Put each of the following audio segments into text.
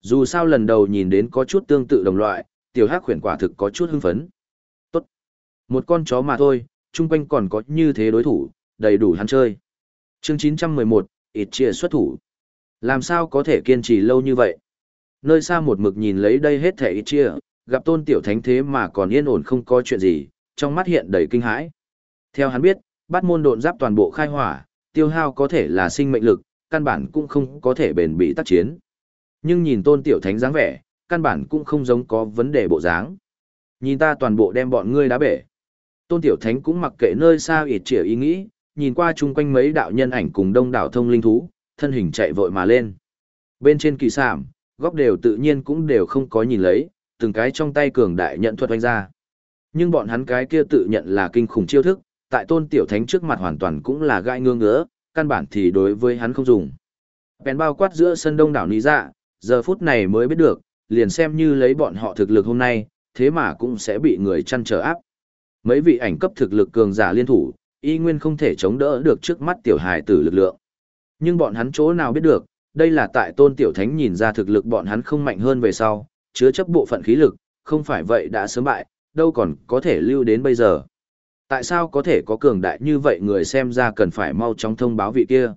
Dù sao lần đầu nhìn đến có chút tương tự đồng loại, tiểu hắc khuyển quả thực có chút hưng phấn. Tốt. Một con chó mà thôi, chung quanh còn có như thế đối thủ, đầy đủ hắn chơi. Chương 911, ít chia xuất thủ. Làm sao có thể kiên trì lâu như vậy? Nơi xa một mực nhìn lấy đây hết thể ít chia, gặp tôn tiểu thánh thế mà còn yên ổn không có chuyện gì, trong mắt hiện đầy kinh hãi. Theo hắn biết, bắt môn độn giáp toàn bộ khai hỏa, tiêu hao có thể là sinh mệnh lực, căn bản cũng không có thể bền bỉ tác chiến. Nhưng nhìn tôn tiểu thánh dáng vẻ, căn bản cũng không giống có vấn đề bộ dáng. Nhìn ta toàn bộ đem bọn ngươi đá bể. Tôn tiểu thánh cũng mặc kệ nơi xa ịt trịa ý nghĩ, nhìn qua chung quanh mấy đạo nhân ảnh cùng đông đảo thông linh thú, thân hình chạy vội mà lên. Bên trên kỳ sảm, góc đều tự nhiên cũng đều không có nhìn lấy, từng cái trong tay cường đại nhận thuật oanh ra. Nhưng bọn hắn cái kia tự nhận là kinh khủng chiêu thức, tại tôn tiểu thánh trước mặt hoàn toàn cũng là gai ngương ngỡ, căn bản thì đối với hắn không dùng. Bèn bao quát giữa sân đông đảo ní dạ, giờ phút này mới biết được, liền xem như lấy bọn họ thực lực hôm nay, thế mà cũng sẽ bị người chăn trở áp. Mấy vị ảnh cấp thực lực cường giả liên thủ, y nguyên không thể chống đỡ được trước mắt tiểu hài tử lực lượng. Nhưng bọn hắn chỗ nào biết được, đây là tại tôn tiểu thánh nhìn ra thực lực bọn hắn không mạnh hơn về sau, chứa chấp bộ phận khí lực, không phải vậy đã sớm bại, đâu còn có thể lưu đến bây giờ. Tại sao có thể có cường đại như vậy người xem ra cần phải mau chóng thông báo vị kia.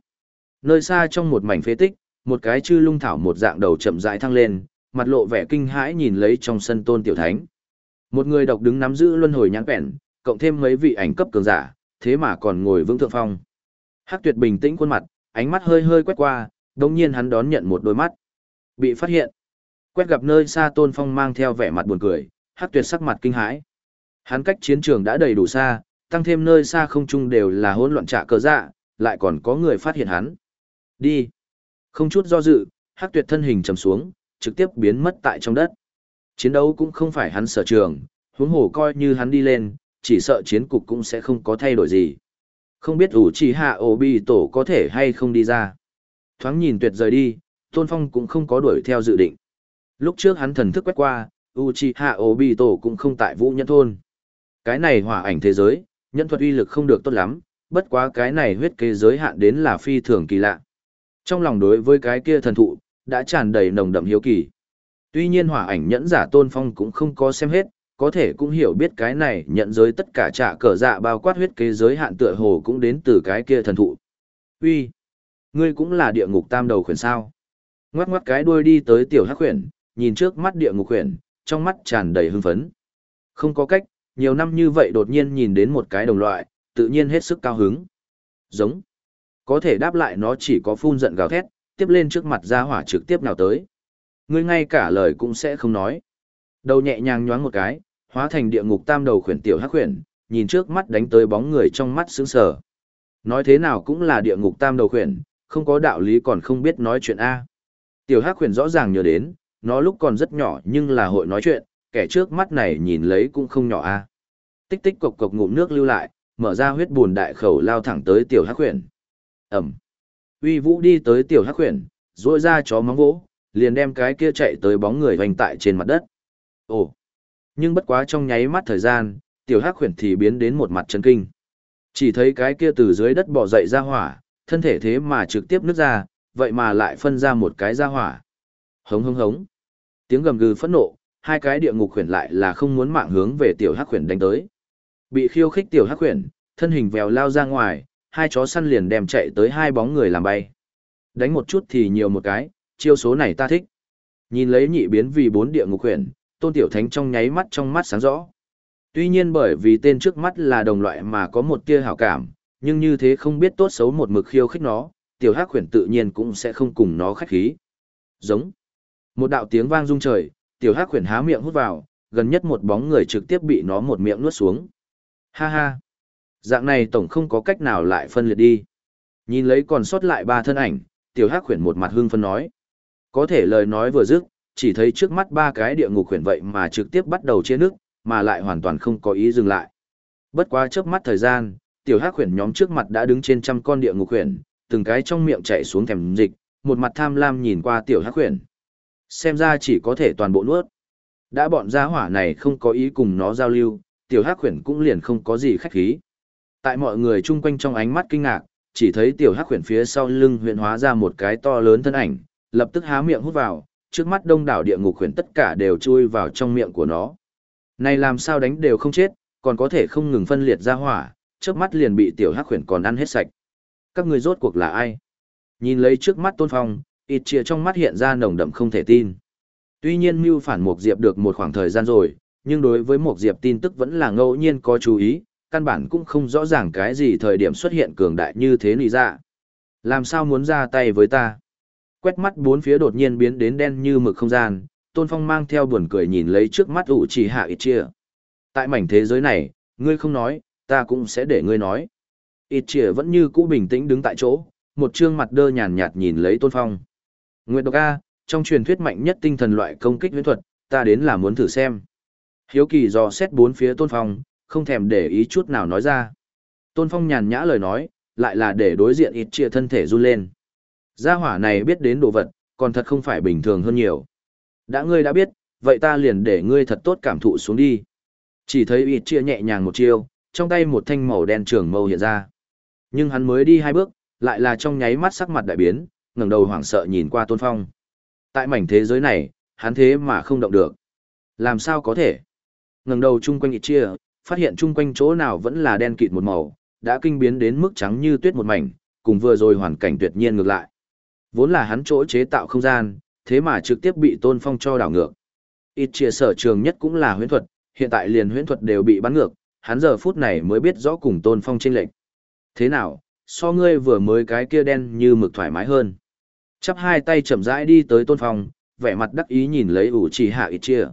Nơi xa trong một mảnh phế tích, một cái chư lung thảo một dạng đầu chậm rãi thăng lên, mặt lộ vẻ kinh hãi nhìn lấy trong sân tôn tiểu thánh. Một người độc đứng nắm giữ luân hồi nhãn vẹn, cộng thêm mấy vị ảnh cấp cường giả, thế mà còn ngồi vững thượng phong. Hắc Tuyệt bình tĩnh khuôn mặt, ánh mắt hơi hơi quét qua, đồng nhiên hắn đón nhận một đôi mắt. Bị phát hiện. Quét gặp nơi xa Tôn Phong mang theo vẻ mặt buồn cười, Hắc Tuyệt sắc mặt kinh hãi. Hắn cách chiến trường đã đầy đủ xa, tăng thêm nơi xa không trung đều là hỗn loạn trạ cờ dạ, lại còn có người phát hiện hắn. Đi. Không chút do dự, Hắc Tuyệt thân hình trầm xuống, trực tiếp biến mất tại trong đất. Chiến đấu cũng không phải hắn sở trường, huống hồ coi như hắn đi lên, chỉ sợ chiến cục cũng sẽ không có thay đổi gì. Không biết ủ chỉ hạ ổ tổ có thể hay không đi ra. Thoáng nhìn tuyệt rời đi, Tôn Phong cũng không có đuổi theo dự định. Lúc trước hắn thần thức quét qua, Uchiha Obito cũng không tại Vũ Nhân Thôn. Cái này hỏa ảnh thế giới, nhân thuật uy lực không được tốt lắm, bất quá cái này huyết kế giới hạn đến là phi thường kỳ lạ. Trong lòng đối với cái kia thần thụ, đã tràn đầy nồng đậm hiếu kỳ. Tuy nhiên hỏa ảnh nhẫn giả Tôn Phong cũng không có xem hết, có thể cũng hiểu biết cái này nhận giới tất cả trả cờ dạ bao quát huyết kế giới hạn tựa hồ cũng đến từ cái kia thần thụ. Uy, ngươi cũng là địa ngục tam đầu khuyển sao? Ngoắc ngoắc cái đuôi đi tới tiểu hắc khuyển, nhìn trước mắt địa ngục khuyển, trong mắt tràn đầy hưng phấn. Không có cách, nhiều năm như vậy đột nhiên nhìn đến một cái đồng loại, tự nhiên hết sức cao hứng. Giống. Có thể đáp lại nó chỉ có phun giận gào thét, tiếp lên trước mặt ra hỏa trực tiếp nào tới. Ngươi ngay cả lời cũng sẽ không nói. Đầu nhẹ nhàng nhoáng một cái, hóa thành địa ngục tam đầu khuyển tiểu hắc khuyển, nhìn trước mắt đánh tới bóng người trong mắt sững sờ. Nói thế nào cũng là địa ngục tam đầu khuyển, không có đạo lý còn không biết nói chuyện A. Tiểu hắc khuyển rõ ràng nhớ đến, nó lúc còn rất nhỏ nhưng là hội nói chuyện, kẻ trước mắt này nhìn lấy cũng không nhỏ A. Tích tích cộc cộc ngụm nước lưu lại, mở ra huyết buồn đại khẩu lao thẳng tới tiểu hắc khuyển. Ẩm. Uy vũ đi tới tiểu hắc khuyển, dỗi ra chó móng vỗ, liền đem cái kia chạy tới bóng người hoành tại trên mặt đất. Ồ. Nhưng bất quá trong nháy mắt thời gian, tiểu hắc khuyển thì biến đến một mặt chân kinh. Chỉ thấy cái kia từ dưới đất bò dậy ra hỏa, thân thể thế mà trực tiếp nứt ra, vậy mà lại phân ra một cái ra hỏa. Hống hống hống. Tiếng gầm gừ phẫn nộ, hai cái địa ngục khuyển lại là không muốn mạng hướng về tiểu hắc khuyển đánh tới. Bị khiêu khích tiểu hắc khuyển, thân hình vèo lao ra ngoài, hai chó săn liền đem chạy tới hai bóng người làm bay. Đánh một chút thì nhiều một cái, chiêu số này ta thích. Nhìn lấy nhị biến vì bốn địa ngục huyền, tôn tiểu thánh trong nháy mắt trong mắt sáng rõ. Tuy nhiên bởi vì tên trước mắt là đồng loại mà có một tia hảo cảm, nhưng như thế không biết tốt xấu một mực khiêu khích nó, tiểu hắc huyền tự nhiên cũng sẽ không cùng nó khách khí. Giống. Một đạo tiếng vang rung trời, tiểu hắc huyền há miệng hút vào, gần nhất một bóng người trực tiếp bị nó một miệng nuốt xuống. Ha ha. Dạng này tổng không có cách nào lại phân liệt đi. Nhìn lấy còn sót lại ba thân ảnh, tiểu hắc khuyển một mặt hưng phân nói. Có thể lời nói vừa dứt, chỉ thấy trước mắt ba cái địa ngục khuyển vậy mà trực tiếp bắt đầu chia nước, mà lại hoàn toàn không có ý dừng lại. Bất quá chớp mắt thời gian, tiểu hắc khuyển nhóm trước mặt đã đứng trên trăm con địa ngục khuyển, từng cái trong miệng chạy xuống thèm dịch, một mặt tham lam nhìn qua tiểu hắc khuyển. Xem ra chỉ có thể toàn bộ nuốt. Đã bọn gia hỏa này không có ý cùng nó giao lưu, tiểu hắc khuyển cũng liền không có gì khách khí. Tại mọi người chung quanh trong ánh mắt kinh ngạc, chỉ thấy tiểu hắc khuyển phía sau lưng huyện hóa ra một cái to lớn thân ảnh, lập tức há miệng hút vào, trước mắt đông đảo địa ngục khuyển tất cả đều chui vào trong miệng của nó. Này làm sao đánh đều không chết, còn có thể không ngừng phân liệt ra hỏa, trước mắt liền bị tiểu hắc khuyển còn ăn hết sạch. Các người rốt cuộc là ai? Nhìn lấy trước mắt tôn phong, ít chia trong mắt hiện ra nồng đậm không thể tin. Tuy nhiên mưu phản Mục Diệp được một khoảng thời gian rồi, nhưng đối với Mục Diệp tin tức vẫn là ngẫu nhiên có chú ý, căn bản cũng không rõ ràng cái gì thời điểm xuất hiện cường đại như thế nì ra. Dạ. Làm sao muốn ra tay với ta? Quét mắt bốn phía đột nhiên biến đến đen như mực không gian, Tôn Phong mang theo buồn cười nhìn lấy trước mắt ủ chỉ hạ ít chia. Tại mảnh thế giới này, ngươi không nói, ta cũng sẽ để ngươi nói. Ít chia vẫn như cũ bình tĩnh đứng tại chỗ, một trương mặt đơ nhàn nhạt nhìn lấy Tôn Phong. Nguyệt độc A, trong truyền thuyết mạnh nhất tinh thần loại công kích huyễn thuật, ta đến là muốn thử xem. Hiếu kỳ dò xét bốn phía Tôn Phong, không thèm để ý chút nào nói ra. Tôn Phong nhàn nhã lời nói, lại là để đối diện ít chia thân thể run lên. Gia hỏa này biết đến đồ vật, còn thật không phải bình thường hơn nhiều. Đã ngươi đã biết, vậy ta liền để ngươi thật tốt cảm thụ xuống đi. Chỉ thấy ít chia nhẹ nhàng một chiêu, trong tay một thanh màu đen trường mâu hiện ra. Nhưng hắn mới đi hai bước, lại là trong nháy mắt sắc mặt đại biến, ngẩng đầu hoảng sợ nhìn qua Tôn Phong. Tại mảnh thế giới này, hắn thế mà không động được. Làm sao có thể? ngẩng đầu chung quanh ít chia, phát hiện chung quanh chỗ nào vẫn là đen kịt một màu, đã kinh biến đến mức trắng như tuyết một mảnh, cùng vừa rồi hoàn cảnh tuyệt nhiên ngược lại. Vốn là hắn chỗ chế tạo không gian, thế mà trực tiếp bị Tôn Phong cho đảo ngược. Ít chia sở trường nhất cũng là huyễn thuật, hiện tại liền huyễn thuật đều bị bắn ngược, hắn giờ phút này mới biết rõ cùng Tôn Phong chênh lệch. Thế nào, so ngươi vừa mới cái kia đen như mực thoải mái hơn. Chắp hai tay chậm rãi đi tới Tôn Phong, vẻ mặt đắc ý nhìn lấy ủ chỉ hạ ít chia.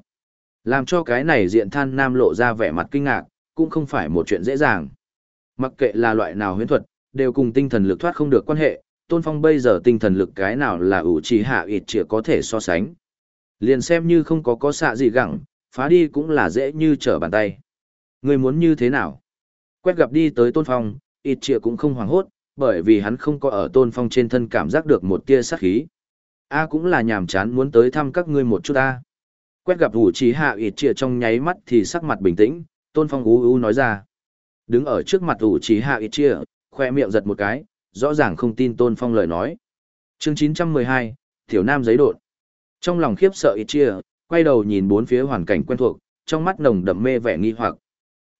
Làm cho cái này diện than nam lộ ra vẻ mặt kinh ngạc, cũng không phải một chuyện dễ dàng. Mặc kệ là loại nào huyễn thuật, đều cùng tinh thần lực thoát không được quan hệ, tôn phong bây giờ tinh thần lực cái nào là ủ trì hạ ít chỉ có thể so sánh. Liền xem như không có có xạ gì gẳng, phá đi cũng là dễ như trở bàn tay. Người muốn như thế nào? Quét gặp đi tới tôn phong, ít chỉ cũng không hoảng hốt, bởi vì hắn không có ở tôn phong trên thân cảm giác được một tia sát khí. A cũng là nhàm chán muốn tới thăm các ngươi một chút ta. Quét gặp ủ trí hạ ịt trịa trong nháy mắt thì sắc mặt bình tĩnh, tôn phong ú ú nói ra. Đứng ở trước mặt ủ trí hạ ịt trịa, khoe miệng giật một cái, rõ ràng không tin Tôn Phong lời nói. Chương 912, Tiểu Nam giấy đột. Trong lòng khiếp sợ ít chia, quay đầu nhìn bốn phía hoàn cảnh quen thuộc, trong mắt nồng đậm mê vẻ nghi hoặc.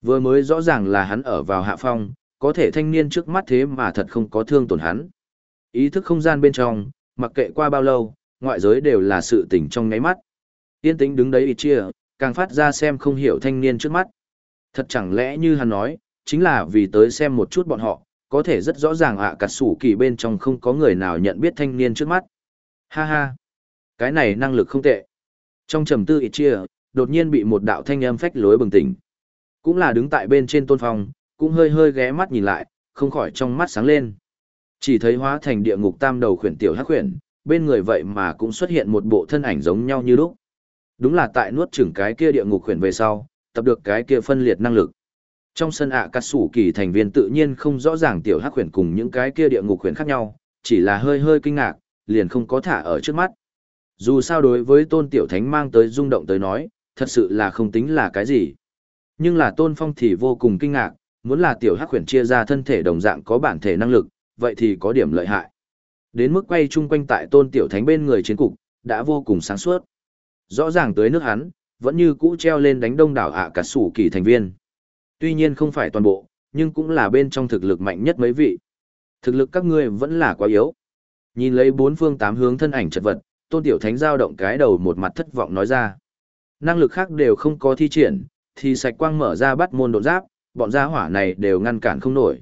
Vừa mới rõ ràng là hắn ở vào hạ phong, có thể thanh niên trước mắt thế mà thật không có thương tổn hắn. Ý thức không gian bên trong, mặc kệ qua bao lâu, ngoại giới đều là sự tỉnh trong ngáy mắt. Yên tĩnh đứng đấy ít chia, càng phát ra xem không hiểu thanh niên trước mắt. Thật chẳng lẽ như hắn nói, chính là vì tới xem một chút bọn họ, có thể rất rõ ràng ạ à, cặt sủ kỳ bên trong không có người nào nhận biết thanh niên trước mắt. Ha ha, cái này năng lực không tệ. Trong trầm tư ít chia, đột nhiên bị một đạo thanh âm phách lối bừng tỉnh. Cũng là đứng tại bên trên tôn phòng, cũng hơi hơi ghé mắt nhìn lại, không khỏi trong mắt sáng lên. Chỉ thấy hóa thành địa ngục tam đầu khuyển tiểu hắc khuyển, bên người vậy mà cũng xuất hiện một bộ thân ảnh giống nhau như lúc. Đúng là tại nuốt chửng cái kia địa ngục khuyển về sau, tập được cái kia phân liệt năng lực. Trong sân ạ cắt sủ kỳ thành viên tự nhiên không rõ ràng tiểu hắc khuyển cùng những cái kia địa ngục khuyển khác nhau chỉ là hơi hơi kinh ngạc liền không có thả ở trước mắt. Dù sao đối với tôn tiểu thánh mang tới rung động tới nói thật sự là không tính là cái gì. Nhưng là tôn phong thì vô cùng kinh ngạc muốn là tiểu hắc khuyển chia ra thân thể đồng dạng có bản thể năng lực vậy thì có điểm lợi hại. Đến mức quay chung quanh tại tôn tiểu thánh bên người chiến cục đã vô cùng sáng suốt rõ ràng tới nước hắn vẫn như cũ treo lên đánh đông đảo ạ cả sủ kỳ thành viên Tuy nhiên không phải toàn bộ, nhưng cũng là bên trong thực lực mạnh nhất mấy vị. Thực lực các ngươi vẫn là quá yếu. Nhìn lấy bốn phương tám hướng thân ảnh chật vật, Tôn Tiểu Thánh giao động cái đầu một mặt thất vọng nói ra. Năng lực khác đều không có thi triển, thì sạch quang mở ra bắt môn độ giáp, bọn gia hỏa này đều ngăn cản không nổi.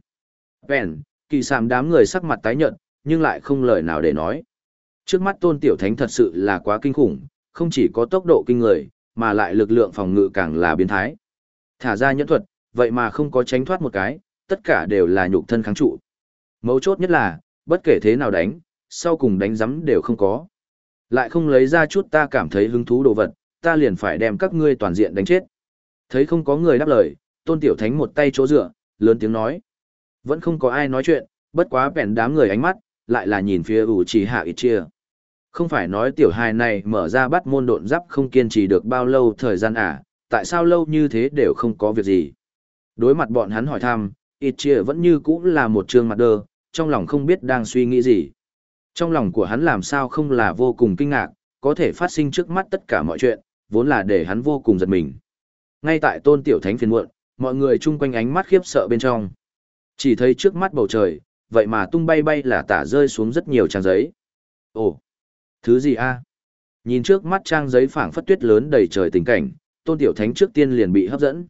Vẹn, kỳ sàm đám người sắc mặt tái nhợt, nhưng lại không lời nào để nói. Trước mắt Tôn Tiểu Thánh thật sự là quá kinh khủng, không chỉ có tốc độ kinh người, mà lại lực lượng phòng ngự càng là biến thái. Thả ra nhẫn thuật, vậy mà không có tránh thoát một cái, tất cả đều là nhục thân kháng trụ. Mấu chốt nhất là, bất kể thế nào đánh, sau cùng đánh giấm đều không có. Lại không lấy ra chút ta cảm thấy hứng thú đồ vật, ta liền phải đem các ngươi toàn diện đánh chết. Thấy không có người đáp lời, tôn tiểu thánh một tay chỗ dựa, lớn tiếng nói. Vẫn không có ai nói chuyện, bất quá bèn đám người ánh mắt, lại là nhìn phía ủ trì hạ ít chia. Không phải nói tiểu hài này mở ra bắt môn độn giáp không kiên trì được bao lâu thời gian à, tại sao lâu như thế đều không có việc gì. Đối mặt bọn hắn hỏi thăm, ít chia vẫn như cũ là một trường mặt đơ, trong lòng không biết đang suy nghĩ gì. Trong lòng của hắn làm sao không là vô cùng kinh ngạc, có thể phát sinh trước mắt tất cả mọi chuyện, vốn là để hắn vô cùng giật mình. Ngay tại tôn tiểu thánh phiền muộn, mọi người chung quanh ánh mắt khiếp sợ bên trong. Chỉ thấy trước mắt bầu trời, vậy mà tung bay bay là tả rơi xuống rất nhiều trang giấy. Ồ, thứ gì a? Nhìn trước mắt trang giấy phảng phất tuyết lớn đầy trời tình cảnh, tôn tiểu thánh trước tiên liền bị hấp dẫn.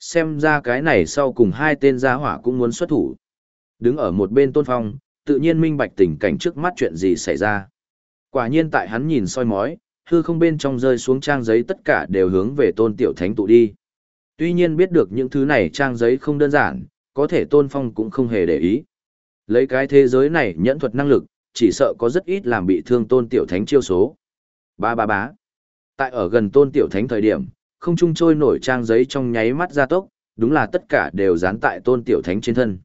Xem ra cái này sau cùng hai tên gia hỏa cũng muốn xuất thủ. Đứng ở một bên tôn phong, tự nhiên minh bạch tình cảnh trước mắt chuyện gì xảy ra. Quả nhiên tại hắn nhìn soi mói, hư không bên trong rơi xuống trang giấy tất cả đều hướng về tôn tiểu thánh tụ đi. Tuy nhiên biết được những thứ này trang giấy không đơn giản, có thể tôn phong cũng không hề để ý. Lấy cái thế giới này nhẫn thuật năng lực, chỉ sợ có rất ít làm bị thương tôn tiểu thánh chiêu số. Ba ba bá. Tại ở gần tôn tiểu thánh thời điểm, không trung trôi nổi trang giấy trong nháy mắt ra tốc, đúng là tất cả đều dán tại tôn tiểu thánh trên thân.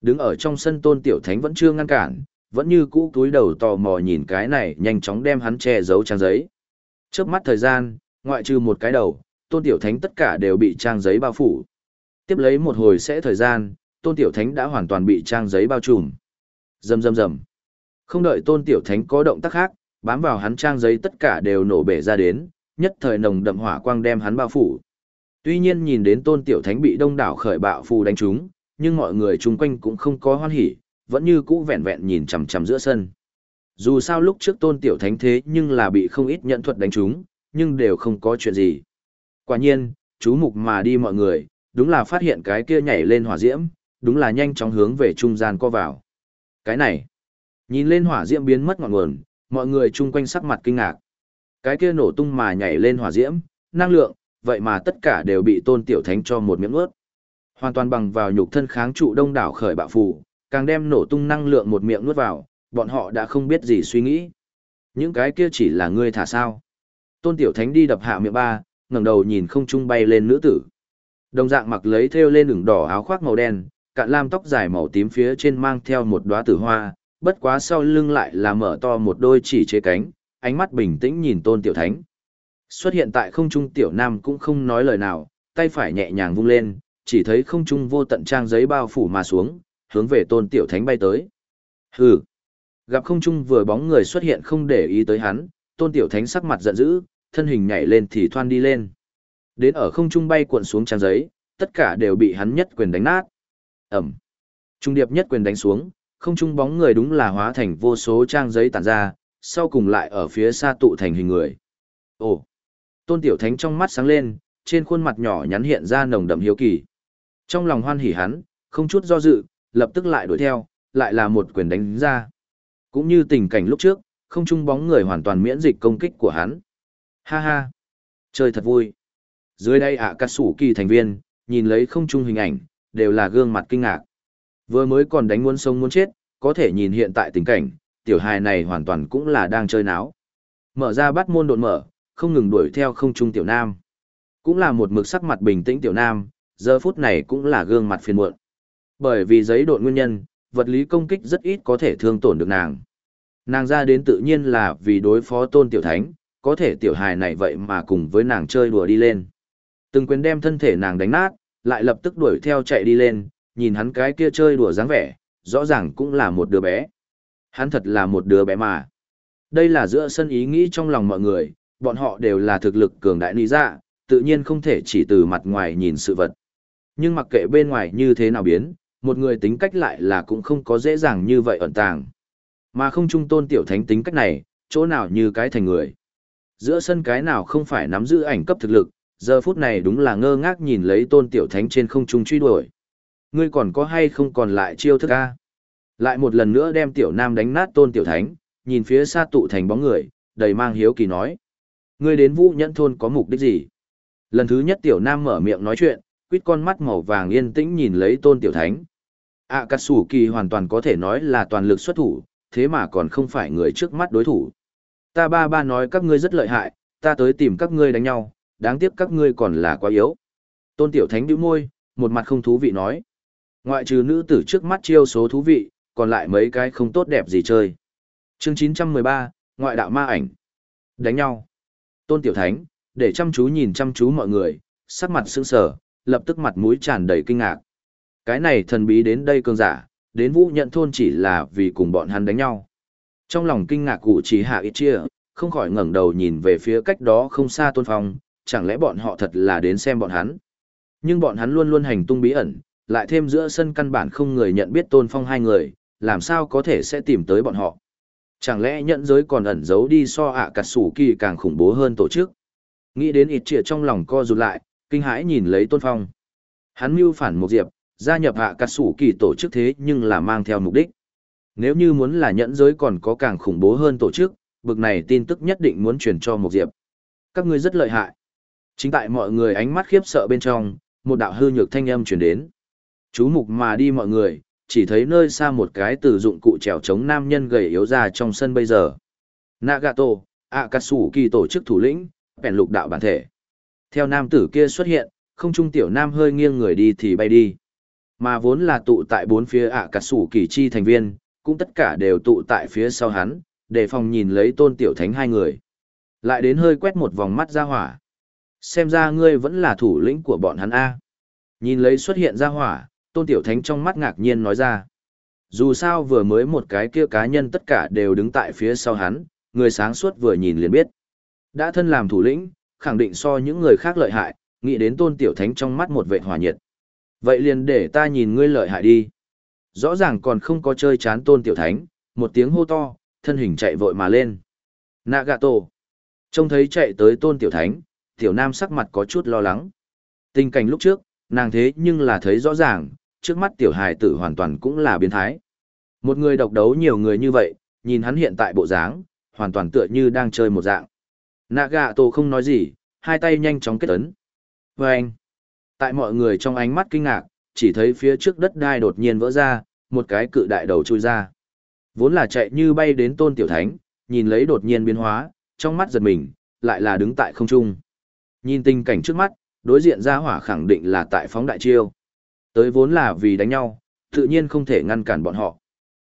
Đứng ở trong sân tôn tiểu thánh vẫn chưa ngăn cản, vẫn như cũ túi đầu tò mò nhìn cái này nhanh chóng đem hắn che giấu trang giấy. Trước mắt thời gian, ngoại trừ một cái đầu, tôn tiểu thánh tất cả đều bị trang giấy bao phủ. Tiếp lấy một hồi sẽ thời gian, tôn tiểu thánh đã hoàn toàn bị trang giấy bao trùm. Rầm rầm rầm. Không đợi tôn tiểu thánh có động tác khác, bám vào hắn trang giấy tất cả đều nổ bể ra đến, nhất thời nồng đậm hỏa quang đem hắn bao phủ. Tuy nhiên nhìn đến tôn tiểu thánh bị đông đảo khởi bạo phù đánh trúng, nhưng mọi người chung quanh cũng không có hoan hỉ, vẫn như cũ vẹn vẹn nhìn chằm chằm giữa sân. Dù sao lúc trước tôn tiểu thánh thế nhưng là bị không ít nhận thuật đánh trúng, nhưng đều không có chuyện gì. Quả nhiên, chú mục mà đi mọi người, đúng là phát hiện cái kia nhảy lên hỏa diễm, đúng là nhanh chóng hướng về trung gian co vào. Cái này, nhìn lên hỏa diễm biến mất ngọn nguồn, mọi người chung quanh sắc mặt kinh ngạc. Cái kia nổ tung mà nhảy lên hỏa diễm, năng lượng, vậy mà tất cả đều bị tôn tiểu thánh cho một miệng nuốt Hoàn toàn bằng vào nhục thân kháng trụ đông đảo khởi bạo phù, càng đem nổ tung năng lượng một miệng nuốt vào, bọn họ đã không biết gì suy nghĩ. Những cái kia chỉ là ngươi thả sao. Tôn tiểu thánh đi đập hạ miệng ba, ngẩng đầu nhìn không trung bay lên nữ tử. Đồng dạng mặc lấy thêu lên ửng đỏ áo khoác màu đen, cạn lam tóc dài màu tím phía trên mang theo một đóa tử hoa, bất quá sau lưng lại là mở to một đôi chỉ chế cánh, ánh mắt bình tĩnh nhìn tôn tiểu thánh. Xuất hiện tại không trung tiểu nam cũng không nói lời nào, tay phải nhẹ nhàng vung lên, chỉ thấy không trung vô tận trang giấy bao phủ mà xuống, hướng về tôn tiểu thánh bay tới. Hừ! Gặp không trung vừa bóng người xuất hiện không để ý tới hắn, tôn tiểu thánh sắc mặt giận dữ, thân hình nhảy lên thì thoan đi lên. Đến ở không trung bay cuộn xuống trang giấy, tất cả đều bị hắn nhất quyền đánh nát. Ẩm! Trung điệp nhất quyền đánh xuống, không trung bóng người đúng là hóa thành vô số trang giấy tản ra, sau cùng lại ở phía xa tụ thành hình người. Ồ! Tôn Tiểu Thánh trong mắt sáng lên, trên khuôn mặt nhỏ nhắn hiện ra nồng đậm hiếu kỳ. Trong lòng hoan hỉ hắn, không chút do dự, lập tức lại đuổi theo, lại là một quyền đánh ra. Cũng như tình cảnh lúc trước, không trung bóng người hoàn toàn miễn dịch công kích của hắn. Ha ha! Chơi thật vui! Dưới đây ạ à, sủ kỳ thành viên, nhìn lấy không trung hình ảnh, đều là gương mặt kinh ngạc. Vừa mới còn đánh muốn sống muốn chết, có thể nhìn hiện tại tình cảnh, tiểu hài này hoàn toàn cũng là đang chơi náo. Mở ra bắt môn độn mở, không ngừng đuổi theo không trung tiểu nam. Cũng là một mực sắc mặt bình tĩnh tiểu nam, giờ phút này cũng là gương mặt phiền muộn. Bởi vì giấy độn nguyên nhân, vật lý công kích rất ít có thể thương tổn được nàng. Nàng ra đến tự nhiên là vì đối phó tôn tiểu thánh, có thể tiểu hài này vậy mà cùng với nàng chơi đùa đi lên. Từng quyền đem thân thể nàng đánh nát, lại lập tức đuổi theo chạy đi lên, nhìn hắn cái kia chơi đùa dáng vẻ, rõ ràng cũng là một đứa bé. Hắn thật là một đứa bé mà. Đây là giữa sân ý nghĩ trong lòng mọi người, bọn họ đều là thực lực cường đại lý dạ, tự nhiên không thể chỉ từ mặt ngoài nhìn sự vật. Nhưng mặc kệ bên ngoài như thế nào biến, một người tính cách lại là cũng không có dễ dàng như vậy ẩn tàng. Mà không trung tôn tiểu thánh tính cách này, chỗ nào như cái thành người. Giữa sân cái nào không phải nắm giữ ảnh cấp thực lực, giờ phút này đúng là ngơ ngác nhìn lấy tôn tiểu thánh trên không trung truy đuổi. Ngươi còn có hay không còn lại chiêu thức a? Lại một lần nữa đem tiểu nam đánh nát tôn tiểu thánh, nhìn phía xa tụ thành bóng người, đầy mang hiếu kỳ nói. Ngươi đến vũ nhẫn thôn có mục đích gì? Lần thứ nhất tiểu nam mở miệng nói chuyện, quýt con mắt màu vàng yên tĩnh nhìn lấy tôn tiểu thánh. ạ cà sủ kỳ hoàn toàn có thể nói là toàn lực xuất thủ, thế mà còn không phải người trước mắt đối thủ. Ta ba ba nói các ngươi rất lợi hại, ta tới tìm các ngươi đánh nhau, đáng tiếc các ngươi còn là quá yếu. Tôn tiểu thánh bĩu môi, một mặt không thú vị nói. Ngoại trừ nữ tử trước mắt chiêu số thú vị, còn lại mấy cái không tốt đẹp gì chơi. Chương 913, ngoại đạo ma ảnh. Đánh nhau. Tôn Tiểu Thánh, để chăm chú nhìn chăm chú mọi người, sắc mặt sững sờ, lập tức mặt mũi tràn đầy kinh ngạc. Cái này thần bí đến đây cường giả, đến vũ nhận thôn chỉ là vì cùng bọn hắn đánh nhau. Trong lòng kinh ngạc cụ chỉ hạ ít chia, không khỏi ngẩng đầu nhìn về phía cách đó không xa tôn phong, chẳng lẽ bọn họ thật là đến xem bọn hắn. Nhưng bọn hắn luôn luôn hành tung bí ẩn, lại thêm giữa sân căn bản không người nhận biết tôn phong hai người, làm sao có thể sẽ tìm tới bọn họ. Chẳng lẽ nhận giới còn ẩn giấu đi so ạ à cặt sủ kỳ càng khủng bố hơn tổ chức. Nghĩ đến ít trịa trong lòng co rụt lại, kinh hãi nhìn lấy tôn phong. Hắn mưu phản một diệp, gia nhập ạ à sủ kỳ tổ chức thế nhưng là mang theo mục đích. Nếu như muốn là nhẫn giới còn có càng khủng bố hơn tổ chức, bực này tin tức nhất định muốn truyền cho một diệp. Các ngươi rất lợi hại. Chính tại mọi người ánh mắt khiếp sợ bên trong, một đạo hư nhược thanh âm truyền đến. Chú mục mà đi mọi người, chỉ thấy nơi xa một cái từ dụng cụ trèo chống nam nhân gầy yếu ra trong sân bây giờ. Nagato, Akatsuki tổ chức thủ lĩnh, bèn lục đạo bản thể. Theo nam tử kia xuất hiện, không trung tiểu nam hơi nghiêng người đi thì bay đi. Mà vốn là tụ tại bốn phía Akatsuki chi thành viên, cũng tất cả đều tụ tại phía sau hắn, để phòng nhìn lấy tôn tiểu thánh hai người. Lại đến hơi quét một vòng mắt ra hỏa. Xem ra ngươi vẫn là thủ lĩnh của bọn hắn A. Nhìn lấy xuất hiện ra hỏa, tôn tiểu thánh trong mắt ngạc nhiên nói ra. Dù sao vừa mới một cái kia cá nhân tất cả đều đứng tại phía sau hắn, người sáng suốt vừa nhìn liền biết. Đã thân làm thủ lĩnh, khẳng định so những người khác lợi hại, nghĩ đến tôn tiểu thánh trong mắt một vệ hòa nhiệt. Vậy liền để ta nhìn ngươi lợi hại đi. Rõ ràng còn không có chơi chán tôn tiểu thánh, một tiếng hô to, thân hình chạy vội mà lên. Nagato. Trông thấy chạy tới tôn tiểu thánh, tiểu nam sắc mặt có chút lo lắng. Tình cảnh lúc trước, nàng thế nhưng là thấy rõ ràng, trước mắt tiểu hài tử hoàn toàn cũng là biến thái. Một người độc đấu nhiều người như vậy, nhìn hắn hiện tại bộ dáng, hoàn toàn tựa như đang chơi một dạng. Nagato không nói gì, hai tay nhanh chóng kết ấn. Vâng! anh, tại mọi người trong ánh mắt kinh ngạc, chỉ thấy phía trước đất đai đột nhiên vỡ ra, một cái cự đại đầu chui ra. Vốn là chạy như bay đến tôn tiểu thánh, nhìn lấy đột nhiên biến hóa, trong mắt giật mình, lại là đứng tại không trung. Nhìn tình cảnh trước mắt, đối diện ra hỏa khẳng định là tại phóng đại chiêu. Tới vốn là vì đánh nhau, tự nhiên không thể ngăn cản bọn họ.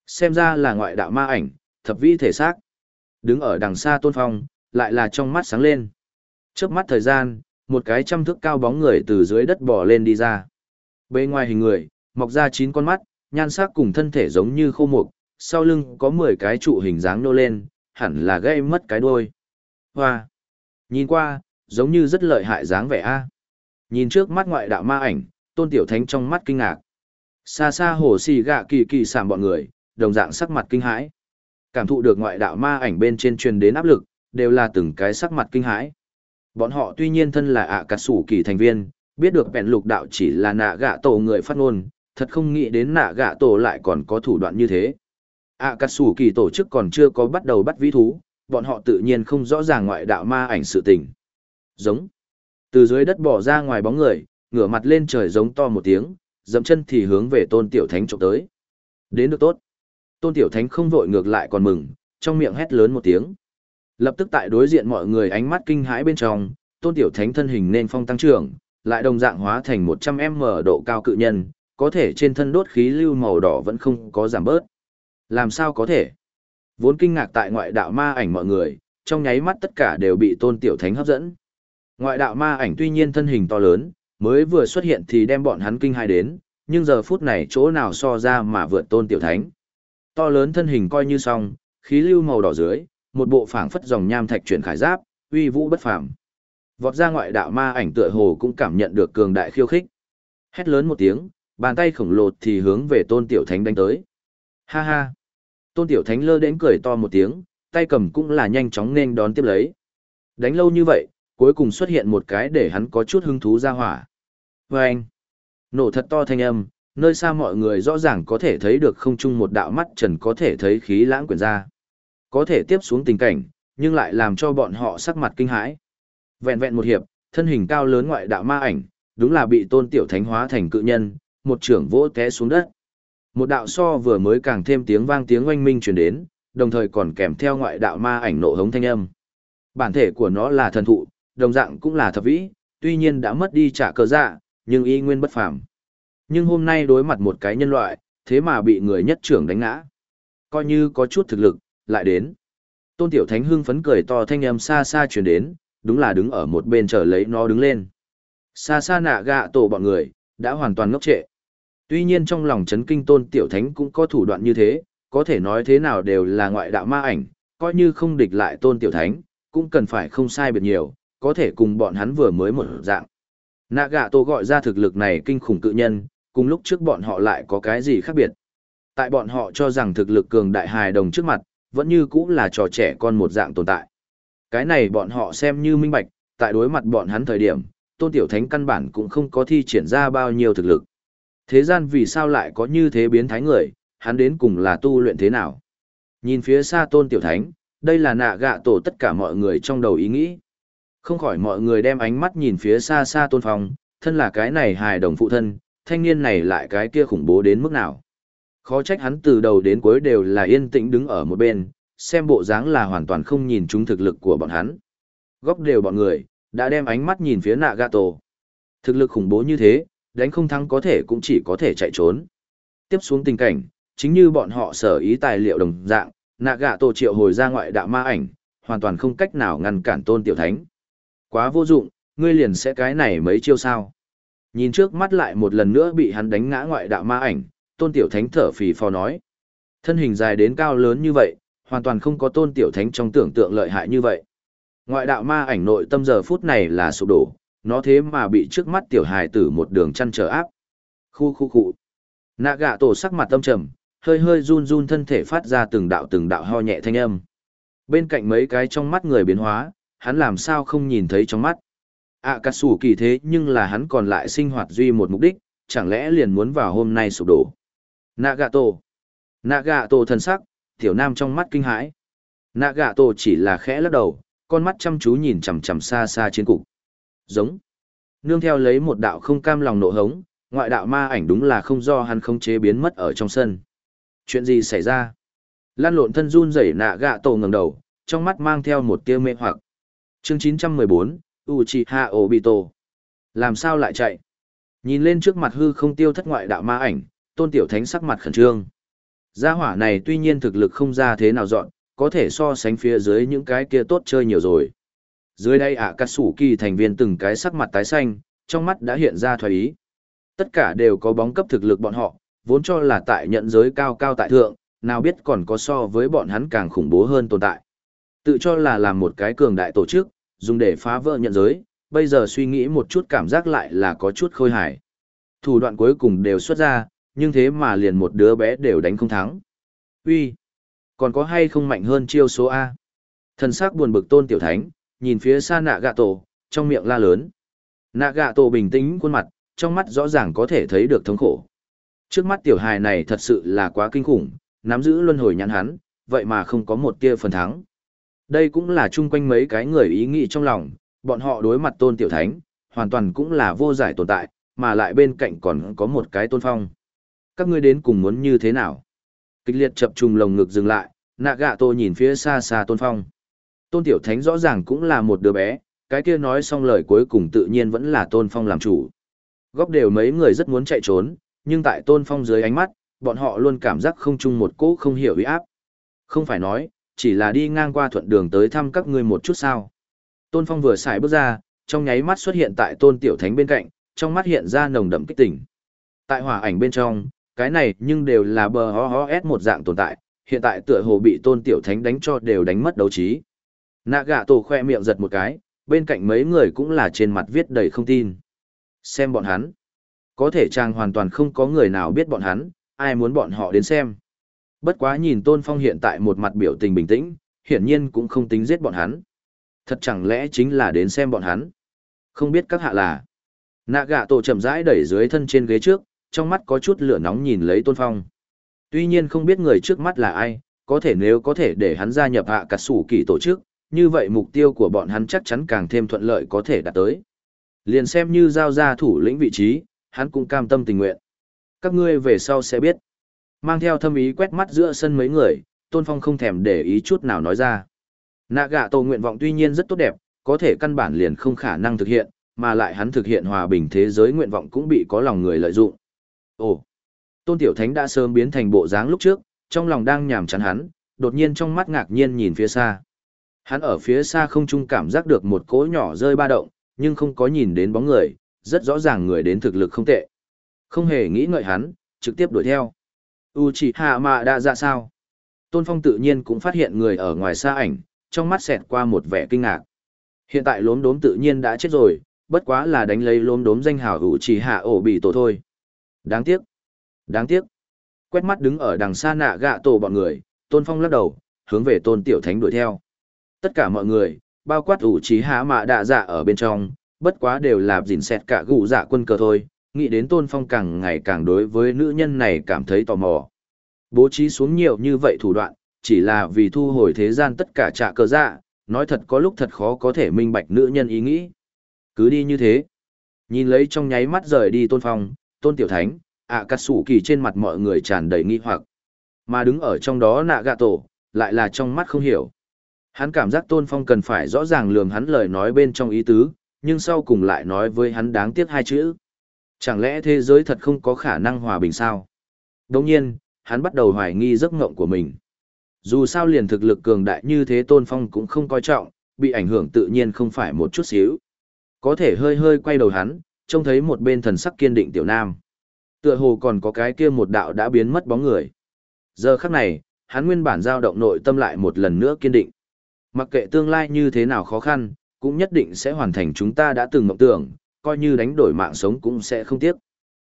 Xem ra là ngoại đạo ma ảnh, thập vĩ thể xác. Đứng ở đằng xa tôn phong, lại là trong mắt sáng lên. Trước mắt thời gian, một cái trăm thước cao bóng người từ dưới đất bò lên đi ra. Bề ngoài hình người, mọc ra chín con mắt, nhan sắc cùng thân thể giống như khô mục, sau lưng có 10 cái trụ hình dáng nô lên, hẳn là gây mất cái đuôi. Hoa! Nhìn qua, giống như rất lợi hại dáng vẻ a. Nhìn trước mắt ngoại đạo ma ảnh, tôn tiểu thánh trong mắt kinh ngạc. Xa xa hồ xì gạ kỳ kỳ sảm bọn người, đồng dạng sắc mặt kinh hãi. Cảm thụ được ngoại đạo ma ảnh bên trên truyền đến áp lực, đều là từng cái sắc mặt kinh hãi. Bọn họ tuy nhiên thân là ạ à cà sủ kỳ thành viên, biết được bèn lục đạo chỉ là nạ gạ tổ người phát ngôn, thật không nghĩ đến nạ gạ tổ lại còn có thủ đoạn như thế. ạ à cà sủ kỳ tổ chức còn chưa có bắt đầu bắt vĩ thú, bọn họ tự nhiên không rõ ràng ngoại đạo ma ảnh sự tình. Giống. Từ dưới đất bỏ ra ngoài bóng người, ngửa mặt lên trời giống to một tiếng, dậm chân thì hướng về tôn tiểu thánh trộm tới. Đến được tốt. Tôn tiểu thánh không vội ngược lại còn mừng, trong miệng hét lớn một tiếng. Lập tức tại đối diện mọi người ánh mắt kinh hãi bên trong, tôn tiểu thánh thân hình nên phong tăng trưởng, lại đồng dạng hóa thành 100m độ cao cự nhân, có thể trên thân đốt khí lưu màu đỏ vẫn không có giảm bớt. Làm sao có thể? Vốn kinh ngạc tại ngoại đạo ma ảnh mọi người, trong nháy mắt tất cả đều bị tôn tiểu thánh hấp dẫn. Ngoại đạo ma ảnh tuy nhiên thân hình to lớn, mới vừa xuất hiện thì đem bọn hắn kinh hai đến, nhưng giờ phút này chỗ nào so ra mà vượt tôn tiểu thánh. To lớn thân hình coi như xong, khí lưu màu đỏ dưới, một bộ phảng phất dòng nham thạch chuyển khải giáp, uy vũ bất phàm. Vọt ra ngoại đạo ma ảnh tựa hồ cũng cảm nhận được cường đại khiêu khích. Hét lớn một tiếng, bàn tay khổng lồ thì hướng về tôn tiểu thánh đánh tới. Ha ha! Tôn tiểu thánh lơ đến cười to một tiếng, tay cầm cũng là nhanh chóng nên đón tiếp lấy. Đánh lâu như vậy, cuối cùng xuất hiện một cái để hắn có chút hứng thú ra hỏa. Và anh, nổ thật to thanh âm, nơi xa mọi người rõ ràng có thể thấy được không chung một đạo mắt trần có thể thấy khí lãng quyển ra. Có thể tiếp xuống tình cảnh, nhưng lại làm cho bọn họ sắc mặt kinh hãi. Vẹn vẹn một hiệp, thân hình cao lớn ngoại đạo ma ảnh, đúng là bị tôn tiểu thánh hóa thành cự nhân, một trưởng vỗ té xuống đất. Một đạo so vừa mới càng thêm tiếng vang tiếng oanh minh truyền đến, đồng thời còn kèm theo ngoại đạo ma ảnh nộ hống thanh âm. Bản thể của nó là thần thụ, đồng dạng cũng là thập vĩ, tuy nhiên đã mất đi trả cờ dạ, nhưng y nguyên bất phàm. Nhưng hôm nay đối mặt một cái nhân loại, thế mà bị người nhất trưởng đánh ngã. Coi như có chút thực lực, lại đến. Tôn Tiểu Thánh hưng phấn cười to thanh âm xa xa truyền đến, đúng là đứng ở một bên chờ lấy nó đứng lên. Xa xa nạ gạ tổ bọn người, đã hoàn toàn ngốc trệ. Tuy nhiên trong lòng chấn kinh Tôn Tiểu Thánh cũng có thủ đoạn như thế, có thể nói thế nào đều là ngoại đạo ma ảnh, coi như không địch lại tôn tiểu thánh, cũng cần phải không sai biệt nhiều, có thể cùng bọn hắn vừa mới một dạng. Nạ gạ tổ gọi ra thực lực này kinh khủng cự nhân, cùng lúc trước bọn họ lại có cái gì khác biệt. Tại bọn họ cho rằng thực lực cường đại hài đồng trước mặt, vẫn như cũng là trò trẻ con một dạng tồn tại. Cái này bọn họ xem như minh bạch, tại đối mặt bọn hắn thời điểm, tôn tiểu thánh căn bản cũng không có thi triển ra bao nhiêu thực lực. Thế gian vì sao lại có như thế biến thái người, hắn đến cùng là tu luyện thế nào? Nhìn phía xa tôn tiểu thánh, đây là nạ gạ tổ tất cả mọi người trong đầu ý nghĩ. Không khỏi mọi người đem ánh mắt nhìn phía xa xa tôn phong, thân là cái này hài đồng phụ thân, thanh niên này lại cái kia khủng bố đến mức nào. Khó trách hắn từ đầu đến cuối đều là yên tĩnh đứng ở một bên, xem bộ dáng là hoàn toàn không nhìn chúng thực lực của bọn hắn. Góc đều bọn người, đã đem ánh mắt nhìn phía nạ gạ tổ. Thực lực khủng bố như thế, đánh không thắng có thể cũng chỉ có thể chạy trốn. Tiếp xuống tình cảnh, chính như bọn họ sở ý tài liệu đồng dạng, nạ gạ tổ triệu hồi ra ngoại đạo ma ảnh, hoàn toàn không cách nào ngăn cản tôn tiểu thánh. Quá vô dụng, ngươi liền sẽ cái này mấy chiêu sao. Nhìn trước mắt lại một lần nữa bị hắn đánh ngã ngoại đạo ma ảnh, tôn tiểu thánh thở phì phò nói. Thân hình dài đến cao lớn như vậy, hoàn toàn không có tôn tiểu thánh trong tưởng tượng lợi hại như vậy. Ngoại đạo ma ảnh nội tâm giờ phút này là sụp đổ, nó thế mà bị trước mắt tiểu hài tử một đường chăn trở áp. Khu khu khu. Nạ gạ tổ sắc mặt tâm trầm, hơi hơi run run thân thể phát ra từng đạo từng đạo ho nhẹ thanh âm. Bên cạnh mấy cái trong mắt người biến hóa, hắn làm sao không nhìn thấy trong mắt. À cà sủ kỳ thế nhưng là hắn còn lại sinh hoạt duy một mục đích, chẳng lẽ liền muốn vào hôm nay sụp đổ. Nạ gạ tổ. Nạ gạ tổ thần sắc, tiểu nam trong mắt kinh hãi. Nạ gạ tổ chỉ là khẽ lắc đầu, con mắt chăm chú nhìn chằm chằm xa xa chiến cục. Giống. Nương theo lấy một đạo không cam lòng nộ hống, ngoại đạo ma ảnh đúng là không do hắn không chế biến mất ở trong sân. Chuyện gì xảy ra? Lan lộn thân run rẩy nạ gạ tổ ngẩng đầu, trong mắt mang theo một tia mê hoặc. Chương 914, Uchiha Obito. Làm sao lại chạy? Nhìn lên trước mặt hư không tiêu thất ngoại đạo ma ảnh, tôn tiểu thánh sắc mặt khẩn trương. Gia hỏa này tuy nhiên thực lực không ra thế nào dọn, có thể so sánh phía dưới những cái kia tốt chơi nhiều rồi. Dưới đây ạ à, cắt sủ kỳ thành viên từng cái sắc mặt tái xanh, trong mắt đã hiện ra thoái ý. Tất cả đều có bóng cấp thực lực bọn họ, vốn cho là tại nhận giới cao cao tại thượng, nào biết còn có so với bọn hắn càng khủng bố hơn tồn tại. Tự cho là làm một cái cường đại tổ chức, dùng để phá vỡ nhận giới, bây giờ suy nghĩ một chút cảm giác lại là có chút khôi hài. Thủ đoạn cuối cùng đều xuất ra, nhưng thế mà liền một đứa bé đều đánh không thắng. Uy, còn có hay không mạnh hơn chiêu số A? Thần sắc buồn bực tôn tiểu thánh, nhìn phía xa nạ gạ tổ, trong miệng la lớn. Nạ gạ tổ bình tĩnh khuôn mặt, trong mắt rõ ràng có thể thấy được thống khổ. Trước mắt tiểu hài này thật sự là quá kinh khủng, nắm giữ luân hồi nhãn hắn, vậy mà không có một tia phần thắng. Đây cũng là chung quanh mấy cái người ý nghĩ trong lòng, bọn họ đối mặt tôn tiểu thánh, hoàn toàn cũng là vô giải tồn tại, mà lại bên cạnh còn có một cái tôn phong. Các ngươi đến cùng muốn như thế nào? Kịch liệt chập trùng lồng ngực dừng lại, nạ gạ tô nhìn phía xa xa tôn phong. Tôn tiểu thánh rõ ràng cũng là một đứa bé, cái kia nói xong lời cuối cùng tự nhiên vẫn là tôn phong làm chủ. Góc đều mấy người rất muốn chạy trốn, nhưng tại tôn phong dưới ánh mắt, bọn họ luôn cảm giác không chung một cỗ không hiểu ý áp. Không phải nói, chỉ là đi ngang qua thuận đường tới thăm các ngươi một chút sao. Tôn phong vừa xài bước ra, trong nháy mắt xuất hiện tại tôn tiểu thánh bên cạnh, trong mắt hiện ra nồng đậm kích tỉnh. Tại hỏa ảnh bên trong, cái này nhưng đều là bờ ho ho s một dạng tồn tại, hiện tại tựa hồ bị tôn tiểu thánh đánh cho đều đánh mất đấu trí. Nạ gạ tổ khoe miệng giật một cái, bên cạnh mấy người cũng là trên mặt viết đầy không tin. Xem bọn hắn. Có thể chàng hoàn toàn không có người nào biết bọn hắn, ai muốn bọn họ đến xem. Bất quá nhìn Tôn Phong hiện tại một mặt biểu tình bình tĩnh, hiển nhiên cũng không tính giết bọn hắn. Thật chẳng lẽ chính là đến xem bọn hắn. Không biết các hạ là. Nạ gạ tổ chậm rãi đẩy dưới thân trên ghế trước, trong mắt có chút lửa nóng nhìn lấy Tôn Phong. Tuy nhiên không biết người trước mắt là ai, có thể nếu có thể để hắn gia nhập hạ cả sủ kỳ tổ chức, như vậy mục tiêu của bọn hắn chắc chắn càng thêm thuận lợi có thể đạt tới. Liền xem như giao ra thủ lĩnh vị trí, hắn cũng cam tâm tình nguyện. Các ngươi về sau sẽ biết. Mang theo thâm ý quét mắt giữa sân mấy người, Tôn Phong không thèm để ý chút nào nói ra. Nạ gạ tổ nguyện vọng tuy nhiên rất tốt đẹp, có thể căn bản liền không khả năng thực hiện, mà lại hắn thực hiện hòa bình thế giới nguyện vọng cũng bị có lòng người lợi dụng. Ồ, Tôn Tiểu Thánh đã sớm biến thành bộ dáng lúc trước, trong lòng đang nhàm chán hắn, đột nhiên trong mắt ngạc nhiên nhìn phía xa. Hắn ở phía xa không trung cảm giác được một cỗ nhỏ rơi ba động, nhưng không có nhìn đến bóng người, rất rõ ràng người đến thực lực không tệ. Không hề nghĩ ngợi hắn, trực tiếp đuổi theo. Uchiha Mạ đã ra sao? Tôn Phong tự nhiên cũng phát hiện người ở ngoài xa ảnh, trong mắt xẹt qua một vẻ kinh ngạc. Hiện tại lốm đốm tự nhiên đã chết rồi, bất quá là đánh lấy lốm đốm danh hào u chỉ hạ ổ bị tổ thôi. Đáng tiếc. Đáng tiếc. Quét mắt đứng ở đằng xa nạ gạ tổ bọn người, Tôn Phong lắc đầu, hướng về Tôn Tiểu Thánh đuổi theo. Tất cả mọi người, bao quát ủ trí hạ mạ đạ dạ ở bên trong, bất quá đều là dìn xẹt cả gụ dạ quân cờ thôi, nghĩ đến Tôn Phong càng ngày càng đối với nữ nhân này cảm thấy tò mò. Bố trí xuống nhiều như vậy thủ đoạn, chỉ là vì thu hồi thế gian tất cả trạ cờ dạ, nói thật có lúc thật khó có thể minh bạch nữ nhân ý nghĩ. Cứ đi như thế. Nhìn lấy trong nháy mắt rời đi Tôn Phong, Tôn Tiểu Thánh, ạ cắt sủ kỳ trên mặt mọi người tràn đầy nghi hoặc. Mà đứng ở trong đó nạ gạ tổ, lại là trong mắt không hiểu. Hắn cảm giác Tôn Phong cần phải rõ ràng lường hắn lời nói bên trong ý tứ, nhưng sau cùng lại nói với hắn đáng tiếc hai chữ. Chẳng lẽ thế giới thật không có khả năng hòa bình sao? Đồng nhiên, hắn bắt đầu hoài nghi giấc ngộng của mình. Dù sao liền thực lực cường đại như thế Tôn Phong cũng không coi trọng, bị ảnh hưởng tự nhiên không phải một chút xíu. Có thể hơi hơi quay đầu hắn, trông thấy một bên thần sắc kiên định tiểu nam. Tựa hồ còn có cái kia một đạo đã biến mất bóng người. Giờ khắc này, hắn nguyên bản dao động nội tâm lại một lần nữa kiên định. Mặc kệ tương lai như thế nào khó khăn, cũng nhất định sẽ hoàn thành chúng ta đã từng mộng tưởng, coi như đánh đổi mạng sống cũng sẽ không tiếc.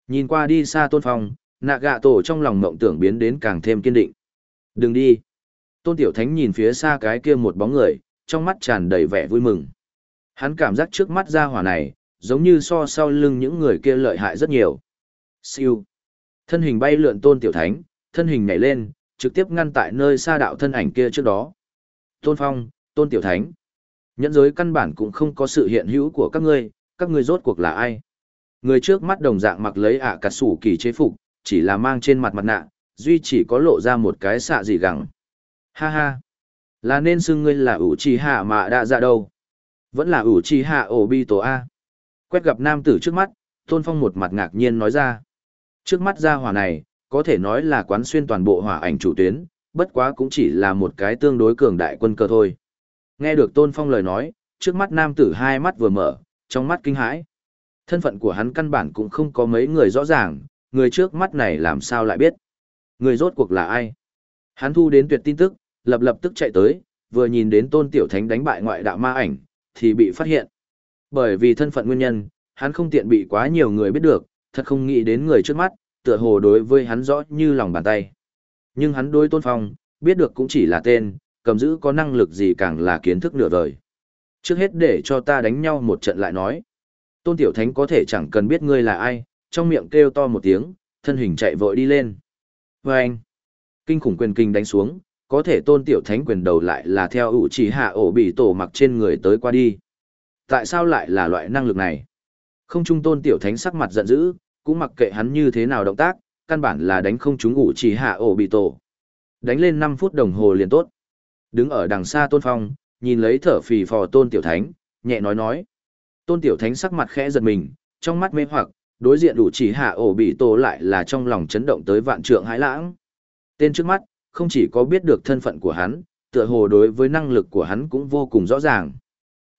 Nhìn qua đi xa tôn phong, nạ gạ tổ trong lòng mộng tưởng biến đến càng thêm kiên định. Đừng đi. Tôn Tiểu Thánh nhìn phía xa cái kia một bóng người, trong mắt tràn đầy vẻ vui mừng. Hắn cảm giác trước mắt ra hỏa này, giống như so sau lưng những người kia lợi hại rất nhiều. Siêu. Thân hình bay lượn Tôn Tiểu Thánh, thân hình nhảy lên, trực tiếp ngăn tại nơi xa đạo thân ảnh kia trước đó. Tôn Phong, Tôn Tiểu Thánh. Nhẫn giới căn bản cũng không có sự hiện hữu của các ngươi, các ngươi rốt cuộc là ai? Người trước mắt đồng dạng mặc lấy ạ à cà sủ kỳ chế phục, chỉ là mang trên mặt mặt nạ, duy chỉ có lộ ra một cái xạ gì gẳng. Ha ha! Là nên xưng ngươi là ủ trì hạ mà đã ra dạ đâu? Vẫn là ủ trì hạ ổ bi tổ A. Quét gặp nam tử trước mắt, Tôn Phong một mặt ngạc nhiên nói ra. Trước mắt ra hỏa này, có thể nói là quán xuyên toàn bộ hỏa ảnh chủ tuyến, bất quá cũng chỉ là một cái tương đối cường đại quân cơ thôi. Nghe được Tôn Phong lời nói, trước mắt nam tử hai mắt vừa mở, trong mắt kinh hãi. Thân phận của hắn căn bản cũng không có mấy người rõ ràng, người trước mắt này làm sao lại biết. Người rốt cuộc là ai? Hắn thu đến tuyệt tin tức, lập lập tức chạy tới, vừa nhìn đến tôn tiểu thánh đánh bại ngoại đạo ma ảnh, thì bị phát hiện. Bởi vì thân phận nguyên nhân, hắn không tiện bị quá nhiều người biết được, thật không nghĩ đến người trước mắt, tựa hồ đối với hắn rõ như lòng bàn tay. Nhưng hắn đối tôn phong, biết được cũng chỉ là tên, cầm giữ có năng lực gì càng là kiến thức nửa đời. Trước hết để cho ta đánh nhau một trận lại nói. Tôn Tiểu Thánh có thể chẳng cần biết ngươi là ai, trong miệng kêu to một tiếng, thân hình chạy vội đi lên. Và anh, kinh khủng quyền kinh đánh xuống, có thể Tôn Tiểu Thánh quyền đầu lại là theo ủ chỉ hạ ổ bị tổ mặc trên người tới qua đi. Tại sao lại là loại năng lực này? Không trung Tôn Tiểu Thánh sắc mặt giận dữ, cũng mặc kệ hắn như thế nào động tác, căn bản là đánh không trúng ủ chỉ hạ ổ bị tổ. Đánh lên 5 phút đồng hồ liền tốt. Đứng ở đằng xa Tôn Phong, nhìn lấy thở phì phò Tôn Tiểu Thánh, nhẹ nói nói. Tôn Tiểu Thánh sắc mặt khẽ giật mình, trong mắt mê hoặc, đối diện đủ chỉ hạ ổ bị tổ lại là trong lòng chấn động tới vạn trượng hãi lãng. Tên trước mắt, không chỉ có biết được thân phận của hắn, tựa hồ đối với năng lực của hắn cũng vô cùng rõ ràng.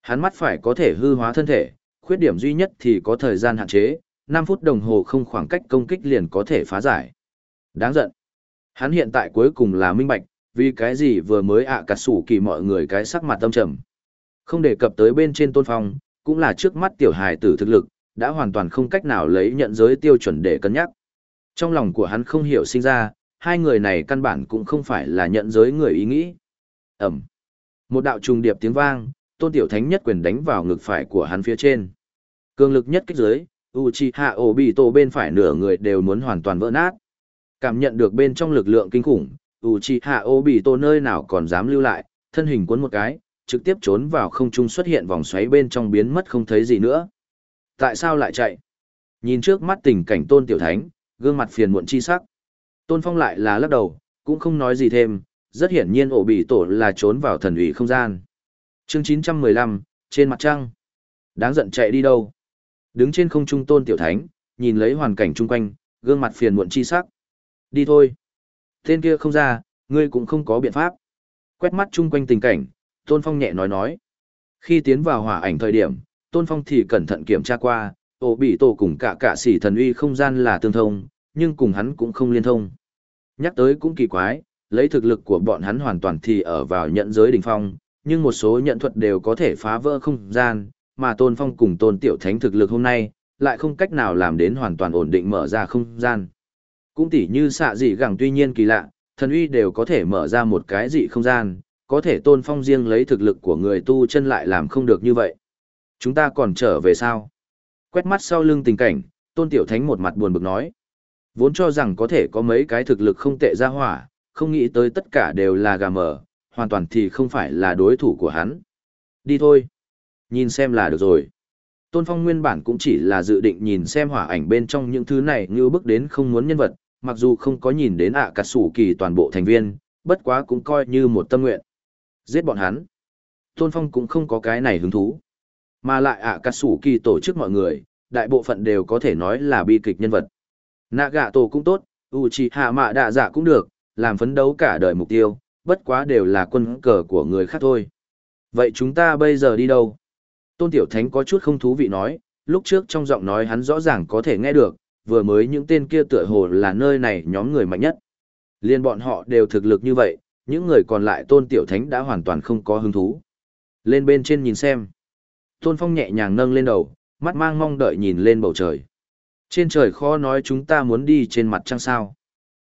Hắn mắt phải có thể hư hóa thân thể, khuyết điểm duy nhất thì có thời gian hạn chế, 5 phút đồng hồ không khoảng cách công kích liền có thể phá giải. Đáng giận. Hắn hiện tại cuối cùng là minh bạch, vì cái gì vừa mới ạ à cà sủ kỳ mọi người cái sắc mặt tâm trầm. Không đề cập tới bên trên tôn phong, cũng là trước mắt tiểu hài tử thực lực, đã hoàn toàn không cách nào lấy nhận giới tiêu chuẩn để cân nhắc. Trong lòng của hắn không hiểu sinh ra, hai người này căn bản cũng không phải là nhận giới người ý nghĩ. Ẩm. Một đạo trùng điệp tiếng vang, tôn tiểu thánh nhất quyền đánh vào ngực phải của hắn phía trên. Cường lực nhất kích dưới, Uchiha Obito bên phải nửa người đều muốn hoàn toàn vỡ nát. Cảm nhận được bên trong lực lượng kinh khủng, Uchiha Obito nơi nào còn dám lưu lại, thân hình cuốn một cái, trực tiếp trốn vào không trung xuất hiện vòng xoáy bên trong biến mất không thấy gì nữa. Tại sao lại chạy? Nhìn trước mắt tình cảnh Tôn Tiểu Thánh, gương mặt phiền muộn chi sắc. Tôn Phong lại là lắc đầu, cũng không nói gì thêm, rất hiển nhiên ổ bị tổ là trốn vào thần ủy không gian. Chương 915, trên mặt trăng. Đáng giận chạy đi đâu? Đứng trên không trung Tôn Tiểu Thánh, nhìn lấy hoàn cảnh chung quanh, gương mặt phiền muộn chi sắc. Đi thôi. Tên kia không ra, ngươi cũng không có biện pháp. Quét mắt chung quanh tình cảnh, Tôn Phong nhẹ nói nói. Khi tiến vào hỏa ảnh thời điểm, Tôn Phong thì cẩn thận kiểm tra qua, ổ bị tổ cùng cả cả sỉ thần uy không gian là tương thông, nhưng cùng hắn cũng không liên thông. Nhắc tới cũng kỳ quái, lấy thực lực của bọn hắn hoàn toàn thì ở vào nhận giới đỉnh phong, nhưng một số nhận thuật đều có thể phá vỡ không gian, mà Tôn Phong cùng Tôn Tiểu Thánh thực lực hôm nay, lại không cách nào làm đến hoàn toàn ổn định mở ra không gian. Cũng tỉ như xạ dị gẳng tuy nhiên kỳ lạ, thần uy đều có thể mở ra một cái dị không gian, có thể Tôn Phong riêng lấy thực lực của người tu chân lại làm không được như vậy. Chúng ta còn trở về sao? Quét mắt sau lưng tình cảnh, Tôn Tiểu Thánh một mặt buồn bực nói. Vốn cho rằng có thể có mấy cái thực lực không tệ ra hỏa, không nghĩ tới tất cả đều là gà mở, hoàn toàn thì không phải là đối thủ của hắn. Đi thôi. Nhìn xem là được rồi. Tôn Phong nguyên bản cũng chỉ là dự định nhìn xem hỏa ảnh bên trong những thứ này như bước đến không muốn nhân vật, mặc dù không có nhìn đến ạ à cà sủ kỳ toàn bộ thành viên, bất quá cũng coi như một tâm nguyện. Giết bọn hắn. Tôn Phong cũng không có cái này hứng thú. Mà lại ạ à cà sủ kỳ tổ chức mọi người, đại bộ phận đều có thể nói là bi kịch nhân vật. Nạ gạ tổ cũng tốt, u trì hạ mạ đạ dạ cũng được, làm phấn đấu cả đời mục tiêu, bất quá đều là quân cờ của người khác thôi. Vậy chúng ta bây giờ đi đâu? Tôn Tiểu Thánh có chút không thú vị nói, lúc trước trong giọng nói hắn rõ ràng có thể nghe được, vừa mới những tên kia tựa hồ là nơi này nhóm người mạnh nhất. Liên bọn họ đều thực lực như vậy, những người còn lại Tôn Tiểu Thánh đã hoàn toàn không có hứng thú. Lên bên trên nhìn xem. Tôn Phong nhẹ nhàng nâng lên đầu, mắt mang mong đợi nhìn lên bầu trời. Trên trời khó nói chúng ta muốn đi trên mặt trăng sao.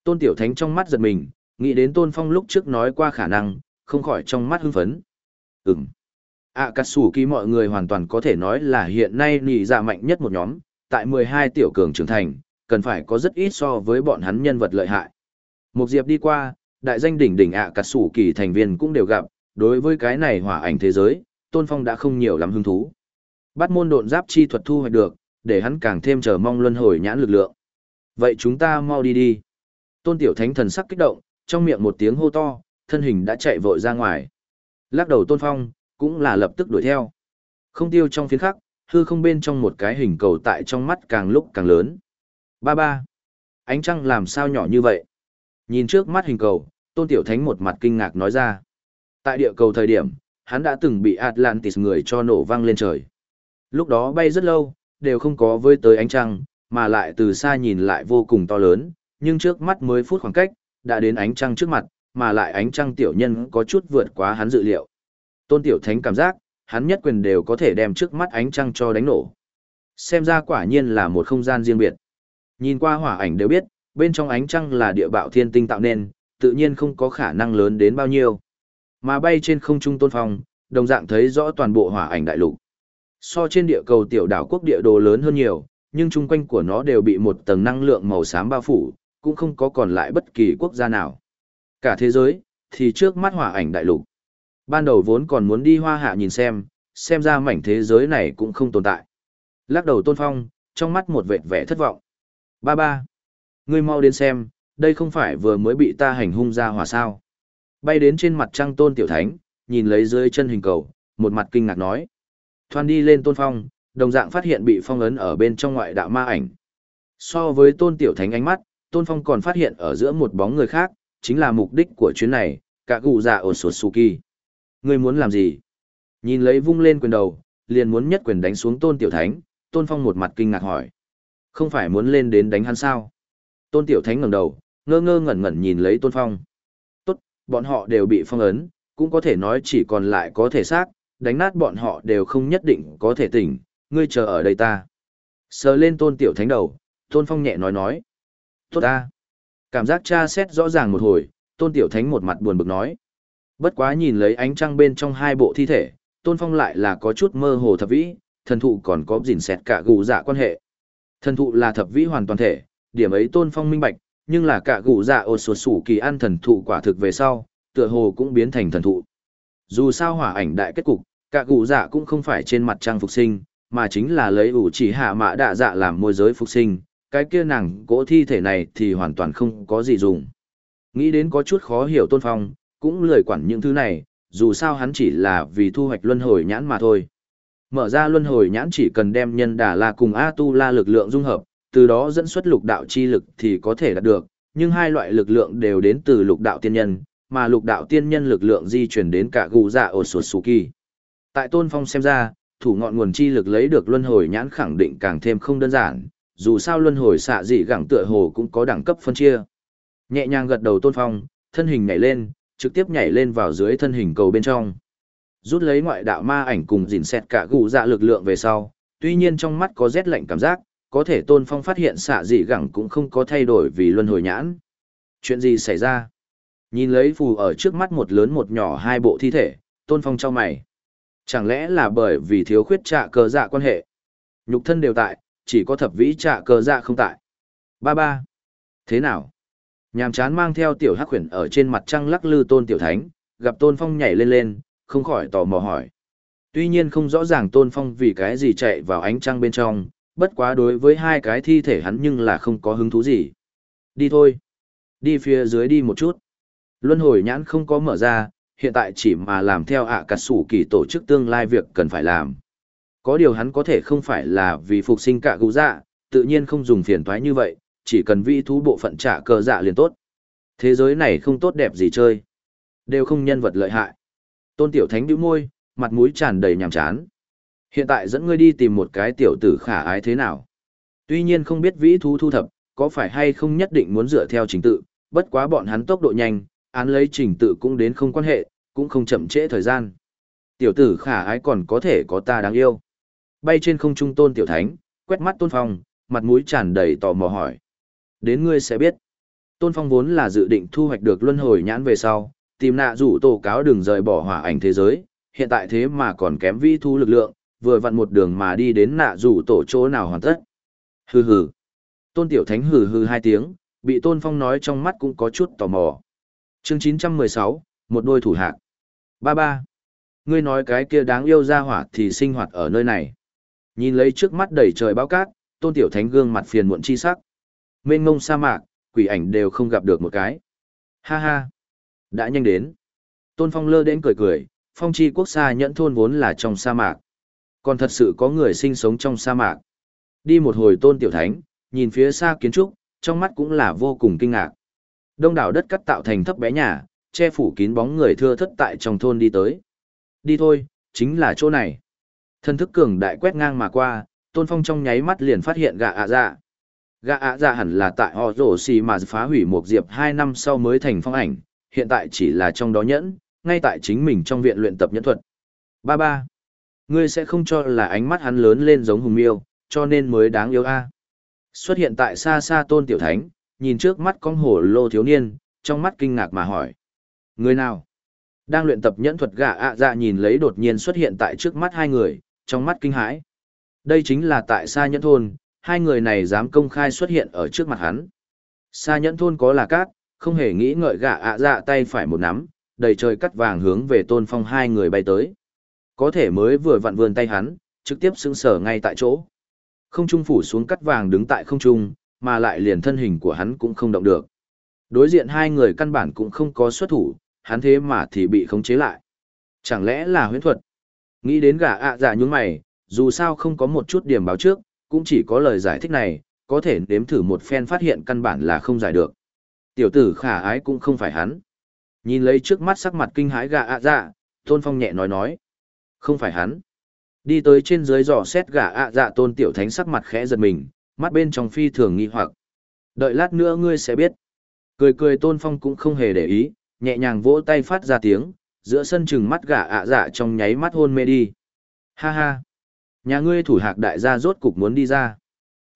Tôn Tiểu Thánh trong mắt giật mình, nghĩ đến Tôn Phong lúc trước nói qua khả năng, không khỏi trong mắt hưng phấn. Ừm. À cắt sủ ký mọi người hoàn toàn có thể nói là hiện nay nỉ dạ mạnh nhất một nhóm, tại 12 tiểu cường trưởng thành, cần phải có rất ít so với bọn hắn nhân vật lợi hại. Một diệp đi qua, đại danh đỉnh đỉnh ạ à cắt sủ kỳ thành viên cũng đều gặp, đối với cái này hỏa ảnh thế giới, Tôn Phong đã không nhiều lắm hứng thú. Bắt môn độn giáp chi thuật thu hoạch được, để hắn càng thêm chờ mong luân hồi nhãn lực lượng. Vậy chúng ta mau đi đi. Tôn Tiểu Thánh thần sắc kích động, trong miệng một tiếng hô to, thân hình đã chạy vội ra ngoài. Lắc đầu Tôn Phong, cũng là lập tức đuổi theo. Không tiêu trong phiến khắc, hư không bên trong một cái hình cầu tại trong mắt càng lúc càng lớn. Ba ba. Ánh trăng làm sao nhỏ như vậy? Nhìn trước mắt hình cầu, Tôn Tiểu Thánh một mặt kinh ngạc nói ra. Tại địa cầu thời điểm, hắn đã từng bị Atlantis người cho nổ vang lên trời. Lúc đó bay rất lâu, đều không có với tới ánh trăng, mà lại từ xa nhìn lại vô cùng to lớn, nhưng trước mắt mới phút khoảng cách, đã đến ánh trăng trước mặt, mà lại ánh trăng tiểu nhân có chút vượt quá hắn dự liệu. Tôn Tiểu Thánh cảm giác, hắn nhất quyền đều có thể đem trước mắt ánh trăng cho đánh nổ. Xem ra quả nhiên là một không gian riêng biệt. Nhìn qua hỏa ảnh đều biết, bên trong ánh trăng là địa bạo thiên tinh tạo nên, tự nhiên không có khả năng lớn đến bao nhiêu. Mà bay trên không trung tôn phong, đồng dạng thấy rõ toàn bộ hỏa ảnh đại lục. So trên địa cầu tiểu đảo quốc địa đồ lớn hơn nhiều, nhưng chung quanh của nó đều bị một tầng năng lượng màu xám bao phủ, cũng không có còn lại bất kỳ quốc gia nào. Cả thế giới, thì trước mắt hỏa ảnh đại lục. Ban đầu vốn còn muốn đi hoa hạ nhìn xem, xem ra mảnh thế giới này cũng không tồn tại. Lắc đầu tôn phong, trong mắt một vệt vẻ thất vọng. Ba ba. Ngươi mau đến xem, đây không phải vừa mới bị ta hành hung ra hỏa sao. Bay đến trên mặt trăng tôn tiểu thánh, nhìn lấy dưới chân hình cầu, một mặt kinh ngạc nói. Thoan đi lên tôn phong, đồng dạng phát hiện bị phong ấn ở bên trong ngoại đạo ma ảnh. So với tôn tiểu thánh ánh mắt, tôn phong còn phát hiện ở giữa một bóng người khác, chính là mục đích của chuyến này, cả gù già ở sột kỳ. Ngươi muốn làm gì? Nhìn lấy vung lên quyền đầu, liền muốn nhất quyền đánh xuống tôn tiểu thánh, tôn phong một mặt kinh ngạc hỏi. Không phải muốn lên đến đánh hắn sao? Tôn tiểu thánh ngẩng đầu, ngơ ngơ ngẩn ngẩn nhìn lấy tôn phong. Tốt, bọn họ đều bị phong ấn, cũng có thể nói chỉ còn lại có thể xác, đánh nát bọn họ đều không nhất định có thể tỉnh, ngươi chờ ở đây ta. Sờ lên tôn tiểu thánh đầu, tôn phong nhẹ nói nói. Tốt ta. Cảm giác cha xét rõ ràng một hồi, tôn tiểu thánh một mặt buồn bực nói. Bất quá nhìn lấy ánh trăng bên trong hai bộ thi thể, tôn phong lại là có chút mơ hồ thập vĩ, thần thụ còn có gìn xẹt cả gù dạ quan hệ. Thần thụ là thập vĩ hoàn toàn thể, điểm ấy tôn phong minh bạch, nhưng là cả gù dạ ột sột sủ kỳ ăn thần thụ quả thực về sau, tựa hồ cũng biến thành thần thụ. Dù sao hỏa ảnh đại kết cục, cả gù dạ cũng không phải trên mặt trăng phục sinh, mà chính là lấy ủ chỉ hạ mã đạ dạ làm môi giới phục sinh, cái kia nàng cỗ thi thể này thì hoàn toàn không có gì dùng. Nghĩ đến có chút khó hiểu tôn phong, cũng lười quản những thứ này, dù sao hắn chỉ là vì thu hoạch luân hồi nhãn mà thôi. Mở ra luân hồi nhãn chỉ cần đem nhân đà la cùng A tu la lực lượng dung hợp, từ đó dẫn xuất lục đạo chi lực thì có thể đạt được, nhưng hai loại lực lượng đều đến từ lục đạo tiên nhân, mà lục đạo tiên nhân lực lượng di chuyển đến cả gù dạ ổ sột sù kỳ. Tại Tôn Phong xem ra, thủ ngọn nguồn chi lực lấy được luân hồi nhãn khẳng định càng thêm không đơn giản, dù sao luân hồi xạ dị gẳng tựa hồ cũng có đẳng cấp phân chia. Nhẹ nhàng gật đầu Tôn Phong, thân hình nhảy lên, trực tiếp nhảy lên vào dưới thân hình cầu bên trong. Rút lấy ngoại đạo ma ảnh cùng dìn xẹt cả gù dạ lực lượng về sau, tuy nhiên trong mắt có rét lạnh cảm giác, có thể tôn phong phát hiện xạ dị gẳng cũng không có thay đổi vì luân hồi nhãn. Chuyện gì xảy ra? Nhìn lấy phù ở trước mắt một lớn một nhỏ hai bộ thi thể, tôn phong cho mày. Chẳng lẽ là bởi vì thiếu khuyết trạ cờ dạ quan hệ? Nhục thân đều tại, chỉ có thập vĩ trạ cờ dạ không tại. Ba ba. Thế nào? Nhàm chán mang theo tiểu hắc khuyển ở trên mặt trăng lắc lư tôn tiểu thánh, gặp tôn phong nhảy lên lên, không khỏi tò mò hỏi. Tuy nhiên không rõ ràng tôn phong vì cái gì chạy vào ánh trăng bên trong, bất quá đối với hai cái thi thể hắn nhưng là không có hứng thú gì. Đi thôi. Đi phía dưới đi một chút. Luân hồi nhãn không có mở ra, hiện tại chỉ mà làm theo ạ à cà sủ kỳ tổ chức tương lai việc cần phải làm. Có điều hắn có thể không phải là vì phục sinh cả gũ dạ, tự nhiên không dùng phiền toái như vậy, chỉ cần vĩ thú bộ phận trả cờ dạ liền tốt. Thế giới này không tốt đẹp gì chơi. Đều không nhân vật lợi hại. Tôn Tiểu Thánh đứa môi, mặt mũi tràn đầy nhàm chán. Hiện tại dẫn ngươi đi tìm một cái tiểu tử khả ái thế nào. Tuy nhiên không biết vĩ thú thu thập, có phải hay không nhất định muốn dựa theo trình tự, bất quá bọn hắn tốc độ nhanh, án lấy trình tự cũng đến không quan hệ, cũng không chậm trễ thời gian. Tiểu tử khả ái còn có thể có ta đáng yêu. Bay trên không trung tôn tiểu thánh, quét mắt tôn phong, mặt mũi tràn đầy tò mò hỏi. Đến ngươi sẽ biết. Tôn phong vốn là dự định thu hoạch được luân hồi nhãn về sau, tìm nạ rủ tổ cáo đừng rời bỏ hỏa ảnh thế giới, hiện tại thế mà còn kém vi thu lực lượng, vừa vặn một đường mà đi đến nạ rủ tổ chỗ nào hoàn tất. Hừ hừ. Tôn tiểu thánh hừ hừ hai tiếng, bị tôn phong nói trong mắt cũng có chút tò mò. Chương 916, một đôi thủ hạc. Ba ba. Ngươi nói cái kia đáng yêu ra hỏa thì sinh hoạt ở nơi này. Nhìn lấy trước mắt đầy trời bao cát, tôn tiểu thánh gương mặt phiền muộn chi sắc. Mênh mông sa mạc, quỷ ảnh đều không gặp được một cái. Ha ha. Đã nhanh đến. Tôn phong lơ đến cười cười, phong chi quốc xa nhẫn thôn vốn là trong sa mạc. Còn thật sự có người sinh sống trong sa mạc. Đi một hồi tôn tiểu thánh, nhìn phía xa kiến trúc, trong mắt cũng là vô cùng kinh ngạc. Đông đảo đất cắt tạo thành thấp bé nhà, che phủ kín bóng người thưa thất tại trong thôn đi tới. Đi thôi, chính là chỗ này. Thân thức cường đại quét ngang mà qua, tôn phong trong nháy mắt liền phát hiện gạ ạ dạ. Gã ạ dạ hẳn là tại họ rổ xì mà phá hủy một diệp hai năm sau mới thành phong ảnh, hiện tại chỉ là trong đó nhẫn, ngay tại chính mình trong viện luyện tập nhẫn thuật. Ba ba. Ngươi sẽ không cho là ánh mắt hắn lớn lên giống hùng miêu, cho nên mới đáng yêu a. Xuất hiện tại xa xa tôn tiểu thánh, nhìn trước mắt con hổ lô thiếu niên, trong mắt kinh ngạc mà hỏi. Người nào? Đang luyện tập nhẫn thuật Gã ạ dạ nhìn lấy đột nhiên xuất hiện tại trước mắt hai người, trong mắt kinh hãi. Đây chính là tại xa nhẫn thôn, hai người này dám công khai xuất hiện ở trước mặt hắn. Sa nhẫn thôn có là cát, không hề nghĩ ngợi gạ ạ dạ tay phải một nắm, đầy trời cắt vàng hướng về tôn phong hai người bay tới. Có thể mới vừa vặn vươn tay hắn, trực tiếp sững sở ngay tại chỗ. Không trung phủ xuống cắt vàng đứng tại không trung, mà lại liền thân hình của hắn cũng không động được. Đối diện hai người căn bản cũng không có xuất thủ, hắn thế mà thì bị khống chế lại. Chẳng lẽ là huyễn thuật? Nghĩ đến gã ạ à dạ nhúng mày, dù sao không có một chút điểm báo trước, cũng chỉ có lời giải thích này, có thể đếm thử một phen phát hiện căn bản là không giải được. Tiểu tử khả ái cũng không phải hắn. Nhìn lấy trước mắt sắc mặt kinh hãi gà ạ à dạ, Tôn Phong nhẹ nói nói. Không phải hắn. Đi tới trên dưới giò xét gà ạ dạ Tôn Tiểu Thánh sắc mặt khẽ giật mình, mắt bên trong phi thường nghi hoặc. Đợi lát nữa ngươi sẽ biết. Cười cười Tôn Phong cũng không hề để ý, nhẹ nhàng vỗ tay phát ra tiếng, giữa sân chừng mắt gà ạ dạ trong nháy mắt hôn mê đi. Ha ha! Nhà ngươi thủ hạc đại gia rốt cục muốn đi ra.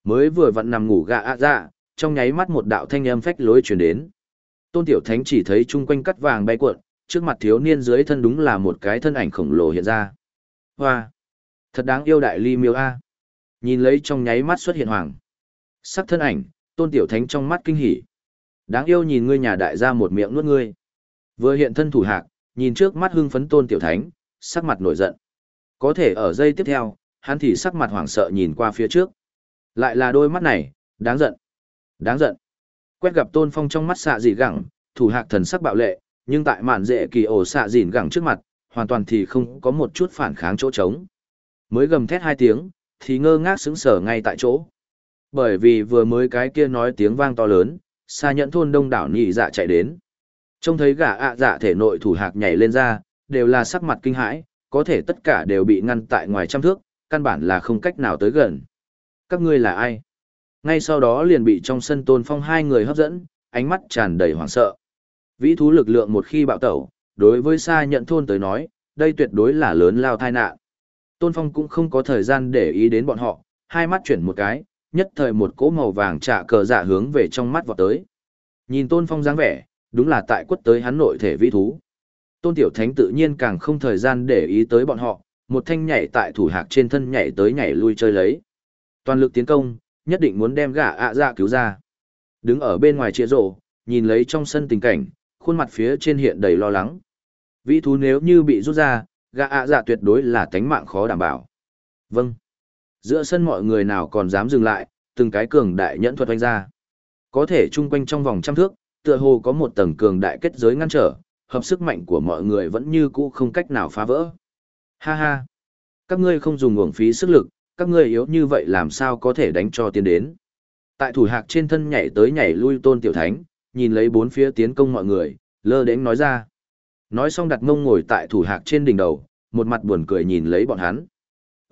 Mới vừa vặn nằm ngủ gạ ạ dạ, trong nháy mắt một đạo thanh âm phách lối truyền đến. Tôn Tiểu Thánh chỉ thấy chung quanh cắt vàng bay cuộn, trước mặt thiếu niên dưới thân đúng là một cái thân ảnh khổng lồ hiện ra. Hoa! Thật đáng yêu đại ly miêu A. Nhìn lấy trong nháy mắt xuất hiện hoàng. Sắc thân ảnh, Tôn Tiểu Thánh trong mắt kinh hỉ. Đáng yêu nhìn ngươi nhà đại gia một miệng nuốt ngươi. Vừa hiện thân thủ hạc, nhìn trước mắt hưng phấn tôn tiểu thánh, sắc mặt nổi giận. Có thể ở giây tiếp theo, hắn thì sắc mặt hoảng sợ nhìn qua phía trước. Lại là đôi mắt này, đáng giận. Đáng giận. Quét gặp tôn phong trong mắt xạ dị gẳng, thủ hạc thần sắc bạo lệ, nhưng tại mạn dễ kỳ ổ xạ dịn gẳng trước mặt, hoàn toàn thì không có một chút phản kháng chỗ trống. Mới gầm thét hai tiếng, thì ngơ ngác sững sờ ngay tại chỗ. Bởi vì vừa mới cái kia nói tiếng vang to lớn, xa nhẫn thôn đông đảo nhị dạ chạy đến. Trông thấy gã ạ dạ thể nội thủ hạc nhảy lên ra, đều là sắc mặt kinh hãi, có thể tất cả đều bị ngăn tại ngoài trăm thước, căn bản là không cách nào tới gần. Các ngươi là ai? Ngay sau đó liền bị trong sân tôn phong hai người hấp dẫn, ánh mắt tràn đầy hoảng sợ. Vĩ thú lực lượng một khi bạo tẩu, đối với xa nhận thôn tới nói, đây tuyệt đối là lớn lao tai nạn. Tôn Phong cũng không có thời gian để ý đến bọn họ, hai mắt chuyển một cái, nhất thời một cỗ màu vàng trả cờ giả hướng về trong mắt vọt tới. Nhìn Tôn Phong dáng vẻ, đúng là tại quất tới hắn nội thể vĩ thú. Tôn Tiểu Thánh tự nhiên càng không thời gian để ý tới bọn họ, một thanh nhảy tại thủ hạc trên thân nhảy tới nhảy lui chơi lấy. Toàn lực tiến công, nhất định muốn đem gã ạ dạ cứu ra. Đứng ở bên ngoài chĩa rổ, nhìn lấy trong sân tình cảnh, khuôn mặt phía trên hiện đầy lo lắng. Vĩ thú nếu như bị rút ra, gã ạ dạ tuyệt đối là tánh mạng khó đảm bảo. Vâng. Giữa sân mọi người nào còn dám dừng lại, từng cái cường đại nhẫn thuật oanh ra. Có thể chung quanh trong vòng trăm thước, tựa hồ có một tầng cường đại kết giới ngăn trở, hợp sức mạnh của mọi người vẫn như cũ không cách nào phá vỡ. Ha ha! Các ngươi không dùng uổng phí sức lực, các ngươi yếu như vậy làm sao có thể đánh cho tiến đến. Tại thủ hạc trên thân nhảy tới nhảy lui tôn tiểu thánh, nhìn lấy bốn phía tiến công mọi người, lơ đến nói ra. Nói xong đặt mông ngồi tại thủ hạc trên đỉnh đầu, một mặt buồn cười nhìn lấy bọn hắn.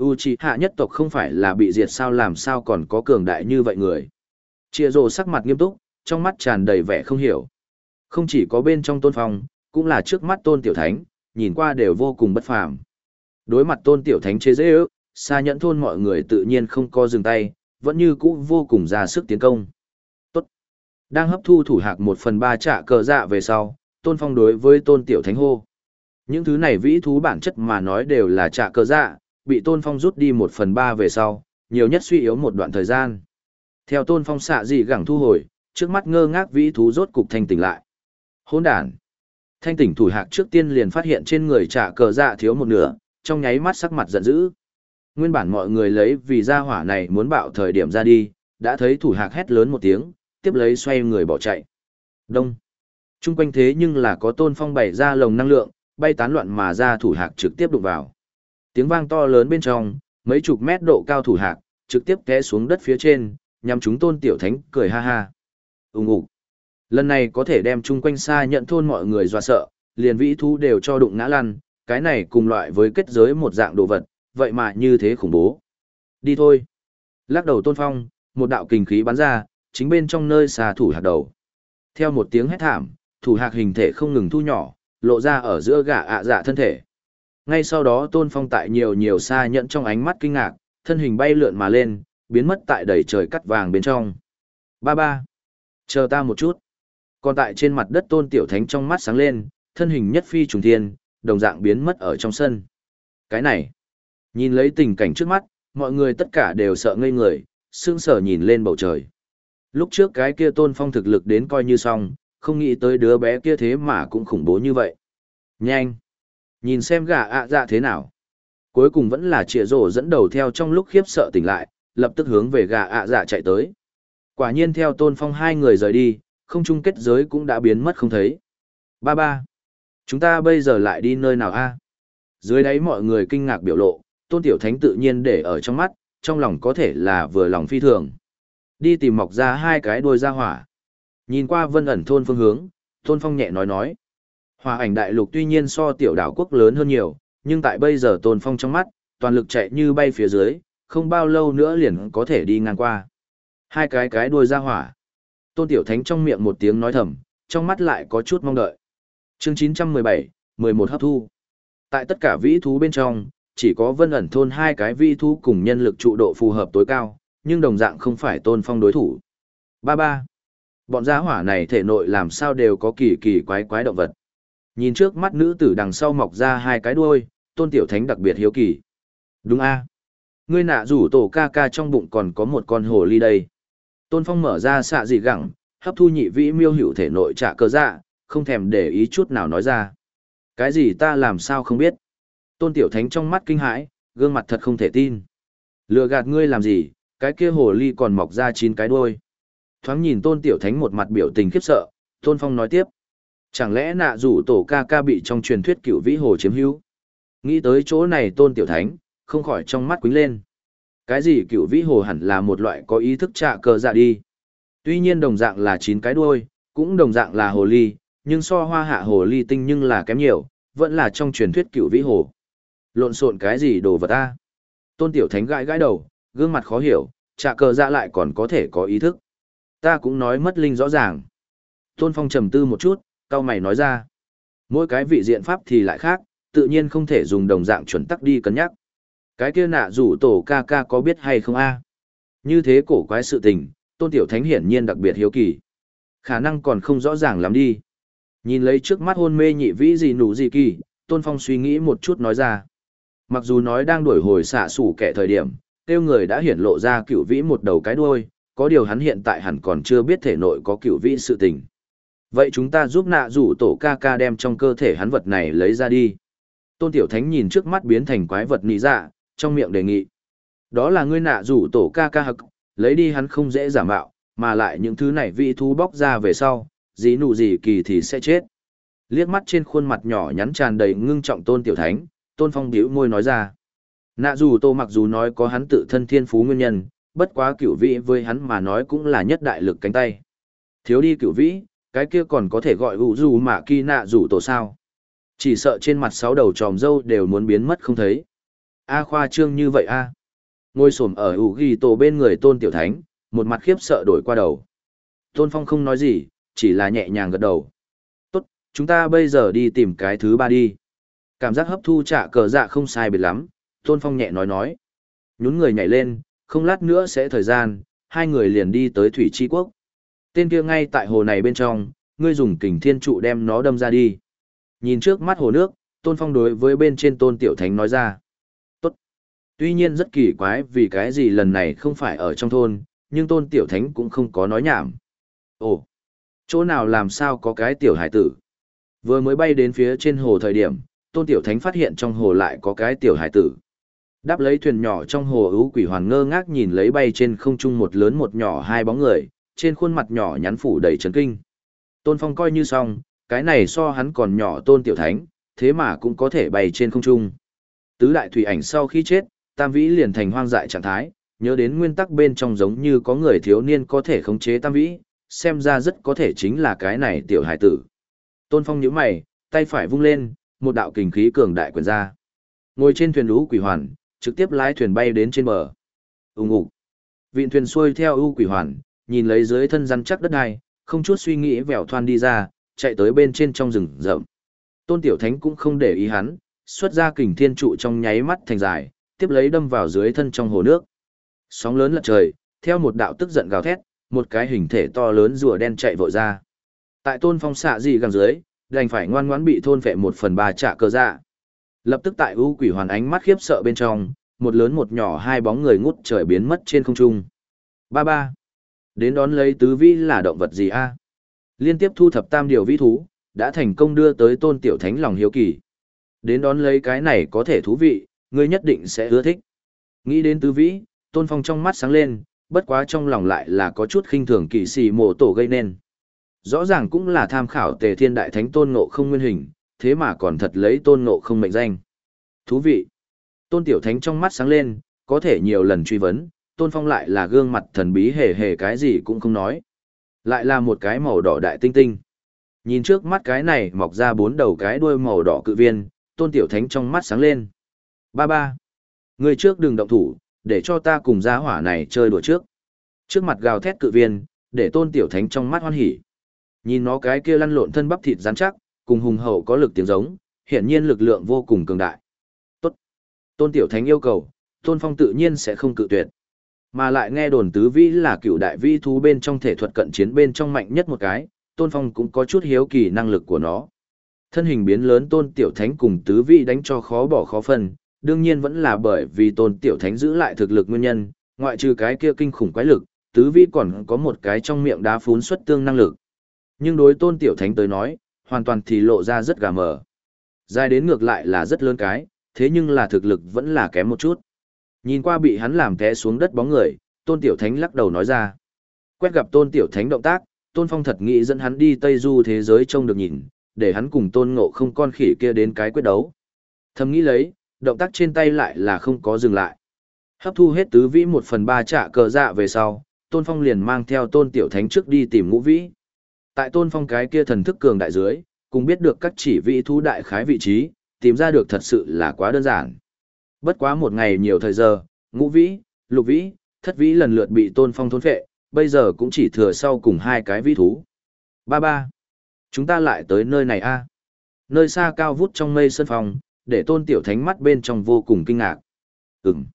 Uchiha nhất tộc không phải là bị diệt sao làm sao còn có cường đại như vậy người. Chia rồ sắc mặt nghiêm túc, trong mắt tràn đầy vẻ không hiểu. Không chỉ có bên trong tôn phong, cũng là trước mắt tôn tiểu thánh, nhìn qua đều vô cùng bất phàm. Đối mặt tôn tiểu thánh chế dễ ước, xa nhẫn thôn mọi người tự nhiên không co dừng tay, vẫn như cũ vô cùng ra sức tiến công. Tốt. Đang hấp thu thủ hạc một phần ba trả cờ dạ về sau, tôn phong đối với tôn tiểu thánh hô. Những thứ này vĩ thú bản chất mà nói đều là trả cờ dạ, bị tôn phong rút đi một phần ba về sau, nhiều nhất suy yếu một đoạn thời gian. Theo tôn phong xạ gì gẳng thu hồi, trước mắt ngơ ngác vĩ thú rốt cục thanh tỉnh lại. Hỗn đàn. Thanh tỉnh thủ hạc trước tiên liền phát hiện trên người trả cờ dạ thiếu một nửa, trong nháy mắt sắc mặt giận dữ. Nguyên bản mọi người lấy vì gia hỏa này muốn bạo thời điểm ra đi, đã thấy thủ hạc hét lớn một tiếng, tiếp lấy xoay người bỏ chạy. Đông. Trung quanh thế nhưng là có tôn phong bày ra lồng năng lượng, bay tán loạn mà ra thủ hạc trực tiếp đụng vào. Tiếng vang to lớn bên trong, mấy chục mét độ cao thủ hạc, trực tiếp té xuống đất phía trên, nhằm chúng tôn tiểu thánh cười ha ha. Úng ủ. Lần này có thể đem chung quanh xa nhận thôn mọi người dọa sợ, liền vĩ thú đều cho đụng ngã lăn, cái này cùng loại với kết giới một dạng đồ vật, vậy mà như thế khủng bố. Đi thôi. Lắc đầu tôn phong, một đạo kình khí bắn ra, chính bên trong nơi xà thủ hạc đầu. Theo một tiếng hét thảm, thủ hạc hình thể không ngừng thu nhỏ, lộ ra ở giữa gã ạ dạ thân thể. Ngay sau đó tôn phong tại nhiều nhiều xa nhận trong ánh mắt kinh ngạc, thân hình bay lượn mà lên, biến mất tại đầy trời cắt vàng bên trong. Ba ba. Chờ ta một chút. Còn tại trên mặt đất tôn tiểu thánh trong mắt sáng lên, thân hình nhất phi trùng thiên, đồng dạng biến mất ở trong sân. Cái này. Nhìn lấy tình cảnh trước mắt, mọi người tất cả đều sợ ngây người, sững sờ nhìn lên bầu trời. Lúc trước cái kia tôn phong thực lực đến coi như xong, không nghĩ tới đứa bé kia thế mà cũng khủng bố như vậy. Nhanh! Nhìn xem gà ạ dạ thế nào. Cuối cùng vẫn là trịa rổ dẫn đầu theo trong lúc khiếp sợ tỉnh lại, lập tức hướng về gà ạ dạ chạy tới. Quả nhiên theo tôn phong hai người rời đi, không chung kết giới cũng đã biến mất không thấy. Ba ba! Chúng ta bây giờ lại đi nơi nào a? Dưới đáy mọi người kinh ngạc biểu lộ, tôn tiểu thánh tự nhiên để ở trong mắt, trong lòng có thể là vừa lòng phi thường. Đi tìm mọc ra hai cái đuôi ra hỏa. Nhìn qua vân ẩn thôn phương hướng, tôn phong nhẹ nói nói. Hòa ảnh đại lục tuy nhiên so tiểu đảo quốc lớn hơn nhiều, nhưng tại bây giờ tôn phong trong mắt, toàn lực chạy như bay phía dưới, không bao lâu nữa liền có thể đi ngang qua. Hai cái cái đuôi ra hỏa. Tôn tiểu thánh trong miệng một tiếng nói thầm, trong mắt lại có chút mong đợi. Chương 917, 11 hấp thu. Tại tất cả vĩ thú bên trong, chỉ có vân ẩn thôn hai cái vĩ thú cùng nhân lực trụ độ phù hợp tối cao, nhưng đồng dạng không phải tôn phong đối thủ. Ba ba. Bọn giá hỏa này thể nội làm sao đều có kỳ kỳ quái quái động vật. Nhìn trước mắt nữ tử đằng sau mọc ra hai cái đuôi, tôn tiểu thánh đặc biệt hiếu kỳ. Đúng a Ngươi nạ rủ tổ ca ca trong bụng còn có một con hồ ly đây. Tôn phong mở ra xạ dị gẳng, hấp thu nhị vĩ miêu hữu thể nội trả cơ dạ, không thèm để ý chút nào nói ra. Cái gì ta làm sao không biết. Tôn tiểu thánh trong mắt kinh hãi, gương mặt thật không thể tin. Lừa gạt ngươi làm gì, cái kia hồ ly còn mọc ra chín cái đuôi. Thoáng nhìn tôn tiểu thánh một mặt biểu tình khiếp sợ, tôn phong nói tiếp. Chẳng lẽ nạ rủ tổ ca ca bị trong truyền thuyết cựu vĩ hồ chiếm hữu? Nghĩ tới chỗ này tôn tiểu thánh, không khỏi trong mắt quính lên. Cái gì cựu vĩ hồ hẳn là một loại có ý thức trạ cờ dạ đi. Tuy nhiên đồng dạng là chín cái đuôi, cũng đồng dạng là hồ ly, nhưng so hoa hạ hồ ly tinh nhưng là kém nhiều, vẫn là trong truyền thuyết cựu vĩ hồ. Lộn xộn cái gì đồ vật ta? Tôn tiểu thánh gãi gãi đầu, gương mặt khó hiểu, trạ cờ dạ lại còn có thể có ý thức. Ta cũng nói mất linh rõ ràng. Tôn phong trầm tư một chút, cao mày nói ra. Mỗi cái vị diện pháp thì lại khác, tự nhiên không thể dùng đồng dạng chuẩn tắc đi cân nhắc. Cái kia nạ rủ tổ ca ca có biết hay không a? Như thế cổ quái sự tình, tôn tiểu thánh hiển nhiên đặc biệt hiếu kỳ. Khả năng còn không rõ ràng lắm đi. Nhìn lấy trước mắt hôn mê nhị vĩ gì nụ gì kỳ, tôn phong suy nghĩ một chút nói ra. Mặc dù nói đang đuổi hồi xạ sủ kẻ thời điểm, tiêu người đã hiển lộ ra cựu vĩ một đầu cái đuôi, có điều hắn hiện tại hẳn còn chưa biết thể nội có cựu vĩ sự tình. Vậy chúng ta giúp nạ rủ tổ ca ca đem trong cơ thể hắn vật này lấy ra đi. Tôn Tiểu Thánh nhìn trước mắt biến thành quái vật nị dạ, trong miệng đề nghị. Đó là ngươi nạ rủ tổ ca ca hực, lấy đi hắn không dễ giả mạo, mà lại những thứ này vị thú bóc ra về sau, dí nụ gì kỳ thì sẽ chết. Liếc mắt trên khuôn mặt nhỏ nhắn tràn đầy ngưng trọng Tôn Tiểu Thánh, Tôn Phong biểu môi nói ra. Nạ dù tô mặc dù nói có hắn tự thân thiên phú nguyên nhân, bất quá cửu vĩ với hắn mà nói cũng là nhất đại lực cánh tay. Thiếu đi cửu vĩ, cái kia còn có thể gọi ủ dù mà kỳ nạ dù tổ sao. Chỉ sợ trên mặt sáu đầu tròm dâu đều muốn biến mất không thấy. A khoa trương như vậy a. Ngồi sổm ở ủ ghi tổ bên người tôn tiểu thánh, một mặt khiếp sợ đổi qua đầu. Tôn Phong không nói gì, chỉ là nhẹ nhàng gật đầu. Tốt, chúng ta bây giờ đi tìm cái thứ ba đi. Cảm giác hấp thu trả cờ dạ không sai biệt lắm, Tôn Phong nhẹ nói nói. Nhún người nhảy lên, không lát nữa sẽ thời gian, hai người liền đi tới Thủy Tri Quốc. Tên kia ngay tại hồ này bên trong, ngươi dùng kình thiên trụ đem nó đâm ra đi. Nhìn trước mắt hồ nước, Tôn Phong đối với bên trên Tôn Tiểu Thánh nói ra. Tốt. Tuy nhiên rất kỳ quái vì cái gì lần này không phải ở trong thôn, nhưng Tôn Tiểu Thánh cũng không có nói nhảm. Ồ, chỗ nào làm sao có cái tiểu hải tử? Vừa mới bay đến phía trên hồ thời điểm, Tôn Tiểu Thánh phát hiện trong hồ lại có cái tiểu hải tử. Đáp lấy thuyền nhỏ trong hồ ưu quỷ hoàn ngơ ngác nhìn lấy bay trên không trung một lớn một nhỏ hai bóng người, trên khuôn mặt nhỏ nhắn phủ đầy chấn kinh. Tôn Phong coi như xong, cái này so hắn còn nhỏ tôn tiểu thánh, thế mà cũng có thể bay trên không trung. Tứ đại thủy ảnh sau khi chết, tam vĩ liền thành hoang dại trạng thái, nhớ đến nguyên tắc bên trong giống như có người thiếu niên có thể khống chế tam vĩ, xem ra rất có thể chính là cái này tiểu hải tử. Tôn Phong nhíu mày, tay phải vung lên, một đạo kình khí cường đại quyền ra. Ngồi trên thuyền lũ quỷ hoàn, trực tiếp lái thuyền bay đến trên bờ. Ùng ục. Vịn thuyền xuôi theo ưu quỷ hoàn, nhìn lấy dưới thân rắn chắc đất này, không chút suy nghĩ vèo thoan đi ra, chạy tới bên trên trong rừng rậm. Tôn Tiểu Thánh cũng không để ý hắn, xuất ra kình thiên trụ trong nháy mắt thành dài, tiếp lấy đâm vào dưới thân trong hồ nước. Sóng lớn lật trời, theo một đạo tức giận gào thét, một cái hình thể to lớn rùa đen chạy vội ra. Tại Tôn Phong xạ gì gần dưới, đành phải ngoan ngoãn bị thôn phệ một phần ba trả cơ dạ. Lập tức tại ưu quỷ hoàn ánh mắt khiếp sợ bên trong, một lớn một nhỏ hai bóng người ngút trời biến mất trên không trung. Ba ba. Đến đón lấy tứ vĩ là động vật gì a? Liên tiếp thu thập tam điều vĩ thú, đã thành công đưa tới tôn tiểu thánh lòng hiếu kỳ. Đến đón lấy cái này có thể thú vị, ngươi nhất định sẽ ưa thích. Nghĩ đến tứ vĩ, tôn phong trong mắt sáng lên, bất quá trong lòng lại là có chút khinh thường kỳ sĩ mộ tổ gây nên. Rõ ràng cũng là tham khảo tề thiên đại thánh tôn ngộ không nguyên hình, thế mà còn thật lấy tôn ngộ không mệnh danh. Thú vị. Tôn tiểu thánh trong mắt sáng lên, có thể nhiều lần truy vấn, tôn phong lại là gương mặt thần bí hề hề cái gì cũng không nói. Lại là một cái màu đỏ đại tinh tinh. Nhìn trước mắt cái này mọc ra bốn đầu cái đuôi màu đỏ cự viên, tôn tiểu thánh trong mắt sáng lên. Ba ba. Người trước đừng động thủ, để cho ta cùng gia hỏa này chơi đùa trước. Trước mặt gào thét cự viên, để tôn tiểu thánh trong mắt hoan hỉ. Nhìn nó cái kia lăn lộn thân bắp thịt rắn chắc, cùng hùng hậu có lực tiếng giống, hiển nhiên lực lượng vô cùng cường đại. Tốt. Tôn tiểu thánh yêu cầu, tôn phong tự nhiên sẽ không cự tuyệt. Mà lại nghe đồn tứ vĩ là cựu đại vi thú bên trong thể thuật cận chiến bên trong mạnh nhất một cái, Tôn Phong cũng có chút hiếu kỳ năng lực của nó. Thân hình biến lớn Tôn Tiểu Thánh cùng tứ vị đánh cho khó bỏ khó phân, đương nhiên vẫn là bởi vì Tôn Tiểu Thánh giữ lại thực lực nguyên nhân, ngoại trừ cái kia kinh khủng quái lực, tứ vi còn có một cái trong miệng đá phún xuất tương năng lực. Nhưng đối Tôn Tiểu Thánh tới nói, hoàn toàn thì lộ ra rất gà mờ. Dài đến ngược lại là rất lớn cái, thế nhưng là thực lực vẫn là kém một chút. Nhìn qua bị hắn làm té xuống đất bóng người, Tôn Tiểu Thánh lắc đầu nói ra. Quét gặp Tôn Tiểu Thánh động tác, Tôn Phong thật nghĩ dẫn hắn đi Tây Du thế giới trông được nhìn, để hắn cùng Tôn Ngộ không con khỉ kia đến cái quyết đấu. Thầm nghĩ lấy, động tác trên tay lại là không có dừng lại. Hấp thu hết tứ vĩ một phần ba trả cờ dạ về sau, Tôn Phong liền mang theo Tôn Tiểu Thánh trước đi tìm ngũ vĩ. Tại Tôn Phong cái kia thần thức cường đại dưới, cùng biết được các chỉ vị thú đại khái vị trí, tìm ra được thật sự là quá đơn giản. Bất quá một ngày nhiều thời giờ, ngũ vĩ, lục vĩ, thất vĩ lần lượt bị tôn phong thôn phệ, bây giờ cũng chỉ thừa sau cùng hai cái vĩ thú. Ba ba. Chúng ta lại tới nơi này a Nơi xa cao vút trong mây sân phòng, để tôn tiểu thánh mắt bên trong vô cùng kinh ngạc. Ừm.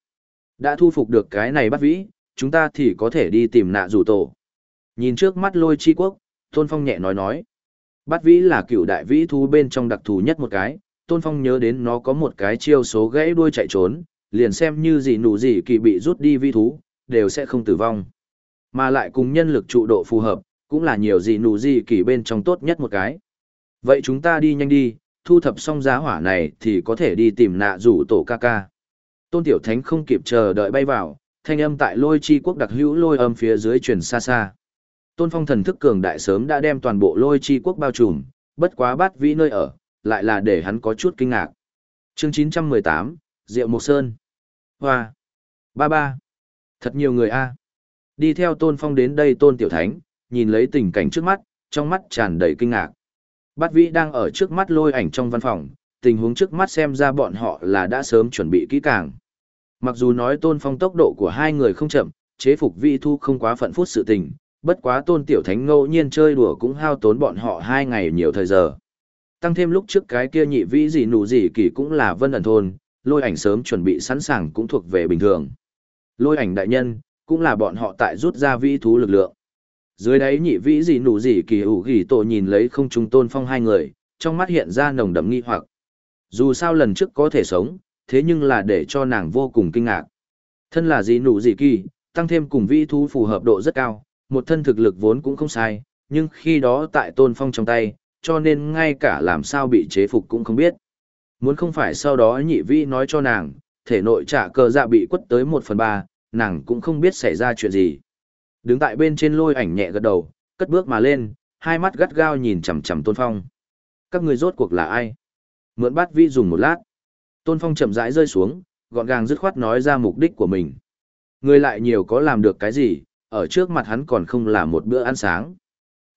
Đã thu phục được cái này bắt vĩ, chúng ta thì có thể đi tìm nạ rủ tổ. Nhìn trước mắt lôi chi quốc, tôn phong nhẹ nói nói. Bắt vĩ là cựu đại vĩ thú bên trong đặc thù nhất một cái, tôn phong nhớ đến nó có một cái chiêu số gãy đuôi chạy trốn, liền xem như gì nụ gì kỳ bị rút đi vĩ thú, đều sẽ không tử vong. Mà lại cùng nhân lực trụ độ phù hợp, cũng là nhiều gì nụ gì kỳ bên trong tốt nhất một cái. Vậy chúng ta đi nhanh đi, thu thập xong giá hỏa này thì có thể đi tìm nạ rủ tổ ca ca. Tôn Tiểu Thánh không kịp chờ đợi bay vào, thanh âm tại lôi chi quốc đặc hữu lôi âm phía dưới truyền xa xa. Tôn Phong thần thức cường đại sớm đã đem toàn bộ lôi chi quốc bao trùm, bất quá bát vĩ nơi ở, lại là để hắn có chút kinh ngạc. Chương 918, Diệu Mộc Sơn. Hoa. Ba ba. Thật nhiều người a. Đi theo Tôn Phong đến đây Tôn Tiểu Thánh, nhìn lấy tình cảnh trước mắt, trong mắt tràn đầy kinh ngạc. Bát vĩ đang ở trước mắt lôi ảnh trong văn phòng, tình huống trước mắt xem ra bọn họ là đã sớm chuẩn bị kỹ càng. Mặc dù nói tôn phong tốc độ của hai người không chậm, chế phục vị thu không quá phận phút sự tình, bất quá tôn tiểu thánh ngẫu nhiên chơi đùa cũng hao tốn bọn họ hai ngày nhiều thời giờ. Tăng thêm lúc trước cái kia nhị vĩ gì nụ gì kỳ cũng là vân ẩn thôn, lôi ảnh sớm chuẩn bị sẵn sàng cũng thuộc về bình thường. Lôi ảnh đại nhân, cũng là bọn họ tại rút ra vĩ thú lực lượng. Dưới đáy nhị vĩ gì nụ gì kỳ ủ gỉ tổ nhìn lấy không trung tôn phong hai người, trong mắt hiện ra nồng đậm nghi hoặc. Dù sao lần trước có thể sống, thế nhưng là để cho nàng vô cùng kinh ngạc. Thân là gì nụ gì kỳ, tăng thêm cùng vĩ thú phù hợp độ rất cao, một thân thực lực vốn cũng không sai, nhưng khi đó tại tôn phong trong tay, cho nên ngay cả làm sao bị chế phục cũng không biết. Muốn không phải sau đó nhị vĩ nói cho nàng, thể nội trả cờ dạ bị quất tới một phần ba, nàng cũng không biết xảy ra chuyện gì. Đứng tại bên trên lôi ảnh nhẹ gật đầu, cất bước mà lên, hai mắt gắt gao nhìn chằm chằm Tôn Phong. Các người rốt cuộc là ai? Mượn bát vi dùng một lát. Tôn Phong chậm rãi rơi xuống, gọn gàng dứt khoát nói ra mục đích của mình. Người lại nhiều có làm được cái gì, ở trước mặt hắn còn không là một bữa ăn sáng.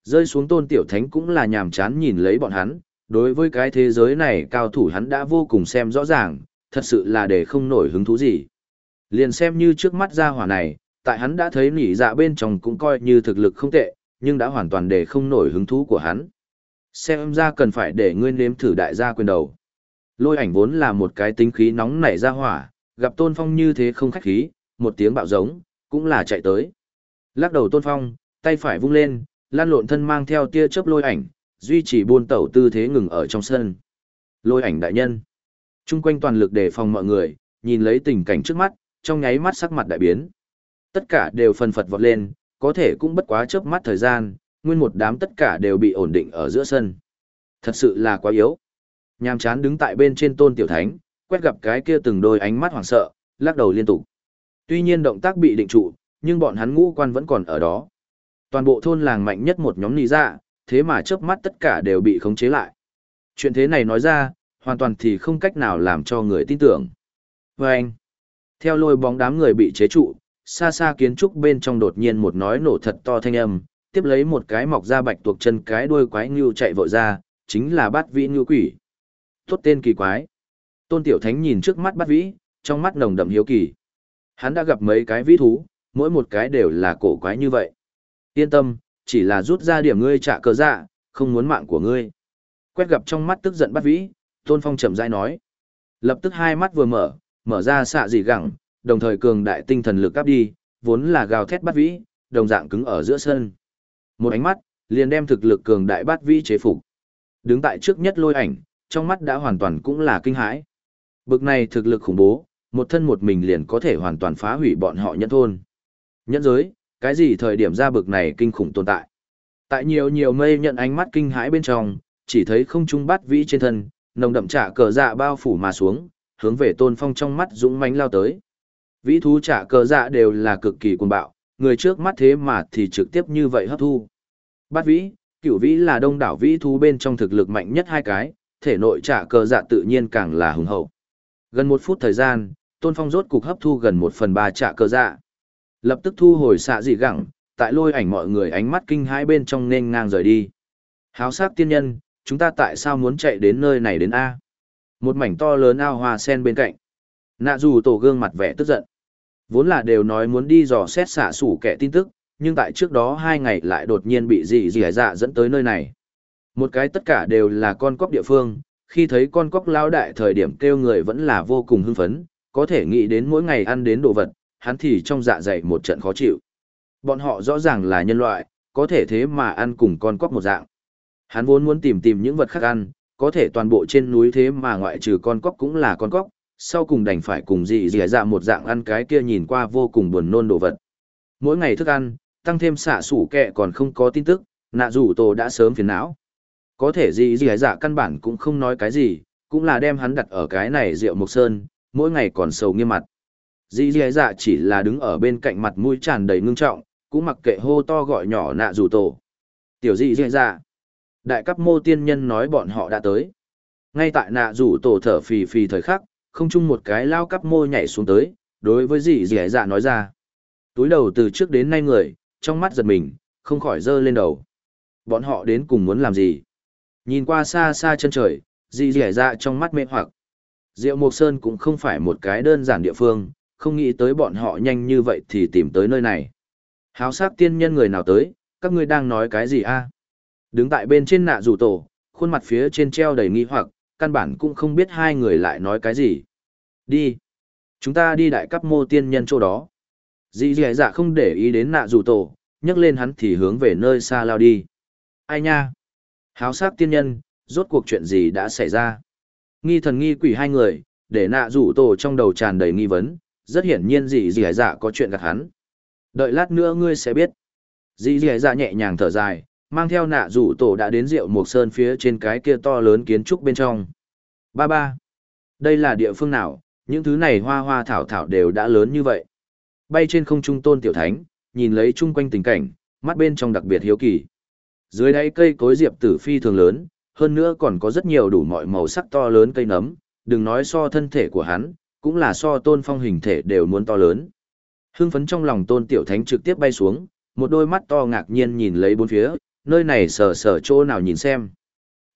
Rơi xuống Tôn Tiểu Thánh cũng là nhàm chán nhìn lấy bọn hắn, đối với cái thế giới này cao thủ hắn đã vô cùng xem rõ ràng, thật sự là để không nổi hứng thú gì. Liền xem như trước mắt ra hỏa này, tại hắn đã thấy nỉ dạ bên trong cũng coi như thực lực không tệ, nhưng đã hoàn toàn để không nổi hứng thú của hắn. Xem ra cần phải để ngươi nếm thử đại gia quyền đầu. Lôi ảnh vốn là một cái tính khí nóng nảy ra hỏa, gặp tôn phong như thế không khách khí, một tiếng bạo giống, cũng là chạy tới. Lắc đầu tôn phong, tay phải vung lên, lan lộn thân mang theo tia chớp lôi ảnh, duy trì buôn tẩu tư thế ngừng ở trong sân. Lôi ảnh đại nhân. Trung quanh toàn lực đề phòng mọi người, nhìn lấy tình cảnh trước mắt, trong nháy mắt sắc mặt đại biến. Tất cả đều phần phật vọt lên, có thể cũng bất quá chớp mắt thời gian, nguyên một đám tất cả đều bị ổn định ở giữa sân. Thật sự là quá yếu. Nhàm chán đứng tại bên trên tôn tiểu thánh, quét gặp cái kia từng đôi ánh mắt hoảng sợ, lắc đầu liên tục. Tuy nhiên động tác bị định trụ, nhưng bọn hắn ngũ quan vẫn còn ở đó. Toàn bộ thôn làng mạnh nhất một nhóm nì ra, thế mà chớp mắt tất cả đều bị khống chế lại. Chuyện thế này nói ra, hoàn toàn thì không cách nào làm cho người tin tưởng. Và anh, theo lôi bóng đám người bị chế trụ, xa xa kiến trúc bên trong đột nhiên một nói nổ thật to thanh âm, tiếp lấy một cái mọc ra bạch tuộc chân cái đuôi quái ngưu chạy vội ra, chính là bát vĩ ngưu quỷ. Tốt tên kỳ quái. Tôn Tiểu Thánh nhìn trước mắt bát vĩ, trong mắt nồng đậm hiếu kỳ. Hắn đã gặp mấy cái vĩ thú, mỗi một cái đều là cổ quái như vậy. Yên tâm, chỉ là rút ra điểm ngươi trả cờ dạ, không muốn mạng của ngươi. Quét gặp trong mắt tức giận bát vĩ, Tôn Phong chậm rãi nói. Lập tức hai mắt vừa mở, mở ra xạ dị gẳng, đồng thời cường đại tinh thần lực áp đi, vốn là gào thét bắt vĩ, đồng dạng cứng ở giữa sân. Một ánh mắt, liền đem thực lực cường đại bắt vĩ chế phục. Đứng tại trước nhất lôi ảnh, trong mắt đã hoàn toàn cũng là kinh hãi. Bực này thực lực khủng bố, một thân một mình liền có thể hoàn toàn phá hủy bọn họ nhân thôn. Nhân giới, cái gì thời điểm ra bực này kinh khủng tồn tại. Tại nhiều nhiều mây nhận ánh mắt kinh hãi bên trong, chỉ thấy không trung bắt vĩ trên thân, nồng đậm trả cờ dạ bao phủ mà xuống, hướng về tôn phong trong mắt dũng mãnh lao tới. Vĩ thú trả cờ dạ đều là cực kỳ cuồng bạo, người trước mắt thế mà thì trực tiếp như vậy hấp thu. Bát vĩ, cửu vĩ là đông đảo vĩ thú bên trong thực lực mạnh nhất hai cái, thể nội trả cờ dạ tự nhiên càng là hùng hậu. Gần một phút thời gian, Tôn Phong rốt cục hấp thu gần một phần ba trả cờ dạ. Lập tức thu hồi xạ dị gẳng, tại lôi ảnh mọi người ánh mắt kinh hãi bên trong nên ngang rời đi. Háo sát tiên nhân, chúng ta tại sao muốn chạy đến nơi này đến A? Một mảnh to lớn ao hoa sen bên cạnh. Nạ dù tổ gương mặt vẻ tức giận. Vốn là đều nói muốn đi dò xét xả sủ kẻ tin tức, nhưng tại trước đó hai ngày lại đột nhiên bị dị dị dạ dẫn tới nơi này. Một cái tất cả đều là con cóc địa phương, khi thấy con cóc lao đại thời điểm kêu người vẫn là vô cùng hưng phấn, có thể nghĩ đến mỗi ngày ăn đến đồ vật, hắn thì trong dạ dày một trận khó chịu. Bọn họ rõ ràng là nhân loại, có thể thế mà ăn cùng con cóc một dạng. Hắn vốn muốn tìm tìm những vật khác ăn, có thể toàn bộ trên núi thế mà ngoại trừ con cóc cũng là con cóc, sau cùng đành phải cùng dị dị dạ một dạng ăn cái kia nhìn qua vô cùng buồn nôn đồ vật. Mỗi ngày thức ăn, tăng thêm xạ sủ kẹ còn không có tin tức, nạ rủ tổ đã sớm phiền não. Có thể dị dị dạ căn bản cũng không nói cái gì, cũng là đem hắn đặt ở cái này rượu mộc sơn, mỗi ngày còn sầu nghiêm mặt. Dị dị dạ chỉ là đứng ở bên cạnh mặt mũi tràn đầy ngưng trọng, cũng mặc kệ hô to gọi nhỏ nạ rủ tổ. Tiểu dị dị dạ. Đại cấp mô tiên nhân nói bọn họ đã tới. Ngay tại nạ rủ tổ thở phì phì thời khắc, không chung một cái lao cắp môi nhảy xuống tới, đối với dì dị dạ nói ra. Túi đầu từ trước đến nay người, trong mắt giật mình, không khỏi dơ lên đầu. Bọn họ đến cùng muốn làm gì? Nhìn qua xa xa chân trời, dì dị dạ trong mắt mê hoặc. Diệu Mộc Sơn cũng không phải một cái đơn giản địa phương, không nghĩ tới bọn họ nhanh như vậy thì tìm tới nơi này. Háo sát tiên nhân người nào tới, các ngươi đang nói cái gì a? Đứng tại bên trên nạ rủ tổ, khuôn mặt phía trên treo đầy nghi hoặc, căn bản cũng không biết hai người lại nói cái gì. Đi. Chúng ta đi đại cấp mô tiên nhân chỗ đó. Dì dì dạ không để ý đến nạ rủ tổ, nhấc lên hắn thì hướng về nơi xa lao đi. Ai nha? Háo sát tiên nhân, rốt cuộc chuyện gì đã xảy ra? Nghi thần nghi quỷ hai người, để nạ rủ tổ trong đầu tràn đầy nghi vấn, rất hiển nhiên dì dì dạ có chuyện gặp hắn. Đợi lát nữa ngươi sẽ biết. Dì dì dạ nhẹ nhàng thở dài, mang theo nạ rủ tổ đã đến rượu mộc sơn phía trên cái kia to lớn kiến trúc bên trong. Ba ba. Đây là địa phương nào, những thứ này hoa hoa thảo thảo đều đã lớn như vậy. Bay trên không trung tôn tiểu thánh, nhìn lấy chung quanh tình cảnh, mắt bên trong đặc biệt hiếu kỳ. Dưới đáy cây cối diệp tử phi thường lớn, hơn nữa còn có rất nhiều đủ mọi màu sắc to lớn cây nấm, đừng nói so thân thể của hắn, cũng là so tôn phong hình thể đều muốn to lớn. Hưng phấn trong lòng tôn tiểu thánh trực tiếp bay xuống, một đôi mắt to ngạc nhiên nhìn lấy bốn phía, nơi này sờ sờ chỗ nào nhìn xem.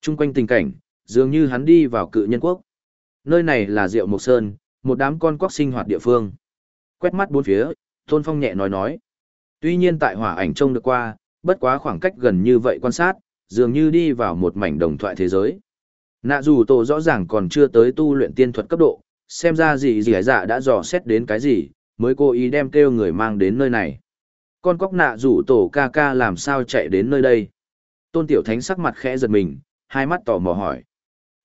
Trung quanh tình cảnh, dường như hắn đi vào cự nhân quốc. Nơi này là Diệu Mộc Sơn, một đám con quốc sinh hoạt địa phương. Quét mắt bốn phía, Tôn Phong nhẹ nói nói. Tuy nhiên tại hỏa ảnh trông được qua, bất quá khoảng cách gần như vậy quan sát, dường như đi vào một mảnh đồng thoại thế giới. Nạ dù tổ rõ ràng còn chưa tới tu luyện tiên thuật cấp độ, xem ra gì gì dạ đã dò xét đến cái gì, mới cố ý đem kêu người mang đến nơi này. Con cóc nạ rủ tổ ca ca làm sao chạy đến nơi đây. Tôn Tiểu Thánh sắc mặt khẽ giật mình, hai mắt tò mò hỏi.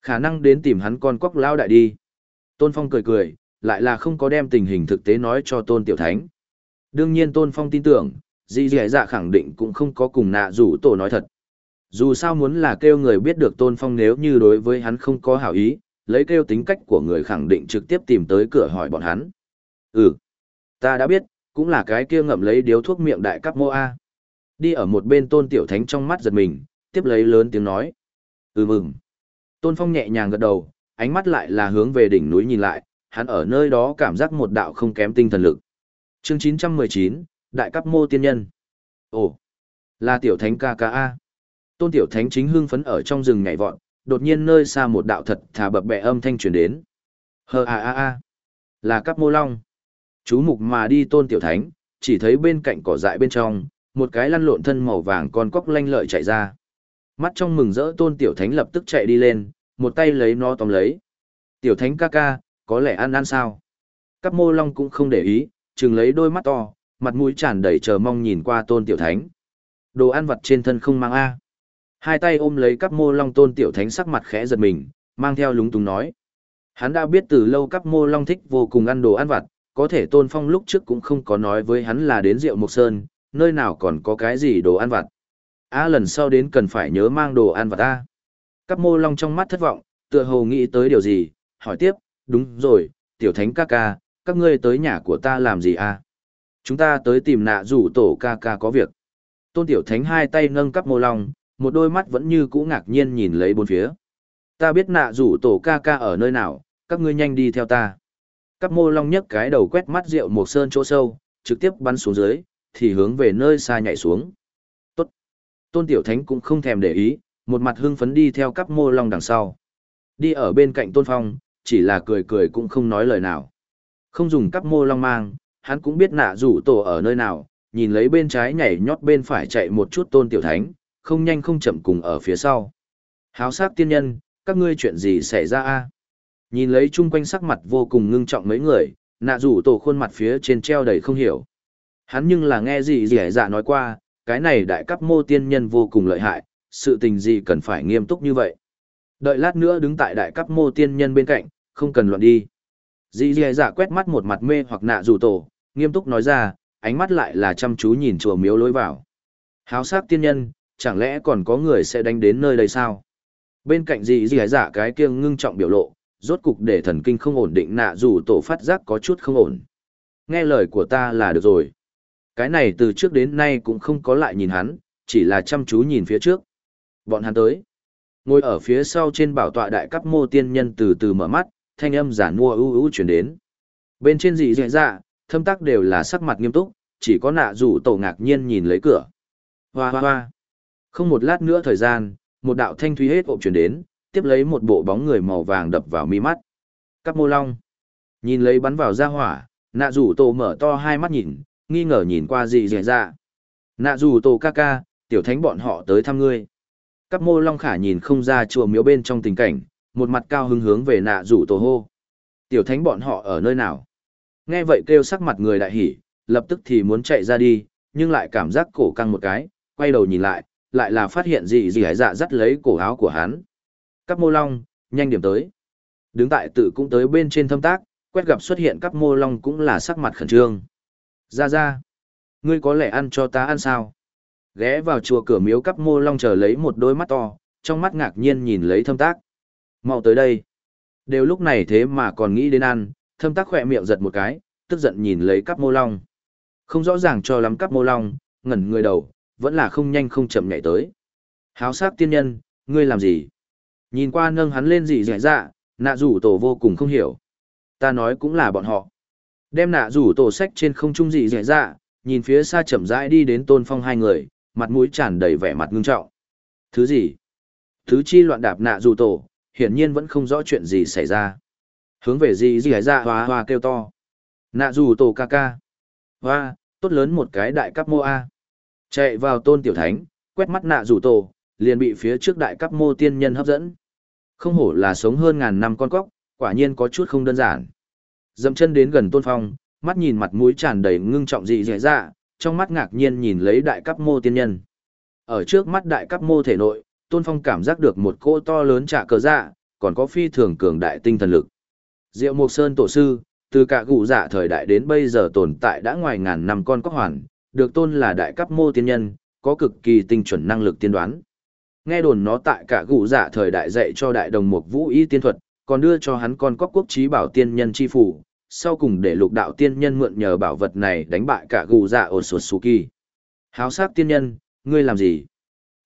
Khả năng đến tìm hắn con cóc lao đại đi. Tôn Phong cười cười, lại là không có đem tình hình thực tế nói cho Tôn Tiểu Thánh. Đương nhiên Tôn Phong tin tưởng, dì Dì Dạ khẳng định cũng không có cùng nạ rủ tổ nói thật. Dù sao muốn là kêu người biết được Tôn Phong nếu như đối với hắn không có hảo ý, lấy kêu tính cách của người khẳng định trực tiếp tìm tới cửa hỏi bọn hắn. Ừ, ta đã biết, cũng là cái kia ngậm lấy điếu thuốc miệng đại cấp mô A. Đi ở một bên tôn tiểu thánh trong mắt giật mình, tiếp lấy lớn tiếng nói. Ừ mừng. Tôn phong nhẹ nhàng gật đầu, ánh mắt lại là hướng về đỉnh núi nhìn lại, hắn ở nơi đó cảm giác một đạo không kém tinh thần lực. Chương 919, Đại cấp mô tiên nhân. Ồ, là tiểu thánh ca ca A. Tôn tiểu thánh chính hưng phấn ở trong rừng nhảy vọt, đột nhiên nơi xa một đạo thật thà bập bẹ âm thanh truyền đến. Hờ a a a, là cấp mô long. Chú mục mà đi tôn tiểu thánh, chỉ thấy bên cạnh cỏ dại bên trong, một cái lăn lộn thân màu vàng con cóc lanh lợi chạy ra. Mắt trong mừng rỡ tôn tiểu thánh lập tức chạy đi lên, một tay lấy nó tóm lấy. Tiểu thánh ca ca, có lẽ ăn ăn sao? Cắp mô long cũng không để ý, chừng lấy đôi mắt to, mặt mũi tràn đầy chờ mong nhìn qua tôn tiểu thánh. Đồ ăn vặt trên thân không mang A. Hai tay ôm lấy cắp mô long tôn tiểu thánh sắc mặt khẽ giật mình, mang theo lúng túng nói. Hắn đã biết từ lâu cắp mô long thích vô cùng ăn đồ ăn vặt, có thể tôn phong lúc trước cũng không có nói với hắn là đến rượu mộc sơn, nơi nào còn có cái gì đồ ăn vặt. A lần sau đến cần phải nhớ mang đồ ăn vặt a. Cắp mô long trong mắt thất vọng, tựa hồ nghĩ tới điều gì, hỏi tiếp, đúng rồi, tiểu thánh ca ca, các ngươi tới nhà của ta làm gì a? Chúng ta tới tìm nạ rủ tổ ca ca có việc. Tôn tiểu thánh hai tay nâng cắp mô long, một đôi mắt vẫn như cũ ngạc nhiên nhìn lấy bốn phía. Ta biết nạ rủ tổ ca ca ở nơi nào, các ngươi nhanh đi theo ta. Cắp mô long nhấc cái đầu quét mắt rượu một sơn chỗ sâu, trực tiếp bắn xuống dưới, thì hướng về nơi xa nhảy xuống. Tốt. Tôn Tiểu Thánh cũng không thèm để ý, một mặt hưng phấn đi theo cắp mô long đằng sau. Đi ở bên cạnh Tôn Phong, chỉ là cười cười cũng không nói lời nào. Không dùng cắp mô long mang, hắn cũng biết nạ rủ tổ ở nơi nào, nhìn lấy bên trái nhảy nhót bên phải chạy một chút Tôn Tiểu Thánh, không nhanh không chậm cùng ở phía sau. Háo sắc tiên nhân, các ngươi chuyện gì xảy ra a? Nhìn lấy chung quanh sắc mặt vô cùng ngưng trọng mấy người, nạ rủ tổ khuôn mặt phía trên treo đầy không hiểu. Hắn nhưng là nghe gì gì dạ nói qua, cái này đại cấp mô tiên nhân vô cùng lợi hại, sự tình gì cần phải nghiêm túc như vậy. Đợi lát nữa đứng tại đại cấp mô tiên nhân bên cạnh, không cần loạn đi. Dì dì dạ quét mắt một mặt mê hoặc nạ rủ tổ, nghiêm túc nói ra, ánh mắt lại là chăm chú nhìn chùa miếu lối vào. Háo sắc tiên nhân, chẳng lẽ còn có người sẽ đánh đến nơi đây sao? Bên cạnh dì dì dạ cái kia ngưng trọng biểu lộ, rốt cục để thần kinh không ổn định nạ rủ tổ phát giác có chút không ổn. Nghe lời của ta là được rồi. Cái này từ trước đến nay cũng không có lại nhìn hắn, chỉ là chăm chú nhìn phía trước. Bọn hắn tới. Ngồi ở phía sau trên bảo tọa đại cấp mô tiên nhân từ từ mở mắt, thanh âm giả mua ưu ưu chuyển đến. Bên trên dị dạy dạ, thâm tắc đều là sắc mặt nghiêm túc, chỉ có nạ rủ tổ ngạc nhiên nhìn lấy cửa. Hoa hoa hoa. Không một lát nữa thời gian, một đạo thanh thúy hết ộp chuyển đến, tiếp lấy một bộ bóng người màu vàng đập vào mi mắt. Cắp mô long. Nhìn lấy bắn vào ra hỏa, nạ rủ tổ mở to hai mắt nhìn, nghi ngờ nhìn qua gì dạy dạ. Nạ rủ tổ ca ca, tiểu thánh bọn họ tới thăm ngươi. Cắp mô long khả nhìn không ra chùa miếu bên trong tình cảnh, một mặt cao hứng hướng về nạ rủ tổ hô. Tiểu thánh bọn họ ở nơi nào? Nghe vậy kêu sắc mặt người đại hỉ, lập tức thì muốn chạy ra đi, nhưng lại cảm giác cổ căng một cái, quay đầu nhìn lại, lại là phát hiện gì gì hải dạ dắt lấy cổ áo của hắn. Cắp mô long, nhanh điểm tới. Đứng tại tự cũng tới bên trên thâm tác, quét gặp xuất hiện cắp mô long cũng là sắc mặt khẩn trương. Ra ra, ngươi có lẽ ăn cho ta ăn sao? Ghé vào chùa cửa miếu cắp mô long chờ lấy một đôi mắt to, trong mắt ngạc nhiên nhìn lấy thâm tác. Mau tới đây. Đều lúc này thế mà còn nghĩ đến ăn, thâm tác khỏe miệng giật một cái, tức giận nhìn lấy cắp mô long. Không rõ ràng cho lắm cắp mô long, ngẩn người đầu, vẫn là không nhanh không chậm nhảy tới. Háo sát tiên nhân, ngươi làm gì? Nhìn qua nâng hắn lên gì dẻ dạ, nạ rủ tổ vô cùng không hiểu. Ta nói cũng là bọn họ. Đem nạ rủ tổ sách trên không trung dị dẻ dạ, nhìn phía xa chậm rãi đi đến tôn phong hai người, mặt mũi tràn đầy vẻ mặt ngưng trọng. Thứ gì? Thứ chi loạn đạp nạ rủ tổ, hiển nhiên vẫn không rõ chuyện gì xảy ra. Hướng về gì dẻ dạ hoa hoa kêu to. Nạ rủ tổ ca ca. Hoa, tốt lớn một cái đại cấp mô A. Chạy vào tôn tiểu thánh, quét mắt nạ rủ tổ, liền bị phía trước đại cấp mô tiên nhân hấp dẫn. Không hổ là sống hơn ngàn năm con cóc, quả nhiên có chút không đơn giản. Dậm chân đến gần tôn phong, mắt nhìn mặt mũi tràn đầy ngưng trọng dị dị dạ, trong mắt ngạc nhiên nhìn lấy đại cấp mô tiên nhân. Ở trước mắt đại cấp mô thể nội, tôn phong cảm giác được một cô to lớn trả cờ dạ, còn có phi thường cường đại tinh thần lực. Diệu Mộc Sơn tổ sư, từ cả cụ dạ thời đại đến bây giờ tồn tại đã ngoài ngàn năm con cóc hoàn, được tôn là đại cấp mô tiên nhân, có cực kỳ tinh chuẩn năng lực tiên đoán. Nghe đồn nó tại cả gụ dạ thời đại dạy cho đại đồng mục vũ y tiên thuật, còn đưa cho hắn con cóc quốc trí bảo tiên nhân chi phủ, sau cùng để lục đạo tiên nhân mượn nhờ bảo vật này đánh bại cả gù dạ ổ sột su kỳ. Háo sắc tiên nhân, ngươi làm gì?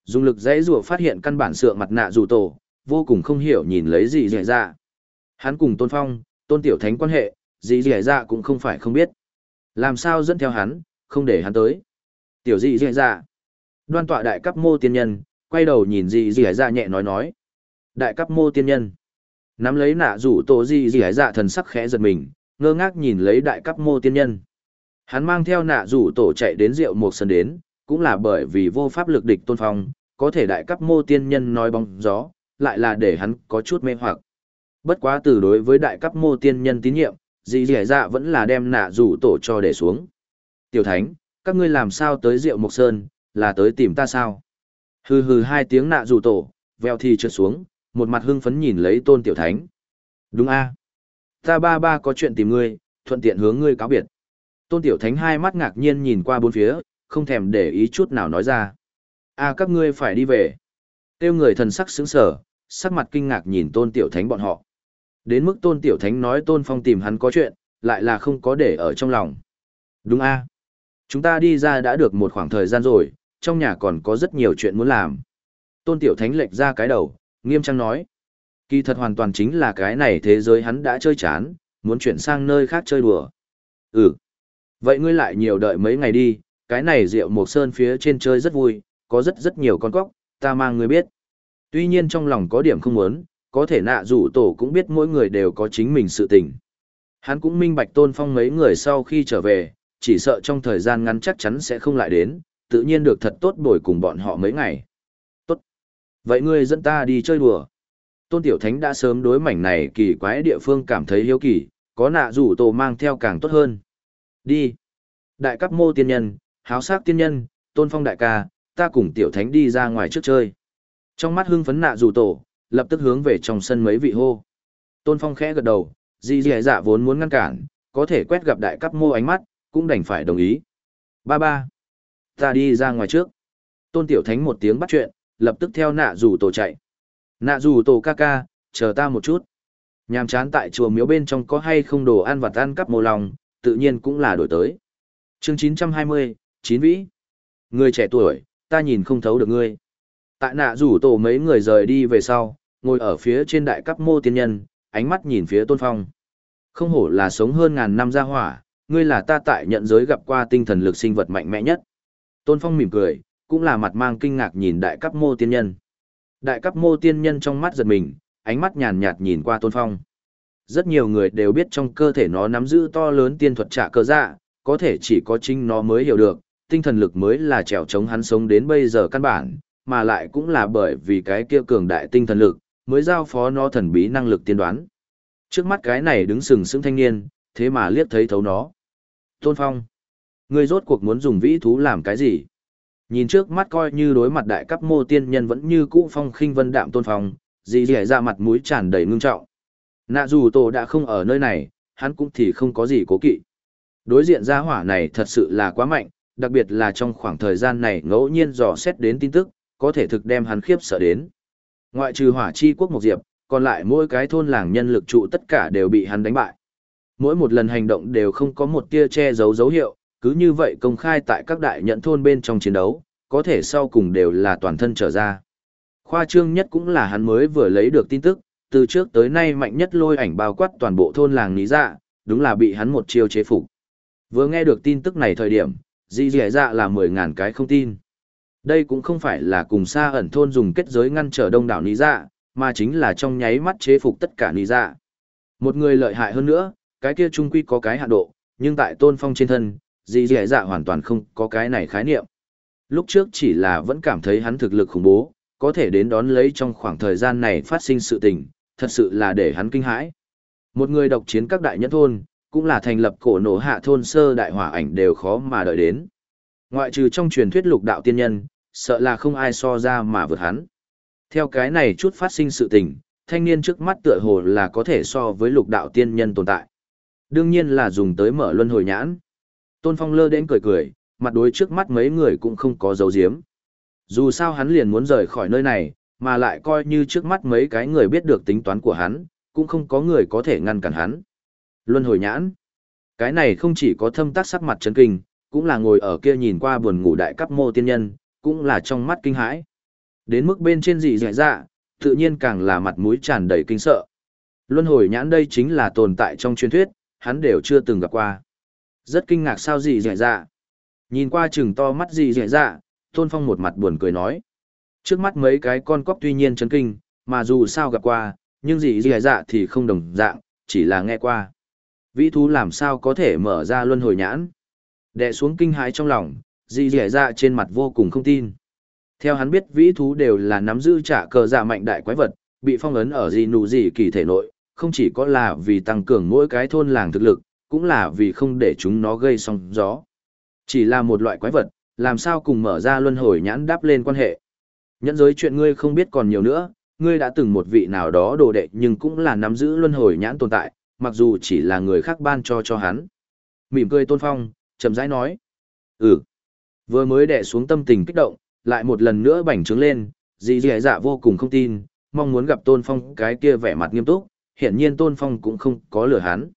Dùng lực dãy rùa phát hiện căn bản sượng mặt nạ dù tổ, vô cùng không hiểu nhìn lấy gì dẻ Dạ, Hắn cùng tôn phong, tôn tiểu thánh quan hệ, gì dẻ Dạ cũng không phải không biết. Làm sao dẫn theo hắn, không để hắn tới. Tiểu dị dẻ Dạ, Đoan tọa đại cấp mô tiên nhân, quay đầu nhìn dì dẻ Dạ nhẹ nói nói. Đại cấp mô tiên nhân. Nắm lấy nạ rủ tổ dì dẻ dạ thần sắc khẽ giật mình, ngơ ngác nhìn lấy đại cấp mô tiên nhân. Hắn mang theo nạ rủ tổ chạy đến rượu một sân đến, cũng là bởi vì vô pháp lực địch tôn phong, có thể đại cấp mô tiên nhân nói bóng gió, lại là để hắn có chút mê hoặc. Bất quá từ đối với đại cấp mô tiên nhân tín nhiệm, dì dì dạ vẫn là đem nạ rủ tổ cho để xuống. Tiểu thánh, các ngươi làm sao tới rượu mộc sơn, là tới tìm ta sao? Hừ hừ hai tiếng nạ rủ tổ, veo thì trượt xuống, một mặt hưng phấn nhìn lấy tôn tiểu thánh. Đúng a Ta ba ba có chuyện tìm ngươi, thuận tiện hướng ngươi cáo biệt. Tôn tiểu thánh hai mắt ngạc nhiên nhìn qua bốn phía, không thèm để ý chút nào nói ra. a các ngươi phải đi về. Tiêu người thần sắc sững sở, sắc mặt kinh ngạc nhìn tôn tiểu thánh bọn họ. Đến mức tôn tiểu thánh nói tôn phong tìm hắn có chuyện, lại là không có để ở trong lòng. Đúng a Chúng ta đi ra đã được một khoảng thời gian rồi, trong nhà còn có rất nhiều chuyện muốn làm. Tôn tiểu thánh lệch ra cái đầu, nghiêm trang nói. Kỳ thật hoàn toàn chính là cái này thế giới hắn đã chơi chán, muốn chuyển sang nơi khác chơi đùa. Ừ. Vậy ngươi lại nhiều đợi mấy ngày đi, cái này rượu mộc sơn phía trên chơi rất vui, có rất rất nhiều con cóc, ta mang ngươi biết. Tuy nhiên trong lòng có điểm không muốn, có thể nạ rủ tổ cũng biết mỗi người đều có chính mình sự tình. Hắn cũng minh bạch tôn phong mấy người sau khi trở về, chỉ sợ trong thời gian ngắn chắc chắn sẽ không lại đến, tự nhiên được thật tốt bồi cùng bọn họ mấy ngày. Tốt. Vậy ngươi dẫn ta đi chơi đùa. Tôn Tiểu Thánh đã sớm đối mảnh này kỳ quái địa phương cảm thấy hiếu kỳ, có nạ rủ tổ mang theo càng tốt hơn. Đi. Đại cấp mô tiên nhân, háo sắc tiên nhân, tôn phong đại ca, ta cùng Tiểu Thánh đi ra ngoài trước chơi. Trong mắt hưng phấn nạ rủ tổ, lập tức hướng về trong sân mấy vị hô. Tôn phong khẽ gật đầu, di dì dạ vốn muốn ngăn cản, có thể quét gặp đại cấp mô ánh mắt, cũng đành phải đồng ý. Ba ba. Ta đi ra ngoài trước. Tôn Tiểu Thánh một tiếng bắt chuyện, lập tức theo nạ rủ tổ chạy. Nạ rủ tổ ca ca, chờ ta một chút. Nhàm chán tại chùa miếu bên trong có hay không đồ ăn vặt ăn cắp mồ lòng, tự nhiên cũng là đổi tới. chương 920, Chín Vĩ. Người trẻ tuổi, ta nhìn không thấu được ngươi. Tại nạ rủ tổ mấy người rời đi về sau, ngồi ở phía trên đại cấp mô tiên nhân, ánh mắt nhìn phía tôn phong. Không hổ là sống hơn ngàn năm gia hỏa, ngươi là ta tại nhận giới gặp qua tinh thần lực sinh vật mạnh mẽ nhất. Tôn phong mỉm cười, cũng là mặt mang kinh ngạc nhìn đại cấp mô tiên nhân. Đại cấp mô tiên nhân trong mắt giật mình, ánh mắt nhàn nhạt nhìn qua tôn phong. Rất nhiều người đều biết trong cơ thể nó nắm giữ to lớn tiên thuật trả cơ dạ, có thể chỉ có chính nó mới hiểu được, tinh thần lực mới là trèo chống hắn sống đến bây giờ căn bản, mà lại cũng là bởi vì cái kia cường đại tinh thần lực, mới giao phó nó thần bí năng lực tiên đoán. Trước mắt cái này đứng sừng sững thanh niên, thế mà liếc thấy thấu nó. Tôn Phong, ngươi rốt cuộc muốn dùng vĩ thú làm cái gì? Nhìn trước mắt coi như đối mặt đại cấp mô tiên nhân vẫn như cũ phong khinh vân đạm tôn phong, dì dì ra mặt mũi tràn đầy ngưng trọng. Nạ dù tổ đã không ở nơi này, hắn cũng thì không có gì cố kỵ. Đối diện gia hỏa này thật sự là quá mạnh, đặc biệt là trong khoảng thời gian này ngẫu nhiên dò xét đến tin tức, có thể thực đem hắn khiếp sợ đến. Ngoại trừ hỏa chi quốc một diệp, còn lại mỗi cái thôn làng nhân lực trụ tất cả đều bị hắn đánh bại. Mỗi một lần hành động đều không có một tia che giấu dấu hiệu, cứ như vậy công khai tại các đại nhận thôn bên trong chiến đấu, có thể sau cùng đều là toàn thân trở ra. Khoa trương nhất cũng là hắn mới vừa lấy được tin tức, từ trước tới nay mạnh nhất lôi ảnh bao quát toàn bộ thôn làng ní dạ, đúng là bị hắn một chiêu chế phục. Vừa nghe được tin tức này thời điểm, di dẻ dạ là 10.000 cái không tin. Đây cũng không phải là cùng xa ẩn thôn dùng kết giới ngăn trở đông đảo ní dạ, mà chính là trong nháy mắt chế phục tất cả ní dạ. Một người lợi hại hơn nữa, cái kia trung quy có cái hạ độ, nhưng tại tôn phong trên thân, dì dì dạ hoàn toàn không có cái này khái niệm. Lúc trước chỉ là vẫn cảm thấy hắn thực lực khủng bố, có thể đến đón lấy trong khoảng thời gian này phát sinh sự tình, thật sự là để hắn kinh hãi. Một người độc chiến các đại nhất thôn, cũng là thành lập cổ nổ hạ thôn sơ đại hỏa ảnh đều khó mà đợi đến. Ngoại trừ trong truyền thuyết lục đạo tiên nhân, sợ là không ai so ra mà vượt hắn. Theo cái này chút phát sinh sự tình, thanh niên trước mắt tựa hồ là có thể so với lục đạo tiên nhân tồn tại. Đương nhiên là dùng tới mở luân hồi nhãn. Tôn Phong lơ đến cười cười, mặt đối trước mắt mấy người cũng không có dấu diếm. Dù sao hắn liền muốn rời khỏi nơi này, mà lại coi như trước mắt mấy cái người biết được tính toán của hắn, cũng không có người có thể ngăn cản hắn. Luân hồi nhãn. Cái này không chỉ có thâm tác sắc mặt chấn kinh, cũng là ngồi ở kia nhìn qua buồn ngủ đại cấp mô tiên nhân, cũng là trong mắt kinh hãi. Đến mức bên trên dị dạy dạ, tự nhiên càng là mặt mũi tràn đầy kinh sợ. Luân hồi nhãn đây chính là tồn tại trong truyền thuyết, hắn đều chưa từng gặp qua. Rất kinh ngạc sao gì dạy dạ. Nhìn qua chừng to mắt gì dạy dạ, Tôn Phong một mặt buồn cười nói. Trước mắt mấy cái con cóc tuy nhiên chấn kinh, mà dù sao gặp qua, nhưng gì dạy dạ thì không đồng dạng, chỉ là nghe qua. Vĩ thú làm sao có thể mở ra luân hồi nhãn. Đệ xuống kinh hãi trong lòng, dì dẻ dạ trên mặt vô cùng không tin. Theo hắn biết vĩ thú đều là nắm giữ trả cờ dạ mạnh đại quái vật, bị phong ấn ở gì nụ gì kỳ thể nội, không chỉ có là vì tăng cường mỗi cái thôn làng thực lực, cũng là vì không để chúng nó gây sóng gió. Chỉ là một loại quái vật, làm sao cùng mở ra luân hồi nhãn đáp lên quan hệ. Nhẫn giới chuyện ngươi không biết còn nhiều nữa, ngươi đã từng một vị nào đó đồ đệ nhưng cũng là nắm giữ luân hồi nhãn tồn tại, mặc dù chỉ là người khác ban cho cho hắn. Mỉm cười tôn phong, chậm rãi nói. Ừ. Vừa mới đè xuống tâm tình kích động, lại một lần nữa bành trướng lên, dì dì dạ vô cùng không tin, mong muốn gặp tôn phong cái kia vẻ mặt nghiêm túc, hiển nhiên tôn phong cũng không có lừa hắn.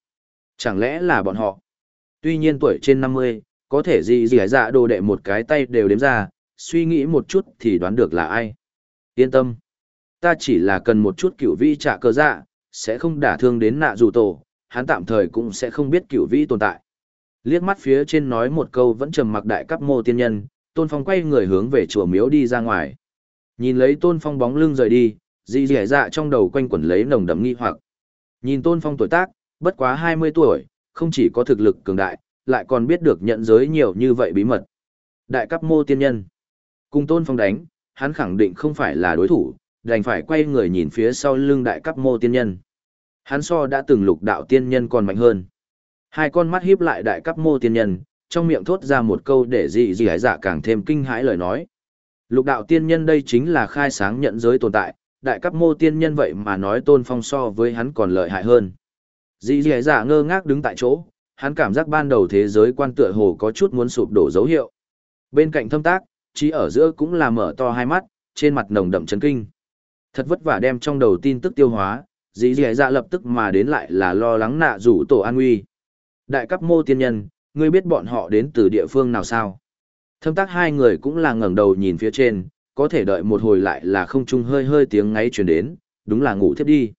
Chẳng lẽ là bọn họ? Tuy nhiên tuổi trên 50, có thể gì gì dạ đồ đệ một cái tay đều đếm ra, suy nghĩ một chút thì đoán được là ai. Yên tâm. Ta chỉ là cần một chút cửu vi trả cơ dạ, sẽ không đả thương đến nạ dù tổ, hắn tạm thời cũng sẽ không biết cửu vi tồn tại. Liếc mắt phía trên nói một câu vẫn trầm mặc đại cấp mô tiên nhân, Tôn Phong quay người hướng về chùa miếu đi ra ngoài. Nhìn lấy Tôn Phong bóng lưng rời đi, dị dẻ dạ trong đầu quanh quẩn lấy nồng đậm nghi hoặc. Nhìn Tôn Phong tuổi tác, bất quá 20 tuổi, không chỉ có thực lực cường đại, lại còn biết được nhận giới nhiều như vậy bí mật. Đại cấp mô tiên nhân. Cùng tôn phong đánh, hắn khẳng định không phải là đối thủ, đành phải quay người nhìn phía sau lưng đại cấp mô tiên nhân. Hắn so đã từng lục đạo tiên nhân còn mạnh hơn. Hai con mắt híp lại đại cấp mô tiên nhân, trong miệng thốt ra một câu để dị dị hải giả càng thêm kinh hãi lời nói. Lục đạo tiên nhân đây chính là khai sáng nhận giới tồn tại, đại cấp mô tiên nhân vậy mà nói tôn phong so với hắn còn lợi hại hơn. Dì dì dạ ngơ ngác đứng tại chỗ, hắn cảm giác ban đầu thế giới quan tựa hồ có chút muốn sụp đổ dấu hiệu. Bên cạnh thâm tác, trí ở giữa cũng là mở to hai mắt, trên mặt nồng đậm chấn kinh. Thật vất vả đem trong đầu tin tức tiêu hóa, dĩ dì dạ lập tức mà đến lại là lo lắng nạ rủ tổ an nguy. Đại cấp mô tiên nhân, ngươi biết bọn họ đến từ địa phương nào sao? Thâm tác hai người cũng là ngẩng đầu nhìn phía trên, có thể đợi một hồi lại là không trung hơi hơi tiếng ngáy truyền đến, đúng là ngủ thiếp đi.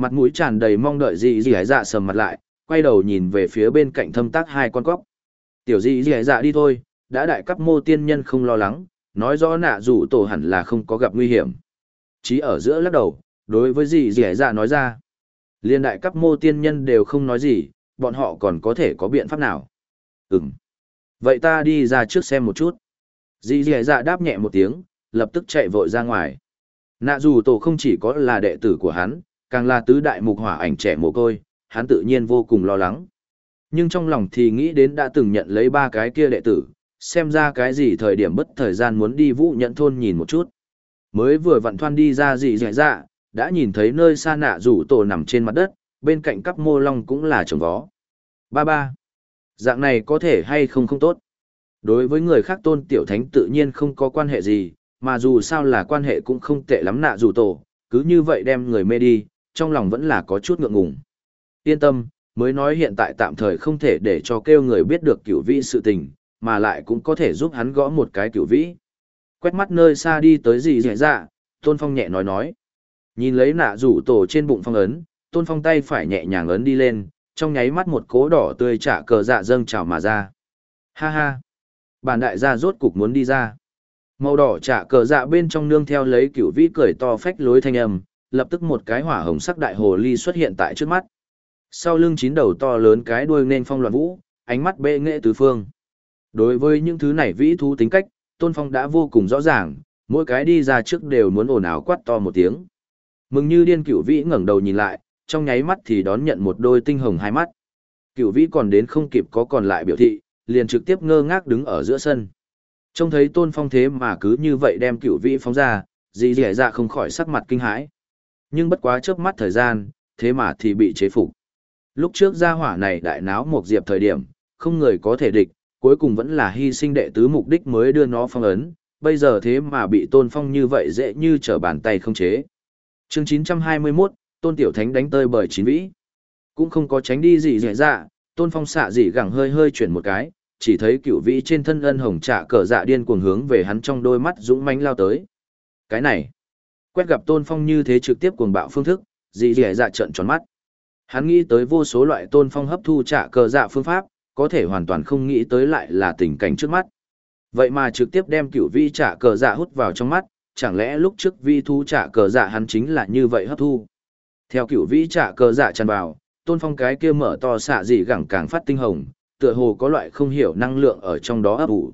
Mặt mũi tràn đầy mong đợi dị dị dạ sầm mặt lại, quay đầu nhìn về phía bên cạnh thâm tác hai con cóc. Tiểu dị dị dạ đi thôi, đã đại cấp mô tiên nhân không lo lắng, nói rõ nạ rủ tổ hẳn là không có gặp nguy hiểm. Chí ở giữa lắc đầu, đối với dị dị dạ nói ra. Liên đại cấp mô tiên nhân đều không nói gì, bọn họ còn có thể có biện pháp nào. Ừm. Vậy ta đi ra trước xem một chút. Dì dẻ dạ đáp nhẹ một tiếng, lập tức chạy vội ra ngoài. Nạ dù tổ không chỉ có là đệ tử của hắn, càng là tứ đại mục hỏa ảnh trẻ mồ côi, hắn tự nhiên vô cùng lo lắng. Nhưng trong lòng thì nghĩ đến đã từng nhận lấy ba cái kia đệ tử, xem ra cái gì thời điểm bất thời gian muốn đi vũ nhận thôn nhìn một chút. Mới vừa vặn thoan đi ra dị dạy dạ, đã nhìn thấy nơi xa nạ rủ tổ nằm trên mặt đất, bên cạnh cắp mô long cũng là trồng vó. Ba ba. Dạng này có thể hay không không tốt. Đối với người khác tôn tiểu thánh tự nhiên không có quan hệ gì, mà dù sao là quan hệ cũng không tệ lắm nạ rủ tổ, cứ như vậy đem người mê đi, trong lòng vẫn là có chút ngượng ngùng. Yên tâm, mới nói hiện tại tạm thời không thể để cho kêu người biết được cửu vĩ sự tình, mà lại cũng có thể giúp hắn gõ một cái cửu vĩ. Quét mắt nơi xa đi tới gì dễ dạ, Tôn Phong nhẹ nói nói. Nhìn lấy nạ rủ tổ trên bụng phong ấn, Tôn Phong tay phải nhẹ nhàng ấn đi lên, trong nháy mắt một cố đỏ tươi trả cờ dạ dâng trào mà ra. Ha ha! Bản đại gia rốt cục muốn đi ra. Màu đỏ trả cờ dạ bên trong nương theo lấy cửu vĩ cười to phách lối thanh âm, lập tức một cái hỏa hồng sắc đại hồ ly xuất hiện tại trước mắt. Sau lưng chín đầu to lớn cái đuôi nên phong loạn vũ, ánh mắt bệ nghệ tứ phương. Đối với những thứ này vĩ thú tính cách, Tôn Phong đã vô cùng rõ ràng, mỗi cái đi ra trước đều muốn ồn ào quát to một tiếng. Mừng như điên cửu vĩ ngẩng đầu nhìn lại, trong nháy mắt thì đón nhận một đôi tinh hồng hai mắt. Cửu vĩ còn đến không kịp có còn lại biểu thị, liền trực tiếp ngơ ngác đứng ở giữa sân. Trông thấy Tôn Phong thế mà cứ như vậy đem cửu vĩ phóng ra, dì dẻ dạ không khỏi sắc mặt kinh hãi. Nhưng bất quá chớp mắt thời gian, thế mà thì bị chế phục. Lúc trước gia hỏa này đại náo một diệp thời điểm, không người có thể địch, cuối cùng vẫn là hy sinh đệ tứ mục đích mới đưa nó phong ấn, bây giờ thế mà bị tôn phong như vậy dễ như trở bàn tay không chế. chương 921, tôn tiểu thánh đánh tơi bởi chín vĩ. Cũng không có tránh đi gì dễ dạ, tôn phong xạ gì gẳng hơi hơi chuyển một cái, chỉ thấy cựu vĩ trên thân ân hồng trả cờ dạ điên cuồng hướng về hắn trong đôi mắt dũng mãnh lao tới. Cái này, quét gặp tôn phong như thế trực tiếp cuồng bạo phương thức, dị dị dạ trận tròn mắt. Hắn nghĩ tới vô số loại tôn phong hấp thu trả cờ dạ phương pháp, có thể hoàn toàn không nghĩ tới lại là tình cảnh trước mắt. Vậy mà trực tiếp đem cửu vi trả cờ dạ hút vào trong mắt, chẳng lẽ lúc trước vi thu trả cờ dạ hắn chính là như vậy hấp thu. Theo cửu vi trả cờ dạ tràn vào, tôn phong cái kia mở to xạ dị gẳng càng phát tinh hồng, tựa hồ có loại không hiểu năng lượng ở trong đó ấp ủ.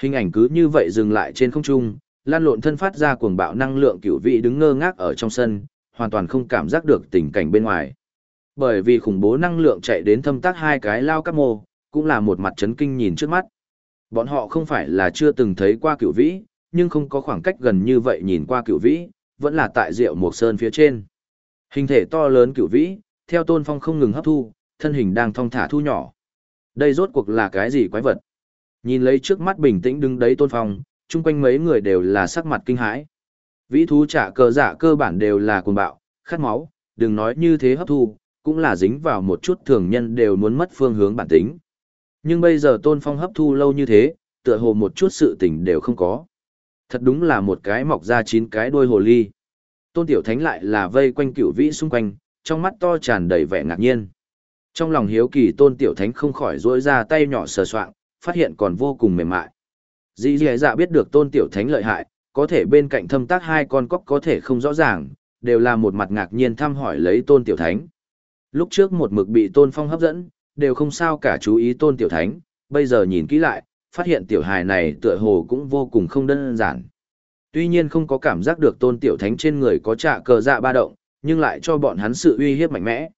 Hình ảnh cứ như vậy dừng lại trên không trung, lan lộn thân phát ra cuồng bạo năng lượng cửu vị đứng ngơ ngác ở trong sân, hoàn toàn không cảm giác được tình cảnh bên ngoài. Bởi vì khủng bố năng lượng chạy đến thâm tác hai cái lao các mô, cũng là một mặt chấn kinh nhìn trước mắt. Bọn họ không phải là chưa từng thấy qua cửu vĩ, nhưng không có khoảng cách gần như vậy nhìn qua cửu vĩ, vẫn là tại rượu mộc sơn phía trên. Hình thể to lớn cửu vĩ, theo tôn phong không ngừng hấp thu, thân hình đang thong thả thu nhỏ. Đây rốt cuộc là cái gì quái vật? Nhìn lấy trước mắt bình tĩnh đứng đấy tôn phong, chung quanh mấy người đều là sắc mặt kinh hãi. Vĩ thú trả cờ giả cơ bản đều là cuồng bạo, khát máu, đừng nói như thế hấp thu, cũng là dính vào một chút thường nhân đều muốn mất phương hướng bản tính. Nhưng bây giờ Tôn Phong hấp thu lâu như thế, tựa hồ một chút sự tình đều không có. Thật đúng là một cái mọc ra chín cái đuôi hồ ly. Tôn Tiểu Thánh lại là vây quanh cửu vĩ xung quanh, trong mắt to tràn đầy vẻ ngạc nhiên. Trong lòng hiếu kỳ Tôn Tiểu Thánh không khỏi rỗi ra tay nhỏ sờ soạng, phát hiện còn vô cùng mềm mại. Dì dì dạ biết được Tôn Tiểu Thánh lợi hại, có thể bên cạnh thâm tác hai con cóc có thể không rõ ràng, đều là một mặt ngạc nhiên thăm hỏi lấy Tôn Tiểu Thánh. Lúc trước một mực bị Tôn Phong hấp dẫn, đều không sao cả chú ý tôn tiểu thánh, bây giờ nhìn kỹ lại, phát hiện tiểu hài này tựa hồ cũng vô cùng không đơn giản. Tuy nhiên không có cảm giác được tôn tiểu thánh trên người có trả cờ dạ ba động, nhưng lại cho bọn hắn sự uy hiếp mạnh mẽ.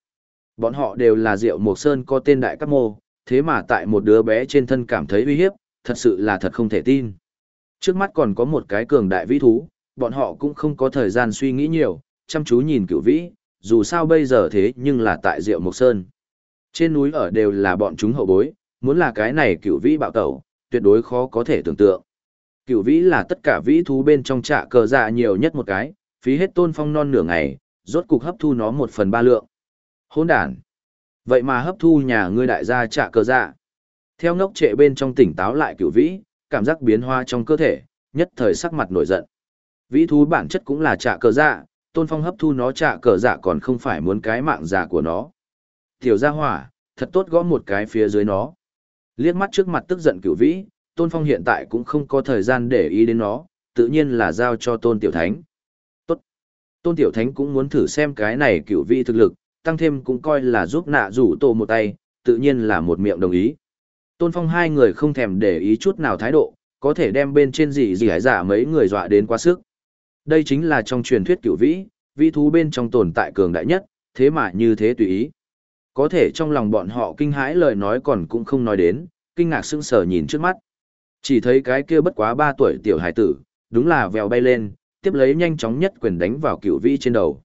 Bọn họ đều là Diệu Mộc Sơn có tên đại các mô, thế mà tại một đứa bé trên thân cảm thấy uy hiếp, thật sự là thật không thể tin. Trước mắt còn có một cái cường đại vĩ thú, bọn họ cũng không có thời gian suy nghĩ nhiều, chăm chú nhìn cựu vĩ, dù sao bây giờ thế nhưng là tại Diệu Mộc Sơn. Trên núi ở đều là bọn chúng hậu bối, muốn là cái này cựu vĩ bạo tẩu, tuyệt đối khó có thể tưởng tượng. Cựu vĩ là tất cả vĩ thú bên trong trạ cờ dạ nhiều nhất một cái, phí hết tôn phong non nửa ngày, rốt cục hấp thu nó một phần ba lượng. Hôn đàn. Vậy mà hấp thu nhà ngươi đại gia trạ cờ dạ. Theo ngốc trệ bên trong tỉnh táo lại cửu vĩ, cảm giác biến hoa trong cơ thể, nhất thời sắc mặt nổi giận. Vĩ thú bản chất cũng là trạ cờ dạ, tôn phong hấp thu nó trạ cờ dạ còn không phải muốn cái mạng già của nó. Tiểu gia hỏa, thật tốt gõ một cái phía dưới nó. Liếc mắt trước mặt tức giận cửu vĩ, tôn phong hiện tại cũng không có thời gian để ý đến nó, tự nhiên là giao cho tôn tiểu thánh. Tốt. Tôn tiểu thánh cũng muốn thử xem cái này cửu vĩ thực lực, tăng thêm cũng coi là giúp nạ rủ tổ một tay, tự nhiên là một miệng đồng ý. Tôn phong hai người không thèm để ý chút nào thái độ, có thể đem bên trên gì gì hải giả mấy người dọa đến quá sức. Đây chính là trong truyền thuyết cửu vĩ, vĩ thú bên trong tồn tại cường đại nhất, thế mà như thế tùy ý. Có thể trong lòng bọn họ kinh hãi lời nói còn cũng không nói đến, kinh ngạc sững sờ nhìn trước mắt. Chỉ thấy cái kia bất quá ba tuổi tiểu hải tử, đúng là vèo bay lên, tiếp lấy nhanh chóng nhất quyền đánh vào cửu vĩ trên đầu.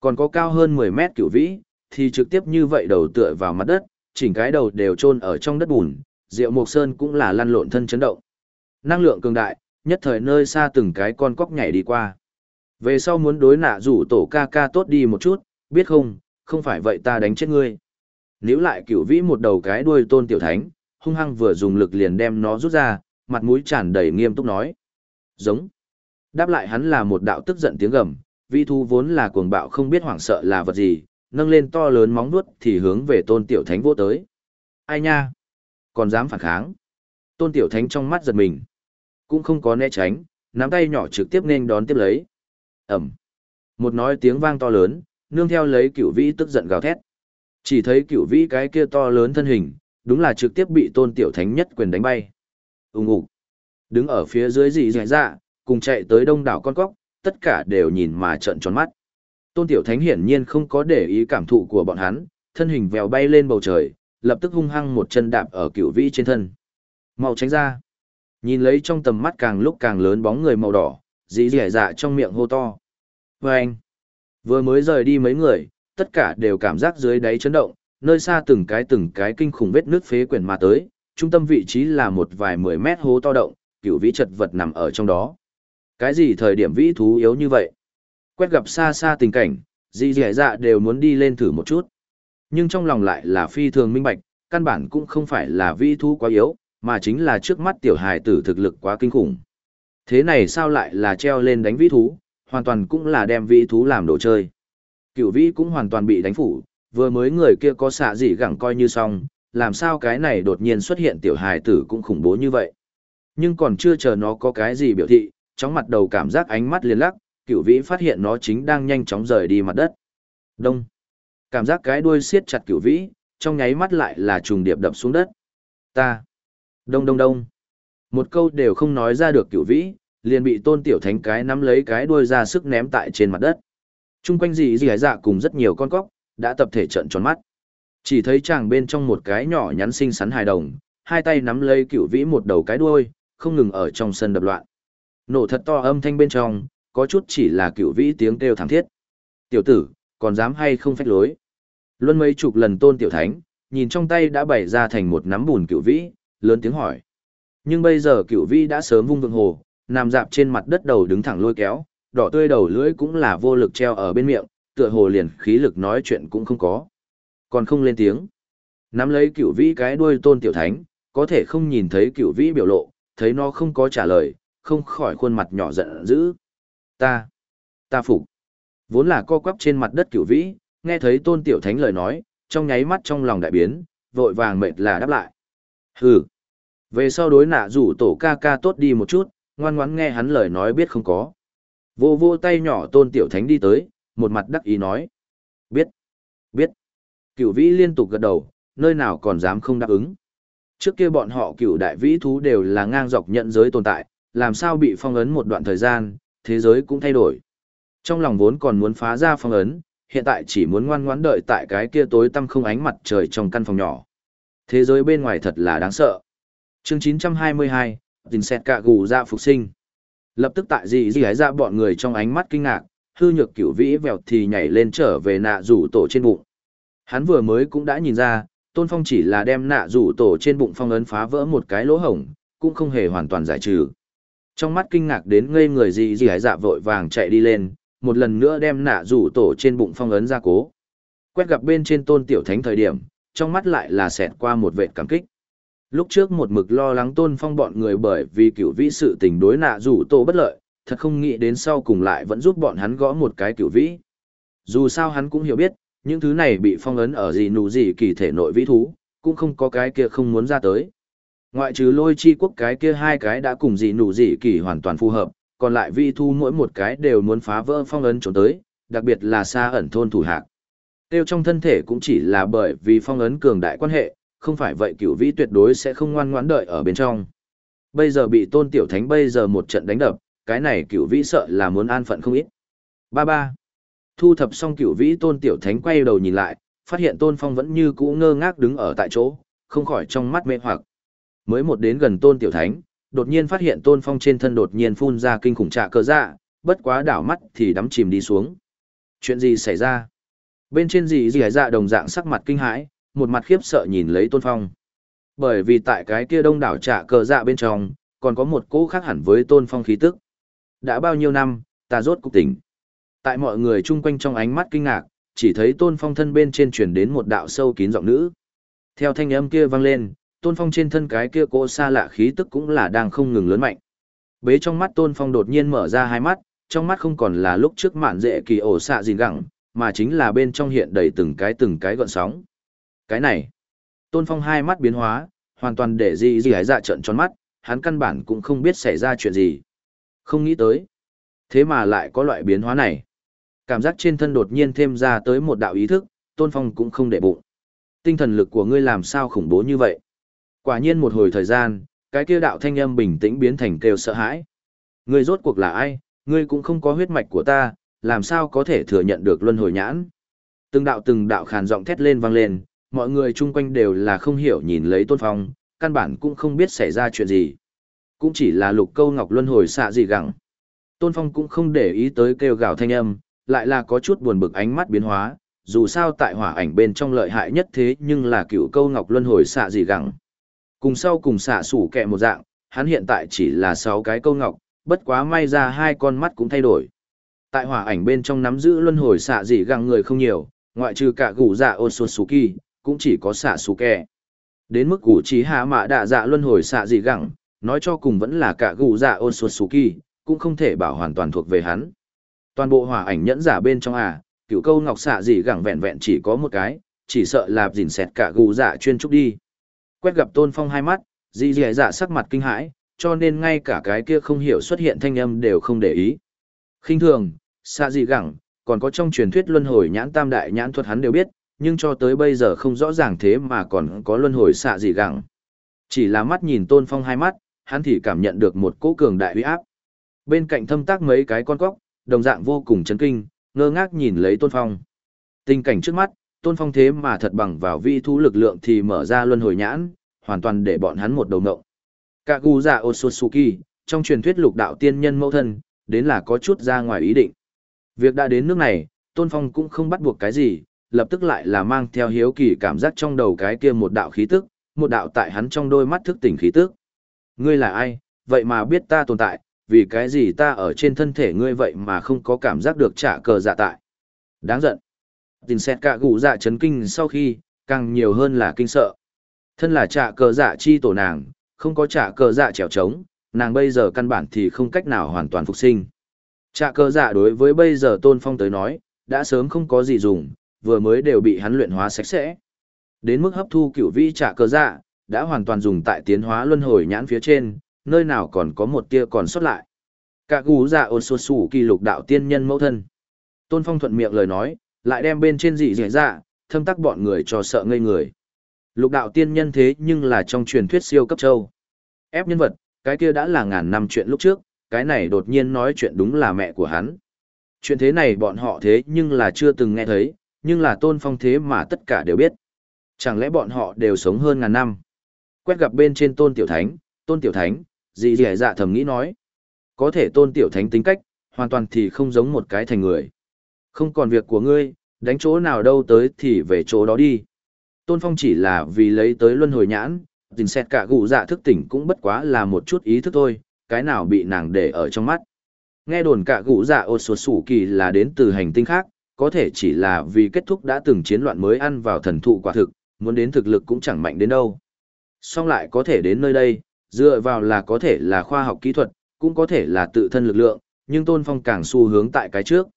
Còn có cao hơn 10 mét cửu vĩ, thì trực tiếp như vậy đầu tựa vào mặt đất, chỉnh cái đầu đều chôn ở trong đất bùn, Diệu Mộc Sơn cũng là lăn lộn thân chấn động. Năng lượng cường đại, nhất thời nơi xa từng cái con cóc nhảy đi qua. Về sau muốn đối nạ rủ tổ ca ca tốt đi một chút, biết không, không phải vậy ta đánh chết ngươi. Nếu lại cửu vĩ một đầu cái đuôi tôn tiểu thánh, hung hăng vừa dùng lực liền đem nó rút ra, mặt mũi tràn đầy nghiêm túc nói. Giống. Đáp lại hắn là một đạo tức giận tiếng gầm, vĩ thu vốn là cuồng bạo không biết hoảng sợ là vật gì, nâng lên to lớn móng vuốt thì hướng về tôn tiểu thánh vô tới. Ai nha? Còn dám phản kháng? Tôn tiểu thánh trong mắt giật mình. Cũng không có né tránh, nắm tay nhỏ trực tiếp nên đón tiếp lấy. Ẩm. Một nói tiếng vang to lớn, nương theo lấy cửu vĩ tức giận gào thét. Chỉ thấy cửu vĩ cái kia to lớn thân hình, đúng là trực tiếp bị tôn tiểu thánh nhất quyền đánh bay. Ùng ục. Đứng ở phía dưới gì dạy dạ, cùng chạy tới đông đảo con cóc, tất cả đều nhìn mà trợn tròn mắt. Tôn tiểu thánh hiển nhiên không có để ý cảm thụ của bọn hắn, thân hình vèo bay lên bầu trời, lập tức hung hăng một chân đạp ở cửu vĩ trên thân. Màu tránh ra. Nhìn lấy trong tầm mắt càng lúc càng lớn bóng người màu đỏ, dì dẻ dạ trong miệng hô to. vê anh, vừa mới rời đi mấy người, tất cả đều cảm giác dưới đáy chấn động, nơi xa từng cái từng cái kinh khủng vết nước phế quyển mà tới, trung tâm vị trí là một vài mười mét hố to động, cựu vĩ chật vật nằm ở trong đó. Cái gì thời điểm vĩ thú yếu như vậy? Quét gặp xa xa tình cảnh, dì dẻ dạ đều muốn đi lên thử một chút. Nhưng trong lòng lại là phi thường minh bạch, căn bản cũng không phải là vi thú quá yếu, mà chính là trước mắt tiểu hài tử thực lực quá kinh khủng. Thế này sao lại là treo lên đánh vĩ thú, hoàn toàn cũng là đem vĩ thú làm đồ chơi. Cửu vĩ cũng hoàn toàn bị đánh phủ, vừa mới người kia có xạ gì gẳng coi như xong, làm sao cái này đột nhiên xuất hiện tiểu hài tử cũng khủng bố như vậy. Nhưng còn chưa chờ nó có cái gì biểu thị, trong mặt đầu cảm giác ánh mắt liên lắc, cửu vĩ phát hiện nó chính đang nhanh chóng rời đi mặt đất. Đông. Cảm giác cái đuôi siết chặt cửu vĩ, trong nháy mắt lại là trùng điệp đập xuống đất. Ta. Đông đông đông. Một câu đều không nói ra được cửu vĩ, liền bị tôn tiểu thánh cái nắm lấy cái đuôi ra sức ném tại trên mặt đất. Trung quanh gì gì dạ cùng rất nhiều con cóc, đã tập thể trận tròn mắt. Chỉ thấy chàng bên trong một cái nhỏ nhắn xinh xắn hài đồng, hai tay nắm lấy cửu vĩ một đầu cái đuôi, không ngừng ở trong sân đập loạn. Nổ thật to âm thanh bên trong, có chút chỉ là cửu vĩ tiếng kêu thảm thiết. Tiểu tử, còn dám hay không phách lối. Luân mấy chục lần tôn tiểu thánh, nhìn trong tay đã bày ra thành một nắm bùn cửu vĩ, lớn tiếng hỏi. Nhưng bây giờ cửu vĩ đã sớm vung vượng hồ, nằm dạp trên mặt đất đầu đứng thẳng lôi kéo, đỏ tươi đầu lưỡi cũng là vô lực treo ở bên miệng, tựa hồ liền khí lực nói chuyện cũng không có. Còn không lên tiếng. Nắm lấy cửu vĩ cái đuôi tôn tiểu thánh, có thể không nhìn thấy cửu vĩ biểu lộ, thấy nó không có trả lời, không khỏi khuôn mặt nhỏ giận dữ. Ta, ta phục. Vốn là co quắp trên mặt đất cửu vĩ, nghe thấy tôn tiểu thánh lời nói, trong nháy mắt trong lòng đại biến, vội vàng mệt là đáp lại. Hừ. Về sau đối nạ rủ tổ ca ca tốt đi một chút, ngoan ngoãn nghe hắn lời nói biết không có. Vô vô tay nhỏ tôn tiểu thánh đi tới, một mặt đắc ý nói. Biết, biết. Cửu vĩ liên tục gật đầu, nơi nào còn dám không đáp ứng. Trước kia bọn họ cửu đại vĩ thú đều là ngang dọc nhận giới tồn tại, làm sao bị phong ấn một đoạn thời gian, thế giới cũng thay đổi. Trong lòng vốn còn muốn phá ra phong ấn, hiện tại chỉ muốn ngoan ngoãn đợi tại cái kia tối tăm không ánh mặt trời trong căn phòng nhỏ. Thế giới bên ngoài thật là đáng sợ. Chương 922, tình xét cả gù ra phục sinh. Lập tức tại gì gì hái ra bọn người trong ánh mắt kinh ngạc, hư nhược cửu vĩ vèo thì nhảy lên trở về nạ rủ tổ trên bụng. Hắn vừa mới cũng đã nhìn ra, Tôn Phong chỉ là đem nạ rủ tổ trên bụng phong ấn phá vỡ một cái lỗ hổng, cũng không hề hoàn toàn giải trừ. Trong mắt kinh ngạc đến ngây người gì gì hái dạ vội vàng chạy đi lên, một lần nữa đem nạ rủ tổ trên bụng phong ấn ra cố. Quét gặp bên trên tôn tiểu thánh thời điểm, trong mắt lại là xẹt qua một vệ cảm kích. Lúc trước một mực lo lắng tôn phong bọn người bởi vì cửu vĩ sự tình đối nạ rủ tổ bất lợi, thật không nghĩ đến sau cùng lại vẫn giúp bọn hắn gõ một cái cửu vĩ. Dù sao hắn cũng hiểu biết, những thứ này bị phong ấn ở gì nụ gì kỳ thể nội vĩ thú, cũng không có cái kia không muốn ra tới. Ngoại trừ lôi chi quốc cái kia hai cái đã cùng gì nụ gì kỳ hoàn toàn phù hợp, còn lại vi thu mỗi một cái đều muốn phá vỡ phong ấn trốn tới, đặc biệt là xa ẩn thôn thủ hạc. Tiêu trong thân thể cũng chỉ là bởi vì phong ấn cường đại quan hệ, không phải vậy cửu vĩ tuyệt đối sẽ không ngoan ngoãn đợi ở bên trong. Bây giờ bị tôn tiểu thánh bây giờ một trận đánh đập, cái này cửu vĩ sợ là muốn an phận không ít. Ba ba. Thu thập xong cửu vĩ tôn tiểu thánh quay đầu nhìn lại, phát hiện tôn phong vẫn như cũ ngơ ngác đứng ở tại chỗ, không khỏi trong mắt mê hoặc. Mới một đến gần tôn tiểu thánh, đột nhiên phát hiện tôn phong trên thân đột nhiên phun ra kinh khủng trạ cơ dạ, bất quá đảo mắt thì đắm chìm đi xuống. Chuyện gì xảy ra? Bên trên dì dì dạ đồng dạng sắc mặt kinh hãi, một mặt khiếp sợ nhìn lấy tôn phong. Bởi vì tại cái kia đông đảo trạ cờ dạ bên trong, còn có một cỗ khác hẳn với tôn phong khí tức. Đã bao nhiêu năm, ta rốt cục tỉnh. Tại mọi người chung quanh trong ánh mắt kinh ngạc, chỉ thấy tôn phong thân bên trên truyền đến một đạo sâu kín giọng nữ. Theo thanh âm kia vang lên, tôn phong trên thân cái kia cỗ xa lạ khí tức cũng là đang không ngừng lớn mạnh. Bế trong mắt tôn phong đột nhiên mở ra hai mắt, trong mắt không còn là lúc trước mạn dễ kỳ ổ xạ dìn gẳng, mà chính là bên trong hiện đầy từng cái từng cái gọn sóng. Cái này, tôn phong hai mắt biến hóa, hoàn toàn để gì gì hái dạ trận tròn mắt, hắn căn bản cũng không biết xảy ra chuyện gì. Không nghĩ tới. Thế mà lại có loại biến hóa này. Cảm giác trên thân đột nhiên thêm ra tới một đạo ý thức, tôn phong cũng không để bụng. Tinh thần lực của ngươi làm sao khủng bố như vậy? Quả nhiên một hồi thời gian, cái kia đạo thanh âm bình tĩnh biến thành kêu sợ hãi. Ngươi rốt cuộc là ai? Ngươi cũng không có huyết mạch của ta, làm sao có thể thừa nhận được luân hồi nhãn? Từng đạo từng đạo khàn giọng thét lên vang lên, mọi người chung quanh đều là không hiểu nhìn lấy tôn phong, căn bản cũng không biết xảy ra chuyện gì. Cũng chỉ là lục câu ngọc luân hồi xạ gì gặng. Tôn phong cũng không để ý tới kêu gào thanh âm, lại là có chút buồn bực ánh mắt biến hóa, dù sao tại hỏa ảnh bên trong lợi hại nhất thế nhưng là cựu câu ngọc luân hồi xạ gì gặng. Cùng sau cùng xạ sủ kẹ một dạng, hắn hiện tại chỉ là sáu cái câu ngọc, bất quá may ra hai con mắt cũng thay đổi. Tại hỏa ảnh bên trong nắm giữ luân hồi xạ dị găng người không nhiều, ngoại trừ cả gủ dạ Otsutsuki, cũng chỉ có xạ sủ kẹ. Đến mức củ trí hạ mạ đạ dạ luân hồi xạ dị găng, nói cho cùng vẫn là cả gù dạ Otsutsuki, cũng không thể bảo hoàn toàn thuộc về hắn. Toàn bộ hỏa ảnh nhẫn giả bên trong à, cựu câu ngọc xạ gì gẳng vẹn vẹn chỉ có một cái, chỉ sợ là dìn xẹt cả gù dạ chuyên trúc đi. Quét gặp tôn phong hai mắt, dì dì dạ sắc mặt kinh hãi, cho nên ngay cả cái kia không hiểu xuất hiện thanh âm đều không để ý. khinh thường, xạ gì gẳng, còn có trong truyền thuyết luân hồi nhãn tam đại nhãn thuật hắn đều biết, nhưng cho tới bây giờ không rõ ràng thế mà còn có luân hồi xạ gì gẳng. Chỉ là mắt nhìn tôn phong hai mắt, hắn thì cảm nhận được một cỗ cường đại uy áp. Bên cạnh thâm tác mấy cái con cóc, đồng dạng vô cùng chấn kinh, ngơ ngác nhìn lấy tôn phong. Tình cảnh trước mắt, tôn phong thế mà thật bằng vào vi thu lực lượng thì mở ra luân hồi nhãn, hoàn toàn để bọn hắn một đầu ngộng. Cả gu dạ Osotsuki, trong truyền thuyết lục đạo tiên nhân mẫu thân, đến là có chút ra ngoài ý định. Việc đã đến nước này, tôn phong cũng không bắt buộc cái gì, lập tức lại là mang theo hiếu kỳ cảm giác trong đầu cái kia một đạo khí tức, một đạo tại hắn trong đôi mắt thức tỉnh khí tức. Ngươi là ai, vậy mà biết ta tồn tại, vì cái gì ta ở trên thân thể ngươi vậy mà không có cảm giác được trả cờ dạ tại. Đáng giận. Tình xét cả gù dạ chấn kinh sau khi, càng nhiều hơn là kinh sợ. Thân là trả cờ dạ chi tổ nàng, không có trả cờ dạ trèo trống, nàng bây giờ căn bản thì không cách nào hoàn toàn phục sinh. Trả cờ dạ đối với bây giờ tôn phong tới nói, đã sớm không có gì dùng, vừa mới đều bị hắn luyện hóa sạch sẽ. Đến mức hấp thu cửu vi trả cờ dạ, đã hoàn toàn dùng tại tiến hóa luân hồi nhãn phía trên, nơi nào còn có một tia còn sót lại. Cả gú dạ ôn xuất sủ kỳ lục đạo tiên nhân mẫu thân. Tôn Phong thuận miệng lời nói, lại đem bên trên dị dẻ dạ, thâm tắc bọn người cho sợ ngây người. Lục đạo tiên nhân thế nhưng là trong truyền thuyết siêu cấp châu. Ép nhân vật, cái kia đã là ngàn năm chuyện lúc trước, cái này đột nhiên nói chuyện đúng là mẹ của hắn. Chuyện thế này bọn họ thế nhưng là chưa từng nghe thấy, nhưng là tôn phong thế mà tất cả đều biết. Chẳng lẽ bọn họ đều sống hơn ngàn năm? Quét gặp bên trên tôn tiểu thánh, tôn tiểu thánh, dị dị dạ thầm nghĩ nói. Có thể tôn tiểu thánh tính cách, hoàn toàn thì không giống một cái thành người. Không còn việc của ngươi, đánh chỗ nào đâu tới thì về chỗ đó đi. Tôn Phong chỉ là vì lấy tới luân hồi nhãn, tình xét cả gụ dạ thức tỉnh cũng bất quá là một chút ý thức thôi, cái nào bị nàng để ở trong mắt. Nghe đồn cả gụ dạ ô sột sủ kỳ là đến từ hành tinh khác, có thể chỉ là vì kết thúc đã từng chiến loạn mới ăn vào thần thụ quả thực, muốn đến thực lực cũng chẳng mạnh đến đâu. Song lại có thể đến nơi đây, dựa vào là có thể là khoa học kỹ thuật, cũng có thể là tự thân lực lượng, nhưng Tôn Phong càng xu hướng tại cái trước.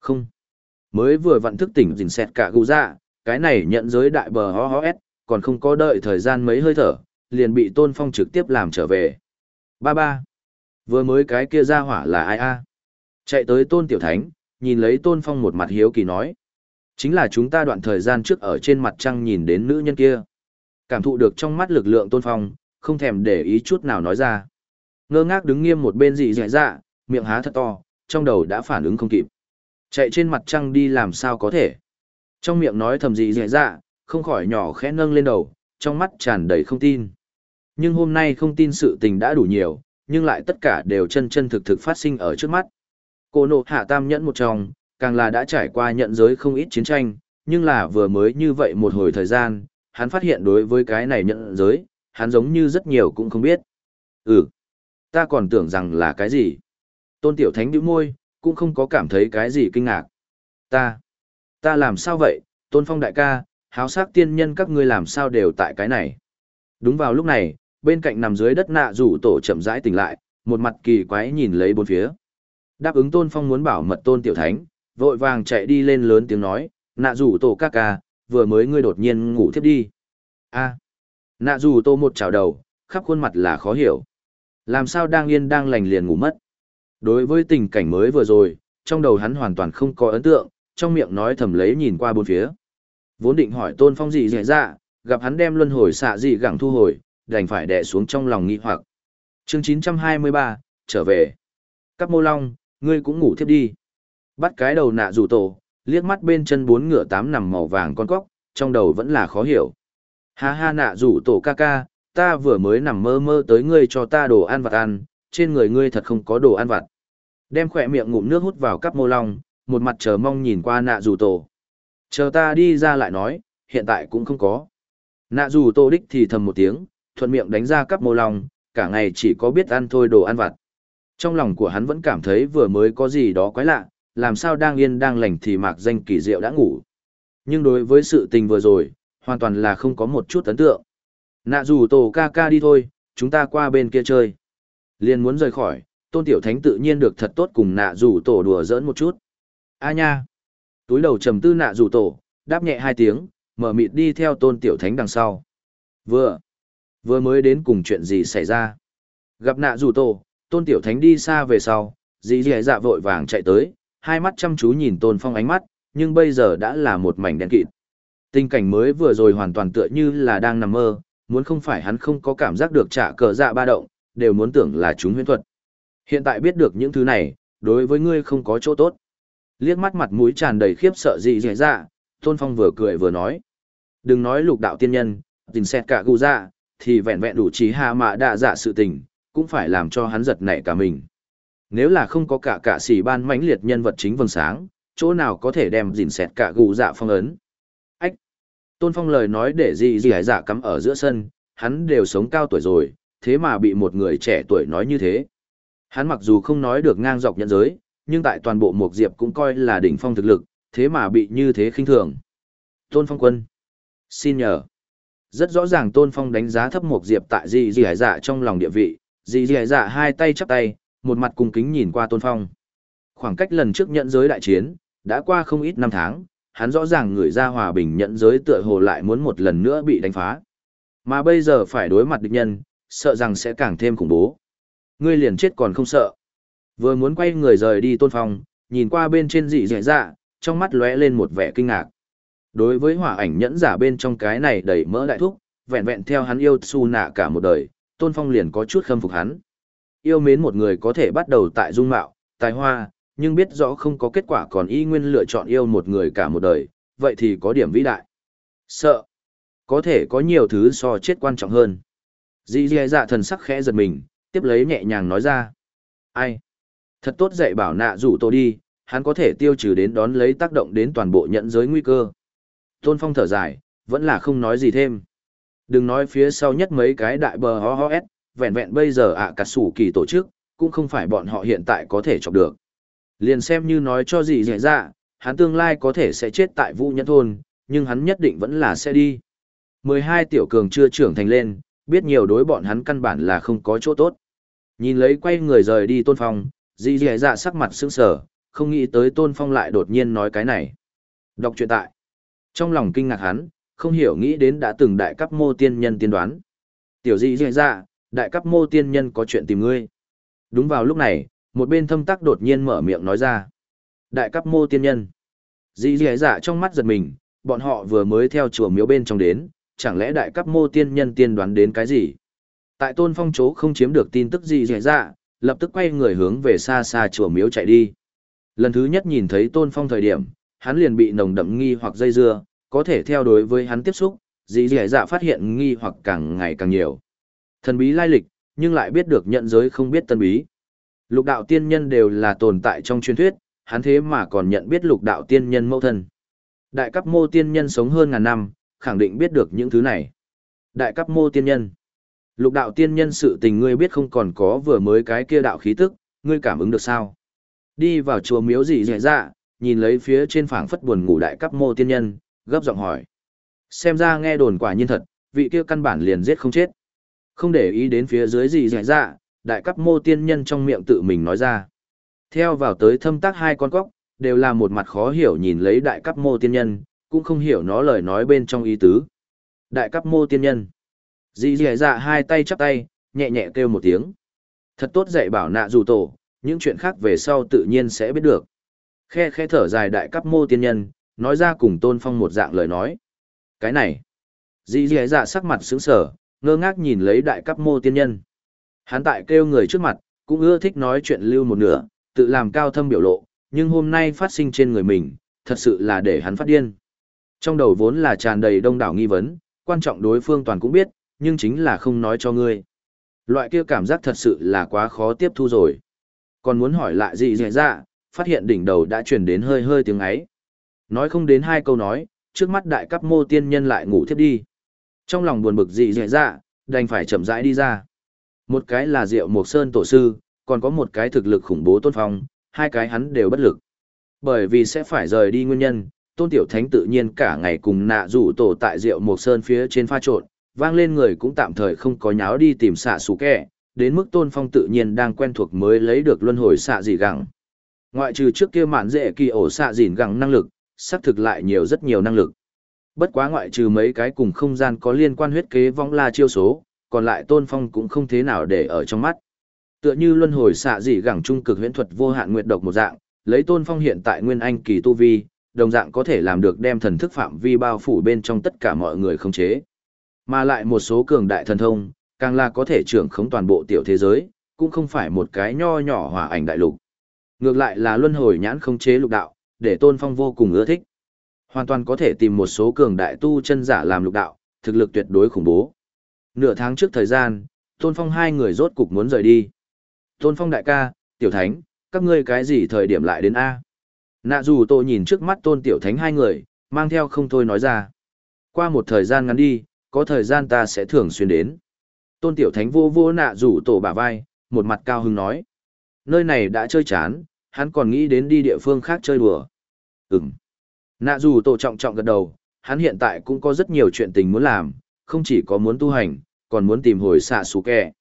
Không. Mới vừa vặn thức tỉnh dình xẹt cả gù dạ, cái này nhận giới đại bờ ho ho s, còn không có đợi thời gian mấy hơi thở, liền bị Tôn Phong trực tiếp làm trở về. Ba ba. Vừa mới cái kia ra hỏa là ai a? Chạy tới Tôn Tiểu Thánh, nhìn lấy Tôn Phong một mặt hiếu kỳ nói. Chính là chúng ta đoạn thời gian trước ở trên mặt trăng nhìn đến nữ nhân kia. Cảm thụ được trong mắt lực lượng Tôn Phong, không thèm để ý chút nào nói ra. Ngơ ngác đứng nghiêm một bên dị dạy dạ, miệng há thật to, trong đầu đã phản ứng không kịp. Chạy trên mặt trăng đi làm sao có thể. Trong miệng nói thầm gì dễ dạ, không khỏi nhỏ khẽ nâng lên đầu, trong mắt tràn đầy không tin. Nhưng hôm nay không tin sự tình đã đủ nhiều, nhưng lại tất cả đều chân chân thực thực phát sinh ở trước mắt. Cô nộ hạ tam nhẫn một trong, càng là đã trải qua nhận giới không ít chiến tranh, nhưng là vừa mới như vậy một hồi thời gian, hắn phát hiện đối với cái này nhận giới, hắn giống như rất nhiều cũng không biết. Ừ, ta còn tưởng rằng là cái gì. Tôn Tiểu Thánh bĩu môi, cũng không có cảm thấy cái gì kinh ngạc. Ta, ta làm sao vậy, Tôn Phong đại ca, háo sắc tiên nhân các ngươi làm sao đều tại cái này. Đúng vào lúc này, bên cạnh nằm dưới đất nạ rủ tổ chậm rãi tỉnh lại, một mặt kỳ quái nhìn lấy bốn phía. Đáp ứng Tôn Phong muốn bảo mật Tôn Tiểu Thánh, vội vàng chạy đi lên lớn tiếng nói, nạ rủ tổ ca ca, vừa mới ngươi đột nhiên ngủ thiếp đi. a nạ rủ tổ một chảo đầu, khắp khuôn mặt là khó hiểu. Làm sao đang yên đang lành liền ngủ mất. Đối với tình cảnh mới vừa rồi, trong đầu hắn hoàn toàn không có ấn tượng, trong miệng nói thầm lấy nhìn qua bốn phía. Vốn định hỏi tôn phong gì dễ dạ, gặp hắn đem luân hồi xạ gì gẳng thu hồi, đành phải đè xuống trong lòng nghi hoặc. Chương 923, trở về. Các mô long, ngươi cũng ngủ thiếp đi. Bắt cái đầu nạ rủ tổ, liếc mắt bên chân bốn ngựa tám nằm màu vàng con cóc, trong đầu vẫn là khó hiểu. Ha ha nạ rủ tổ ca ca, ta vừa mới nằm mơ mơ tới ngươi cho ta đồ ăn vặt ăn, trên người ngươi thật không có đồ ăn vặt. Đem khỏe miệng ngụm nước hút vào cắp mô long, một mặt chờ mong nhìn qua nạ dù tổ. Chờ ta đi ra lại nói, hiện tại cũng không có. Nạ dù tô đích thì thầm một tiếng, thuận miệng đánh ra cắp mô long, cả ngày chỉ có biết ăn thôi đồ ăn vặt. Trong lòng của hắn vẫn cảm thấy vừa mới có gì đó quái lạ, làm sao đang yên đang lành thì mạc danh kỳ diệu đã ngủ. Nhưng đối với sự tình vừa rồi, hoàn toàn là không có một chút ấn tượng. Nạ dù tổ ca ca đi thôi, chúng ta qua bên kia chơi. liền muốn rời khỏi, tôn tiểu thánh tự nhiên được thật tốt cùng nạ dù tổ đùa giỡn một chút. A nha! Túi đầu trầm tư nạ dù tổ, đáp nhẹ hai tiếng, mở mịt đi theo tôn tiểu thánh đằng sau. Vừa, vừa mới đến cùng chuyện gì xảy ra. Gặp nạ dù tổ, tôn tiểu thánh đi xa về sau, dì dì dạ vội vàng chạy tới, hai mắt chăm chú nhìn tôn phong ánh mắt, nhưng bây giờ đã là một mảnh đen kịt. Tình cảnh mới vừa rồi hoàn toàn tựa như là đang nằm mơ, muốn không phải hắn không có cảm giác được trả cờ dạ ba động, đều muốn tưởng là chúng huyễn thuật. Hiện tại biết được những thứ này, đối với ngươi không có chỗ tốt. Liếc mắt mặt mũi tràn đầy khiếp sợ gì dễ dạ, Tôn Phong vừa cười vừa nói. Đừng nói lục đạo tiên nhân, tình xét cả gù dạ, thì vẹn vẹn đủ trí hạ mạ đạ dạ sự tình, cũng phải làm cho hắn giật nảy cả mình. Nếu là không có cả cả sĩ ban mãnh liệt nhân vật chính vầng sáng, chỗ nào có thể đem dình xét cả gù dạ phong ấn. Ách! Tôn Phong lời nói để gì gì hải dạ cắm ở giữa sân, hắn đều sống cao tuổi rồi, thế mà bị một người trẻ tuổi nói như thế. Hắn mặc dù không nói được ngang dọc nhận giới, nhưng tại toàn bộ Mộc Diệp cũng coi là đỉnh phong thực lực, thế mà bị như thế khinh thường. Tôn Phong quân. Xin nhờ. Rất rõ ràng Tôn Phong đánh giá thấp Mộc Diệp tại gì gì hải dạ trong lòng địa vị, gì gì hải dạ hai tay chắp tay, một mặt cung kính nhìn qua Tôn Phong. Khoảng cách lần trước nhận giới đại chiến, đã qua không ít năm tháng, hắn rõ ràng người ra hòa bình nhận giới tựa hồ lại muốn một lần nữa bị đánh phá. Mà bây giờ phải đối mặt địch nhân, sợ rằng sẽ càng thêm khủng bố. Ngươi liền chết còn không sợ. Vừa muốn quay người rời đi tôn phong, nhìn qua bên trên dị dẻ dạ, trong mắt lóe lên một vẻ kinh ngạc. Đối với hỏa ảnh nhẫn giả bên trong cái này đầy mỡ đại thúc, vẹn vẹn theo hắn yêu su nạ cả một đời, Tôn Phong liền có chút khâm phục hắn. Yêu mến một người có thể bắt đầu tại dung mạo, tài hoa, nhưng biết rõ không có kết quả còn y nguyên lựa chọn yêu một người cả một đời, vậy thì có điểm vĩ đại. Sợ. Có thể có nhiều thứ so chết quan trọng hơn. Dì dì dạ thần sắc khẽ giật mình, tiếp lấy nhẹ nhàng nói ra. Ai? Thật tốt dạy bảo nạ rủ tổ đi, hắn có thể tiêu trừ đến đón lấy tác động đến toàn bộ nhận giới nguy cơ. Tôn Phong thở dài, vẫn là không nói gì thêm. Đừng nói phía sau nhất mấy cái đại bờ ho ho vẹn vẹn bây giờ ạ cả sủ kỳ tổ chức, cũng không phải bọn họ hiện tại có thể chọc được. Liền xem như nói cho gì dễ ra, hắn tương lai có thể sẽ chết tại vũ nhẫn thôn, nhưng hắn nhất định vẫn là sẽ đi. 12 tiểu cường chưa trưởng thành lên, biết nhiều đối bọn hắn căn bản là không có chỗ tốt. Nhìn lấy quay người rời đi tôn phong, dì dì dạ sắc mặt sững sờ, không nghĩ tới tôn phong lại đột nhiên nói cái này. Đọc truyện tại. Trong lòng kinh ngạc hắn, không hiểu nghĩ đến đã từng đại cấp mô tiên nhân tiên đoán. Tiểu dì dì dạ, đại cấp mô tiên nhân có chuyện tìm ngươi. Đúng vào lúc này, một bên thâm tắc đột nhiên mở miệng nói ra. Đại cấp mô tiên nhân. Dì dì dạ trong mắt giật mình, bọn họ vừa mới theo chùa miếu bên trong đến, chẳng lẽ đại cấp mô tiên nhân tiên đoán đến cái gì? Tại tôn phong chố không chiếm được tin tức gì dễ dạ, lập tức quay người hướng về xa xa chùa miếu chạy đi. Lần thứ nhất nhìn thấy tôn phong thời điểm, hắn liền bị nồng đậm nghi hoặc dây dưa, có thể theo đối với hắn tiếp xúc, dì dì dạ phát hiện nghi hoặc càng ngày càng nhiều. Thần bí lai lịch, nhưng lại biết được nhận giới không biết tân bí. Lục đạo tiên nhân đều là tồn tại trong truyền thuyết, hắn thế mà còn nhận biết lục đạo tiên nhân mẫu thân. Đại cấp mô tiên nhân sống hơn ngàn năm, khẳng định biết được những thứ này. Đại cấp mô tiên nhân. Lục đạo tiên nhân sự tình ngươi biết không còn có vừa mới cái kia đạo khí tức, ngươi cảm ứng được sao? Đi vào chùa miếu gì dễ dạ, nhìn lấy phía trên phảng phất buồn ngủ đại cấp mô tiên nhân, gấp giọng hỏi. Xem ra nghe đồn quả nhiên thật, vị kia căn bản liền giết không chết. Không để ý đến phía dưới gì dễ dạ, đại cấp mô tiên nhân trong miệng tự mình nói ra. Theo vào tới thâm tác hai con cóc, đều là một mặt khó hiểu nhìn lấy đại cấp mô tiên nhân, cũng không hiểu nó lời nói bên trong ý tứ. Đại cấp mô tiên nhân. Dì dì dạ hai tay chắp tay, nhẹ nhẹ kêu một tiếng. Thật tốt dạy bảo nạ dù tổ, những chuyện khác về sau tự nhiên sẽ biết được. Khe khe thở dài đại cấp mô tiên nhân, nói ra cùng tôn phong một dạng lời nói. Cái này. Dì dì dạ sắc mặt sững sờ, ngơ ngác nhìn lấy đại cấp mô tiên nhân. Hắn tại kêu người trước mặt, cũng ưa thích nói chuyện lưu một nửa, tự làm cao thâm biểu lộ, nhưng hôm nay phát sinh trên người mình, thật sự là để hắn phát điên. Trong đầu vốn là tràn đầy đông đảo nghi vấn, quan trọng đối phương toàn cũng biết, nhưng chính là không nói cho ngươi. Loại kia cảm giác thật sự là quá khó tiếp thu rồi. Còn muốn hỏi lại gì dễ ra, phát hiện đỉnh đầu đã chuyển đến hơi hơi tiếng ấy. Nói không đến hai câu nói, trước mắt đại cấp mô tiên nhân lại ngủ thiếp đi. Trong lòng buồn bực dị dễ ra, đành phải chậm rãi đi ra. Một cái là Diệu Mộc Sơn tổ sư, còn có một cái thực lực khủng bố tôn phong, hai cái hắn đều bất lực. Bởi vì sẽ phải rời đi nguyên nhân, tôn tiểu thánh tự nhiên cả ngày cùng nạ rủ tổ tại Diệu Mộc Sơn phía trên pha trộn, vang lên người cũng tạm thời không có nháo đi tìm xạ xù kẹ, đến mức tôn phong tự nhiên đang quen thuộc mới lấy được luân hồi xạ dị gẳng. Ngoại trừ trước kia mạn dễ kỳ ổ xạ dịn gẳng năng lực, xác thực lại nhiều rất nhiều năng lực. Bất quá ngoại trừ mấy cái cùng không gian có liên quan huyết kế vong la chiêu số, còn lại tôn phong cũng không thế nào để ở trong mắt. Tựa như luân hồi xạ dị gẳng trung cực huyễn thuật vô hạn nguyệt độc một dạng, lấy tôn phong hiện tại nguyên anh kỳ tu vi, đồng dạng có thể làm được đem thần thức phạm vi bao phủ bên trong tất cả mọi người không chế. Mà lại một số cường đại thần thông, càng là có thể trưởng khống toàn bộ tiểu thế giới, cũng không phải một cái nho nhỏ hỏa ảnh đại lục. Ngược lại là luân hồi nhãn không chế lục đạo, để Tôn Phong vô cùng ưa thích. Hoàn toàn có thể tìm một số cường đại tu chân giả làm lục đạo, thực lực tuyệt đối khủng bố. Nửa tháng trước thời gian, Tôn Phong hai người rốt cục muốn rời đi. Tôn Phong đại ca, Tiểu Thánh, các ngươi cái gì thời điểm lại đến A? Nạ dù tôi nhìn trước mắt Tôn Tiểu Thánh hai người, mang theo không thôi nói ra. Qua một thời gian ngắn đi, có thời gian ta sẽ thường xuyên đến. Tôn Tiểu Thánh vô vô nạ rủ tổ bả vai, một mặt cao hứng nói. Nơi này đã chơi chán, hắn còn nghĩ đến đi địa phương khác chơi đùa. Ừm. Nạ rủ tổ trọng trọng gật đầu, hắn hiện tại cũng có rất nhiều chuyện tình muốn làm, không chỉ có muốn tu hành, còn muốn tìm hồi xạ xú kẹ.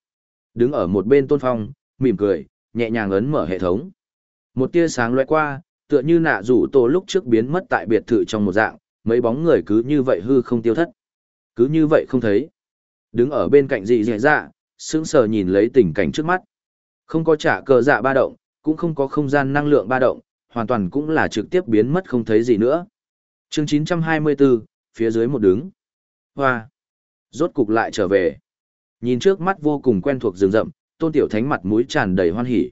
Đứng ở một bên tôn phong, mỉm cười, nhẹ nhàng ấn mở hệ thống. Một tia sáng lóe qua, tựa như nạ rủ tổ lúc trước biến mất tại biệt thự trong một dạng, mấy bóng người cứ như vậy hư không tiêu thất. Cứ như vậy không thấy. Đứng ở bên cạnh dị dị dạ, sững sờ nhìn lấy tình cảnh trước mắt. Không có trả cờ dạ ba động, cũng không có không gian năng lượng ba động, hoàn toàn cũng là trực tiếp biến mất không thấy gì nữa. chương 924, phía dưới một đứng. Hoa. Rốt cục lại trở về. Nhìn trước mắt vô cùng quen thuộc rừng rậm, tôn tiểu thánh mặt mũi tràn đầy hoan hỉ.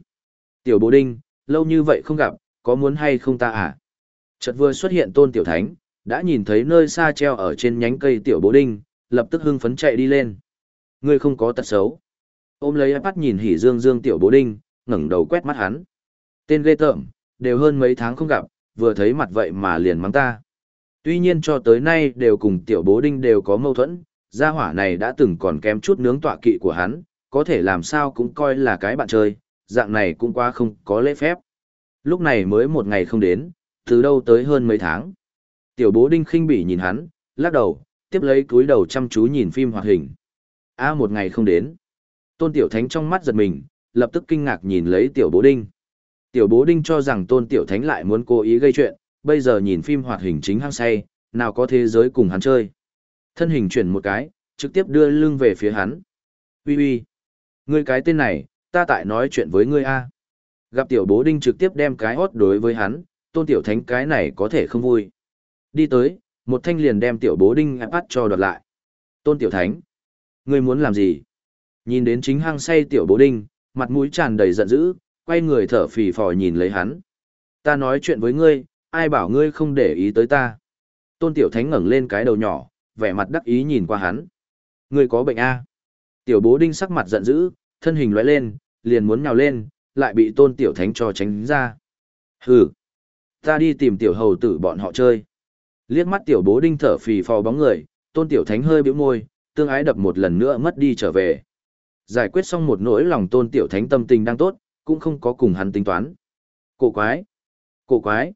Tiểu bố đinh, lâu như vậy không gặp, có muốn hay không ta à? Chợt vừa xuất hiện tôn tiểu thánh, đã nhìn thấy nơi xa treo ở trên nhánh cây tiểu bố đinh, lập tức hưng phấn chạy đi lên. Ngươi không có tật xấu. Ôm lấy iPad nhìn hỉ dương dương tiểu bố đinh, ngẩng đầu quét mắt hắn. Tên ghê tởm, đều hơn mấy tháng không gặp, vừa thấy mặt vậy mà liền mắng ta. Tuy nhiên cho tới nay đều cùng tiểu bố đinh đều có mâu thuẫn, gia hỏa này đã từng còn kém chút nướng tọa kỵ của hắn, có thể làm sao cũng coi là cái bạn chơi, dạng này cũng quá không có lễ phép. Lúc này mới một ngày không đến, từ đâu tới hơn mấy tháng. Tiểu bố đinh khinh bỉ nhìn hắn, lắc đầu, tiếp lấy cúi đầu chăm chú nhìn phim hoạt hình. A một ngày không đến. Tôn Tiểu Thánh trong mắt giật mình, lập tức kinh ngạc nhìn lấy Tiểu bố đinh. Tiểu bố đinh cho rằng Tôn Tiểu Thánh lại muốn cố ý gây chuyện, bây giờ nhìn phim hoạt hình chính hăng say, nào có thế giới cùng hắn chơi. Thân hình chuyển một cái, trực tiếp đưa lưng về phía hắn. Ui ui, ngươi cái tên này, ta tại nói chuyện với ngươi a. Gặp tiểu bố đinh trực tiếp đem cái hót đối với hắn, tôn tiểu thánh cái này có thể không vui. Đi tới, một thanh liền đem tiểu bố đinh bắt cho đoạt lại. Tôn tiểu thánh, ngươi muốn làm gì? Nhìn đến chính hang say tiểu bố đinh, mặt mũi tràn đầy giận dữ, quay người thở phì phò nhìn lấy hắn. Ta nói chuyện với ngươi, ai bảo ngươi không để ý tới ta. Tôn tiểu thánh ngẩng lên cái đầu nhỏ, vẻ mặt đắc ý nhìn qua hắn. Ngươi có bệnh a? Tiểu bố đinh sắc mặt giận dữ, thân hình lóe lên, liền muốn nhào lên, lại bị tôn tiểu thánh cho tránh ra. Hừ, ta đi tìm tiểu hầu tử bọn họ chơi. Liếc mắt tiểu bố đinh thở phì phò bóng người, tôn tiểu thánh hơi bĩu môi, tương ái đập một lần nữa mất đi trở về. Giải quyết xong một nỗi lòng tôn tiểu thánh tâm tình đang tốt, cũng không có cùng hắn tính toán. Cổ quái, cổ quái.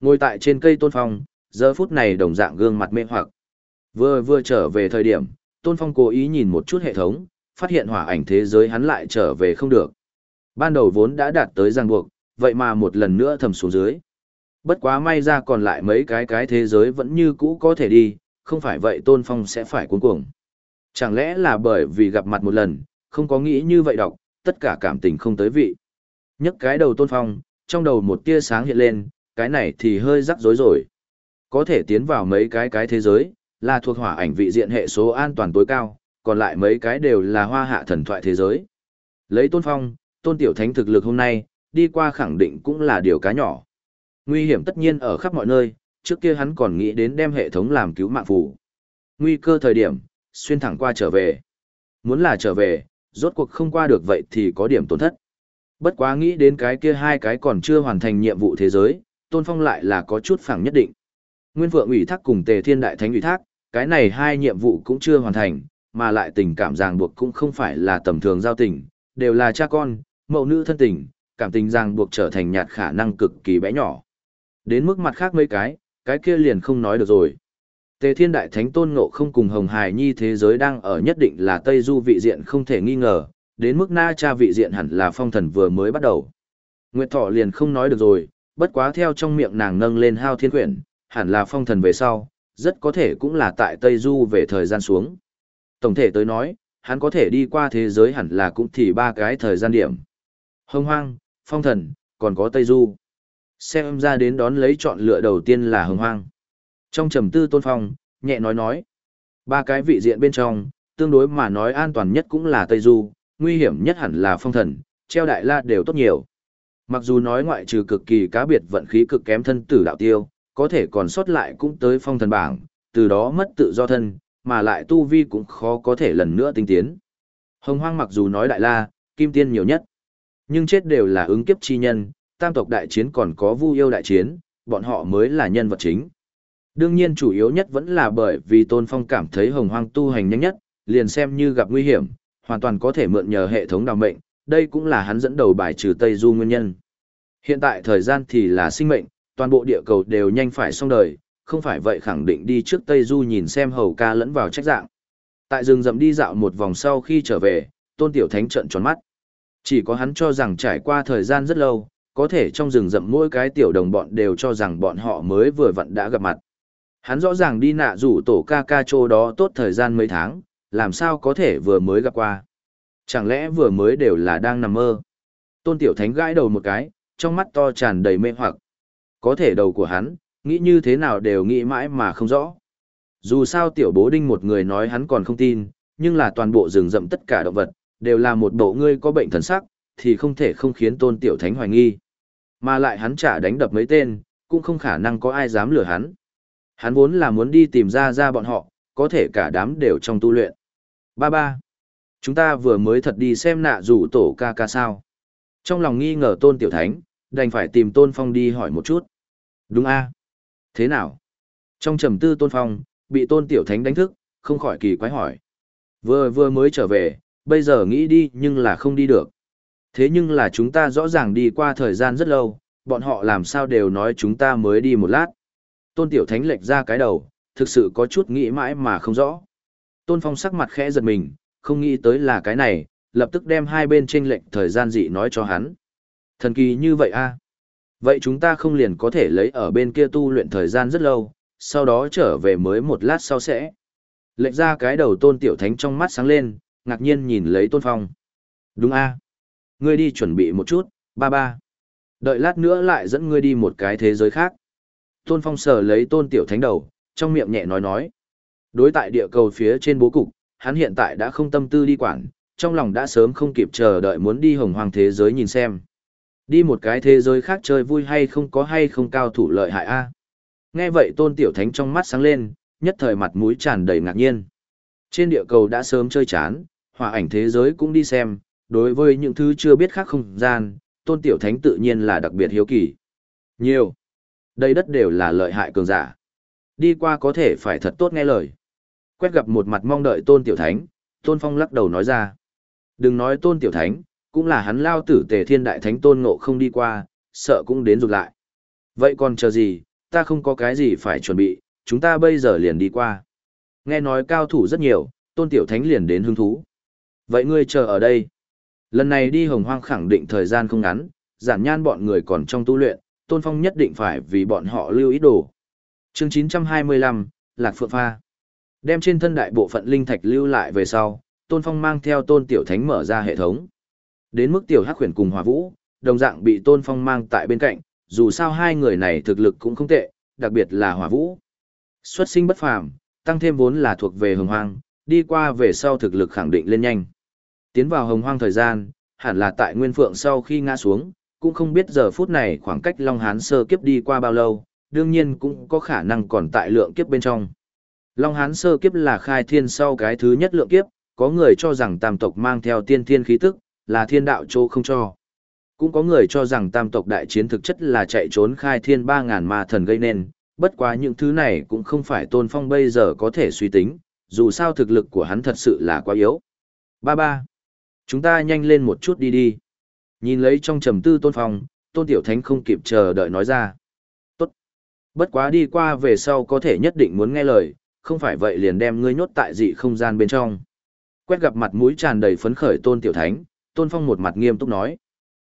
Ngồi tại trên cây tôn phong, giờ phút này đồng dạng gương mặt mê hoặc. Vừa vừa trở về thời điểm, tôn phong cố ý nhìn một chút hệ thống, phát hiện hỏa ảnh thế giới hắn lại trở về không được. Ban đầu vốn đã đạt tới ràng buộc, vậy mà một lần nữa thầm xuống dưới. Bất quá may ra còn lại mấy cái cái thế giới vẫn như cũ có thể đi, không phải vậy Tôn Phong sẽ phải cuốn cuồng. Chẳng lẽ là bởi vì gặp mặt một lần, không có nghĩ như vậy đọc, tất cả cảm tình không tới vị. Nhấc cái đầu Tôn Phong, trong đầu một tia sáng hiện lên, cái này thì hơi rắc rối rồi. Có thể tiến vào mấy cái cái thế giới, là thuộc hỏa ảnh vị diện hệ số an toàn tối cao, còn lại mấy cái đều là hoa hạ thần thoại thế giới. Lấy Tôn Phong, tôn tiểu thánh thực lực hôm nay, đi qua khẳng định cũng là điều cá nhỏ. Nguy hiểm tất nhiên ở khắp mọi nơi, trước kia hắn còn nghĩ đến đem hệ thống làm cứu mạng phù. Nguy cơ thời điểm, xuyên thẳng qua trở về. Muốn là trở về, rốt cuộc không qua được vậy thì có điểm tổn thất. Bất quá nghĩ đến cái kia hai cái còn chưa hoàn thành nhiệm vụ thế giới, Tôn Phong lại là có chút phẳng nhất định. Nguyên Phượng ủy thác cùng Tề Thiên Đại Thánh ủy thác, cái này hai nhiệm vụ cũng chưa hoàn thành, mà lại tình cảm ràng buộc cũng không phải là tầm thường giao tình, đều là cha con, mẫu nữ thân tình, cảm tình ràng buộc trở thành nhạt khả năng cực kỳ bé nhỏ. Đến mức mặt khác mấy cái, cái kia liền không nói được rồi. Tề Thiên Đại Thánh Tôn Ngộ không cùng Hồng Hải Nhi thế giới đang ở nhất định là Tây Du vị diện không thể nghi ngờ, đến mức Na Cha vị diện hẳn là phong thần vừa mới bắt đầu. Nguyệt Thọ liền không nói được rồi, bất quá theo trong miệng nàng nâng lên hao thiên quyển, hẳn là phong thần về sau, rất có thể cũng là tại Tây Du về thời gian xuống. Tổng thể tới nói, hắn có thể đi qua thế giới hẳn là cũng thì ba cái thời gian điểm. Hồng hoang, phong thần, còn có Tây Du. Xem ra đến đón lấy chọn lựa đầu tiên là hồng hoang. Trong trầm tư tôn phong, nhẹ nói nói. Ba cái vị diện bên trong, tương đối mà nói an toàn nhất cũng là Tây Du, nguy hiểm nhất hẳn là phong thần, treo đại la đều tốt nhiều. Mặc dù nói ngoại trừ cực kỳ cá biệt vận khí cực kém thân tử đạo tiêu, có thể còn sót lại cũng tới phong thần bảng, từ đó mất tự do thân, mà lại tu vi cũng khó có thể lần nữa tinh tiến. Hồng hoang mặc dù nói đại la, kim tiên nhiều nhất, nhưng chết đều là ứng kiếp chi nhân, tam tộc đại chiến còn có vu yêu đại chiến, bọn họ mới là nhân vật chính. Đương nhiên chủ yếu nhất vẫn là bởi vì Tôn Phong cảm thấy hồng hoang tu hành nhanh nhất, liền xem như gặp nguy hiểm, hoàn toàn có thể mượn nhờ hệ thống đào mệnh, đây cũng là hắn dẫn đầu bài trừ Tây Du nguyên nhân. Hiện tại thời gian thì là sinh mệnh, toàn bộ địa cầu đều nhanh phải xong đời, không phải vậy khẳng định đi trước Tây Du nhìn xem hầu ca lẫn vào trách dạng. Tại rừng rậm đi dạo một vòng sau khi trở về, Tôn Tiểu Thánh trợn tròn mắt. Chỉ có hắn cho rằng trải qua thời gian rất lâu, có thể trong rừng rậm mỗi cái tiểu đồng bọn đều cho rằng bọn họ mới vừa vặn đã gặp mặt. Hắn rõ ràng đi nạ rủ tổ ca ca chô đó tốt thời gian mấy tháng, làm sao có thể vừa mới gặp qua. Chẳng lẽ vừa mới đều là đang nằm mơ. Tôn Tiểu Thánh gãi đầu một cái, trong mắt to tràn đầy mê hoặc. Có thể đầu của hắn, nghĩ như thế nào đều nghĩ mãi mà không rõ. Dù sao tiểu bố đinh một người nói hắn còn không tin, nhưng là toàn bộ rừng rậm tất cả động vật, đều là một bộ ngươi có bệnh thần sắc, thì không thể không khiến tôn tiểu thánh hoài nghi. Mà lại hắn trả đánh đập mấy tên, cũng không khả năng có ai dám lừa hắn. Hắn vốn là muốn đi tìm ra ra bọn họ, có thể cả đám đều trong tu luyện. Ba ba. Chúng ta vừa mới thật đi xem nạ rủ tổ ca ca sao. Trong lòng nghi ngờ tôn tiểu thánh, đành phải tìm tôn phong đi hỏi một chút. Đúng a Thế nào? Trong trầm tư tôn phong, bị tôn tiểu thánh đánh thức, không khỏi kỳ quái hỏi. Vừa vừa mới trở về, bây giờ nghĩ đi nhưng là không đi được. Thế nhưng là chúng ta rõ ràng đi qua thời gian rất lâu, bọn họ làm sao đều nói chúng ta mới đi một lát. Tôn Tiểu Thánh lệch ra cái đầu, thực sự có chút nghĩ mãi mà không rõ. Tôn Phong sắc mặt khẽ giật mình, không nghĩ tới là cái này, lập tức đem hai bên chênh lệch thời gian dị nói cho hắn. Thần kỳ như vậy a Vậy chúng ta không liền có thể lấy ở bên kia tu luyện thời gian rất lâu, sau đó trở về mới một lát sau sẽ. Lệch ra cái đầu Tôn Tiểu Thánh trong mắt sáng lên, ngạc nhiên nhìn lấy Tôn Phong. Đúng a Ngươi đi chuẩn bị một chút, ba ba. Đợi lát nữa lại dẫn ngươi đi một cái thế giới khác. Tôn Phong sờ lấy tôn tiểu thánh đầu, trong miệng nhẹ nói nói. Đối tại địa cầu phía trên bố cục, hắn hiện tại đã không tâm tư đi quản, trong lòng đã sớm không kịp chờ đợi muốn đi hồng hoàng thế giới nhìn xem. Đi một cái thế giới khác chơi vui hay không có hay không cao thủ lợi hại a Nghe vậy tôn tiểu thánh trong mắt sáng lên, nhất thời mặt mũi tràn đầy ngạc nhiên. Trên địa cầu đã sớm chơi chán, hòa ảnh thế giới cũng đi xem, đối với những thứ chưa biết khác không gian, tôn tiểu thánh tự nhiên là đặc biệt hiếu kỳ. Nhiều. Đây đất đều là lợi hại cường giả. Đi qua có thể phải thật tốt nghe lời. Quét gặp một mặt mong đợi tôn tiểu thánh, tôn phong lắc đầu nói ra. Đừng nói tôn tiểu thánh, cũng là hắn lao tử tề thiên đại thánh tôn ngộ không đi qua, sợ cũng đến rụt lại. Vậy còn chờ gì, ta không có cái gì phải chuẩn bị, chúng ta bây giờ liền đi qua. Nghe nói cao thủ rất nhiều, tôn tiểu thánh liền đến hứng thú. Vậy ngươi chờ ở đây. Lần này đi hồng hoang khẳng định thời gian không ngắn, giản nhan bọn người còn trong tu luyện, Tôn Phong nhất định phải vì bọn họ lưu ý đồ. Chương 925, Lạc Phượng Pha. Đem trên thân đại bộ phận linh thạch lưu lại về sau, Tôn Phong mang theo Tôn Tiểu Thánh mở ra hệ thống. Đến mức Tiểu Hắc Huyền cùng Hỏa Vũ, đồng dạng bị Tôn Phong mang tại bên cạnh, dù sao hai người này thực lực cũng không tệ, đặc biệt là Hỏa Vũ. Xuất sinh bất phàm, tăng thêm vốn là thuộc về hồng hoang, đi qua về sau thực lực khẳng định lên nhanh. Tiến vào hồng hoang thời gian, hẳn là tại Nguyên Phượng sau khi ngã xuống, cũng không biết giờ phút này khoảng cách Long Hán sơ kiếp đi qua bao lâu, đương nhiên cũng có khả năng còn tại lượng kiếp bên trong. Long Hán sơ kiếp là khai thiên sau cái thứ nhất lượng kiếp, có người cho rằng tam tộc mang theo tiên thiên khí tức, là thiên đạo chỗ không cho. Cũng có người cho rằng tam tộc đại chiến thực chất là chạy trốn khai thiên 3.000 ma thần gây nên, bất quá những thứ này cũng không phải tôn phong bây giờ có thể suy tính, dù sao thực lực của hắn thật sự là quá yếu. Ba ba. Chúng ta nhanh lên một chút đi đi. Nhìn lấy trong trầm tư tôn phong, tôn tiểu thánh không kịp chờ đợi nói ra. Tốt. Bất quá đi qua về sau có thể nhất định muốn nghe lời, không phải vậy liền đem ngươi nhốt tại dị không gian bên trong. Quét gặp mặt mũi tràn đầy phấn khởi tôn tiểu thánh, tôn phong một mặt nghiêm túc nói.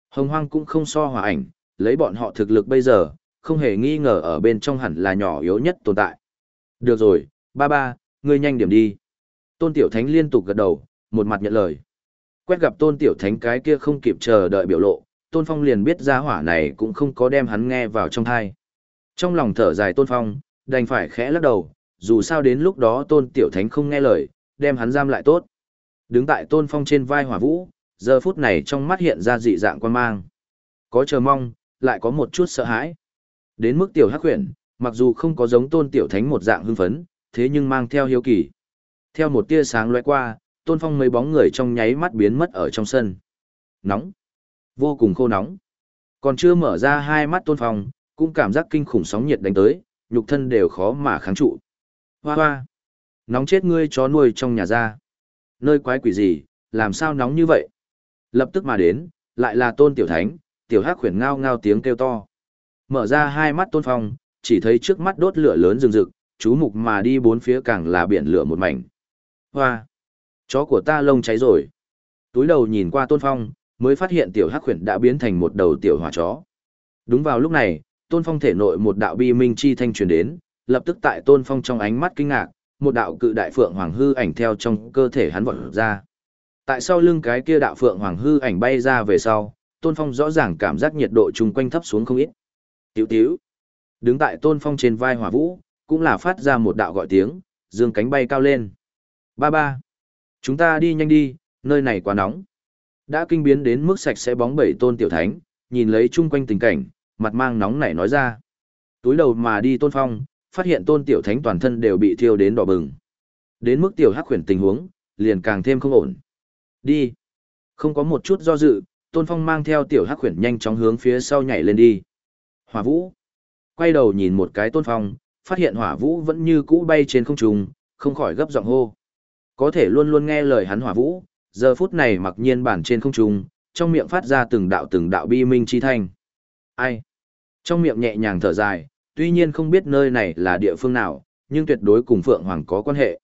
Hồng hoang cũng không so hòa ảnh, lấy bọn họ thực lực bây giờ, không hề nghi ngờ ở bên trong hẳn là nhỏ yếu nhất tồn tại. Được rồi, ba ba, ngươi nhanh điểm đi. Tôn tiểu thánh liên tục gật đầu, một mặt nhận lời. Quét gặp tôn tiểu thánh cái kia không kịp chờ đợi biểu lộ, tôn phong liền biết ra hỏa này cũng không có đem hắn nghe vào trong thai. Trong lòng thở dài tôn phong, đành phải khẽ lắc đầu, dù sao đến lúc đó tôn tiểu thánh không nghe lời, đem hắn giam lại tốt. Đứng tại tôn phong trên vai hỏa vũ, giờ phút này trong mắt hiện ra dị dạng quan mang. Có chờ mong, lại có một chút sợ hãi. Đến mức tiểu hắc huyền, mặc dù không có giống tôn tiểu thánh một dạng hưng phấn, thế nhưng mang theo hiếu kỳ. Theo một tia sáng lóe qua, tôn phong mấy bóng người trong nháy mắt biến mất ở trong sân. Nóng. Vô cùng khô nóng. Còn chưa mở ra hai mắt tôn phong, cũng cảm giác kinh khủng sóng nhiệt đánh tới, nhục thân đều khó mà kháng trụ. Hoa hoa. Nóng chết ngươi chó nuôi trong nhà ra. Nơi quái quỷ gì, làm sao nóng như vậy? Lập tức mà đến, lại là tôn tiểu thánh, tiểu hắc khuyển ngao ngao tiếng kêu to. Mở ra hai mắt tôn phong, chỉ thấy trước mắt đốt lửa lớn rừng rực, chú mục mà đi bốn phía càng là biển lửa một mảnh. Hoa! Chó của ta lông cháy rồi. Túi đầu nhìn qua Tôn Phong, mới phát hiện tiểu hắc khuyển đã biến thành một đầu tiểu hỏa chó. Đúng vào lúc này, Tôn Phong thể nội một đạo bi minh chi thanh truyền đến, lập tức tại Tôn Phong trong ánh mắt kinh ngạc, một đạo cự đại phượng hoàng hư ảnh theo trong cơ thể hắn vọt ra. Tại sau lưng cái kia đạo phượng hoàng hư ảnh bay ra về sau, Tôn Phong rõ ràng cảm giác nhiệt độ chung quanh thấp xuống không ít. Tiểu tiểu. Đứng tại Tôn Phong trên vai hỏa vũ, cũng là phát ra một đạo gọi tiếng, dương cánh bay cao lên. Ba ba. Chúng ta đi nhanh đi, nơi này quá nóng. Đã kinh biến đến mức sạch sẽ bóng bẩy tôn tiểu thánh, nhìn lấy chung quanh tình cảnh, mặt mang nóng nảy nói ra. Túi đầu mà đi tôn phong, phát hiện tôn tiểu thánh toàn thân đều bị thiêu đến đỏ bừng. Đến mức tiểu hắc khuyển tình huống, liền càng thêm không ổn. Đi. Không có một chút do dự, tôn phong mang theo tiểu hắc khuyển nhanh chóng hướng phía sau nhảy lên đi. Hỏa vũ. Quay đầu nhìn một cái tôn phong, phát hiện hỏa vũ vẫn như cũ bay trên không trung, không khỏi gấp giọng hô. Có thể luôn luôn nghe lời hắn hỏa vũ, giờ phút này mặc nhiên bản trên không trung, trong miệng phát ra từng đạo từng đạo bi minh chi thanh. Ai? Trong miệng nhẹ nhàng thở dài, tuy nhiên không biết nơi này là địa phương nào, nhưng tuyệt đối cùng Phượng Hoàng có quan hệ.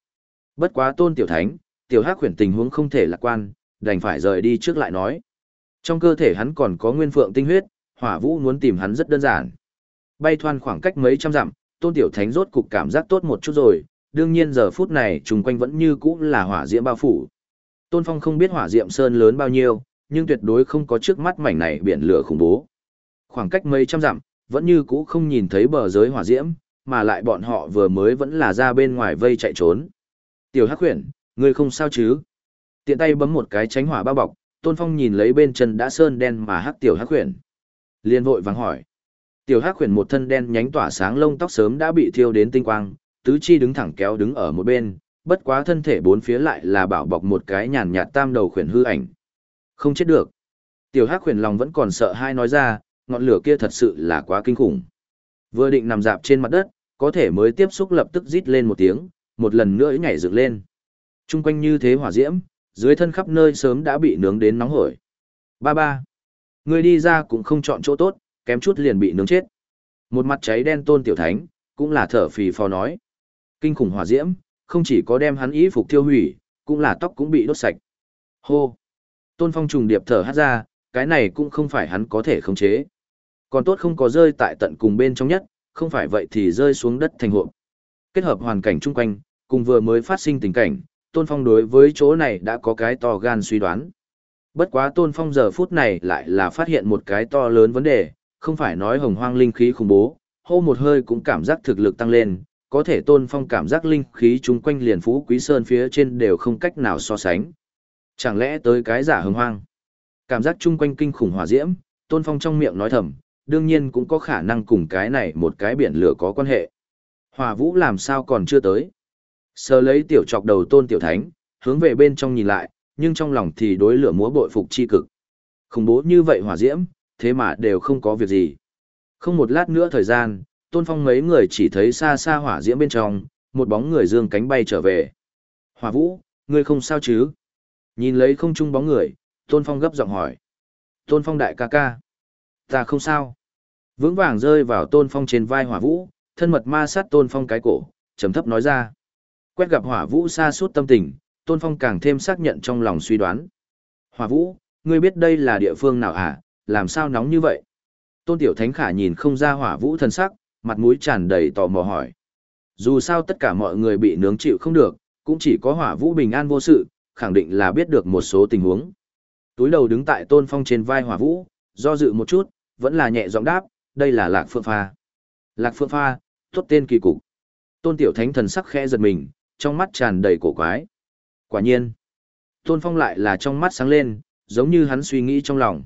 Bất quá tôn tiểu thánh, tiểu hắc khuyển tình huống không thể lạc quan, đành phải rời đi trước lại nói. Trong cơ thể hắn còn có nguyên phượng tinh huyết, hỏa vũ muốn tìm hắn rất đơn giản. Bay thoan khoảng cách mấy trăm dặm, tôn tiểu thánh rốt cục cảm giác tốt một chút rồi, đương nhiên giờ phút này chung quanh vẫn như cũ là hỏa diễm bao phủ. Tôn Phong không biết hỏa diệm sơn lớn bao nhiêu, nhưng tuyệt đối không có trước mắt mảnh này biển lửa khủng bố. Khoảng cách mấy trăm dặm, vẫn như cũ không nhìn thấy bờ giới hỏa diễm, mà lại bọn họ vừa mới vẫn là ra bên ngoài vây chạy trốn. Tiểu Hắc Huyền, ngươi không sao chứ? Tiện tay bấm một cái tránh hỏa bao bọc, Tôn Phong nhìn lấy bên chân đã sơn đen mà hắc tiểu Hắc Huyền. Liên vội vàng hỏi. Tiểu Hắc Huyền một thân đen nhánh tỏa sáng lông tóc sớm đã bị thiêu đến tinh quang, tứ chi đứng thẳng kéo đứng ở một bên, bất quá thân thể bốn phía lại là bảo bọc một cái nhàn nhạt tam đầu khuyển hư ảnh. Không chết được. Tiểu Hắc khuyển lòng vẫn còn sợ hai nói ra, ngọn lửa kia thật sự là quá kinh khủng. Vừa định nằm dạp trên mặt đất, có thể mới tiếp xúc lập tức rít lên một tiếng, một lần nữa nhảy dựng lên. Trung quanh như thế hỏa diễm, dưới thân khắp nơi sớm đã bị nướng đến nóng hổi. Ba ba. Người đi ra cũng không chọn chỗ tốt, kém chút liền bị nướng chết. Một mặt cháy đen tôn tiểu thánh, cũng là thở phì phò nói. Kinh khủng hỏa diễm, không chỉ có đem hắn y phục tiêu hủy, cũng là tóc cũng bị đốt sạch. Hô! Tôn Phong trùng điệp thở hát ra, cái này cũng không phải hắn có thể khống chế. Còn tốt không có rơi tại tận cùng bên trong nhất, không phải vậy thì rơi xuống đất thành hộp. Kết hợp hoàn cảnh chung quanh, cùng vừa mới phát sinh tình cảnh, Tôn Phong đối với chỗ này đã có cái to gan suy đoán. Bất quá Tôn Phong giờ phút này lại là phát hiện một cái to lớn vấn đề, không phải nói hồng hoang linh khí khủng bố, hô một hơi cũng cảm giác thực lực tăng lên, có thể tôn phong cảm giác linh khí chung quanh liền phú quý sơn phía trên đều không cách nào so sánh. Chẳng lẽ tới cái giả hưng hoang? Cảm giác chung quanh kinh khủng hỏa diễm, tôn phong trong miệng nói thầm, đương nhiên cũng có khả năng cùng cái này một cái biển lửa có quan hệ. Hỏa vũ làm sao còn chưa tới? Sờ lấy tiểu chọc đầu tôn tiểu thánh, hướng về bên trong nhìn lại, nhưng trong lòng thì đối lửa múa bội phục chi cực. Khủng bố như vậy hỏa diễm, thế mà đều không có việc gì. Không một lát nữa thời gian, tôn phong mấy người chỉ thấy xa xa hỏa diễm bên trong, một bóng người dương cánh bay trở về. Hỏa vũ, ngươi không sao chứ? Nhìn lấy không chung bóng người, tôn phong gấp giọng hỏi. Tôn phong đại ca ca. Ta không sao. Vững vàng rơi vào tôn phong trên vai hỏa vũ, thân mật ma sát tôn phong cái cổ, trầm thấp nói ra. Quét gặp hỏa vũ xa suốt tâm tình, tôn phong càng thêm xác nhận trong lòng suy đoán. Hỏa vũ, ngươi biết đây là địa phương nào hả, làm sao nóng như vậy? Tôn tiểu thánh khả nhìn không ra hỏa vũ thân sắc, mặt mũi tràn đầy tò mò hỏi. Dù sao tất cả mọi người bị nướng chịu không được, cũng chỉ có hỏa vũ bình an vô sự, khẳng định là biết được một số tình huống. Túi đầu đứng tại tôn phong trên vai hỏa vũ, do dự một chút, vẫn là nhẹ giọng đáp, đây là lạc phượng pha. Lạc phượng pha, tốt tên kỳ cục. Tôn tiểu thánh thần sắc khẽ giật mình, trong mắt tràn đầy cổ quái. Quả nhiên, tôn phong lại là trong mắt sáng lên, giống như hắn suy nghĩ trong lòng.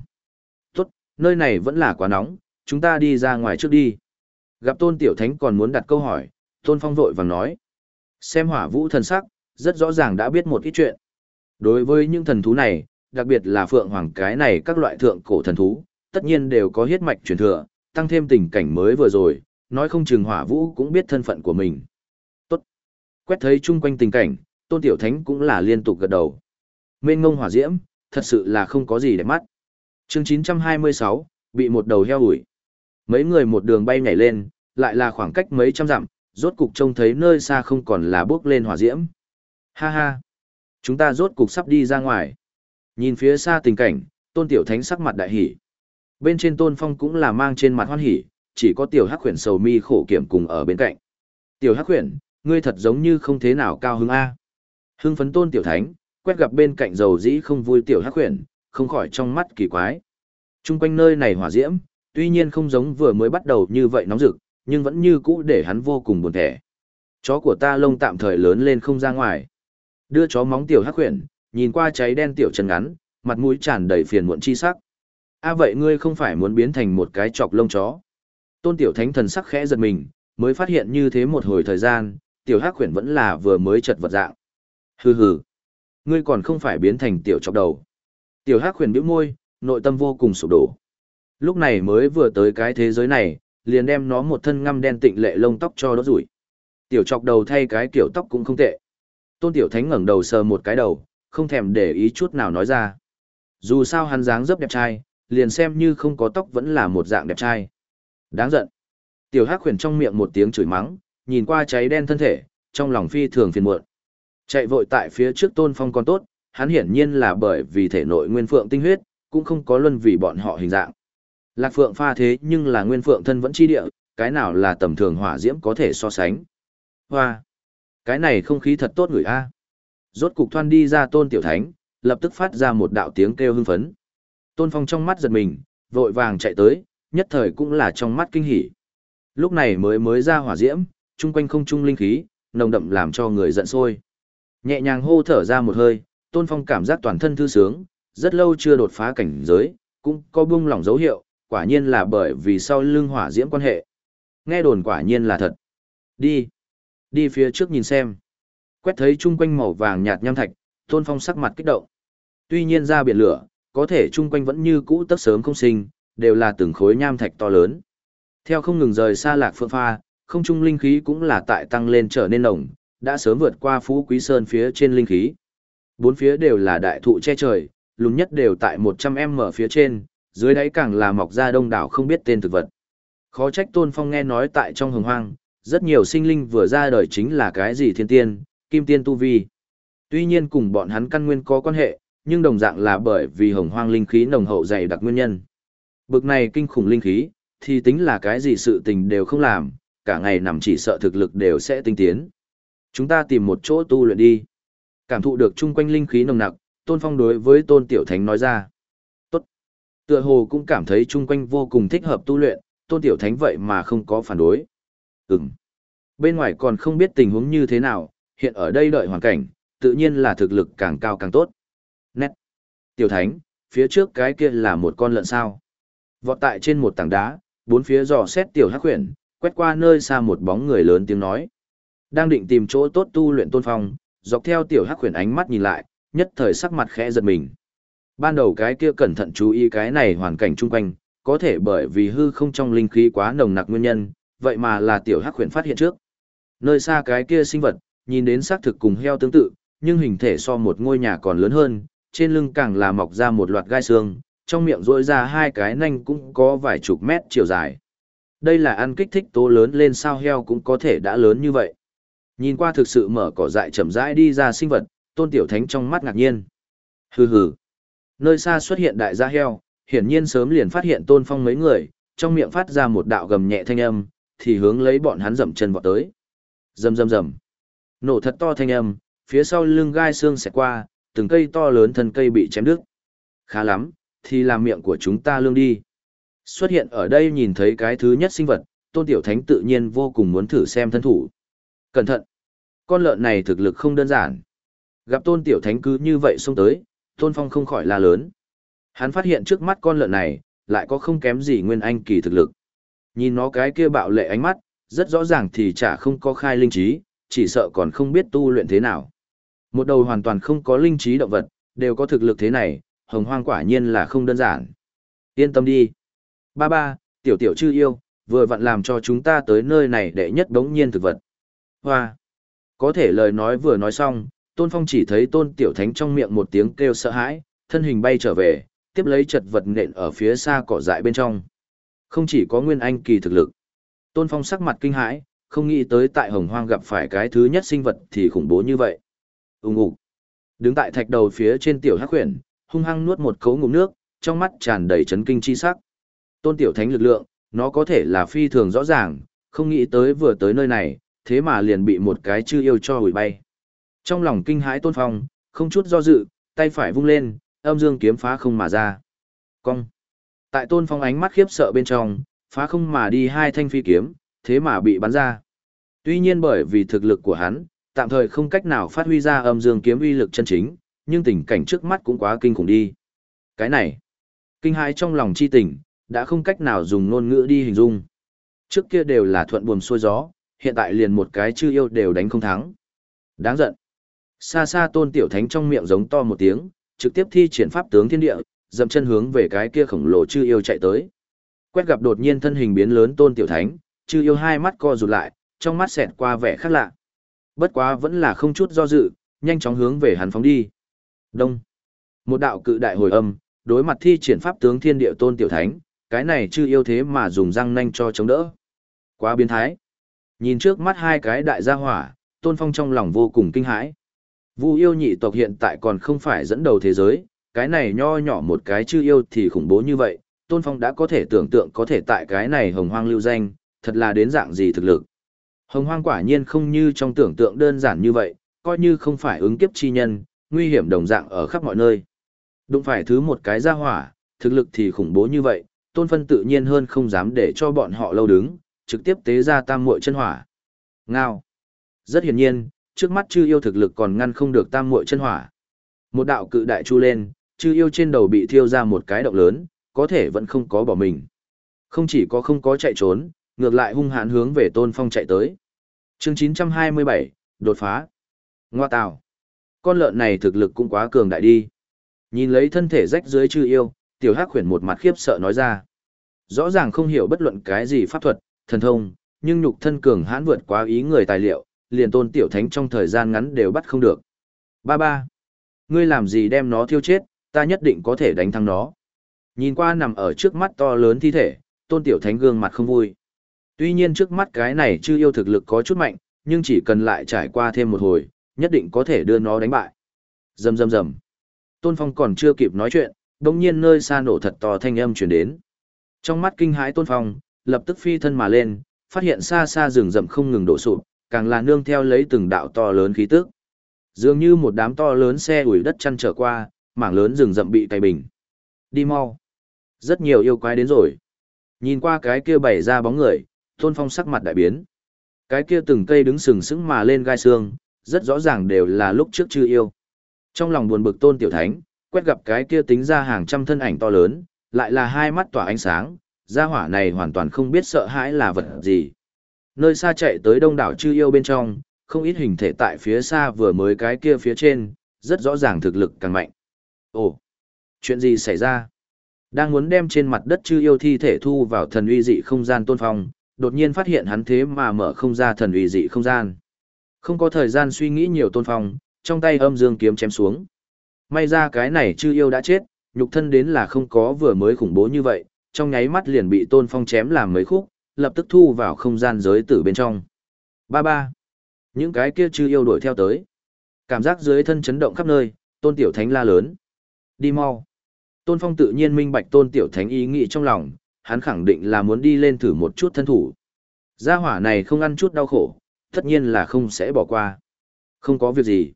Tốt, nơi này vẫn là quá nóng, chúng ta đi ra ngoài trước đi. Gặp tôn tiểu thánh còn muốn đặt câu hỏi, tôn phong vội vàng nói. Xem hỏa vũ thần sắc, rất rõ ràng đã biết một ít chuyện. Đối với những thần thú này, đặc biệt là phượng hoàng cái này các loại thượng cổ thần thú, tất nhiên đều có huyết mạch truyền thừa, tăng thêm tình cảnh mới vừa rồi, nói không chừng hỏa vũ cũng biết thân phận của mình. Tốt. Quét thấy chung quanh tình cảnh, tôn tiểu thánh cũng là liên tục gật đầu. Mênh ngông hỏa diễm, thật sự là không có gì để mắt. chương 926, bị một đầu heo ủi. Mấy người một đường bay nhảy lên, lại là khoảng cách mấy trăm dặm, rốt cục trông thấy nơi xa không còn là bước lên hỏa diễm. Ha ha! Chúng ta rốt cục sắp đi ra ngoài. Nhìn phía xa tình cảnh, tôn tiểu thánh sắc mặt đại hỉ. Bên trên tôn phong cũng là mang trên mặt hoan hỉ, chỉ có tiểu hắc khuyển sầu mi khổ kiểm cùng ở bên cạnh. Tiểu hắc khuyển, ngươi thật giống như không thế nào cao hứng A. Hưng phấn tôn tiểu thánh, quét gặp bên cạnh dầu dĩ không vui tiểu hắc khuyển, không khỏi trong mắt kỳ quái. Trung quanh nơi này hỏa diễm, tuy nhiên không giống vừa mới bắt đầu như vậy nóng rực, nhưng vẫn như cũ để hắn vô cùng buồn thẻ. Chó của ta lông tạm thời lớn lên không ra ngoài. Đưa chó móng tiểu hắc huyền, nhìn qua cháy đen tiểu chân ngắn, mặt mũi tràn đầy phiền muộn chi sắc. A à vậy ngươi không phải muốn biến thành một cái chọc lông chó. Tôn tiểu thánh thần sắc khẽ giật mình, mới phát hiện như thế một hồi thời gian, tiểu hắc huyền vẫn là vừa mới chật vật dạng. Hừ hừ, ngươi còn không phải biến thành tiểu chọc đầu. Tiểu hắc huyền bĩu môi, nội tâm vô cùng sụp đổ. Lúc này mới vừa tới cái thế giới này, liền đem nó một thân ngăm đen tịnh lệ lông tóc cho đốt rủi. Tiểu chọc đầu thay cái kiểu tóc cũng không tệ. Tôn Tiểu Thánh ngẩng đầu sờ một cái đầu, không thèm để ý chút nào nói ra. Dù sao hắn dáng dấp đẹp trai, liền xem như không có tóc vẫn là một dạng đẹp trai. Đáng giận. Tiểu Hắc khuyển trong miệng một tiếng chửi mắng, nhìn qua cháy đen thân thể, trong lòng phi thường phiền muộn. Chạy vội tại phía trước Tôn Phong còn tốt, hắn hiển nhiên là bởi vì thể nội nguyên phượng tinh huyết, cũng không có luân vì bọn họ hình dạng. Lạc Phượng pha thế nhưng là nguyên phượng thân vẫn chi địa, cái nào là tầm thường hỏa diễm có thể so sánh. Hoa! Cái này không khí thật tốt người a. Rốt cục thoan đi ra tôn tiểu thánh, lập tức phát ra một đạo tiếng kêu hưng phấn. Tôn Phong trong mắt giật mình, vội vàng chạy tới, nhất thời cũng là trong mắt kinh hỉ. Lúc này mới mới ra hỏa diễm, chung quanh không trung linh khí, nồng đậm làm cho người giận sôi. Nhẹ nhàng hô thở ra một hơi, Tôn Phong cảm giác toàn thân thư sướng, rất lâu chưa đột phá cảnh giới, cũng có buông lỏng dấu hiệu, quả nhiên là bởi vì sau lưng hỏa diễm quan hệ. Nghe đồn quả nhiên là thật. Đi. Đi phía trước nhìn xem. Quét thấy chung quanh màu vàng nhạt nham thạch, Tôn Phong sắc mặt kích động. Tuy nhiên ra biển lửa, có thể chung quanh vẫn như cũ tất sớm không sinh, đều là từng khối nham thạch to lớn. Theo không ngừng rời xa lạc phượng pha, không trung linh khí cũng là tại tăng lên trở nên nồng, đã sớm vượt qua phú quý sơn phía trên linh khí. Bốn phía đều là đại thụ che trời, lùn nhất đều tại 100m phía trên, dưới đáy càng là mọc ra đông đảo không biết tên thực vật. Khó trách Tôn Phong nghe nói tại trong hồng hoang, rất nhiều sinh linh vừa ra đời chính là cái gì thiên tiên, kim tiên tu vi. Tuy nhiên cùng bọn hắn căn nguyên có quan hệ, nhưng đồng dạng là bởi vì hồng hoang linh khí nồng hậu dày đặc nguyên nhân. Bực này kinh khủng linh khí, thì tính là cái gì sự tình đều không làm, cả ngày nằm chỉ sợ thực lực đều sẽ tinh tiến. Chúng ta tìm một chỗ tu luyện đi. Cảm thụ được chung quanh linh khí nồng nặc, Tôn Phong đối với Tôn Tiểu Thánh nói ra. Tựa hồ cũng cảm thấy chung quanh vô cùng thích hợp tu luyện, Tôn Tiểu Thánh vậy mà không có phản đối. Ừm. Bên ngoài còn không biết tình huống như thế nào, hiện ở đây đợi hoàn cảnh, tự nhiên là thực lực càng cao càng tốt. Nét. Tiểu Thánh, phía trước cái kia là một con lợn sao. Vọt tại trên một tảng đá, bốn phía dò xét Tiểu Hắc Huyền, quét qua nơi xa một bóng người lớn tiếng nói. Đang định tìm chỗ tốt tu luyện tôn phong, dọc theo Tiểu Hắc Huyền ánh mắt nhìn lại, nhất thời sắc mặt khẽ giật mình. Ban đầu cái kia cẩn thận chú ý cái này hoàn cảnh chung quanh, có thể bởi vì hư không trong linh khí quá nồng nặc nguyên nhân, vậy mà là tiểu hắc huyền phát hiện trước. Nơi xa cái kia sinh vật, nhìn đến xác thực cùng heo tương tự, nhưng hình thể so một ngôi nhà còn lớn hơn, trên lưng càng là mọc ra một loạt gai xương, trong miệng rỗi ra hai cái nanh cũng có vài chục mét chiều dài. Đây là ăn kích thích tố lớn lên sao heo cũng có thể đã lớn như vậy. Nhìn qua thực sự mở cỏ dại chậm rãi đi ra sinh vật, tôn tiểu thánh trong mắt ngạc nhiên. Hừ hừ. Nơi xa xuất hiện đại gia heo, hiển nhiên sớm liền phát hiện tôn phong mấy người, trong miệng phát ra một đạo gầm nhẹ thanh âm, thì hướng lấy bọn hắn dậm chân vọt tới. Rầm rầm rầm. Nổ thật to thanh âm, phía sau lưng gai xương xẹt qua, từng cây to lớn thân cây bị chém đứt. Khá lắm, thì làm miệng của chúng ta lương đi. Xuất hiện ở đây nhìn thấy cái thứ nhất sinh vật, Tôn Tiểu Thánh tự nhiên vô cùng muốn thử xem thân thủ. Cẩn thận! Con lợn này thực lực không đơn giản. Gặp Tôn Tiểu Thánh cứ như vậy xông tới, Tôn Phong không khỏi la lớn. Hắn phát hiện trước mắt con lợn này, lại có không kém gì nguyên anh kỳ thực lực. Nhìn nó cái kia bạo lệ ánh mắt, rất rõ ràng thì chả không có khai linh trí, chỉ sợ còn không biết tu luyện thế nào. Một đầu hoàn toàn không có linh trí động vật, đều có thực lực thế này, hồng hoang quả nhiên là không đơn giản. Yên tâm đi. Ba ba, tiểu tiểu chư yêu, vừa vặn làm cho chúng ta tới nơi này để nhất đống nhiên thực vật. Hoa. Có thể lời nói vừa nói xong, Tôn Phong chỉ thấy Tôn Tiểu Thánh trong miệng một tiếng kêu sợ hãi, thân hình bay trở về, tiếp lấy chật vật nện ở phía xa cỏ dại bên trong. Không chỉ có nguyên anh kỳ thực lực. Tôn Phong sắc mặt kinh hãi, không nghĩ tới tại hồng hoang gặp phải cái thứ nhất sinh vật thì khủng bố như vậy. Ùng ục. Đứng tại thạch đầu phía trên tiểu hắc huyền, hung hăng nuốt một cấu ngụm nước, trong mắt tràn đầy chấn kinh chi sắc. Tôn tiểu thánh lực lượng, nó có thể là phi thường rõ ràng, không nghĩ tới vừa tới nơi này, thế mà liền bị một cái chư yêu cho hủy bay. Trong lòng kinh hãi Tôn Phong, không chút do dự, tay phải vung lên, âm dương kiếm phá không mà ra. Cong. Tại tôn phong ánh mắt khiếp sợ bên trong, phá không mà đi hai thanh phi kiếm, thế mà bị bắn ra. Tuy nhiên bởi vì thực lực của hắn, tạm thời không cách nào phát huy ra âm dương kiếm uy lực chân chính, nhưng tình cảnh trước mắt cũng quá kinh khủng đi. Cái này, kinh hãi trong lòng chi tình, đã không cách nào dùng ngôn ngữ đi hình dung. Trước kia đều là thuận buồm xuôi gió, hiện tại liền một cái chư yêu đều đánh không thắng. Đáng giận. Xa xa tôn tiểu thánh trong miệng giống to một tiếng, trực tiếp thi triển pháp tướng thiên địa, dậm chân hướng về cái kia khổng lồ chư yêu chạy tới. Quét gặp đột nhiên thân hình biến lớn tôn tiểu thánh, chư yêu hai mắt co rụt lại, trong mắt xẹt qua vẻ khác lạ. Bất quá vẫn là không chút do dự, nhanh chóng hướng về hắn phóng đi. Đông. Một đạo cự đại hồi âm, đối mặt thi triển pháp tướng thiên địa tôn tiểu thánh, cái này chư yêu thế mà dùng răng nanh cho chống đỡ. Quá biến thái. Nhìn trước mắt hai cái đại gia hỏa, tôn phong trong lòng vô cùng kinh hãi. Vu yêu nhị tộc hiện tại còn không phải dẫn đầu thế giới, cái này nho nhỏ một cái chư yêu thì khủng bố như vậy, tôn phong đã có thể tưởng tượng có thể tại cái này hồng hoang lưu danh, thật là đến dạng gì thực lực. Hồng hoang quả nhiên không như trong tưởng tượng đơn giản như vậy, coi như không phải ứng kiếp chi nhân, nguy hiểm đồng dạng ở khắp mọi nơi. Đụng phải thứ một cái gia hỏa, thực lực thì khủng bố như vậy, tôn phân tự nhiên hơn không dám để cho bọn họ lâu đứng, trực tiếp tế ra tam muội chân hỏa. Ngao. Rất hiển nhiên, trước mắt chư yêu thực lực còn ngăn không được tam muội chân hỏa. Một đạo cự đại chu lên, chư yêu trên đầu bị thiêu ra một cái động lớn, có thể vẫn không có bỏ mình. Không chỉ có không có chạy trốn, ngược lại hung hãn hướng về Tôn Phong chạy tới. Chương 927, đột phá. Ngoa tào. Con lợn này thực lực cũng quá cường đại đi. Nhìn lấy thân thể rách dưới chư yêu, tiểu hắc khuyển một mặt khiếp sợ nói ra. Rõ ràng không hiểu bất luận cái gì pháp thuật, thần thông, nhưng nhục thân cường hãn vượt quá ý người tài liệu, liền tôn tiểu thánh trong thời gian ngắn đều bắt không được. Ba ba. Ngươi làm gì đem nó thiêu chết, ta nhất định có thể đánh thắng nó. Nhìn qua nằm ở trước mắt to lớn thi thể, tôn tiểu thánh gương mặt không vui. Tuy nhiên trước mắt cái này chưa yêu thực lực có chút mạnh, nhưng chỉ cần lại trải qua thêm một hồi, nhất định có thể đưa nó đánh bại. dầm dầm dầm Tôn Phong còn chưa kịp nói chuyện, đồng nhiên nơi xa nổ thật to thanh âm truyền đến. Trong mắt kinh hãi Tôn Phong, lập tức phi thân mà lên, phát hiện xa xa rừng rậm không ngừng đổ sụp, càng là nương theo lấy từng đạo to lớn khí tức. Dường như một đám to lớn xe ủi đất chăn trở qua, mảng lớn rừng rậm bị cày bình. Đi mau. Rất nhiều yêu quái đến rồi. Nhìn qua cái kia bày ra bóng người, Tôn Phong sắc mặt đại biến. Cái kia từng cây đứng sừng sững mà lên gai xương, rất rõ ràng đều là lúc trước chưa yêu. Trong lòng buồn bực Tôn Tiểu Thánh, quét gặp cái kia tính ra hàng trăm thân ảnh to lớn, lại là hai mắt tỏa ánh sáng, gia hỏa này hoàn toàn không biết sợ hãi là vật gì. Nơi xa chạy tới đông đảo chư yêu bên trong, không ít hình thể tại phía xa vừa mới cái kia phía trên, rất rõ ràng thực lực càng mạnh. Ồ, chuyện gì xảy ra? Đang muốn đem trên mặt đất chư yêu thi thể thu vào thần uy dị không gian tôn phong, đột nhiên phát hiện hắn thế mà mở không ra thần uy dị không gian. Không có thời gian suy nghĩ nhiều tôn phong, trong tay âm dương kiếm chém xuống. May ra cái này chư yêu đã chết, nhục thân đến là không có vừa mới khủng bố như vậy, trong nháy mắt liền bị tôn phong chém làm mấy khúc, lập tức thu vào không gian giới tử bên trong. Ba ba. Những cái kia chư yêu đuổi theo tới. Cảm giác dưới thân chấn động khắp nơi, tôn tiểu thánh la lớn. Đi mau. Tôn Phong tự nhiên minh bạch tôn tiểu thánh ý nghĩ trong lòng, hắn khẳng định là muốn đi lên thử một chút thân thủ. Gia hỏa này không ăn chút đau khổ, tất nhiên là không sẽ bỏ qua. Không có việc gì.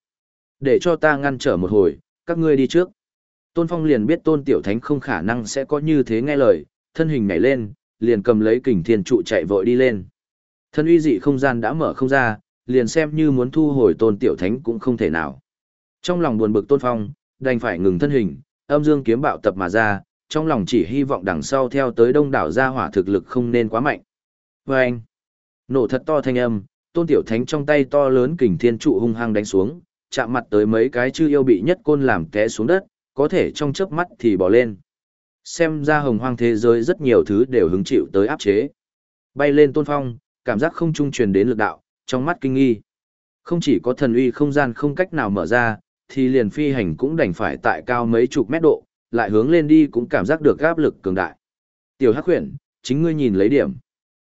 Để cho ta ngăn trở một hồi, các ngươi đi trước. Tôn Phong liền biết tôn tiểu thánh không khả năng sẽ có như thế nghe lời, thân hình nhảy lên, liền cầm lấy kình thiên trụ chạy vội đi lên. Thân uy dị không gian đã mở không ra, liền xem như muốn thu hồi tôn tiểu thánh cũng không thể nào. Trong lòng buồn bực tôn phong, đành phải ngừng thân hình, âm dương kiếm bạo tập mà ra, trong lòng chỉ hy vọng đằng sau theo tới đông đảo gia hỏa thực lực không nên quá mạnh. Và anh, nổ thật to thanh âm, tôn tiểu thánh trong tay to lớn kình thiên trụ hung hăng đánh xuống, chạm mặt tới mấy cái chư yêu bị nhất côn làm té xuống đất, có thể trong chớp mắt thì bỏ lên. Xem ra hồng hoang thế giới rất nhiều thứ đều hứng chịu tới áp chế. Bay lên tôn phong, cảm giác không trung truyền đến lực đạo, trong mắt kinh nghi. Không chỉ có thần uy không gian không cách nào mở ra, thì liền phi hành cũng đành phải tại cao mấy chục mét độ, lại hướng lên đi cũng cảm giác được áp lực cường đại. Tiểu Hắc Huyền, chính ngươi nhìn lấy điểm.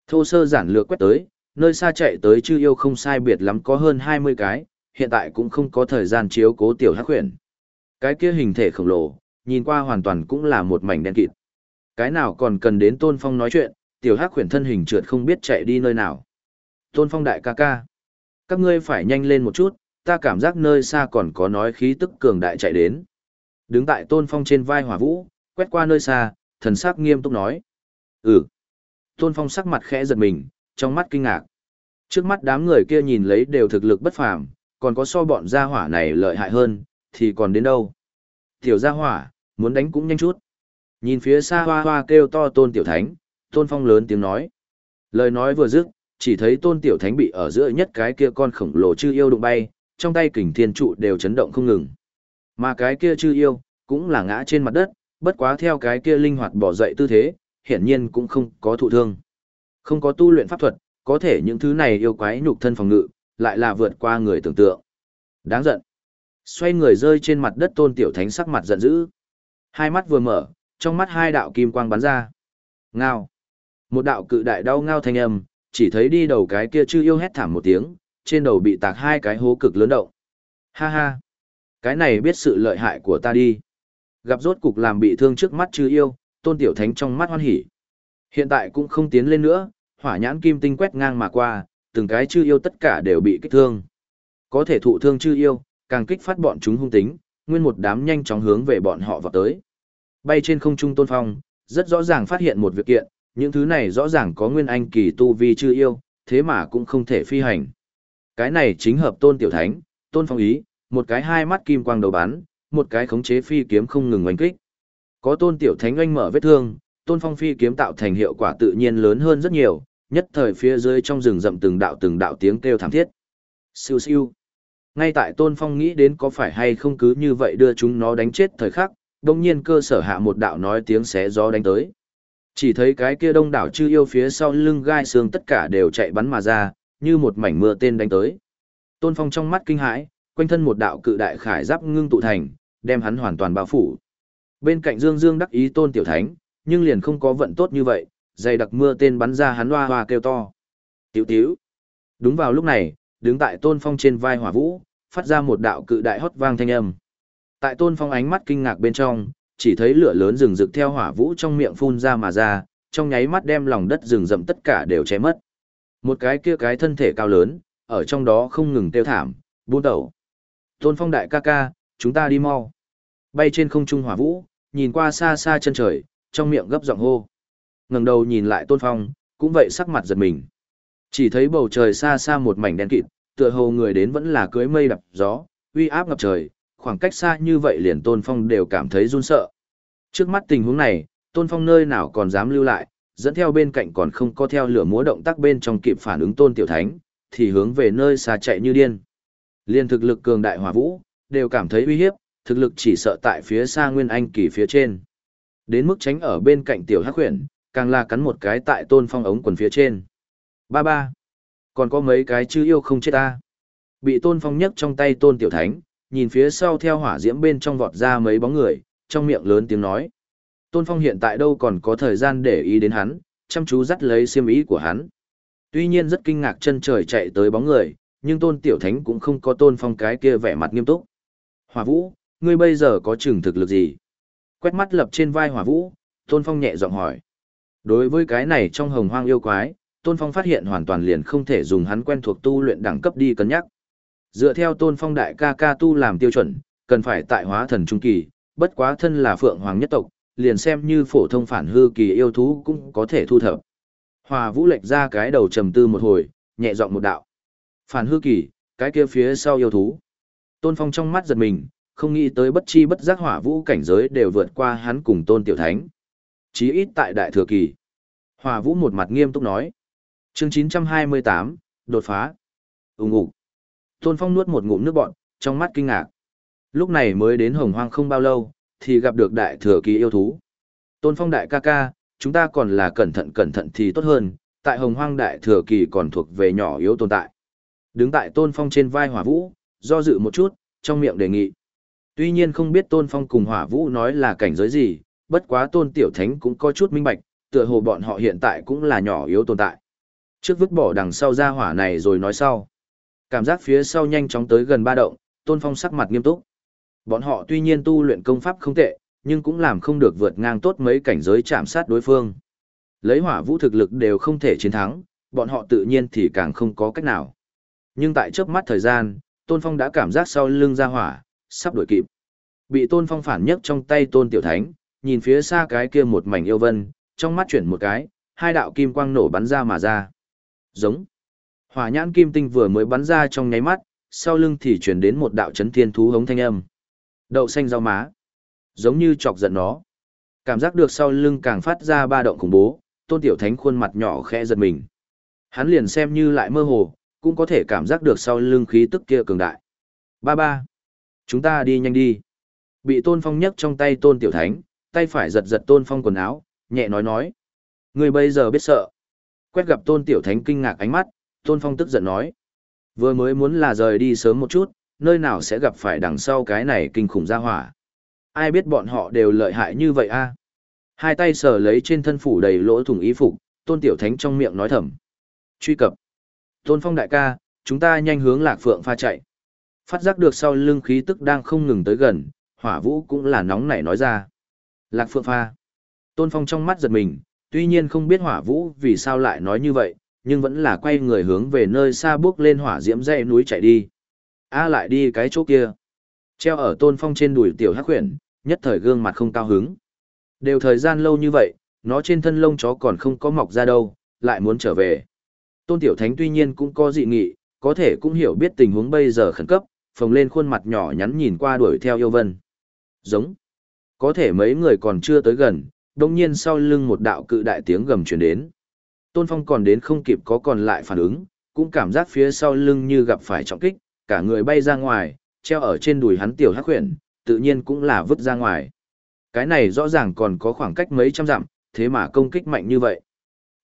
Thô sơ giản lược quét tới, nơi xa chạy tới chư yêu không sai biệt lắm có hơn 20 cái, hiện tại cũng không có thời gian chiếu cố Tiểu Hắc Huyền. Cái kia hình thể khổng lồ, nhìn qua hoàn toàn cũng là một mảnh đen kịt. Cái nào còn cần đến Tôn Phong nói chuyện, Tiểu Hắc Huyền thân hình trượt không biết chạy đi nơi nào. Tôn Phong đại ca ca. Các ngươi phải nhanh lên một chút, ta cảm giác nơi xa còn có nói khí tức cường đại chạy đến. Đứng tại Tôn Phong trên vai hỏa vũ, quét qua nơi xa, thần sắc nghiêm túc nói. Ừ. Tôn Phong sắc mặt khẽ giật mình, trong mắt kinh ngạc. Trước mắt đám người kia nhìn lấy đều thực lực bất phàm, còn có so bọn gia hỏa này lợi hại hơn, thì còn đến đâu. Tiểu gia hỏa, muốn đánh cũng nhanh chút. Nhìn phía xa hoa hoa kêu to tôn tiểu thánh, tôn phong lớn tiếng nói. Lời nói vừa dứt, chỉ thấy tôn tiểu thánh bị ở giữa nhất cái kia con khổng lồ chư yêu đụng bay, trong tay kình thiên trụ đều chấn động không ngừng. Mà cái kia chư yêu, cũng là ngã trên mặt đất, bất quá theo cái kia linh hoạt bỏ dậy tư thế, hiển nhiên cũng không có thụ thương. Không có tu luyện pháp thuật, có thể những thứ này yêu quái nhục thân phòng ngự, lại là vượt qua người tưởng tượng. Đáng giận. Xoay người rơi trên mặt đất tôn tiểu thánh sắc mặt giận dữ. Hai mắt vừa mở, trong mắt hai đạo kim quang bắn ra. Ngao. Một đạo cự đại đau ngao thanh âm, chỉ thấy đi đầu cái kia chư yêu hét thảm một tiếng, trên đầu bị tạc hai cái hố cực lớn động. Ha ha. Cái này biết sự lợi hại của ta đi. Gặp rốt cục làm bị thương trước mắt chư yêu, tôn tiểu thánh trong mắt hoan hỉ. Hiện tại cũng không tiến lên nữa, hỏa nhãn kim tinh quét ngang mà qua, từng cái chư yêu tất cả đều bị kích thương. Có thể thụ thương chư yêu, càng kích phát bọn chúng hung tính, nguyên một đám nhanh chóng hướng về bọn họ vào tới. Bay trên không trung tôn phong, rất rõ ràng phát hiện một việc kiện, những thứ này rõ ràng có nguyên anh kỳ tu vi chưa yêu, thế mà cũng không thể phi hành. Cái này chính hợp tôn tiểu thánh, tôn phong ý, một cái hai mắt kim quang đầu bắn, một cái khống chế phi kiếm không ngừng oanh kích. Có tôn tiểu thánh oanh mở vết thương, tôn phong phi kiếm tạo thành hiệu quả tự nhiên lớn hơn rất nhiều, nhất thời phía dưới trong rừng rậm từng đạo từng đạo tiếng kêu thảm thiết. Siêu siêu. Ngay tại tôn phong nghĩ đến có phải hay không cứ như vậy đưa chúng nó đánh chết thời khắc, đông nhiên cơ sở hạ một đạo nói tiếng xé gió đánh tới. Chỉ thấy cái kia đông đảo chư yêu phía sau lưng gai xương tất cả đều chạy bắn mà ra, như một mảnh mưa tên đánh tới. Tôn phong trong mắt kinh hãi, quanh thân một đạo cự đại khải giáp ngưng tụ thành, đem hắn hoàn toàn bao phủ. Bên cạnh Dương Dương đắc ý tôn tiểu thánh, nhưng liền không có vận tốt như vậy, dày đặc mưa tên bắn ra hắn hoa hoa kêu to. Tiểu tiểu. Đúng vào lúc này, đứng tại tôn phong trên vai hỏa vũ, phát ra một đạo cự đại hót vang thanh âm. Tại tôn phong ánh mắt kinh ngạc bên trong, chỉ thấy lửa lớn rừng rực theo hỏa vũ trong miệng phun ra mà ra, trong nháy mắt đem lòng đất rừng rậm tất cả đều cháy mất. Một cái kia cái thân thể cao lớn, ở trong đó không ngừng tiêu thảm, buôn đầu. Tôn phong đại ca ca, chúng ta đi mau. Bay trên không trung hỏa vũ, nhìn qua xa xa chân trời, trong miệng gấp giọng hô. ngẩng đầu nhìn lại tôn phong, cũng vậy sắc mặt giật mình. Chỉ thấy bầu trời xa xa một mảnh đen kịt, tựa hồ người đến vẫn là cưới mây đập gió, uy áp ngập trời, khoảng cách xa như vậy liền tôn phong đều cảm thấy run sợ. Trước mắt tình huống này, tôn phong nơi nào còn dám lưu lại, dẫn theo bên cạnh còn không có theo lửa múa động tác bên trong kịp phản ứng tôn tiểu thánh, thì hướng về nơi xa chạy như điên. Liên thực lực cường đại hỏa vũ, đều cảm thấy uy hiếp, thực lực chỉ sợ tại phía xa Nguyên Anh kỳ phía trên. Đến mức tránh ở bên cạnh tiểu hắc huyền, càng là cắn một cái tại tôn phong ống quần phía trên. Ba ba. Còn có mấy cái chứ yêu không chết ta. Bị tôn phong nhấc trong tay tôn tiểu thánh, nhìn phía sau theo hỏa diễm bên trong vọt ra mấy bóng người, trong miệng lớn tiếng nói. Tôn phong hiện tại đâu còn có thời gian để ý đến hắn, chăm chú dắt lấy xiêm ý của hắn. Tuy nhiên rất kinh ngạc chân trời chạy tới bóng người, nhưng tôn tiểu thánh cũng không có tôn phong cái kia vẻ mặt nghiêm túc. Hỏa vũ, ngươi bây giờ có chừng thực lực gì? Quét mắt lập trên vai hỏa vũ, tôn phong nhẹ giọng hỏi. Đối với cái này trong hồng hoang yêu quái, tôn phong phát hiện hoàn toàn liền không thể dùng hắn quen thuộc tu luyện đẳng cấp đi cân nhắc. Dựa theo tôn phong đại ca ca tu làm tiêu chuẩn, cần phải tại hóa thần trung kỳ, bất quá thân là phượng hoàng nhất tộc, liền xem như phổ thông phản hư kỳ yêu thú cũng có thể thu thập. Hòa vũ lệch ra cái đầu trầm tư một hồi, nhẹ giọng một đạo. Phản hư kỳ, cái kia phía sau yêu thú. Tôn Phong trong mắt giật mình, không nghĩ tới bất chi bất giác hỏa vũ cảnh giới đều vượt qua hắn cùng Tôn Tiểu Thánh. Chí ít tại đại thừa kỳ. Hòa vũ một mặt nghiêm túc nói. Chương 928, đột phá. Úng ủ. Tôn Phong nuốt một ngụm nước bọn, trong mắt kinh ngạc. Lúc này mới đến hồng hoang không bao lâu, thì gặp được đại thừa kỳ yêu thú. Tôn Phong đại ca ca, chúng ta còn là cẩn thận cẩn thận thì tốt hơn, tại hồng hoang đại thừa kỳ còn thuộc về nhỏ yếu tồn tại. Đứng tại Tôn Phong trên vai Hỏa Vũ, do dự một chút, trong miệng đề nghị. Tuy nhiên không biết Tôn Phong cùng Hỏa Vũ nói là cảnh giới gì, bất quá Tôn Tiểu Thánh cũng có chút minh bạch, tựa hồ bọn họ hiện tại cũng là nhỏ yếu tồn tại. Trước vứt bỏ đằng sau ra hỏa này rồi nói sau. Cảm giác phía sau nhanh chóng tới gần ba động, Tôn Phong sắc mặt nghiêm túc. Bọn họ tuy nhiên tu luyện công pháp không tệ, nhưng cũng làm không được vượt ngang tốt mấy cảnh giới chạm sát đối phương. Lấy hỏa vũ thực lực đều không thể chiến thắng, bọn họ tự nhiên thì càng không có cách nào. Nhưng tại trước mắt thời gian, Tôn Phong đã cảm giác sau lưng ra hỏa, sắp đuổi kịp. Bị Tôn Phong phản nhấc trong tay Tôn Tiểu Thánh, nhìn phía xa cái kia một mảnh yêu vân, trong mắt chuyển một cái, hai đạo kim quang nổ bắn ra mà ra. Giống. Hỏa nhãn kim tinh vừa mới bắn ra trong nháy mắt, sau lưng thì truyền đến một đạo chấn thiên thú hống thanh âm. Đậu xanh rau má. Giống như chọc giận nó. Cảm giác được sau lưng càng phát ra ba động khủng bố, tôn tiểu thánh khuôn mặt nhỏ khẽ giật mình. Hắn liền xem như lại mơ hồ, cũng có thể cảm giác được sau lưng khí tức kia cường đại. Ba ba. Chúng ta đi nhanh đi. Bị tôn phong nhấc trong tay tôn tiểu thánh, tay phải giật giật tôn phong quần áo, nhẹ nói nói. Người bây giờ biết sợ. Quét gặp tôn tiểu thánh kinh ngạc ánh mắt, tôn phong tức giận nói. Vừa mới muốn là rời đi sớm một chút, nơi nào sẽ gặp phải đằng sau cái này kinh khủng ra hỏa. Ai biết bọn họ đều lợi hại như vậy a? Hai tay sờ lấy trên thân phủ đầy lỗ thủng y phục, tôn tiểu thánh trong miệng nói thầm. Truy cập. Tôn phong đại ca, chúng ta nhanh hướng lạc phượng pha chạy. Phát giác được sau lưng khí tức đang không ngừng tới gần, hỏa vũ cũng là nóng nảy nói ra. Lạc phượng pha. Tôn phong trong mắt giật mình, tuy nhiên không biết hỏa vũ vì sao lại nói như vậy, nhưng vẫn là quay người hướng về nơi xa bước lên hỏa diễm dãy núi chạy đi. A lại đi cái chỗ kia. Treo ở tôn phong trên đùi tiểu hắc huyền, nhất thời gương mặt không cao hứng. Đều thời gian lâu như vậy, nó trên thân lông chó còn không có mọc ra đâu, lại muốn trở về. Tôn tiểu thánh tuy nhiên cũng có dị nghị, có thể cũng hiểu biết tình huống bây giờ khẩn cấp, phồng lên khuôn mặt nhỏ nhắn nhìn qua đuổi theo yêu vân. Giống. Có thể mấy người còn chưa tới gần, đồng nhiên sau lưng một đạo cự đại tiếng gầm truyền đến. Tôn Phong còn đến không kịp có còn lại phản ứng, cũng cảm giác phía sau lưng như gặp phải trọng kích, cả người bay ra ngoài, treo ở trên đùi hắn tiểu hắc huyền, tự nhiên cũng là vứt ra ngoài. Cái này rõ ràng còn có khoảng cách mấy trăm dặm, thế mà công kích mạnh như vậy.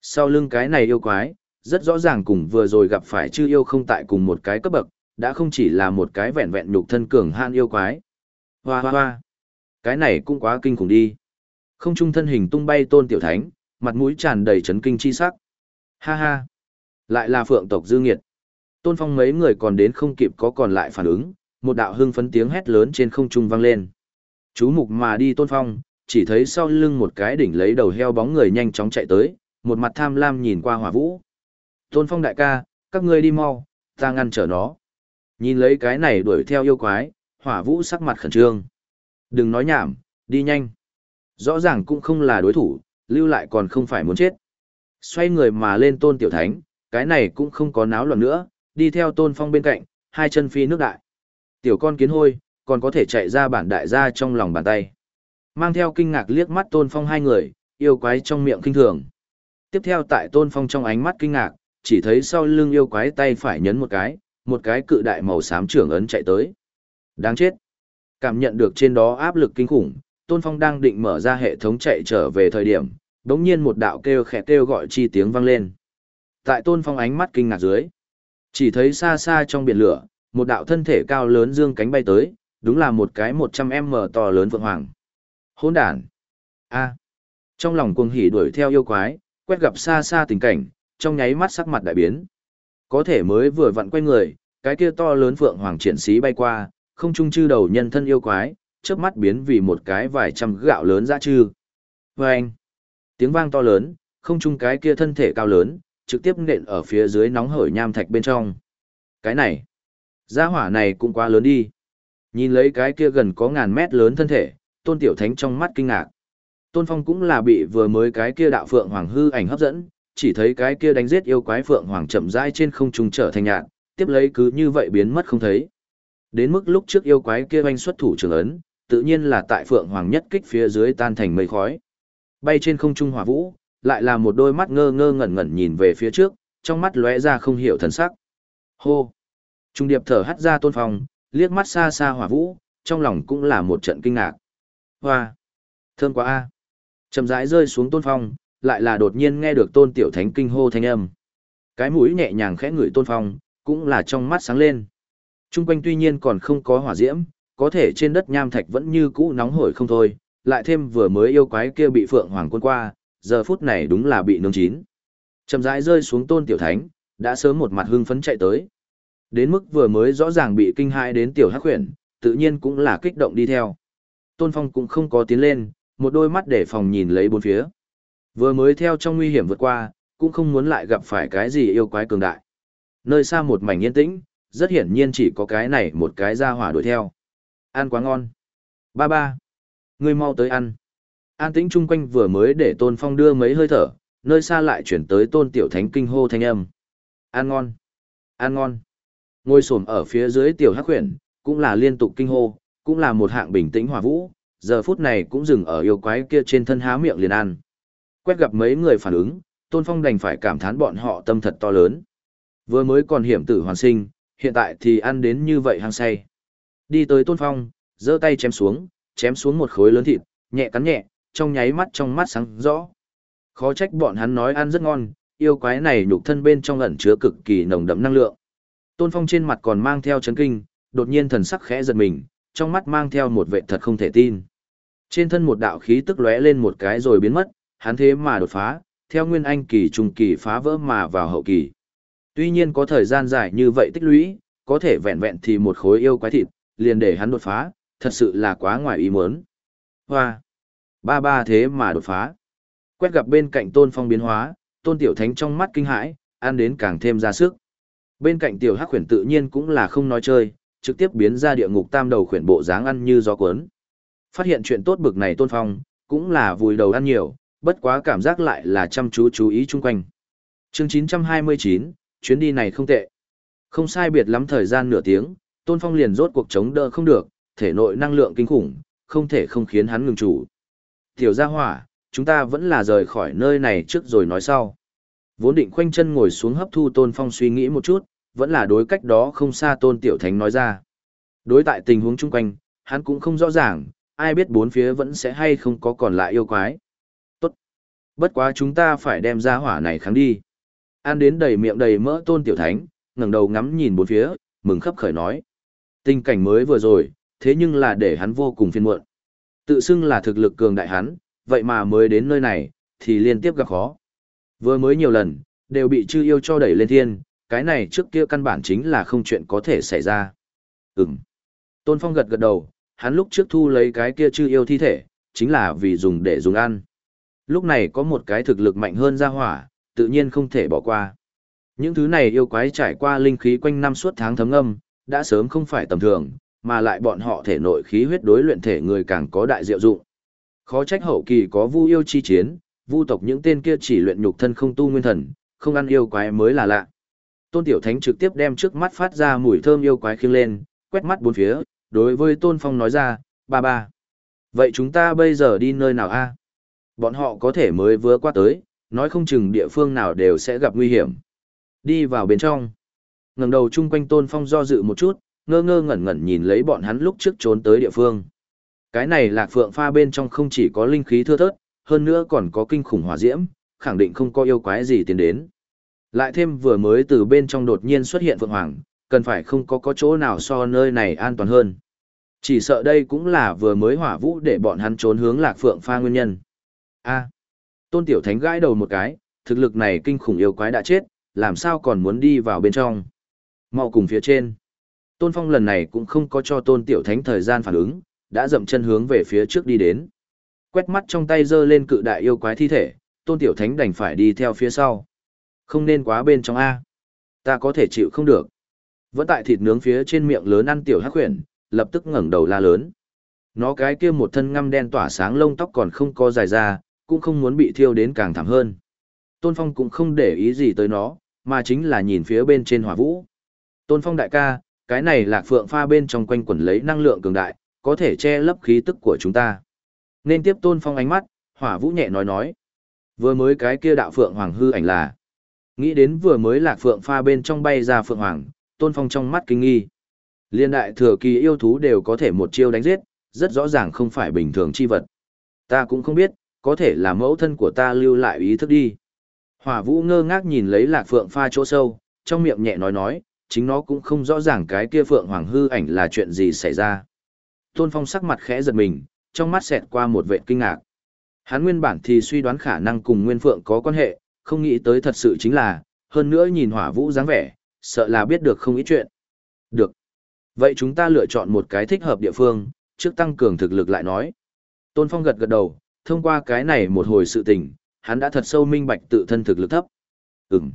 Sau lưng cái này yêu quái, rất rõ ràng cùng vừa rồi gặp phải chư yêu không tại cùng một cái cấp bậc, đã không chỉ là một cái vẹn vẹn nhục thân cường han yêu quái. Hoa hoa hoa. Cái này cũng quá kinh khủng đi. Không trung thân hình tung bay tôn tiểu thánh, mặt mũi tràn đầy chấn kinh chi sắc. Ha ha. Lại là phượng tộc dư nghiệt. Tôn phong mấy người còn đến không kịp có còn lại phản ứng, một đạo hưng phấn tiếng hét lớn trên không trung vang lên. Chú mục mà đi tôn phong, chỉ thấy sau lưng một cái đỉnh lấy đầu heo bóng người nhanh chóng chạy tới, một mặt tham lam nhìn qua hỏa vũ. Tôn phong đại ca, các ngươi đi mau, ta ngăn trở nó. Nhìn lấy cái này đuổi theo yêu quái, hỏa vũ sắc mặt khẩn trương. Đừng nói nhảm, đi nhanh. Rõ ràng cũng không là đối thủ, lưu lại còn không phải muốn chết. Xoay người mà lên tôn tiểu thánh, cái này cũng không có náo loạn nữa, đi theo tôn phong bên cạnh, hai chân phi nước đại. Tiểu con kiến hôi, còn có thể chạy ra bản đại gia trong lòng bàn tay. Mang theo kinh ngạc liếc mắt tôn phong hai người, yêu quái trong miệng kinh thường. Tiếp theo tại tôn phong trong ánh mắt kinh ngạc, chỉ thấy sau lưng yêu quái tay phải nhấn một cái, một cái cự đại màu xám trưởng ấn chạy tới. Đáng chết. Cảm nhận được trên đó áp lực kinh khủng, Tôn Phong đang định mở ra hệ thống chạy trở về thời điểm, đống nhiên một đạo kêu khẽ kêu gọi chi tiếng vang lên. Tại Tôn Phong ánh mắt kinh ngạc dưới, chỉ thấy xa xa trong biển lửa, một đạo thân thể cao lớn dương cánh bay tới, đúng là một cái 100m to lớn vượng hoàng. Hỗn đản. A. Trong lòng cuồng hỉ đuổi theo yêu quái, quét gặp xa xa tình cảnh, trong nháy mắt sắc mặt đại biến. Có thể mới vừa vặn quay người, cái kia to lớn phượng hoàng triển sĩ bay qua, không trung chư đầu nhân thân yêu quái, chớp mắt biến vì một cái vài trăm gạo lớn ra chư. Và anh, tiếng vang to lớn, không chung cái kia thân thể cao lớn, trực tiếp nện ở phía dưới nóng hởi nham thạch bên trong. Cái này, gia hỏa này cũng quá lớn đi. Nhìn lấy cái kia gần có ngàn mét lớn thân thể, tôn tiểu thánh trong mắt kinh ngạc. Tôn phong cũng là bị vừa mới cái kia đạo phượng hoàng hư ảnh hấp dẫn, chỉ thấy cái kia đánh giết yêu quái phượng hoàng chậm rãi trên không trung trở thành nhạn, tiếp lấy cứ như vậy biến mất không thấy. Đến mức lúc trước yêu quái kia oanh xuất thủ trường ấn, tự nhiên là tại phượng hoàng nhất kích phía dưới tan thành mây khói. Bay trên không trung hỏa vũ, lại là một đôi mắt ngơ ngơ ngẩn ngẩn nhìn về phía trước, trong mắt lóe ra không hiểu thần sắc. Hô! Trung điệp thở hắt ra tôn phong, liếc mắt xa xa hỏa vũ, trong lòng cũng là một trận kinh ngạc. Hoa! Thơm quá a! Chậm rãi rơi xuống tôn phong, lại là đột nhiên nghe được tôn tiểu thánh kinh hô thanh âm. Cái mũi nhẹ nhàng khẽ ngửi tôn phong, cũng là trong mắt sáng lên. Trung quanh tuy nhiên còn không có hỏa diễm, có thể trên đất nham thạch vẫn như cũ nóng hổi không thôi, lại thêm vừa mới yêu quái kia bị phượng hoàng quân qua, giờ phút này đúng là bị nướng chín. Chậm rãi rơi xuống tôn tiểu thánh, đã sớm một mặt hưng phấn chạy tới. Đến mức vừa mới rõ ràng bị kinh hãi đến tiểu hắc huyền, tự nhiên cũng là kích động đi theo. Tôn Phong cũng không có tiến lên, một đôi mắt để phòng nhìn lấy bốn phía. Vừa mới theo trong nguy hiểm vượt qua, cũng không muốn lại gặp phải cái gì yêu quái cường đại. Nơi xa một mảnh yên tĩnh, rất hiển nhiên chỉ có cái này một cái ra hỏa đuổi theo. Ăn quá ngon. Ba ba. Ngươi mau tới ăn. An tĩnh chung quanh vừa mới để Tôn Phong đưa mấy hơi thở, nơi xa lại chuyển tới Tôn Tiểu Thánh kinh hô thanh âm. Ăn ngon. Ăn ngon. Ngôi xổm ở phía dưới tiểu hắc huyền, cũng là liên tục kinh hô, cũng là một hạng bình tĩnh hòa vũ, giờ phút này cũng dừng ở yêu quái kia trên thân há miệng liền ăn. Quét gặp mấy người phản ứng, Tôn Phong đành phải cảm thán bọn họ tâm thật to lớn. Vừa mới còn hiểm tử hoàn sinh, hiện tại thì ăn đến như vậy hăng say. Đi tới Tôn Phong, giơ tay chém xuống, chém xuống một khối lớn thịt, nhẹ cắn nhẹ, trong nháy mắt trong mắt sáng rõ. Khó trách bọn hắn nói ăn rất ngon, yêu quái này nhục thân bên trong ẩn chứa cực kỳ nồng đậm năng lượng. Tôn Phong trên mặt còn mang theo chấn kinh, đột nhiên thần sắc khẽ giật mình, trong mắt mang theo một vẻ thật không thể tin. Trên thân một đạo khí tức lóe lên một cái rồi biến mất, hắn thế mà đột phá, theo nguyên anh kỳ trung kỳ phá vỡ mà vào hậu kỳ. Tuy nhiên có thời gian dài như vậy tích lũy, có thể vẹn vẹn thì một khối yêu quái thịt, liền để hắn đột phá, thật sự là quá ngoài ý muốn. Hoa! Ba ba thế mà đột phá. Quét gặp bên cạnh tôn phong biến hóa, tôn tiểu thánh trong mắt kinh hãi, ăn đến càng thêm ra sức. Bên cạnh tiểu hắc khuyển tự nhiên cũng là không nói chơi, trực tiếp biến ra địa ngục tam đầu khuyển bộ dáng ăn như gió cuốn. Phát hiện chuyện tốt bực này tôn phong, cũng là vùi đầu ăn nhiều, bất quá cảm giác lại là chăm chú chú ý chung quanh. Chương 929, chuyến đi này không tệ. Không sai biệt lắm thời gian nửa tiếng, Tôn Phong liền rốt cuộc chống đỡ không được, thể nội năng lượng kinh khủng, không thể không khiến hắn ngừng chủ. Tiểu gia hỏa, chúng ta vẫn là rời khỏi nơi này trước rồi nói sau. Vốn định khoanh chân ngồi xuống hấp thu Tôn Phong suy nghĩ một chút, vẫn là đối cách đó không xa Tôn Tiểu Thánh nói ra. Đối tại tình huống chung quanh, hắn cũng không rõ ràng, ai biết bốn phía vẫn sẽ hay không có còn lại yêu quái. Tốt. Bất quá chúng ta phải đem ra hỏa này kháng đi. An đến đầy miệng đầy mỡ Tôn Tiểu Thánh, ngẩng đầu ngắm nhìn bốn phía, mừng khấp khởi nói. Tình cảnh mới vừa rồi, thế nhưng là để hắn vô cùng phiền muộn. Tự xưng là thực lực cường đại hắn, vậy mà mới đến nơi này, thì liên tiếp gặp khó. Vừa mới nhiều lần, đều bị chư yêu cho đẩy lên thiên, cái này trước kia căn bản chính là không chuyện có thể xảy ra. Ừm. Tôn Phong gật gật đầu, hắn lúc trước thu lấy cái kia chư yêu thi thể, chính là vì dùng để dùng ăn. Lúc này có một cái thực lực mạnh hơn ra hỏa, tự nhiên không thể bỏ qua. Những thứ này yêu quái trải qua linh khí quanh năm suốt tháng thấm âm, đã sớm không phải tầm thường, mà lại bọn họ thể nội khí huyết đối luyện thể người càng có đại diệu dụng. Khó trách hậu kỳ có vu yêu chi chiến, vu tộc những tên kia chỉ luyện nhục thân không tu nguyên thần, không ăn yêu quái mới là lạ. Tôn Tiểu Thánh trực tiếp đem trước mắt phát ra mùi thơm yêu quái khiêng lên, quét mắt bốn phía, đối với Tôn Phong nói ra, ba ba. Vậy chúng ta bây giờ đi nơi nào a? Bọn họ có thể mới vừa qua tới, nói không chừng địa phương nào đều sẽ gặp nguy hiểm. Đi vào bên trong ngẩng đầu chung quanh Tôn Phong do dự một chút, ngơ ngơ ngẩn ngẩn nhìn lấy bọn hắn lúc trước trốn tới địa phương. Cái này lạc phượng pha bên trong không chỉ có linh khí thưa thớt, hơn nữa còn có kinh khủng hỏa diễm, khẳng định không có yêu quái gì tiến đến. Lại thêm vừa mới từ bên trong đột nhiên xuất hiện phượng hoàng, cần phải không có có chỗ nào so nơi này an toàn hơn. Chỉ sợ đây cũng là vừa mới hỏa vũ để bọn hắn trốn hướng lạc phượng pha nguyên nhân. A. tôn tiểu thánh gãi đầu một cái, thực lực này kinh khủng yêu quái đã chết, làm sao còn muốn đi vào bên trong. Mau cùng phía trên. Tôn Phong lần này cũng không có cho Tôn Tiểu Thánh thời gian phản ứng, đã dậm chân hướng về phía trước đi đến. Quét mắt trong tay giơ lên cự đại yêu quái thi thể, Tôn Tiểu Thánh đành phải đi theo phía sau. Không nên quá bên trong A. Ta có thể chịu không được. Vẫn tại thịt nướng phía trên miệng lớn ăn Tiểu Hắc Huyền, lập tức ngẩng đầu la lớn. Nó cái kia một thân ngăm đen tỏa sáng lông tóc còn không có dài ra, cũng không muốn bị thiêu đến càng thảm hơn. Tôn Phong cũng không để ý gì tới nó, mà chính là nhìn phía bên trên hỏa vũ. Tôn Phong đại ca, cái này lạc phượng pha bên trong quanh quẩn lấy năng lượng cường đại, có thể che lấp khí tức của chúng ta. Nên tiếp tôn phong ánh mắt, hỏa vũ nhẹ nói nói. Vừa mới cái kia đạo phượng hoàng hư ảnh là. Nghĩ đến vừa mới lạc phượng pha bên trong bay ra phượng hoàng, tôn phong trong mắt kinh nghi. Liên đại thừa kỳ yêu thú đều có thể một chiêu đánh giết, rất rõ ràng không phải bình thường chi vật. Ta cũng không biết, có thể là mẫu thân của ta lưu lại ý thức đi. Hỏa vũ ngơ ngác nhìn lấy lạc phượng pha chỗ sâu, trong miệng nhẹ nói nói, chính nó cũng không rõ ràng cái kia phượng hoàng hư ảnh là chuyện gì xảy ra. Tôn Phong sắc mặt khẽ giật mình, trong mắt xẹt qua một vệ kinh ngạc. Hắn nguyên bản thì suy đoán khả năng cùng Nguyên Phượng có quan hệ, không nghĩ tới thật sự chính là, hơn nữa nhìn hỏa vũ dáng vẻ, sợ là biết được không ít chuyện. Được. Vậy chúng ta lựa chọn một cái thích hợp địa phương, trước tăng cường thực lực lại nói. Tôn Phong gật gật đầu, thông qua cái này một hồi sự tình, hắn đã thật sâu minh bạch tự thân thực lực thấp. Ừm.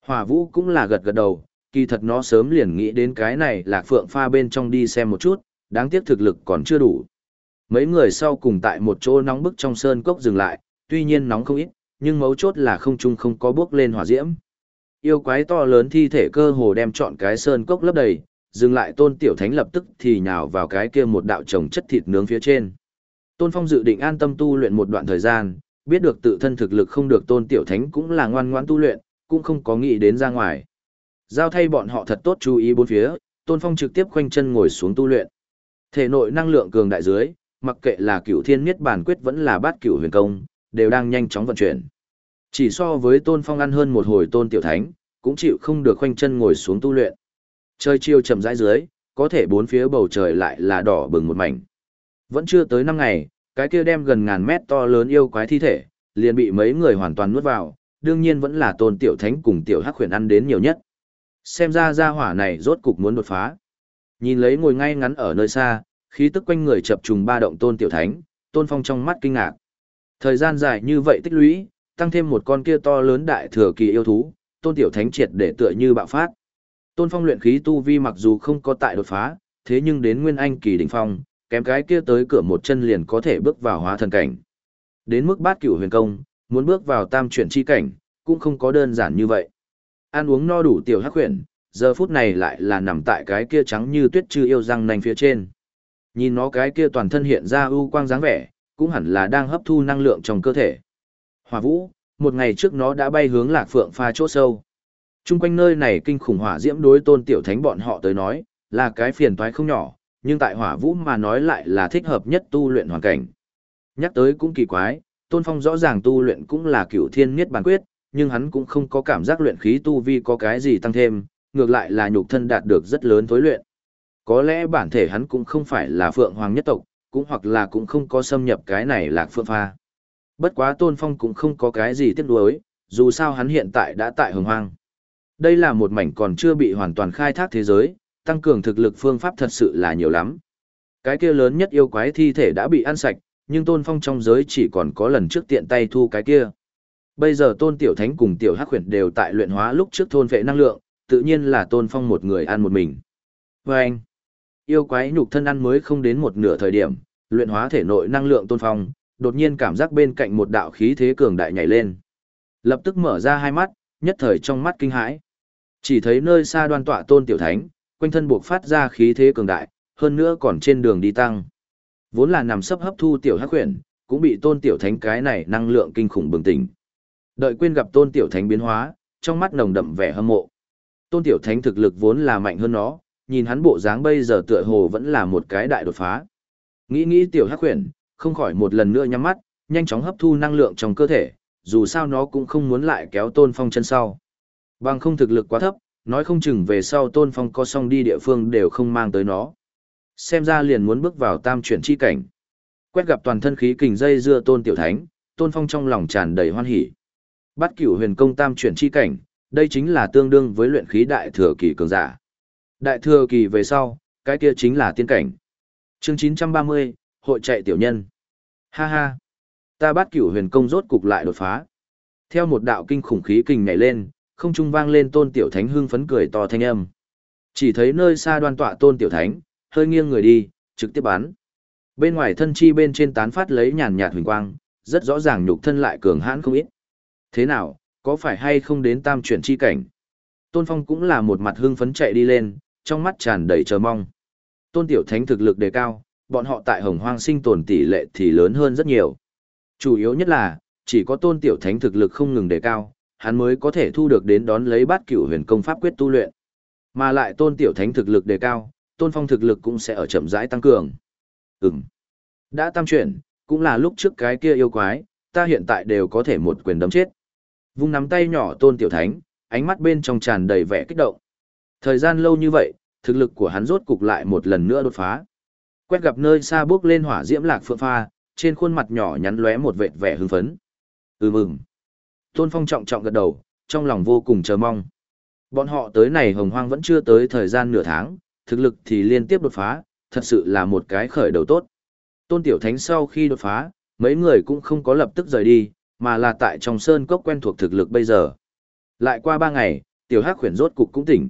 Hỏa vũ cũng là gật gật đầu, kỳ thật nó sớm liền nghĩ đến cái này lạc phượng pha bên trong đi xem một chút, đáng tiếc thực lực còn chưa đủ. Mấy người sau cùng tại một chỗ nóng bức trong sơn cốc dừng lại, tuy nhiên nóng không ít, nhưng mấu chốt là không chung không có bước lên hỏa diễm. yêu quái to lớn thi thể cơ hồ đem trọn cái sơn cốc lấp đầy, dừng lại tôn tiểu thánh lập tức thì nhào vào cái kia một đạo trồng chất thịt nướng phía trên. Tôn Phong dự định an tâm tu luyện một đoạn thời gian, biết được tự thân thực lực không được tôn tiểu thánh cũng là ngoan ngoãn tu luyện, cũng không có nghĩ đến ra ngoài. Giao thay bọn họ thật tốt chú ý bốn phía, Tôn Phong trực tiếp khoanh chân ngồi xuống tu luyện. Thể nội năng lượng cường đại dưới, mặc kệ là cửu thiên miết bản quyết vẫn là bát cửu huyền công, đều đang nhanh chóng vận chuyển. Chỉ so với Tôn Phong ăn hơn một hồi tôn tiểu thánh, cũng chịu không được khoanh chân ngồi xuống tu luyện. Trời chiều chậm rãi dưới, có thể bốn phía bầu trời lại là đỏ bừng một mảnh. Vẫn chưa tới năm ngày, cái kia đem gần ngàn mét to lớn yêu quái thi thể, liền bị mấy người hoàn toàn nuốt vào, đương nhiên vẫn là tôn tiểu thánh cùng tiểu hắc huyền ăn đến nhiều nhất. Xem ra gia hỏa này rốt cục muốn đột phá. Nhìn lấy ngồi ngay ngắn ở nơi xa, khí tức quanh người chập trùng ba động tôn tiểu thánh, tôn phong trong mắt kinh ngạc. Thời gian dài như vậy tích lũy, tăng thêm một con kia to lớn đại thừa kỳ yêu thú, tôn tiểu thánh triệt để tựa như bạo phát. Tôn phong luyện khí tu vi mặc dù không có tại đột phá, thế nhưng đến nguyên anh kỳ đỉnh phong, kém cái kia tới cửa một chân liền có thể bước vào hóa thần cảnh. Đến mức bát cửu huyền công, muốn bước vào tam chuyển chi cảnh, cũng không có đơn giản như vậy. Ăn uống no đủ tiểu hắc huyền, giờ phút này lại là nằm tại cái kia trắng như tuyết chư yêu răng nanh phía trên. Nhìn nó cái kia toàn thân hiện ra ưu quang dáng vẻ, cũng hẳn là đang hấp thu năng lượng trong cơ thể. Hỏa vũ, một ngày trước nó đã bay hướng lạc phượng pha chỗ sâu. Trung quanh nơi này kinh khủng hỏa diễm đối tôn tiểu thánh bọn họ tới nói, là cái phiền toái không nhỏ, nhưng tại hỏa vũ mà nói lại là thích hợp nhất tu luyện hoàn cảnh. Nhắc tới cũng kỳ quái, tôn phong rõ ràng tu luyện cũng là cửu thiên miết bản quyết, nhưng hắn cũng không có cảm giác luyện khí tu vi có cái gì tăng thêm, ngược lại là nhục thân đạt được rất lớn tối luyện. Có lẽ bản thể hắn cũng không phải là phượng hoàng nhất tộc, cũng hoặc là cũng không có xâm nhập cái này lạc phượng pha. Bất quá tôn phong cũng không có cái gì tiếc nuối, dù sao hắn hiện tại đã tại hồng hoang. Đây là một mảnh còn chưa bị hoàn toàn khai thác thế giới, tăng cường thực lực phương pháp thật sự là nhiều lắm. Cái kia lớn nhất yêu quái thi thể đã bị ăn sạch, nhưng tôn phong trong giới chỉ còn có lần trước tiện tay thu cái kia. Bây giờ tôn tiểu thánh cùng tiểu hắc huyền đều tại luyện hóa lúc trước thôn vệ năng lượng, tự nhiên là tôn phong một người ăn một mình. Và anh, yêu quái nhục thân ăn mới không đến một nửa thời điểm, luyện hóa thể nội năng lượng tôn phong, đột nhiên cảm giác bên cạnh một đạo khí thế cường đại nhảy lên. Lập tức mở ra hai mắt, nhất thời trong mắt kinh hãi. Chỉ thấy nơi xa đoan tọa tôn tiểu thánh, quanh thân buộc phát ra khí thế cường đại, hơn nữa còn trên đường đi tăng. Vốn là nằm sấp hấp thu tiểu hắc huyền, cũng bị tôn tiểu thánh cái này năng lượng kinh khủng bừng tỉnh. Đợi quên gặp tôn tiểu thánh biến hóa, trong mắt nồng đậm vẻ hâm mộ. Tôn tiểu thánh thực lực vốn là mạnh hơn nó, nhìn hắn bộ dáng bây giờ tựa hồ vẫn là một cái đại đột phá. Nghĩ nghĩ tiểu hắc huyền, không khỏi một lần nữa nhắm mắt, nhanh chóng hấp thu năng lượng trong cơ thể, dù sao nó cũng không muốn lại kéo tôn phong chân sau. Bằng không thực lực quá thấp, nói không chừng về sau tôn phong có xong đi địa phương đều không mang tới nó. Xem ra liền muốn bước vào tam chuyển chi cảnh. Quét gặp toàn thân khí kình dây dưa tôn tiểu thánh, tôn phong trong lòng tràn đầy hoan hỉ. Bắt cửu huyền công tam chuyển chi cảnh, đây chính là tương đương với luyện khí đại thừa kỳ cường giả. Đại thừa kỳ về sau, cái kia chính là tiên cảnh. Chương 930, hội chạy tiểu nhân. Ha ha, ta bắt cửu huyền công rốt cục lại đột phá. Theo một đạo kinh khủng khí kình nhảy lên, không trung vang lên tôn tiểu thánh hưng phấn cười to thanh âm. Chỉ thấy nơi xa đoan tọa tôn tiểu thánh, hơi nghiêng người đi, trực tiếp bắn. Bên ngoài thân chi bên trên tán phát lấy nhàn nhạt huỳnh quang, rất rõ ràng nhục thân lại cường hãn không ít. Thế nào, có phải hay không đến tam chuyển chi cảnh? Tôn Phong cũng là một mặt hưng phấn chạy đi lên, trong mắt tràn đầy chờ mong. Tôn Tiểu Thánh thực lực đề cao, bọn họ tại Hồng Hoang sinh tồn tỷ lệ thì lớn hơn rất nhiều. Chủ yếu nhất là, chỉ có Tôn Tiểu Thánh thực lực không ngừng đề cao, hắn mới có thể thu được đến đón lấy bát cửu huyền công pháp quyết tu luyện. Mà lại Tôn Tiểu Thánh thực lực đề cao, Tôn Phong thực lực cũng sẽ ở chậm rãi tăng cường. Ừm. Đã tam chuyển, cũng là lúc trước cái kia yêu quái, ta hiện tại đều có thể một quyền đấm chết. Vung nắm tay nhỏ tôn tiểu thánh, ánh mắt bên trong tràn đầy vẻ kích động. Thời gian lâu như vậy, thực lực của hắn rốt cục lại một lần nữa đột phá. Quét gặp nơi xa bước lên hỏa diễm lạc phượng pha, trên khuôn mặt nhỏ nhắn lóe một vệt vẻ hưng phấn. Ừ mừng. Tôn Phong trọng trọng gật đầu, trong lòng vô cùng chờ mong. Bọn họ tới này hồng hoang vẫn chưa tới thời gian nửa tháng, thực lực thì liên tiếp đột phá, thật sự là một cái khởi đầu tốt. Tôn Tiểu Thánh sau khi đột phá, mấy người cũng không có lập tức rời đi, mà là tại trong sơn cốc quen thuộc thực lực bây giờ. Lại qua ba ngày, tiểu hắc khuyển rốt cục cũng tỉnh.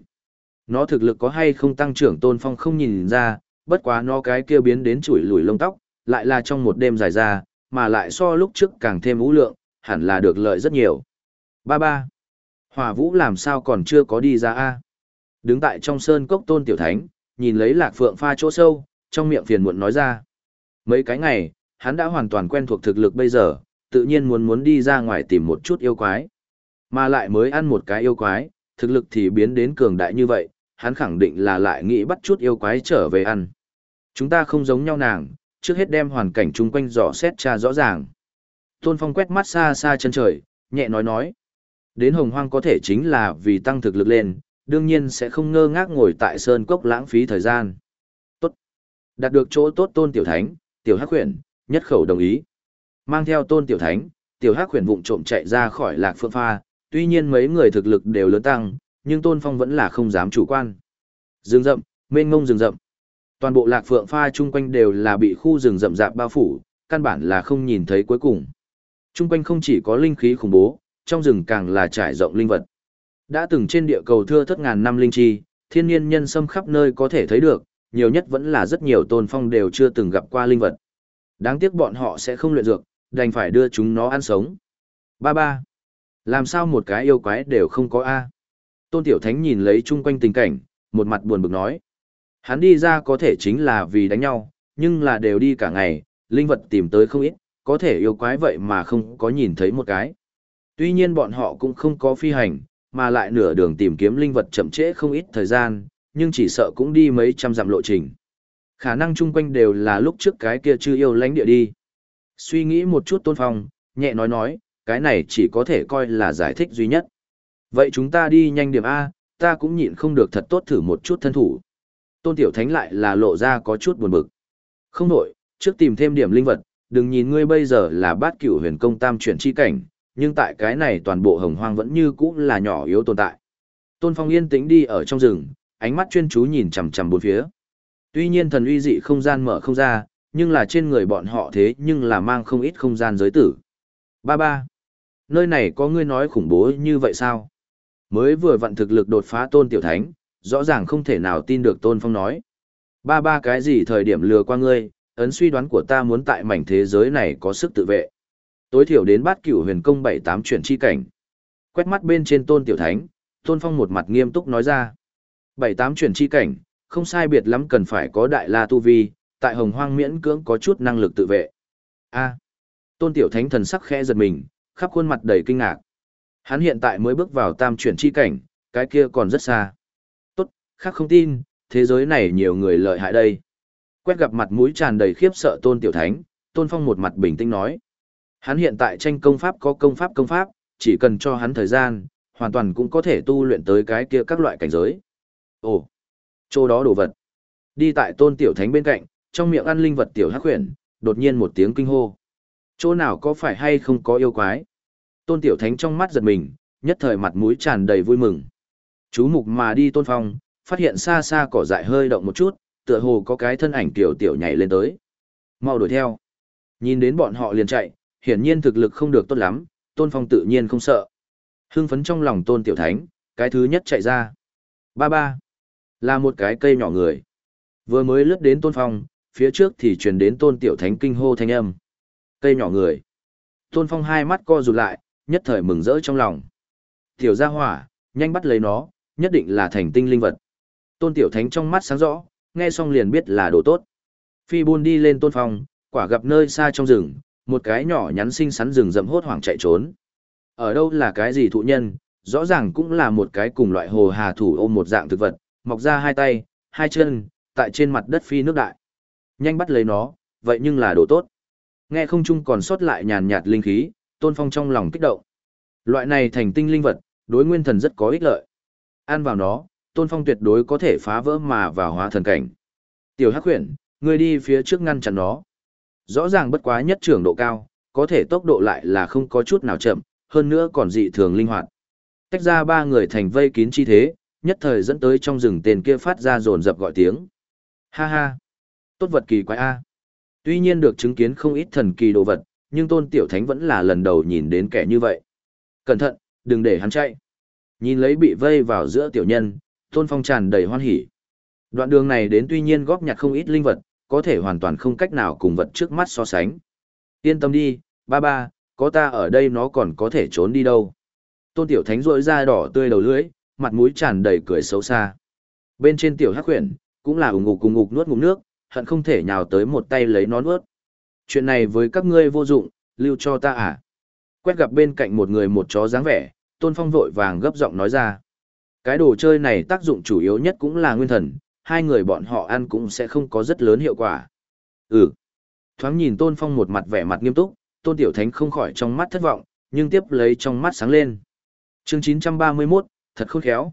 Nó thực lực có hay không tăng trưởng tôn phong không nhìn ra, bất quá nó cái kia biến đến chuỗi lùi lông tóc, lại là trong một đêm dài ra, mà lại so lúc trước càng thêm ú lượng, hẳn là được lợi rất nhiều. Ba ba. Hỏa vũ làm sao còn chưa có đi ra a Đứng tại trong sơn cốc tôn tiểu thánh, nhìn lấy lạc phượng pha chỗ sâu, trong miệng phiền muộn nói ra. Mấy cái ngày, hắn đã hoàn toàn quen thuộc thực lực bây giờ, tự nhiên muốn muốn đi ra ngoài tìm một chút yêu quái. Mà lại mới ăn một cái yêu quái, thực lực thì biến đến cường đại như vậy, hắn khẳng định là lại nghĩ bắt chút yêu quái trở về ăn. Chúng ta không giống nhau nàng, trước hết đem hoàn cảnh chung quanh dò xét tra rõ ràng. Tôn Phong quét mắt xa xa chân trời, nhẹ nói nói. Đến hồng hoang có thể chính là vì tăng thực lực lên, đương nhiên sẽ không ngơ ngác ngồi tại sơn cốc lãng phí thời gian. Tốt. Đạt được chỗ tốt tôn tiểu thánh, tiểu hắc huyền, nhất khẩu đồng ý. Mang theo tôn tiểu thánh, tiểu hắc huyền vụng trộm chạy ra khỏi lạc phượng pha, tuy nhiên mấy người thực lực đều lớn tăng, nhưng tôn phong vẫn là không dám chủ quan. Rừng rậm, mênh ngông rừng rậm. Toàn bộ lạc phượng pha chung quanh đều là bị khu rừng rậm rạp bao phủ, căn bản là không nhìn thấy cuối cùng. Chung quanh không chỉ có linh khí khủng bố, trong rừng càng là trải rộng linh vật. Đã từng trên địa cầu thưa thất ngàn năm linh chi, thiên nhiên nhân sâm khắp nơi có thể thấy được, nhiều nhất vẫn là rất nhiều tôn phong đều chưa từng gặp qua linh vật. Đáng tiếc bọn họ sẽ không luyện dược, đành phải đưa chúng nó ăn sống. Ba ba. Làm sao một cái yêu quái đều không có A. Tôn Tiểu Thánh nhìn lấy chung quanh tình cảnh, một mặt buồn bực nói. Hắn đi ra có thể chính là vì đánh nhau, nhưng là đều đi cả ngày, linh vật tìm tới không ít, có thể yêu quái vậy mà không có nhìn thấy một cái. Tuy nhiên bọn họ cũng không có phi hành, mà lại nửa đường tìm kiếm linh vật chậm trễ không ít thời gian, nhưng chỉ sợ cũng đi mấy trăm dặm lộ trình. Khả năng chung quanh đều là lúc trước cái kia chưa yêu lánh địa đi. Suy nghĩ một chút tôn phong, nhẹ nói nói, cái này chỉ có thể coi là giải thích duy nhất. Vậy chúng ta đi nhanh điểm A, ta cũng nhịn không được thật tốt thử một chút thân thủ. Tôn Tiểu Thánh lại là lộ ra có chút buồn bực. Không nổi, trước tìm thêm điểm linh vật, đừng nhìn ngươi bây giờ là bát cửu huyền công tam chuyển chi cảnh, nhưng tại cái này toàn bộ hồng hoang vẫn như cũ là nhỏ yếu tồn tại. Tôn Phong yên tĩnh đi ở trong rừng, ánh mắt chuyên chú nhìn chằm chằm bốn phía. Tuy nhiên thần uy dị không gian mở không ra, nhưng là trên người bọn họ thế nhưng là mang không ít không gian giới tử. Ba ba. Nơi này có ngươi nói khủng bố như vậy sao? Mới vừa vận thực lực đột phá tôn tiểu thánh, rõ ràng không thể nào tin được tôn phong nói. Ba ba cái gì thời điểm lừa qua ngươi, ấn suy đoán của ta muốn tại mảnh thế giới này có sức tự vệ. Tối thiểu đến bát cửu huyền công bảy tám chuyển chi cảnh. Quét mắt bên trên tôn tiểu thánh, tôn phong một mặt nghiêm túc nói ra. Bảy tám chuyển chi cảnh, không sai biệt lắm cần phải có đại la tu vi, tại hồng hoang miễn cưỡng có chút năng lực tự vệ. A. tôn tiểu thánh thần sắc khẽ giật mình, khắp khuôn mặt đầy kinh ngạc. Hắn hiện tại mới bước vào tam chuyển chi cảnh, cái kia còn rất xa. Tốt, khác không tin, thế giới này nhiều người lợi hại đây. Quét gặp mặt mũi tràn đầy khiếp sợ tôn tiểu thánh, tôn phong một mặt bình tĩnh nói. Hắn hiện tại tranh công pháp có công pháp công pháp, chỉ cần cho hắn thời gian, hoàn toàn cũng có thể tu luyện tới cái kia các loại cảnh giới. Ồ, chỗ đó đồ vật. Đi tại tôn tiểu thánh bên cạnh, trong miệng ăn linh vật tiểu hắc huyền, đột nhiên một tiếng kinh hô. Chỗ nào có phải hay không có yêu quái? Tôn tiểu thánh trong mắt giật mình, nhất thời mặt mũi tràn đầy vui mừng. Chú mục mà đi tôn phong, phát hiện xa xa cỏ dại hơi động một chút, tựa hồ có cái thân ảnh tiểu tiểu nhảy lên tới. Mau đuổi theo. Nhìn đến bọn họ liền chạy, hiển nhiên thực lực không được tốt lắm, tôn phong tự nhiên không sợ. Hưng phấn trong lòng tôn tiểu thánh, cái thứ nhất chạy ra. Ba ba. Là một cái cây nhỏ người. Vừa mới lướt đến tôn phong, phía trước thì truyền đến tôn tiểu thánh kinh hô thanh âm. Cây nhỏ người. Tôn phong hai mắt co rụt lại, nhất thời mừng rỡ trong lòng. Tiểu gia hỏa, nhanh bắt lấy nó, nhất định là thành tinh linh vật. Tôn tiểu thánh trong mắt sáng rõ, nghe xong liền biết là đồ tốt. Phi buôn đi lên tôn phong, quả gặp nơi xa trong rừng, một cái nhỏ nhắn xinh xắn rừng rậm hốt hoảng chạy trốn. Ở đâu là cái gì thụ nhân, rõ ràng cũng là một cái cùng loại hồ hà thủ ôm một dạng thực vật, mọc ra hai tay, hai chân, tại trên mặt đất phi nước đại. Nhanh bắt lấy nó, vậy nhưng là đồ tốt. Nghe không chung còn sót lại nhàn nhạt linh khí, Tôn Phong trong lòng kích động. Loại này thành tinh linh vật, đối nguyên thần rất có ích lợi. Ăn vào nó, Tôn Phong tuyệt đối có thể phá vỡ mà vào hóa thần cảnh. Tiểu Hắc Huyền, ngươi đi phía trước ngăn chặn nó. Rõ ràng bất quá nhất trưởng độ cao, có thể tốc độ lại là không có chút nào chậm, hơn nữa còn dị thường linh hoạt. Tách ra ba người thành vây kín chi thế, nhất thời dẫn tới trong rừng tên kia phát ra rồn rập gọi tiếng. Ha ha! Tốt vật kỳ quái a. Tuy nhiên được chứng kiến không ít thần kỳ đồ vật, nhưng tôn tiểu thánh vẫn là lần đầu nhìn đến kẻ như vậy. Cẩn thận, đừng để hắn chạy. Nhìn lấy bị vây vào giữa tiểu nhân, tôn phong tràn đầy hoan hỉ. Đoạn đường này đến tuy nhiên góp nhặt không ít linh vật, có thể hoàn toàn không cách nào cùng vật trước mắt so sánh. Yên tâm đi, ba ba, có ta ở đây nó còn có thể trốn đi đâu. Tôn Tiểu Thánh rỗi da đỏ tươi đầu lưỡi, mặt mũi tràn đầy cười xấu xa. Bên trên Tiểu Hắc Huyền, cũng là ủng ngục cùng ngục nuốt ngụm nước, hận không thể nhào tới một tay lấy nó nuốt. Chuyện này với các ngươi vô dụng, lưu cho ta à? Quét gặp bên cạnh một người một chó dáng vẻ, Tôn Phong vội vàng gấp giọng nói ra. Cái đồ chơi này tác dụng chủ yếu nhất cũng là nguyên thần, hai người bọn họ ăn cũng sẽ không có rất lớn hiệu quả. Ừ. Thoáng nhìn Tôn Phong một mặt vẻ mặt nghiêm túc, Tôn Tiểu Thánh không khỏi trong mắt thất vọng, nhưng tiếp lấy trong mắt sáng lên. Chương 931, thật khôn khéo.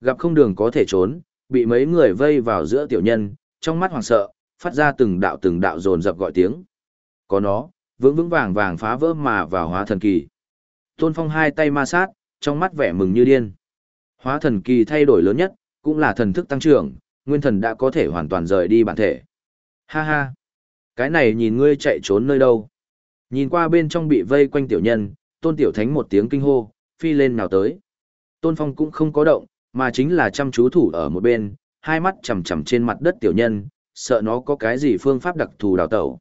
Gặp không đường có thể trốn, bị mấy người vây vào giữa tiểu nhân, trong mắt hoảng sợ, phát ra từng đạo từng đạo dồn dập gọi tiếng. Có nó, vững vững vàng vàng phá vỡ mà vào hóa thần kỳ. Tôn Phong hai tay ma sát, trong mắt vẻ mừng như điên. Hóa thần kỳ thay đổi lớn nhất, cũng là thần thức tăng trưởng, nguyên thần đã có thể hoàn toàn rời đi bản thể. Ha ha! Cái này nhìn ngươi chạy trốn nơi đâu? Nhìn qua bên trong bị vây quanh tiểu nhân, tôn tiểu thánh một tiếng kinh hô, phi lên nào tới. Tôn Phong cũng không có động, mà chính là chăm chú thủ ở một bên, hai mắt chầm chầm trên mặt đất tiểu nhân, sợ nó có cái gì phương pháp đặc thù đào tẩu.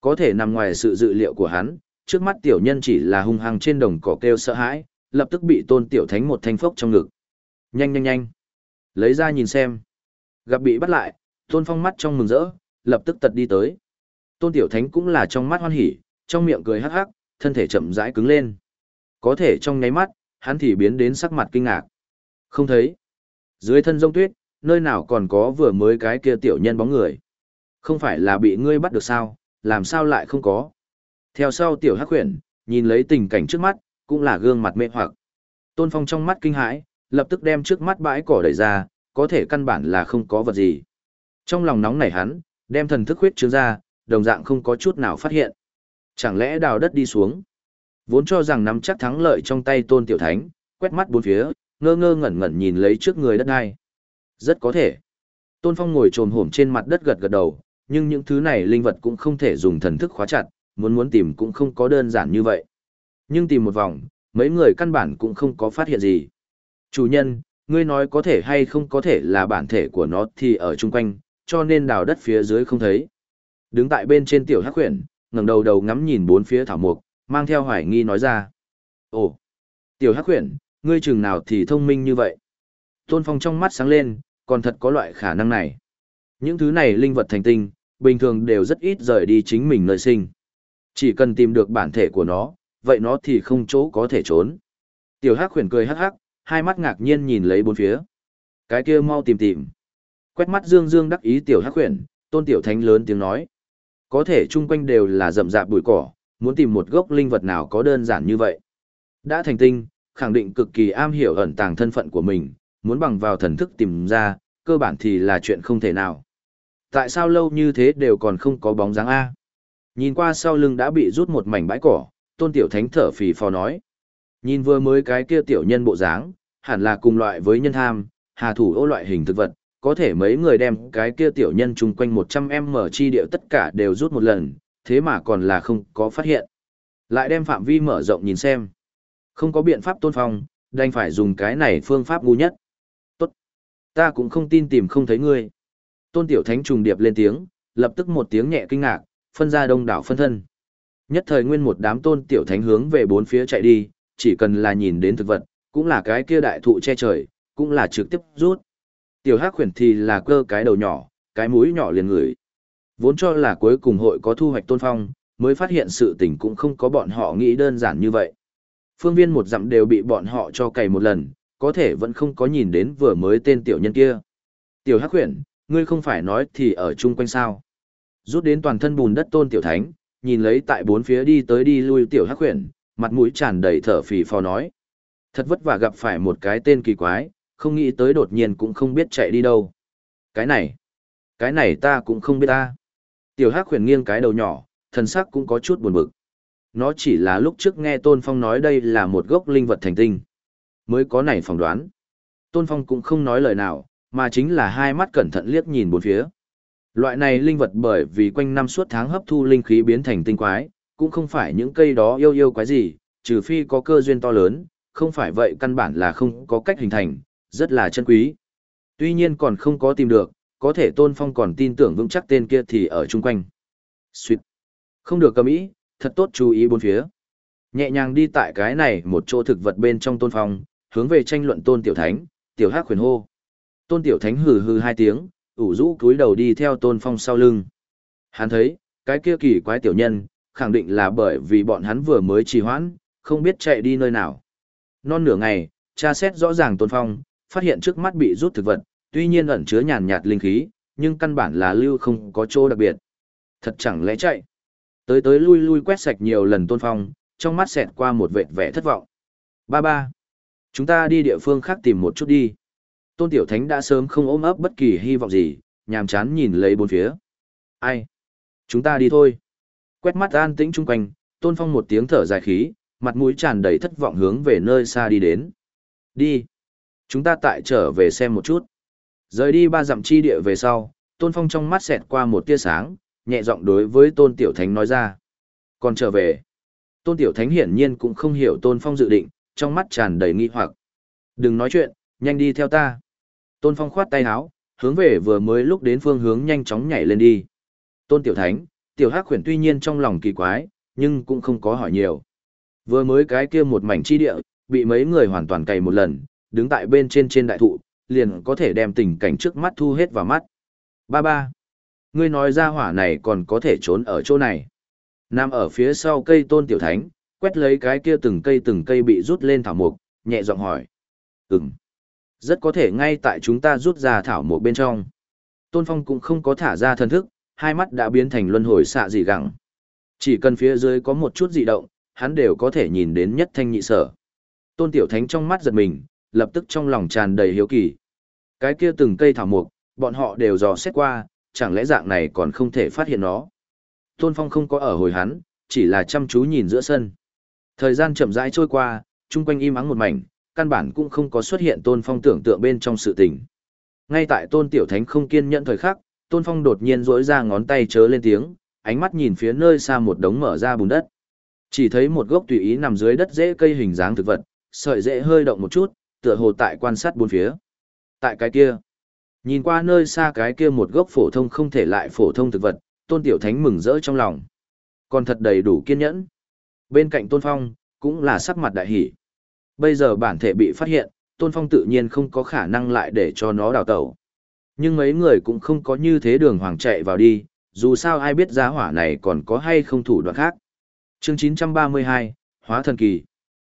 Có thể nằm ngoài sự dự liệu của hắn, trước mắt tiểu nhân chỉ là hung hăng trên đồng cỏ kêu sợ hãi, lập tức bị tôn tiểu thánh một thanh phốc trong ngực. Nhanh nhanh nhanh. Lấy ra nhìn xem. Gặp bị bắt lại, tôn phong mắt trong mừng rỡ, lập tức tật đi tới. Tôn tiểu thánh cũng là trong mắt hoan hỉ, trong miệng cười hắc hắc, thân thể chậm rãi cứng lên. Có thể trong nháy mắt, hắn thì biến đến sắc mặt kinh ngạc. Không thấy. Dưới thân rông tuyết, nơi nào còn có vừa mới cái kia tiểu nhân bóng người. Không phải là bị ngươi bắt được sao, làm sao lại không có. Theo sau tiểu hắc huyền, nhìn lấy tình cảnh trước mắt, cũng là gương mặt mê hoặc. Tôn Phong trong mắt kinh hãi, lập tức đem trước mắt bãi cỏ đẩy ra, có thể căn bản là không có vật gì. Trong lòng nóng nảy hắn, đem thần thức huyết trướng ra, đồng dạng không có chút nào phát hiện. Chẳng lẽ đào đất đi xuống? Vốn cho rằng nắm chắc thắng lợi trong tay Tôn Tiểu Thánh, quét mắt bốn phía, ngơ ngơ ngẩn ngẩn nhìn lấy trước người đất ai rất có thể. Tôn Phong ngồi trồm hổm trên mặt đất gật gật đầu, nhưng những thứ này linh vật cũng không thể dùng thần thức khóa chặt, muốn muốn tìm cũng không có đơn giản như vậy. Nhưng tìm một vòng, mấy người căn bản cũng không có phát hiện gì. Chủ nhân, ngươi nói có thể hay không có thể là bản thể của nó thì ở chung quanh, cho nên đào đất phía dưới không thấy. Đứng tại bên trên tiểu hắc khuyển, ngẩng đầu đầu ngắm nhìn bốn phía thảo mục, mang theo hoài nghi nói ra. Ồ, tiểu hắc khuyển, ngươi chừng nào thì thông minh như vậy. Tôn Phong trong mắt sáng lên, còn thật có loại khả năng này. Những thứ này linh vật thành tinh, bình thường đều rất ít rời đi chính mình nơi sinh. Chỉ cần tìm được bản thể của nó, vậy nó thì không chỗ có thể trốn. Tiểu Hắc khuyển cười hắc hắc, hai mắt ngạc nhiên nhìn lấy bốn phía. Cái kia mau tìm tìm. Quét mắt Dương Dương đắc ý tiểu Hắc khuyển, Tôn Tiểu Thánh lớn tiếng nói. Có thể chung quanh đều là rậm rạp bụi cỏ, muốn tìm một gốc linh vật nào có đơn giản như vậy. Đã thành tinh, khẳng định cực kỳ am hiểu ẩn tàng thân phận của mình, muốn bằng vào thần thức tìm ra, cơ bản thì là chuyện không thể nào. Tại sao lâu như thế đều còn không có bóng dáng A? Nhìn qua sau lưng đã bị rút một mảnh bãi cỏ, tôn tiểu thánh thở phì phò nói. Nhìn vừa mới cái kia tiểu nhân bộ dáng, hẳn là cùng loại với nhân tham, hà thủ ô loại hình thực vật, có thể mấy người đem cái kia tiểu nhân chung quanh 100m chi điệu tất cả đều rút một lần, thế mà còn là không có phát hiện. Lại đem phạm vi mở rộng nhìn xem. Không có biện pháp tôn phong, đành phải dùng cái này phương pháp ngu nhất. Ta cũng không tin tìm không thấy ngươi. Tôn tiểu thánh trùng điệp lên tiếng, lập tức một tiếng nhẹ kinh ngạc, phân ra đông đảo phân thân. Nhất thời nguyên một đám tôn tiểu thánh hướng về bốn phía chạy đi, chỉ cần là nhìn đến thực vật, cũng là cái kia đại thụ che trời, cũng là trực tiếp rút. Tiểu hắc khuyển thì là cơ cái đầu nhỏ, cái mũi nhỏ liền ngửi. Vốn cho là cuối cùng hội có thu hoạch tôn phong, mới phát hiện sự tình cũng không có bọn họ nghĩ đơn giản như vậy. Phương viên một dặm đều bị bọn họ cho cày một lần, có thể vẫn không có nhìn đến vừa mới tên tiểu nhân kia. Tiểu hắc Huyền, ngươi không phải nói thì ở chung quanh sao. Rút đến toàn thân bùn đất tôn tiểu thánh, nhìn lấy tại bốn phía đi tới đi lui tiểu hắc huyền, mặt mũi tràn đầy thở phì phò nói. Thật vất vả gặp phải một cái tên kỳ quái, không nghĩ tới đột nhiên cũng không biết chạy đi đâu. Cái này, cái này ta cũng không biết ta. Tiểu hắc huyền nghiêng cái đầu nhỏ, thần sắc cũng có chút buồn bực. Nó chỉ là lúc trước nghe Tôn Phong nói đây là một gốc linh vật thành tinh. Mới có này phỏng đoán. Tôn Phong cũng không nói lời nào, mà chính là hai mắt cẩn thận liếc nhìn bốn phía. Loại này linh vật bởi vì quanh năm suốt tháng hấp thu linh khí biến thành tinh quái, cũng không phải những cây đó yêu yêu quái gì, trừ phi có cơ duyên to lớn, không phải vậy căn bản là không có cách hình thành, rất là chân quý. Tuy nhiên còn không có tìm được, có thể Tôn Phong còn tin tưởng vững chắc tên kia thì ở chung quanh. Xuyệt. Không được cầm ý, thật tốt chú ý bốn phía. Nhẹ nhàng đi tại cái này một chỗ thực vật bên trong tôn phong, hướng về tranh luận tôn tiểu thánh, tiểu hắc khuyển hô. Tôn tiểu thánh hừ hừ hai tiếng, ủ rũ cúi đầu đi theo tôn phong sau lưng. Hắn thấy, cái kia kỳ quái tiểu nhân, khẳng định là bởi vì bọn hắn vừa mới trì hoãn, không biết chạy đi nơi nào. Non nửa ngày, tra xét rõ ràng tôn phong, phát hiện trước mắt bị rút thực vật, tuy nhiên ẩn chứa nhàn nhạt linh khí, nhưng căn bản là lưu không có chỗ đặc biệt. Thật chẳng lẽ chạy. Tới tới lui lui quét sạch nhiều lần tôn phong, trong mắt xẹt qua một vệt vẻ thất vọng. Ba ba. Chúng ta đi địa phương khác tìm một chút đi. Tôn Tiểu Thánh đã sớm không ôm ấp bất kỳ hy vọng gì, nhàm chán nhìn lấy bốn phía. Ai? Chúng ta đi thôi. Quét mắt an tĩnh chung quanh, Tôn Phong một tiếng thở dài khí, mặt mũi tràn đầy thất vọng hướng về nơi xa đi đến. Đi. Chúng ta tại trở về xem một chút. Rời đi ba dặm chi địa về sau, Tôn Phong trong mắt xẹt qua một tia sáng, nhẹ giọng đối với Tôn Tiểu Thánh nói ra. Còn trở về. Tôn Tiểu Thánh hiển nhiên cũng không hiểu Tôn Phong dự định, trong mắt tràn đầy nghi hoặc. Đừng nói chuyện, nhanh đi theo ta. Tôn Phong khoát tay áo, hướng về vừa mới lúc đến phương hướng nhanh chóng nhảy lên đi. Tôn Tiểu Thánh, Tiểu Hắc Huyền tuy nhiên trong lòng kỳ quái, nhưng cũng không có hỏi nhiều. Vừa mới cái kia một mảnh chi địa, bị mấy người hoàn toàn cày một lần, đứng tại bên trên trên đại thụ, liền có thể đem tình cảnh trước mắt thu hết vào mắt. Ba ba. Ngươi nói ra hỏa này còn có thể trốn ở chỗ này. Nam ở phía sau cây tôn tiểu thánh, quét lấy cái kia từng cây từng cây bị rút lên thảo mục, nhẹ giọng hỏi. Ừm. Rất có thể ngay tại chúng ta rút ra thảo mục bên trong. Tôn Phong cũng không có thả ra thần thức, hai mắt đã biến thành luân hồi xạ dị gẳng. Chỉ cần phía dưới có một chút dị động, hắn đều có thể nhìn đến nhất thanh nhị sở. Tôn Tiểu Thánh trong mắt giật mình, lập tức trong lòng tràn đầy hiếu kỳ. Cái kia từng cây thảo mục, bọn họ đều dò xét qua, chẳng lẽ dạng này còn không thể phát hiện nó. Tôn Phong không có ở hồi hắn, chỉ là chăm chú nhìn giữa sân. Thời gian chậm rãi trôi qua, chung quanh im ắng một mảnh, căn bản cũng không có xuất hiện Tôn Phong tưởng tượng bên trong sự tình. Ngay tại Tôn Tiểu Thánh không kiên nhẫn thời khắc, Tôn Phong đột nhiên rỗi ra ngón tay chớ lên tiếng, ánh mắt nhìn phía nơi xa một đống mở ra bùn đất. Chỉ thấy một gốc tùy ý nằm dưới đất rễ cây hình dáng thực vật, sợi rễ hơi động một chút, tựa hồ tại quan sát bốn phía. Tại cái kia, nhìn qua nơi xa cái kia một gốc phổ thông không thể lại phổ thông thực vật, Tôn Tiểu Thánh mừng rỡ trong lòng. Còn thật đầy đủ kiên nhẫn. Bên cạnh Tôn Phong, cũng là sắc mặt đại hỷ. Bây giờ bản thể bị phát hiện, Tôn Phong tự nhiên không có khả năng lại để cho nó đào tẩu. Nhưng mấy người cũng không có như thế đường hoàng chạy vào đi, dù sao ai biết giá hỏa này còn có hay không thủ đoạn khác. Chương 932, Hóa thần kỳ.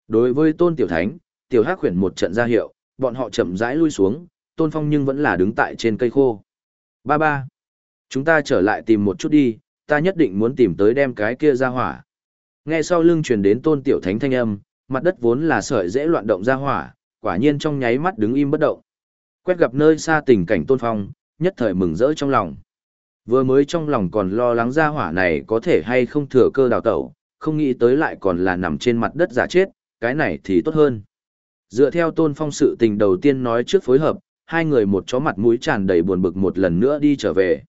Đối với Tôn Tiểu Thánh, Tiểu Hắc khuyển một trận ra hiệu, bọn họ chậm rãi lui xuống, Tôn Phong nhưng vẫn là đứng tại trên cây khô. Ba ba. Chúng ta trở lại tìm một chút đi, ta nhất định muốn tìm tới đem cái kia ra hỏa. Nghe sau lưng truyền đến Tôn Tiểu Thánh thanh âm, mặt đất vốn là sợi dễ loạn động ra hỏa, quả nhiên trong nháy mắt đứng im bất động. Quét gặp nơi xa tình cảnh Tôn Phong, nhất thời mừng rỡ trong lòng. Vừa mới trong lòng còn lo lắng ra hỏa này có thể hay không thừa cơ đào tẩu, không nghĩ tới lại còn là nằm trên mặt đất giả chết, cái này thì tốt hơn. Dựa theo tôn phong sự tình đầu tiên nói trước phối hợp, hai người một chó mặt mũi tràn đầy buồn bực một lần nữa đi trở về.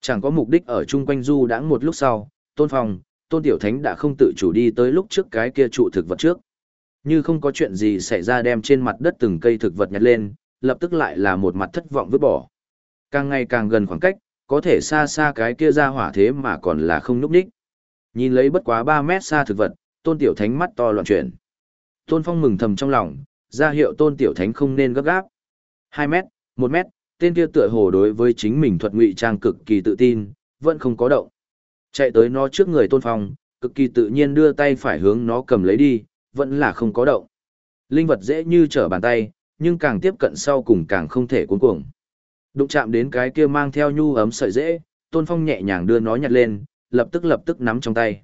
Chẳng có mục đích ở chung quanh du đã một lúc sau, tôn phong, tôn tiểu thánh đã không tự chủ đi tới lúc trước cái kia trụ thực vật trước. Như không có chuyện gì xảy ra đem trên mặt đất từng cây thực vật nhặt lên, lập tức lại là một mặt thất vọng vứt bỏ. Càng ngày càng gần khoảng cách, có thể xa xa cái kia ra hỏa thế mà còn là không núp đích. Nhìn lấy bất quá ba mét xa thực vật, tôn tiểu thánh mắt to loạn chuyển. Tôn phong mừng thầm trong lòng, ra hiệu tôn tiểu thánh không nên gấp gáp. Hai mét, một mét, tên kia tựa hồ đối với chính mình thuật ngụy trang cực kỳ tự tin, vẫn không có động. Chạy tới nó trước người tôn phong, cực kỳ tự nhiên đưa tay phải hướng nó cầm lấy đi, vẫn là không có động. Linh vật dễ như trở bàn tay, nhưng càng tiếp cận sau cùng càng không thể cuốn cuồng. Đụng chạm đến cái kia mang theo nhu ấm sợi dễ, tôn phong nhẹ nhàng đưa nó nhặt lên, lập tức lập tức nắm trong tay.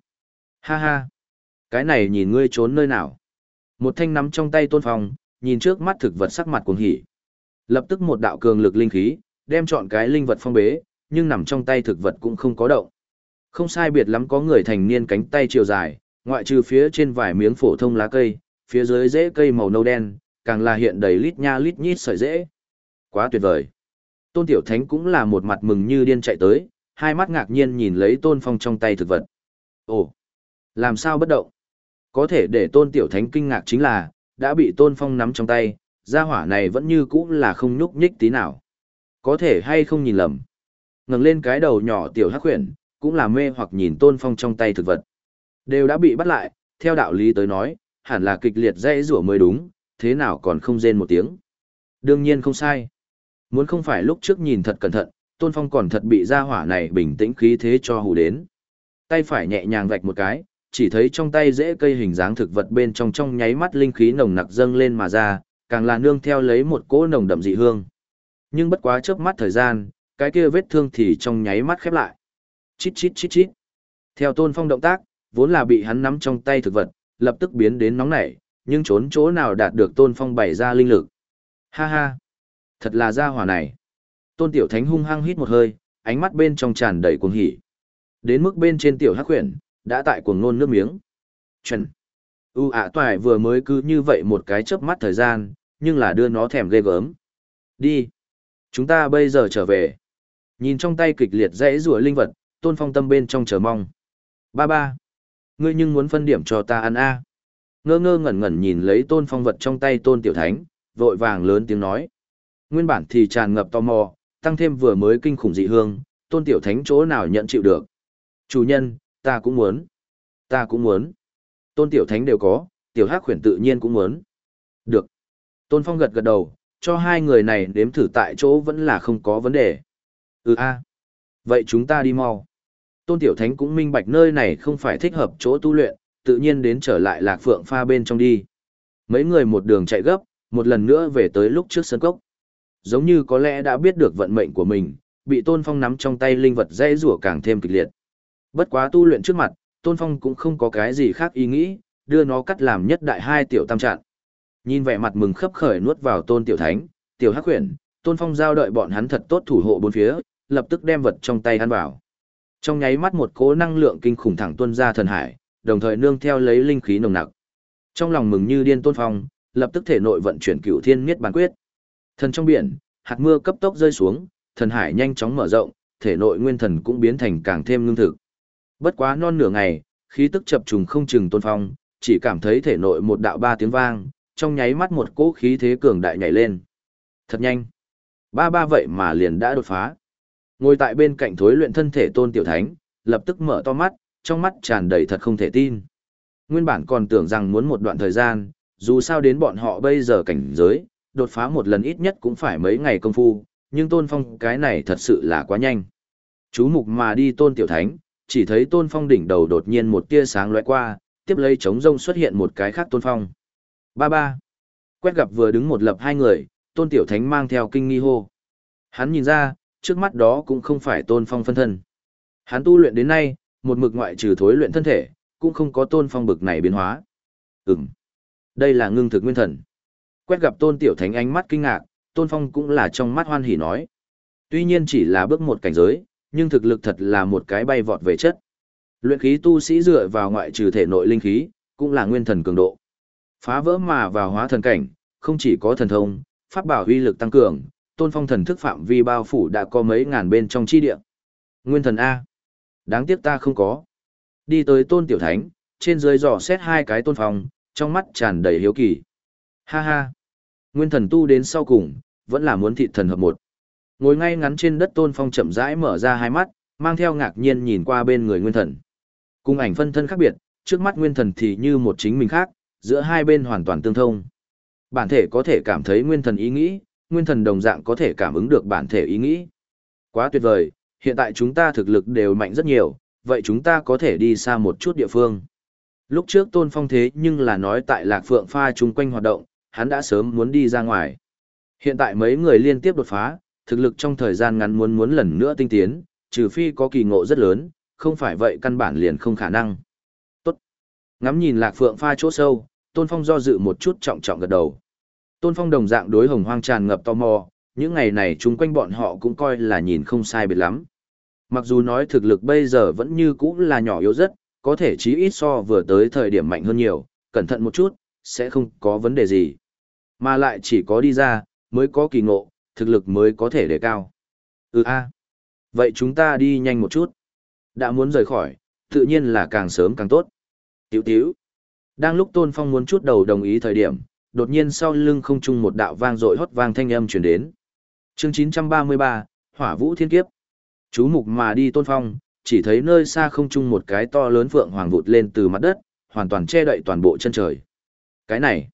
Ha ha! Cái này nhìn ngươi trốn nơi nào? Một thanh nắm trong tay tôn phong, nhìn trước mắt thực vật sắc mặt cuồng hỉ. Lập tức một đạo cường lực linh khí, đem chọn cái linh vật phong bế, nhưng nằm trong tay thực vật cũng không có động. Không sai biệt lắm có người thành niên cánh tay chiều dài, ngoại trừ phía trên vài miếng phổ thông lá cây, phía dưới rễ cây màu nâu đen, càng là hiện đầy lít nha lít nhít sợi rễ. Quá tuyệt vời. Tôn Tiểu Thánh cũng là một mặt mừng như điên chạy tới, hai mắt ngạc nhiên nhìn lấy Tôn Phong trong tay thực vật. Ồ, làm sao bất động? Có thể để Tôn Tiểu Thánh kinh ngạc chính là, đã bị Tôn Phong nắm trong tay, gia hỏa này vẫn như cũ là không nhúc nhích tí nào. Có thể hay không nhìn lầm. ngẩng lên cái đầu nhỏ Tiểu Hắc Huyền, cũng là mê hoặc nhìn Tôn Phong trong tay thực vật. Đều đã bị bắt lại, theo đạo lý tới nói, hẳn là kịch liệt dễ rủa mới đúng, thế nào còn không rên một tiếng. Đương nhiên không sai. Muốn không phải lúc trước nhìn thật cẩn thận, Tôn Phong còn thật bị gia hỏa này bình tĩnh khí thế cho hù đến. Tay phải nhẹ nhàng vạch một cái, chỉ thấy trong tay rễ cây hình dáng thực vật bên trong trong nháy mắt linh khí nồng nặc dâng lên mà ra, càng là nương theo lấy một cỗ nồng đậm dị hương. Nhưng bất quá chớp mắt thời gian, cái kia vết thương thì trong nháy mắt khép lại. Chít chít chít chít. Theo Tôn Phong động tác, vốn là bị hắn nắm trong tay thực vật, lập tức biến đến nóng nảy, nhưng trốn chỗ nào đạt được Tôn Phong bày ra linh lực. Ha ha, thật là gia hỏa này. Tôn Tiểu Thánh hung hăng hít một hơi, ánh mắt bên trong tràn đầy cuồng hỉ. Đến mức bên trên tiểu hắc huyền, đã tại cuồng nôn nước miếng. Chuẩn. U ạ toại vừa mới cứ như vậy một cái chớp mắt thời gian, nhưng là đưa nó thèm ghê gớm. Đi. Chúng ta bây giờ trở về. Nhìn trong tay kịch liệt dãy rùa linh vật, tôn phong tâm bên trong chờ mong. Ba ba. Ngươi nhưng muốn phân điểm cho ta ăn a Ngơ ngơ ngẩn ngẩn nhìn lấy tôn phong vật trong tay tôn tiểu thánh, vội vàng lớn tiếng nói. Nguyên bản thì tràn ngập tò mò, tăng thêm vừa mới kinh khủng dị hương, tôn tiểu thánh chỗ nào nhận chịu được. Chủ nhân, ta cũng muốn. Ta cũng muốn. Tôn tiểu thánh đều có, tiểu hắc khuyển tự nhiên cũng muốn. Được. Tôn phong gật gật đầu, cho hai người này nếm thử tại chỗ vẫn là không có vấn đề. Ừ a. Vậy chúng ta đi mau. Tôn tiểu thánh cũng minh bạch nơi này không phải thích hợp chỗ tu luyện, tự nhiên đến trở lại lạc phượng pha bên trong đi. Mấy người một đường chạy gấp, một lần nữa về tới lúc trước sân cốc. Giống như có lẽ đã biết được vận mệnh của mình, bị Tôn Phong nắm trong tay linh vật dây rủa càng thêm kịch liệt. Bất quá tu luyện trước mặt, Tôn Phong cũng không có cái gì khác ý nghĩ, đưa nó cắt làm nhất đại hai tiểu tam trạng. Nhìn vẻ mặt mừng khấp khởi nuốt vào Tôn Tiểu Thánh, Tiểu Hắc Huyền, Tôn Phong giao đợi bọn hắn thật tốt thủ hộ bốn phía, lập tức đem vật trong tay ăn vào. Trong nháy mắt một cỗ năng lượng kinh khủng thẳng tuôn ra thần hải, đồng thời nương theo lấy linh khí nồng nặc. Trong lòng mừng như điên Tôn Phong, lập tức thể nội vận chuyển Cửu Thiên Miết Bản Quyết. Thần trong biển, hạt mưa cấp tốc rơi xuống, thần hải nhanh chóng mở rộng, thể nội nguyên thần cũng biến thành càng thêm ngưng thực. Bất quá non nửa ngày, khí tức chập trùng không chừng tôn phong, chỉ cảm thấy thể nội một đạo ba tiếng vang, trong nháy mắt một cỗ khí thế cường đại nhảy lên. Thật nhanh. Ba ba vậy mà liền đã đột phá. Ngồi tại bên cạnh thối luyện thân thể tôn tiểu thánh, lập tức mở to mắt, trong mắt tràn đầy thật không thể tin. Nguyên bản còn tưởng rằng muốn một đoạn thời gian, dù sao đến bọn họ bây giờ cảnh giới, đột phá một lần ít nhất cũng phải mấy ngày công phu, nhưng tôn phong cái này thật sự là quá nhanh. Chú mục mà đi tôn tiểu thánh, chỉ thấy tôn phong đỉnh đầu đột nhiên một tia sáng lóe qua, tiếp lấy trống rông xuất hiện một cái khác tôn phong. Ba ba. Quét gặp vừa đứng một lập hai người, tôn tiểu thánh mang theo kinh nghi hô. Hắn nhìn ra, trước mắt đó cũng không phải tôn phong phân thân. Hắn tu luyện đến nay, một mực ngoại trừ thối luyện thân thể, cũng không có tôn phong bực này biến hóa. Ừm. Đây là ngưng thực nguyên thần. Quét gặp tôn tiểu thánh ánh mắt kinh ngạc, tôn phong cũng là trong mắt hoan hỉ nói. Tuy nhiên chỉ là bước một cảnh giới, nhưng thực lực thật là một cái bay vọt về chất. Luyện khí tu sĩ dựa vào ngoại trừ thể nội linh khí, cũng là nguyên thần cường độ. Phá vỡ mà vào hóa thần cảnh, không chỉ có thần thông, pháp bảo uy lực tăng cường, tôn phong thần thức phạm vi bao phủ đã có mấy ngàn bên trong chi địa. Nguyên thần A. Đáng tiếc ta không có. Đi tới tôn tiểu thánh, trên dưới dò xét hai cái tôn phong, trong mắt tràn đầy hiếu kỳ. Ha ha. Nguyên thần tu đến sau cùng, vẫn là muốn thị thần hợp một. Ngồi ngay ngắn trên đất Tôn Phong chậm rãi mở ra hai mắt, mang theo ngạc nhiên nhìn qua bên người Nguyên Thần. Cùng ảnh phân thân khác biệt, trước mắt Nguyên Thần thì như một chính mình khác, giữa hai bên hoàn toàn tương thông. Bản thể có thể cảm thấy Nguyên Thần ý nghĩ, Nguyên Thần đồng dạng có thể cảm ứng được bản thể ý nghĩ. Quá tuyệt vời, hiện tại chúng ta thực lực đều mạnh rất nhiều, vậy chúng ta có thể đi xa một chút địa phương. Lúc trước Tôn Phong thế nhưng là nói tại Lạc Phượng Pha chung quanh hoạt động, hắn đã sớm muốn đi ra ngoài. Hiện tại mấy người liên tiếp đột phá, thực lực trong thời gian ngắn muốn muốn lần nữa tinh tiến, trừ phi có kỳ ngộ rất lớn, không phải vậy căn bản liền không khả năng. Tốt. Ngắm nhìn Lạc Phượng pha chỗ sâu, Tôn Phong do dự một chút trọng trọng gật đầu. Tôn Phong đồng dạng đối hồng hoang tràn ngập tò mò, những ngày này chúng quanh bọn họ cũng coi là nhìn không sai biệt lắm. Mặc dù nói thực lực bây giờ vẫn như cũ là nhỏ yếu rất, có thể chí ít so vừa tới thời điểm mạnh hơn nhiều, cẩn thận một chút, sẽ không có vấn đề gì. Mà lại chỉ có đi ra, mới có kỳ ngộ, thực lực mới có thể đề cao. Ừ a. Vậy chúng ta đi nhanh một chút. Đã muốn rời khỏi, tự nhiên là càng sớm càng tốt. Tiểu tiểu. Đang lúc Tôn Phong muốn chút đầu đồng ý thời điểm, đột nhiên sau lưng không trung một đạo vang dội hót vang thanh âm truyền đến. Chương 933, Hỏa Vũ Thiên Kiếp. Chú mục mà đi Tôn Phong, chỉ thấy nơi xa không trung một cái to lớn phượng hoàng vụt lên từ mặt đất, hoàn toàn che đậy toàn bộ chân trời. Cái này,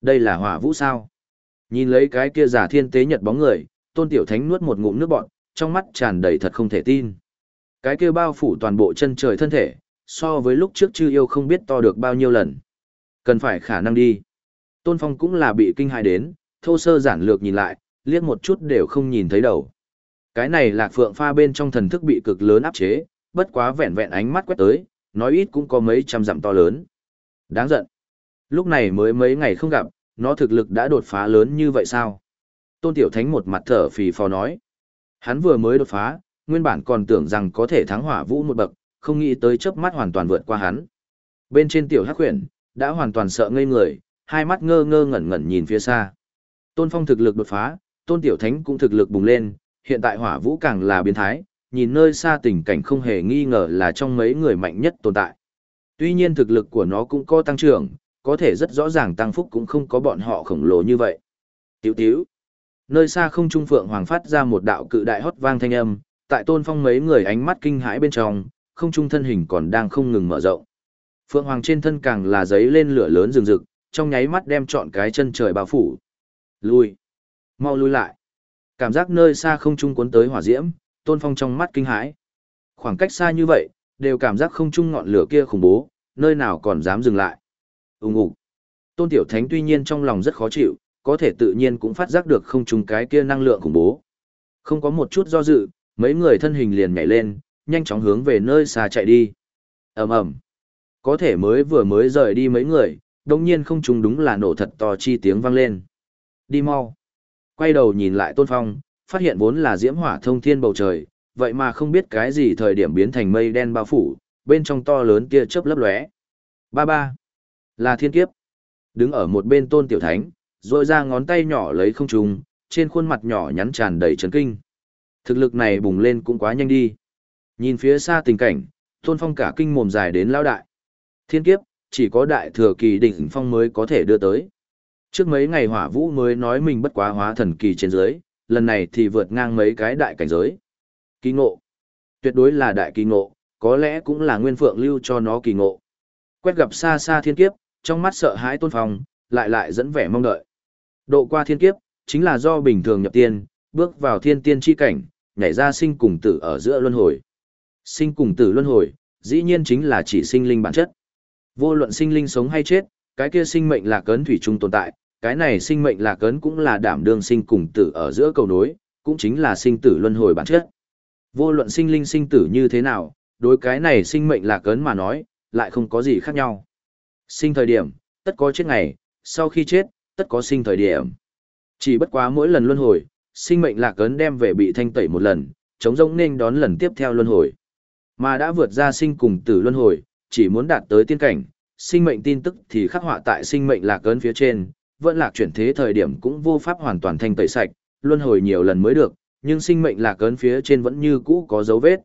đây là hỏa vũ sao? Nhìn lấy cái kia giả thiên tế nhật bóng người, tôn tiểu thánh nuốt một ngụm nước bọt trong mắt tràn đầy thật không thể tin. Cái kia bao phủ toàn bộ chân trời thân thể, so với lúc trước chư yêu không biết to được bao nhiêu lần. Cần phải khả năng đi. Tôn Phong cũng là bị kinh hại đến, thô sơ giản lược nhìn lại, liếc một chút đều không nhìn thấy đầu. Cái này lạc phượng pha bên trong thần thức bị cực lớn áp chế, bất quá vẹn vẹn ánh mắt quét tới, nói ít cũng có mấy trăm dặm to lớn. Đáng giận. Lúc này mới mấy ngày không gặp, nó thực lực đã đột phá lớn như vậy sao? Tôn Tiểu Thánh một mặt thở phì phò nói. Hắn vừa mới đột phá, nguyên bản còn tưởng rằng có thể thắng hỏa vũ một bậc, không nghĩ tới chớp mắt hoàn toàn vượt qua hắn. Bên trên Tiểu Hắc Huyền, đã hoàn toàn sợ ngây người, hai mắt ngơ ngơ ngẩn ngẩn nhìn phía xa. Tôn Phong thực lực đột phá, Tôn Tiểu Thánh cũng thực lực bùng lên, hiện tại hỏa vũ càng là biến thái, nhìn nơi xa tình cảnh không hề nghi ngờ là trong mấy người mạnh nhất tồn tại. Tuy nhiên thực lực của nó cũng có tăng trưởng, có thể rất rõ ràng tăng phúc cũng không có bọn họ khổng lồ như vậy. Tiểu tiểu. Nơi xa không trung phượng hoàng phát ra một đạo cự đại hót vang thanh âm, tại tôn phong mấy người ánh mắt kinh hãi bên trong, không trung thân hình còn đang không ngừng mở rộng. Phượng hoàng trên thân càng là giấy lên lửa lớn rừng rực, trong nháy mắt đem trọn cái chân trời bao phủ. Lui. Mau lui lại. Cảm giác nơi xa không trung cuốn tới hỏa diễm, tôn phong trong mắt kinh hãi. Khoảng cách xa như vậy, đều cảm giác không trung ngọn lửa kia khủng bố, nơi nào còn dám dừng lại. Ùng ục. Tôn Tiểu Thánh tuy nhiên trong lòng rất khó chịu, có thể tự nhiên cũng phát giác được không trung cái kia năng lượng khủng bố. Không có một chút do dự, mấy người thân hình liền nhảy lên, nhanh chóng hướng về nơi xa chạy đi. ầm ầm, Có thể mới vừa mới rời đi mấy người, đồng nhiên không trùng đúng là nổ thật to chi tiếng vang lên. Đi mau. Quay đầu nhìn lại Tôn Phong, phát hiện vốn là diễm hỏa thông thiên bầu trời, vậy mà không biết cái gì thời điểm biến thành mây đen bao phủ, bên trong to lớn tia chớp lấp lóe. Ba ba. Là thiên kiếp. Đứng ở một bên tôn tiểu thánh, rồi ra ngón tay nhỏ lấy không trùng, trên khuôn mặt nhỏ nhắn tràn đầy chấn kinh. Thực lực này bùng lên cũng quá nhanh đi. Nhìn phía xa tình cảnh, tôn phong cả kinh mồm dài đến lao đại. Thiên kiếp, chỉ có đại thừa kỳ đỉnh phong mới có thể đưa tới. Trước mấy ngày hỏa vũ mới nói mình bất quá hóa thần kỳ trên dưới, lần này thì vượt ngang mấy cái đại cảnh giới. Kỳ ngộ. Tuyệt đối là đại kỳ ngộ, có lẽ cũng là nguyên phượng lưu cho nó kỳ ngộ. Quét gặp xa xa thiên kiếp, trong mắt sợ hãi tôn phong, lại lại dẫn vẻ mong đợi. Độ qua thiên kiếp, chính là do bình thường nhập tiên, bước vào thiên tiên chi cảnh, nhảy ra sinh cùng tử ở giữa luân hồi. Sinh cùng tử luân hồi, dĩ nhiên chính là chỉ sinh linh bản chất. Vô luận sinh linh sống hay chết, cái kia sinh mệnh là cấn thủy chung tồn tại, cái này sinh mệnh là cấn cũng là đảm đương sinh cùng tử ở giữa cầu nối, cũng chính là sinh tử luân hồi bản chất. Vô luận sinh linh sinh tử như thế nào, đối cái này sinh mệnh là cấn mà nói, lại không có gì khác nhau. Sinh thời điểm, tất có chết ngày, sau khi chết, tất có sinh thời điểm. Chỉ bất quá mỗi lần luân hồi, sinh mệnh lạc ấn đem về bị thanh tẩy một lần, chống rỗng nên đón lần tiếp theo luân hồi. Mà đã vượt ra sinh cùng tử luân hồi, chỉ muốn đạt tới tiên cảnh, sinh mệnh tin tức thì khắc họa tại sinh mệnh lạc ấn phía trên, vẫn lạc chuyển thế thời điểm cũng vô pháp hoàn toàn thanh tẩy sạch, luân hồi nhiều lần mới được, nhưng sinh mệnh lạc ấn phía trên vẫn như cũ có dấu vết.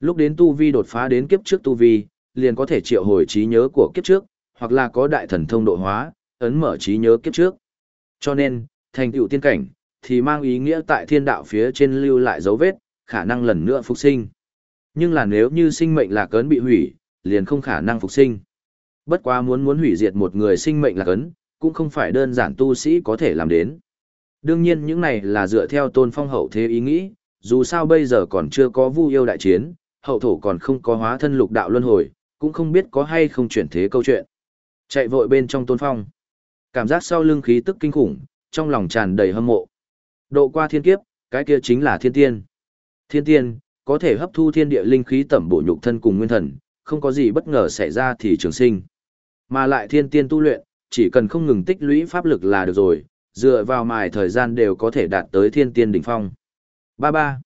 Lúc đến tu vi đột phá đến kiếp trước tu vi, liền có thể triệu hồi trí nhớ của kiếp trước, hoặc là có đại thần thông độ hóa, ấn mở trí nhớ kiếp trước. Cho nên, thành tựu tiên cảnh, thì mang ý nghĩa tại thiên đạo phía trên lưu lại dấu vết, khả năng lần nữa phục sinh. Nhưng là nếu như sinh mệnh là ấn bị hủy, liền không khả năng phục sinh. Bất quá muốn muốn hủy diệt một người sinh mệnh là cấn, cũng không phải đơn giản tu sĩ có thể làm đến. Đương nhiên những này là dựa theo tôn phong hậu thế ý nghĩ, dù sao bây giờ còn chưa có vu yêu đại chiến, hậu thổ còn không có hóa thân lục đạo luân hồi, cũng không biết có hay không chuyển thế câu chuyện. Chạy vội bên trong tôn phong. Cảm giác sau lưng khí tức kinh khủng, trong lòng tràn đầy hâm mộ. Độ qua thiên kiếp, cái kia chính là thiên tiên. Thiên tiên, có thể hấp thu thiên địa linh khí tẩm bổ nhục thân cùng nguyên thần, không có gì bất ngờ xảy ra thì trường sinh. Mà lại thiên tiên tu luyện, chỉ cần không ngừng tích lũy pháp lực là được rồi, dựa vào mài thời gian đều có thể đạt tới thiên tiên đỉnh phong. Ba ba.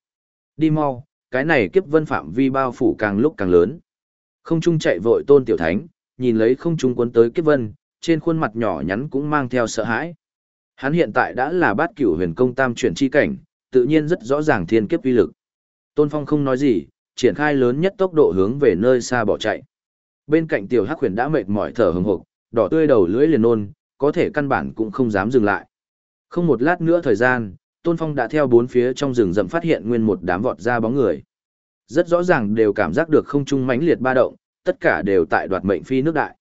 Đi mau, cái này kiếp vân phạm vi bao phủ càng lúc càng lớn. Không trung chạy vội tôn tiểu thánh, nhìn lấy không trung cuốn tới kiếp vân, trên khuôn mặt nhỏ nhắn cũng mang theo sợ hãi. Hắn hiện tại đã là bát cửu huyền công tam chuyển chi cảnh, tự nhiên rất rõ ràng thiên kiếp uy lực. Tôn Phong không nói gì, triển khai lớn nhất tốc độ hướng về nơi xa bỏ chạy. Bên cạnh tiểu hắc huyền đã mệt mỏi thở hừng hực, đỏ tươi đầu lưỡi liền nôn, có thể căn bản cũng không dám dừng lại. Không một lát nữa thời gian, Tôn Phong đã theo bốn phía trong rừng rậm phát hiện nguyên một đám vọt ra bóng người. Rất rõ ràng đều cảm giác được không trung mãnh liệt ba động, tất cả đều tại đoạt mệnh phi nước đại.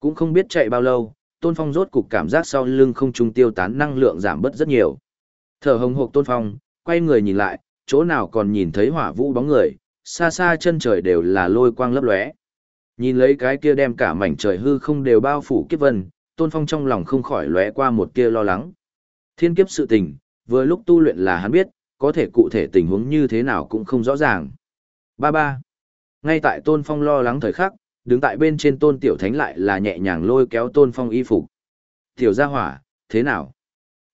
Cũng không biết chạy bao lâu, Tôn Phong rốt cục cảm giác sau lưng không trung tiêu tán năng lượng giảm bớt rất nhiều. Thở hồng hộc Tôn Phong, quay người nhìn lại, chỗ nào còn nhìn thấy hỏa vũ bóng người, xa xa chân trời đều là lôi quang lấp lóe. Nhìn lấy cái kia đem cả mảnh trời hư không đều bao phủ kiếp vân, Tôn Phong trong lòng không khỏi lóe qua một kia lo lắng. Thiên kiếp sự tình, vừa lúc tu luyện là hắn biết, có thể cụ thể tình huống như thế nào cũng không rõ ràng. Ba ba. Ngay tại Tôn Phong lo lắng thời khắc, đứng tại bên trên Tôn Tiểu Thánh lại là nhẹ nhàng lôi kéo Tôn Phong y phục. Tiểu gia hỏa, thế nào?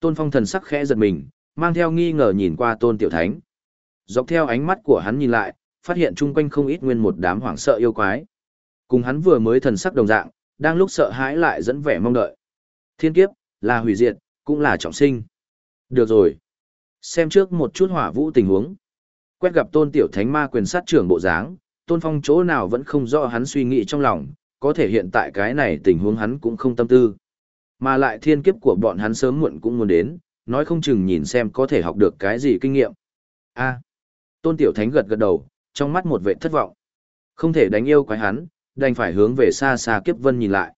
Tôn Phong thần sắc khẽ giật mình, mang theo nghi ngờ nhìn qua Tôn Tiểu Thánh. Dọc theo ánh mắt của hắn nhìn lại, phát hiện chung quanh không ít nguyên một đám hoảng sợ yêu quái. Cùng hắn vừa mới thần sắc đồng dạng, đang lúc sợ hãi lại dẫn vẻ mong đợi. Thiên kiếp, là hủy diệt, cũng là trọng sinh. Được rồi. Xem trước một chút hỏa vũ tình huống. Quét gặp tôn tiểu thánh ma quyền sát trưởng bộ dáng, tôn phong chỗ nào vẫn không rõ hắn suy nghĩ trong lòng, có thể hiện tại cái này tình huống hắn cũng không tâm tư. Mà lại thiên kiếp của bọn hắn sớm muộn cũng muốn đến, nói không chừng nhìn xem có thể học được cái gì kinh nghiệm. a tôn tiểu thánh gật gật đầu, trong mắt một vệ thất vọng. Không thể đánh yêu quái hắn, đành phải hướng về xa xa kiếp vân nhìn lại.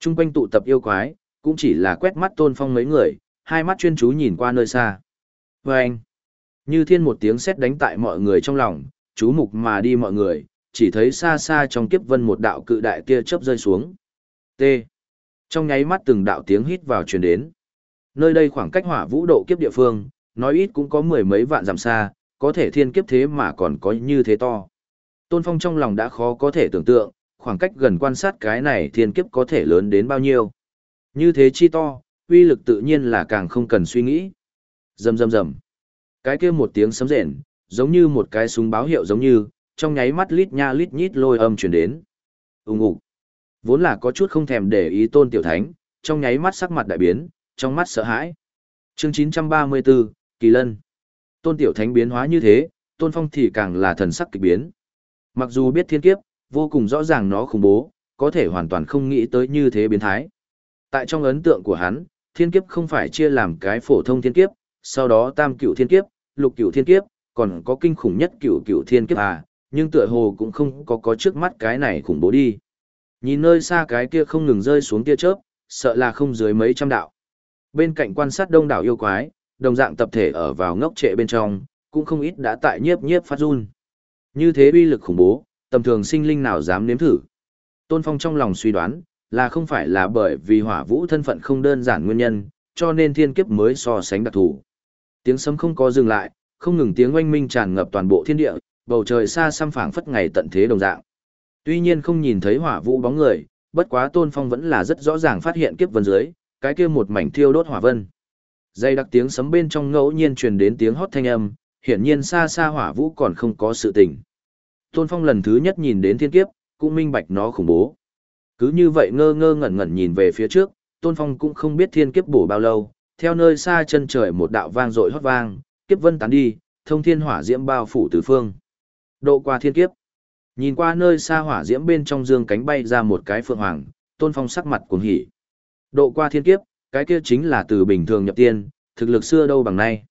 Trung quanh tụ tập yêu quái, cũng chỉ là quét mắt tôn phong mấy người, hai mắt chuyên chú nhìn qua nơi xa. Và anh, như thiên một tiếng sét đánh tại mọi người trong lòng, chú mục mà đi mọi người, chỉ thấy xa xa trong kiếp vân một đạo cự đại tia chớp rơi xuống. T. Trong nháy mắt từng đạo tiếng hít vào truyền đến. Nơi đây khoảng cách hỏa vũ độ kiếp địa phương, nói ít cũng có mười mấy vạn dặm xa, có thể thiên kiếp thế mà còn có như thế to. Tôn Phong trong lòng đã khó có thể tưởng tượng, khoảng cách gần quan sát cái này thiên kiếp có thể lớn đến bao nhiêu. Như thế chi to, uy lực tự nhiên là càng không cần suy nghĩ. Rầm rầm rầm. Cái kia một tiếng sấm rền, giống như một cái súng báo hiệu giống như, trong nháy mắt lít nha lít nhít lôi âm truyền đến. Ùng ục. Vốn là có chút không thèm để ý Tôn Tiểu Thánh, trong nháy mắt sắc mặt đại biến, trong mắt sợ hãi. Chương 934, Kỳ Lân. Tôn Tiểu Thánh biến hóa như thế, Tôn Phong thì càng là thần sắc kỳ biến. Mặc dù biết thiên kiếp, vô cùng rõ ràng nó khủng bố, có thể hoàn toàn không nghĩ tới như thế biến thái. Tại trong ấn tượng của hắn, thiên kiếp không phải chia làm cái phổ thông thiên kiếp, sau đó tam cửu thiên kiếp, lục cửu thiên kiếp, còn có kinh khủng nhất cửu cửu thiên kiếp à, nhưng tựa hồ cũng không có có trước mắt cái này khủng bố đi. Nhìn nơi xa cái kia không ngừng rơi xuống tia chớp, sợ là không dưới mấy trăm đạo. Bên cạnh quan sát đông đảo yêu quái, đồng dạng tập thể ở vào ngốc trệ bên trong, cũng không ít đã tại nhiếp nhiếp phát run. Như thế uy lực khủng bố, tầm thường sinh linh nào dám nếm thử. Tôn Phong trong lòng suy đoán, là không phải là bởi vì hỏa vũ thân phận không đơn giản nguyên nhân, cho nên thiên kiếp mới so sánh đặc thù. Tiếng sấm không có dừng lại, không ngừng tiếng oanh minh tràn ngập toàn bộ thiên địa, bầu trời xa xăm phảng phất ngày tận thế đồng dạng. Tuy nhiên không nhìn thấy hỏa vũ bóng người, bất quá Tôn Phong vẫn là rất rõ ràng phát hiện kiếp vân dưới, cái kia một mảnh thiêu đốt hỏa vân. Dây đặc tiếng sấm bên trong ngẫu nhiên truyền đến tiếng hót thanh âm, hiển nhiên xa xa hỏa vũ còn không có sự tình. Tôn Phong lần thứ nhất nhìn đến thiên kiếp, cũng minh bạch nó khủng bố. Cứ như vậy ngơ ngơ ngẩn ngẩn nhìn về phía trước, Tôn Phong cũng không biết thiên kiếp bổ bao lâu, theo nơi xa chân trời một đạo vang dội hót vang, kiếp vân tán đi, thông thiên hỏa diễm bao phủ tứ phương. Độ qua thiên kiếp. Nhìn qua nơi xa hỏa diễm bên trong dương cánh bay ra một cái phượng hoàng, Tôn Phong sắc mặt cuồng hỉ. Độ qua thiên kiếp, cái kia chính là từ bình thường nhập tiên, thực lực xưa đâu bằng nay.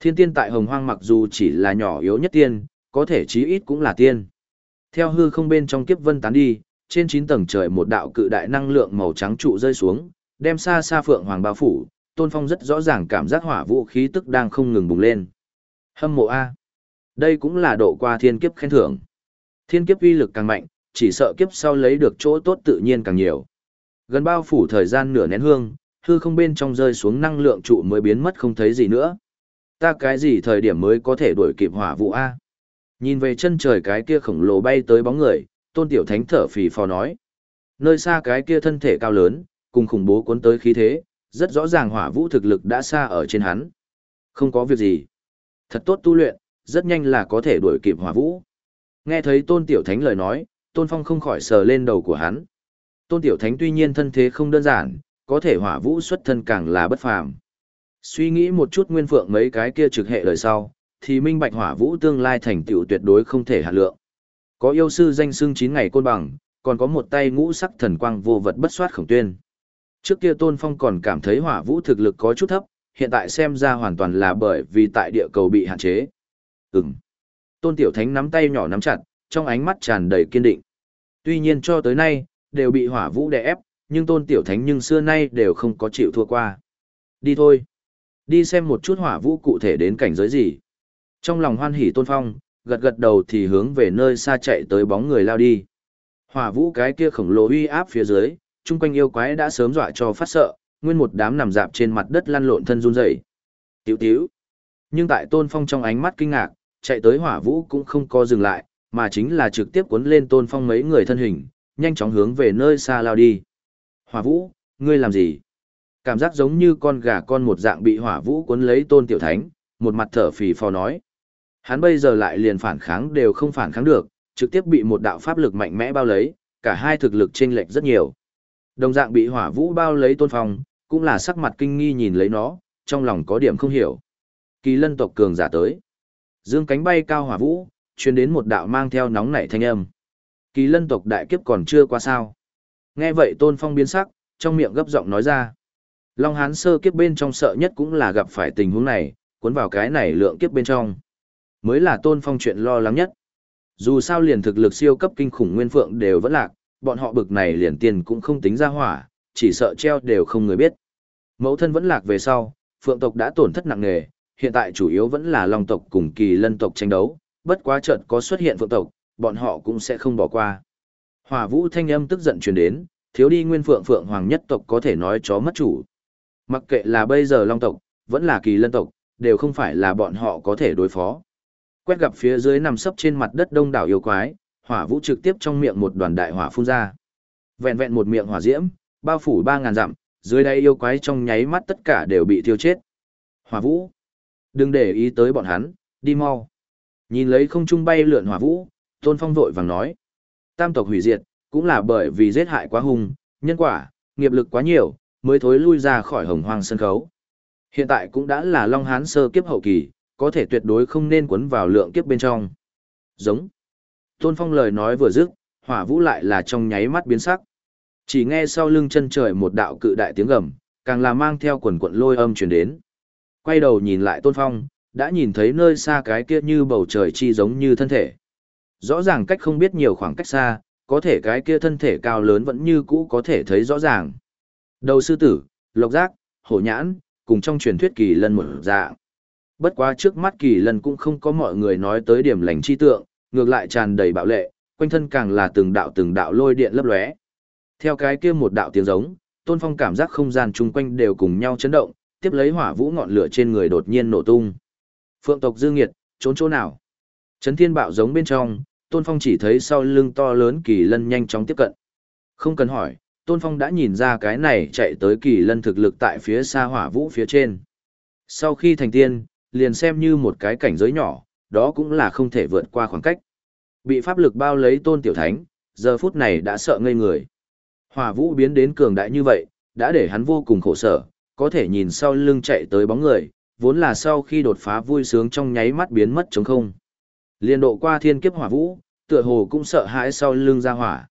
Thiên tiên tại hồng hoang mặc dù chỉ là nhỏ yếu nhất tiên, có thể chí ít cũng là tiên. Theo hư không bên trong kiếp vân tán đi, trên 9 tầng trời một đạo cự đại năng lượng màu trắng trụ rơi xuống, đem xa xa phượng hoàng bao phủ, Tôn Phong rất rõ ràng cảm giác hỏa vũ khí tức đang không ngừng bùng lên. Hâm mộ A. Đây cũng là độ qua thiên kiếp khen thưởng. Thiên kiếp uy lực càng mạnh, chỉ sợ kiếp sau lấy được chỗ tốt tự nhiên càng nhiều. Gần bao phủ thời gian nửa nén hương, hư không bên trong rơi xuống năng lượng trụ mới biến mất không thấy gì nữa. Ta cái gì thời điểm mới có thể đuổi kịp hỏa vụ A? Nhìn về chân trời cái kia khổng lồ bay tới bóng người, tôn tiểu thánh thở phì phò nói. Nơi xa cái kia thân thể cao lớn, cùng khủng bố cuốn tới khí thế, rất rõ ràng hỏa vũ thực lực đã xa ở trên hắn. Không có việc gì. Thật tốt tu luyện, rất nhanh là có thể đuổi kịp hỏa vũ. Nghe thấy tôn tiểu thánh lời nói, tôn phong không khỏi sờ lên đầu của hắn. Tôn tiểu thánh tuy nhiên thân thế không đơn giản, có thể hỏa vũ xuất thân càng là bất phàm. Suy nghĩ một chút nguyên phượng mấy cái kia trực hệ lời sau, thì minh bạch hỏa vũ tương lai thành tựu tuyệt đối không thể hạ lượng. Có yêu sư danh xưng chín ngày côn bằng, còn có một tay ngũ sắc thần quang vô vật bất soát khổng tuyên. Trước kia Tôn Phong còn cảm thấy hỏa vũ thực lực có chút thấp, hiện tại xem ra hoàn toàn là bởi vì tại địa cầu bị hạn chế. Ừm. Tôn Tiểu Thánh nắm tay nhỏ nắm chặt, trong ánh mắt tràn đầy kiên định. Tuy nhiên cho tới nay, đều bị hỏa vũ đè ép, nhưng tôn tiểu thánh nhưng xưa nay đều không có chịu thua qua. Đi thôi. Đi xem một chút hỏa vũ cụ thể đến cảnh giới gì. Trong lòng hoan hỉ tôn phong, gật gật đầu thì hướng về nơi xa chạy tới bóng người lao đi. Hỏa vũ cái kia khổng lồ uy áp phía dưới, chung quanh yêu quái đã sớm dọa cho phát sợ, nguyên một đám nằm dạp trên mặt đất lăn lộn thân run rẩy. Tiểu tiểu. Nhưng tại tôn phong trong ánh mắt kinh ngạc, chạy tới hỏa vũ cũng không có dừng lại, mà chính là trực tiếp cuốn lên tôn phong mấy người thân hình, nhanh chóng hướng về nơi xa lao đi. Hỏa vũ, ngươi làm gì? Cảm giác giống như con gà con một dạng bị hỏa vũ cuốn lấy tôn tiểu thánh, một mặt thở phì phò nói. Hắn bây giờ lại liền phản kháng đều không phản kháng được, trực tiếp bị một đạo pháp lực mạnh mẽ bao lấy, cả hai thực lực chênh lệch rất nhiều. Đồng dạng bị hỏa vũ bao lấy tôn phong, cũng là sắc mặt kinh nghi nhìn lấy nó, trong lòng có điểm không hiểu. Kỳ lân tộc cường giả tới. Dương cánh bay cao hỏa vũ, truyền đến một đạo mang theo nóng nảy thanh âm. Kỳ lân tộc đại kiếp còn chưa qua sao. Nghe vậy tôn phong biến sắc, trong miệng gấp giọng nói ra. Long hán sơ kiếp bên trong sợ nhất cũng là gặp phải tình huống này, cuốn vào cái này lượng kiếp bên trong. Mới là tôn phong chuyện lo lắng nhất. Dù sao liền thực lực siêu cấp kinh khủng nguyên phượng đều vẫn lạc, bọn họ bực này liền tiền cũng không tính ra hỏa, chỉ sợ treo đều không người biết. Mẫu thân vẫn lạc về sau, phượng tộc đã tổn thất nặng nề, hiện tại chủ yếu vẫn là long tộc cùng kỳ lân tộc tranh đấu, bất quá chợt có xuất hiện phượng tộc, bọn họ cũng sẽ không bỏ qua. Hỏa vũ thanh âm tức giận truyền đến, thiếu đi nguyên phượng phượng hoàng nhất tộc có thể nói chó mất chủ. Mặc kệ là bây giờ long tộc, vẫn là kỳ lân tộc, đều không phải là bọn họ có thể đối phó. Quét gặp phía dưới nằm sấp trên mặt đất đông đảo yêu quái, hỏa vũ trực tiếp trong miệng một đoàn đại hỏa phun ra. Vẹn vẹn một miệng hỏa diễm, bao phủ ba ngàn dặm, dưới đây yêu quái trong nháy mắt tất cả đều bị thiêu chết. Hỏa vũ, đừng để ý tới bọn hắn, đi mau. Nhìn lấy không trung bay lượn hỏa vũ, tôn phong vội vàng nói. Tam tộc hủy diệt, cũng là bởi vì giết hại quá hung, nhân quả, nghiệp lực quá nhiều, mới thối lui ra khỏi hồng hoang sân khấu. Hiện tại cũng đã là Long Hán sơ kiếp hậu kỳ, có thể tuyệt đối không nên quấn vào lượng kiếp bên trong. Giống. Tôn Phong lời nói vừa dứt, hỏa vũ lại là trong nháy mắt biến sắc. Chỉ nghe sau lưng chân trời một đạo cự đại tiếng gầm, càng là mang theo quần quận lôi âm truyền đến. Quay đầu nhìn lại Tôn Phong, đã nhìn thấy nơi xa cái kia như bầu trời chi giống như thân thể. Rõ ràng cách không biết nhiều khoảng cách xa, có thể cái kia thân thể cao lớn vẫn như cũ có thể thấy rõ ràng. Đầu sư tử, lộc giác, hổ nhãn, cùng trong truyền thuyết kỳ lân một dạng. Bất quá trước mắt kỳ lân cũng không có mọi người nói tới điểm lành chi tượng, ngược lại tràn đầy bạo lệ, quanh thân càng là từng đạo từng đạo lôi điện lấp lóe. Theo cái kia một đạo tiếng giống, Tôn Phong cảm giác không gian chung quanh đều cùng nhau chấn động, tiếp lấy hỏa vũ ngọn lửa trên người đột nhiên nổ tung. Phượng tộc Dương Nghiệt, trốn chỗ nào? Chấn thiên bạo giống bên trong, Tôn Phong chỉ thấy sau lưng to lớn kỳ lân nhanh chóng tiếp cận. Không cần hỏi, Tôn Phong đã nhìn ra cái này chạy tới kỳ lân thực lực tại phía xa hỏa vũ phía trên. Sau khi thành tiên, liền xem như một cái cảnh giới nhỏ, đó cũng là không thể vượt qua khoảng cách. Bị pháp lực bao lấy Tôn Tiểu Thánh, giờ phút này đã sợ ngây người. Hỏa vũ biến đến cường đại như vậy, đã để hắn vô cùng khổ sở, có thể nhìn sau lưng chạy tới bóng người, vốn là sau khi đột phá vui sướng trong nháy mắt biến mất trống không. Liên độ qua thiên kiếp hỏa vũ, tựa hồ cũng sợ hãi sau lưng ra hỏa.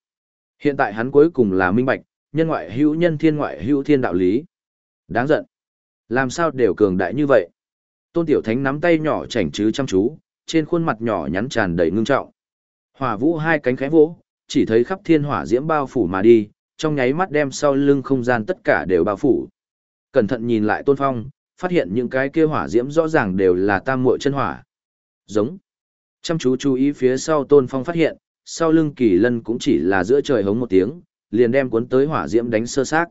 Hiện tại hắn cuối cùng là minh bạch, nhân ngoại hữu nhân thiên ngoại hữu thiên đạo lý. Đáng giận. Làm sao đều cường đại như vậy? Tôn Tiểu Thánh nắm tay nhỏ chảnh chứ chăm chú, trên khuôn mặt nhỏ nhắn tràn đầy ngưng trọng. Hỏa vũ hai cánh khẽ vỗ, chỉ thấy khắp thiên hỏa diễm bao phủ mà đi, trong nháy mắt đem sau lưng không gian tất cả đều bao phủ. Cẩn thận nhìn lại Tôn Phong, phát hiện những cái kia hỏa diễm rõ ràng đều là tam muội chân hỏa. Giống. Chăm chú chú ý phía sau Tôn Phong phát hiện, sau lưng kỳ lân cũng chỉ là giữa trời hống một tiếng, liền đem cuốn tới hỏa diễm đánh sơ xác.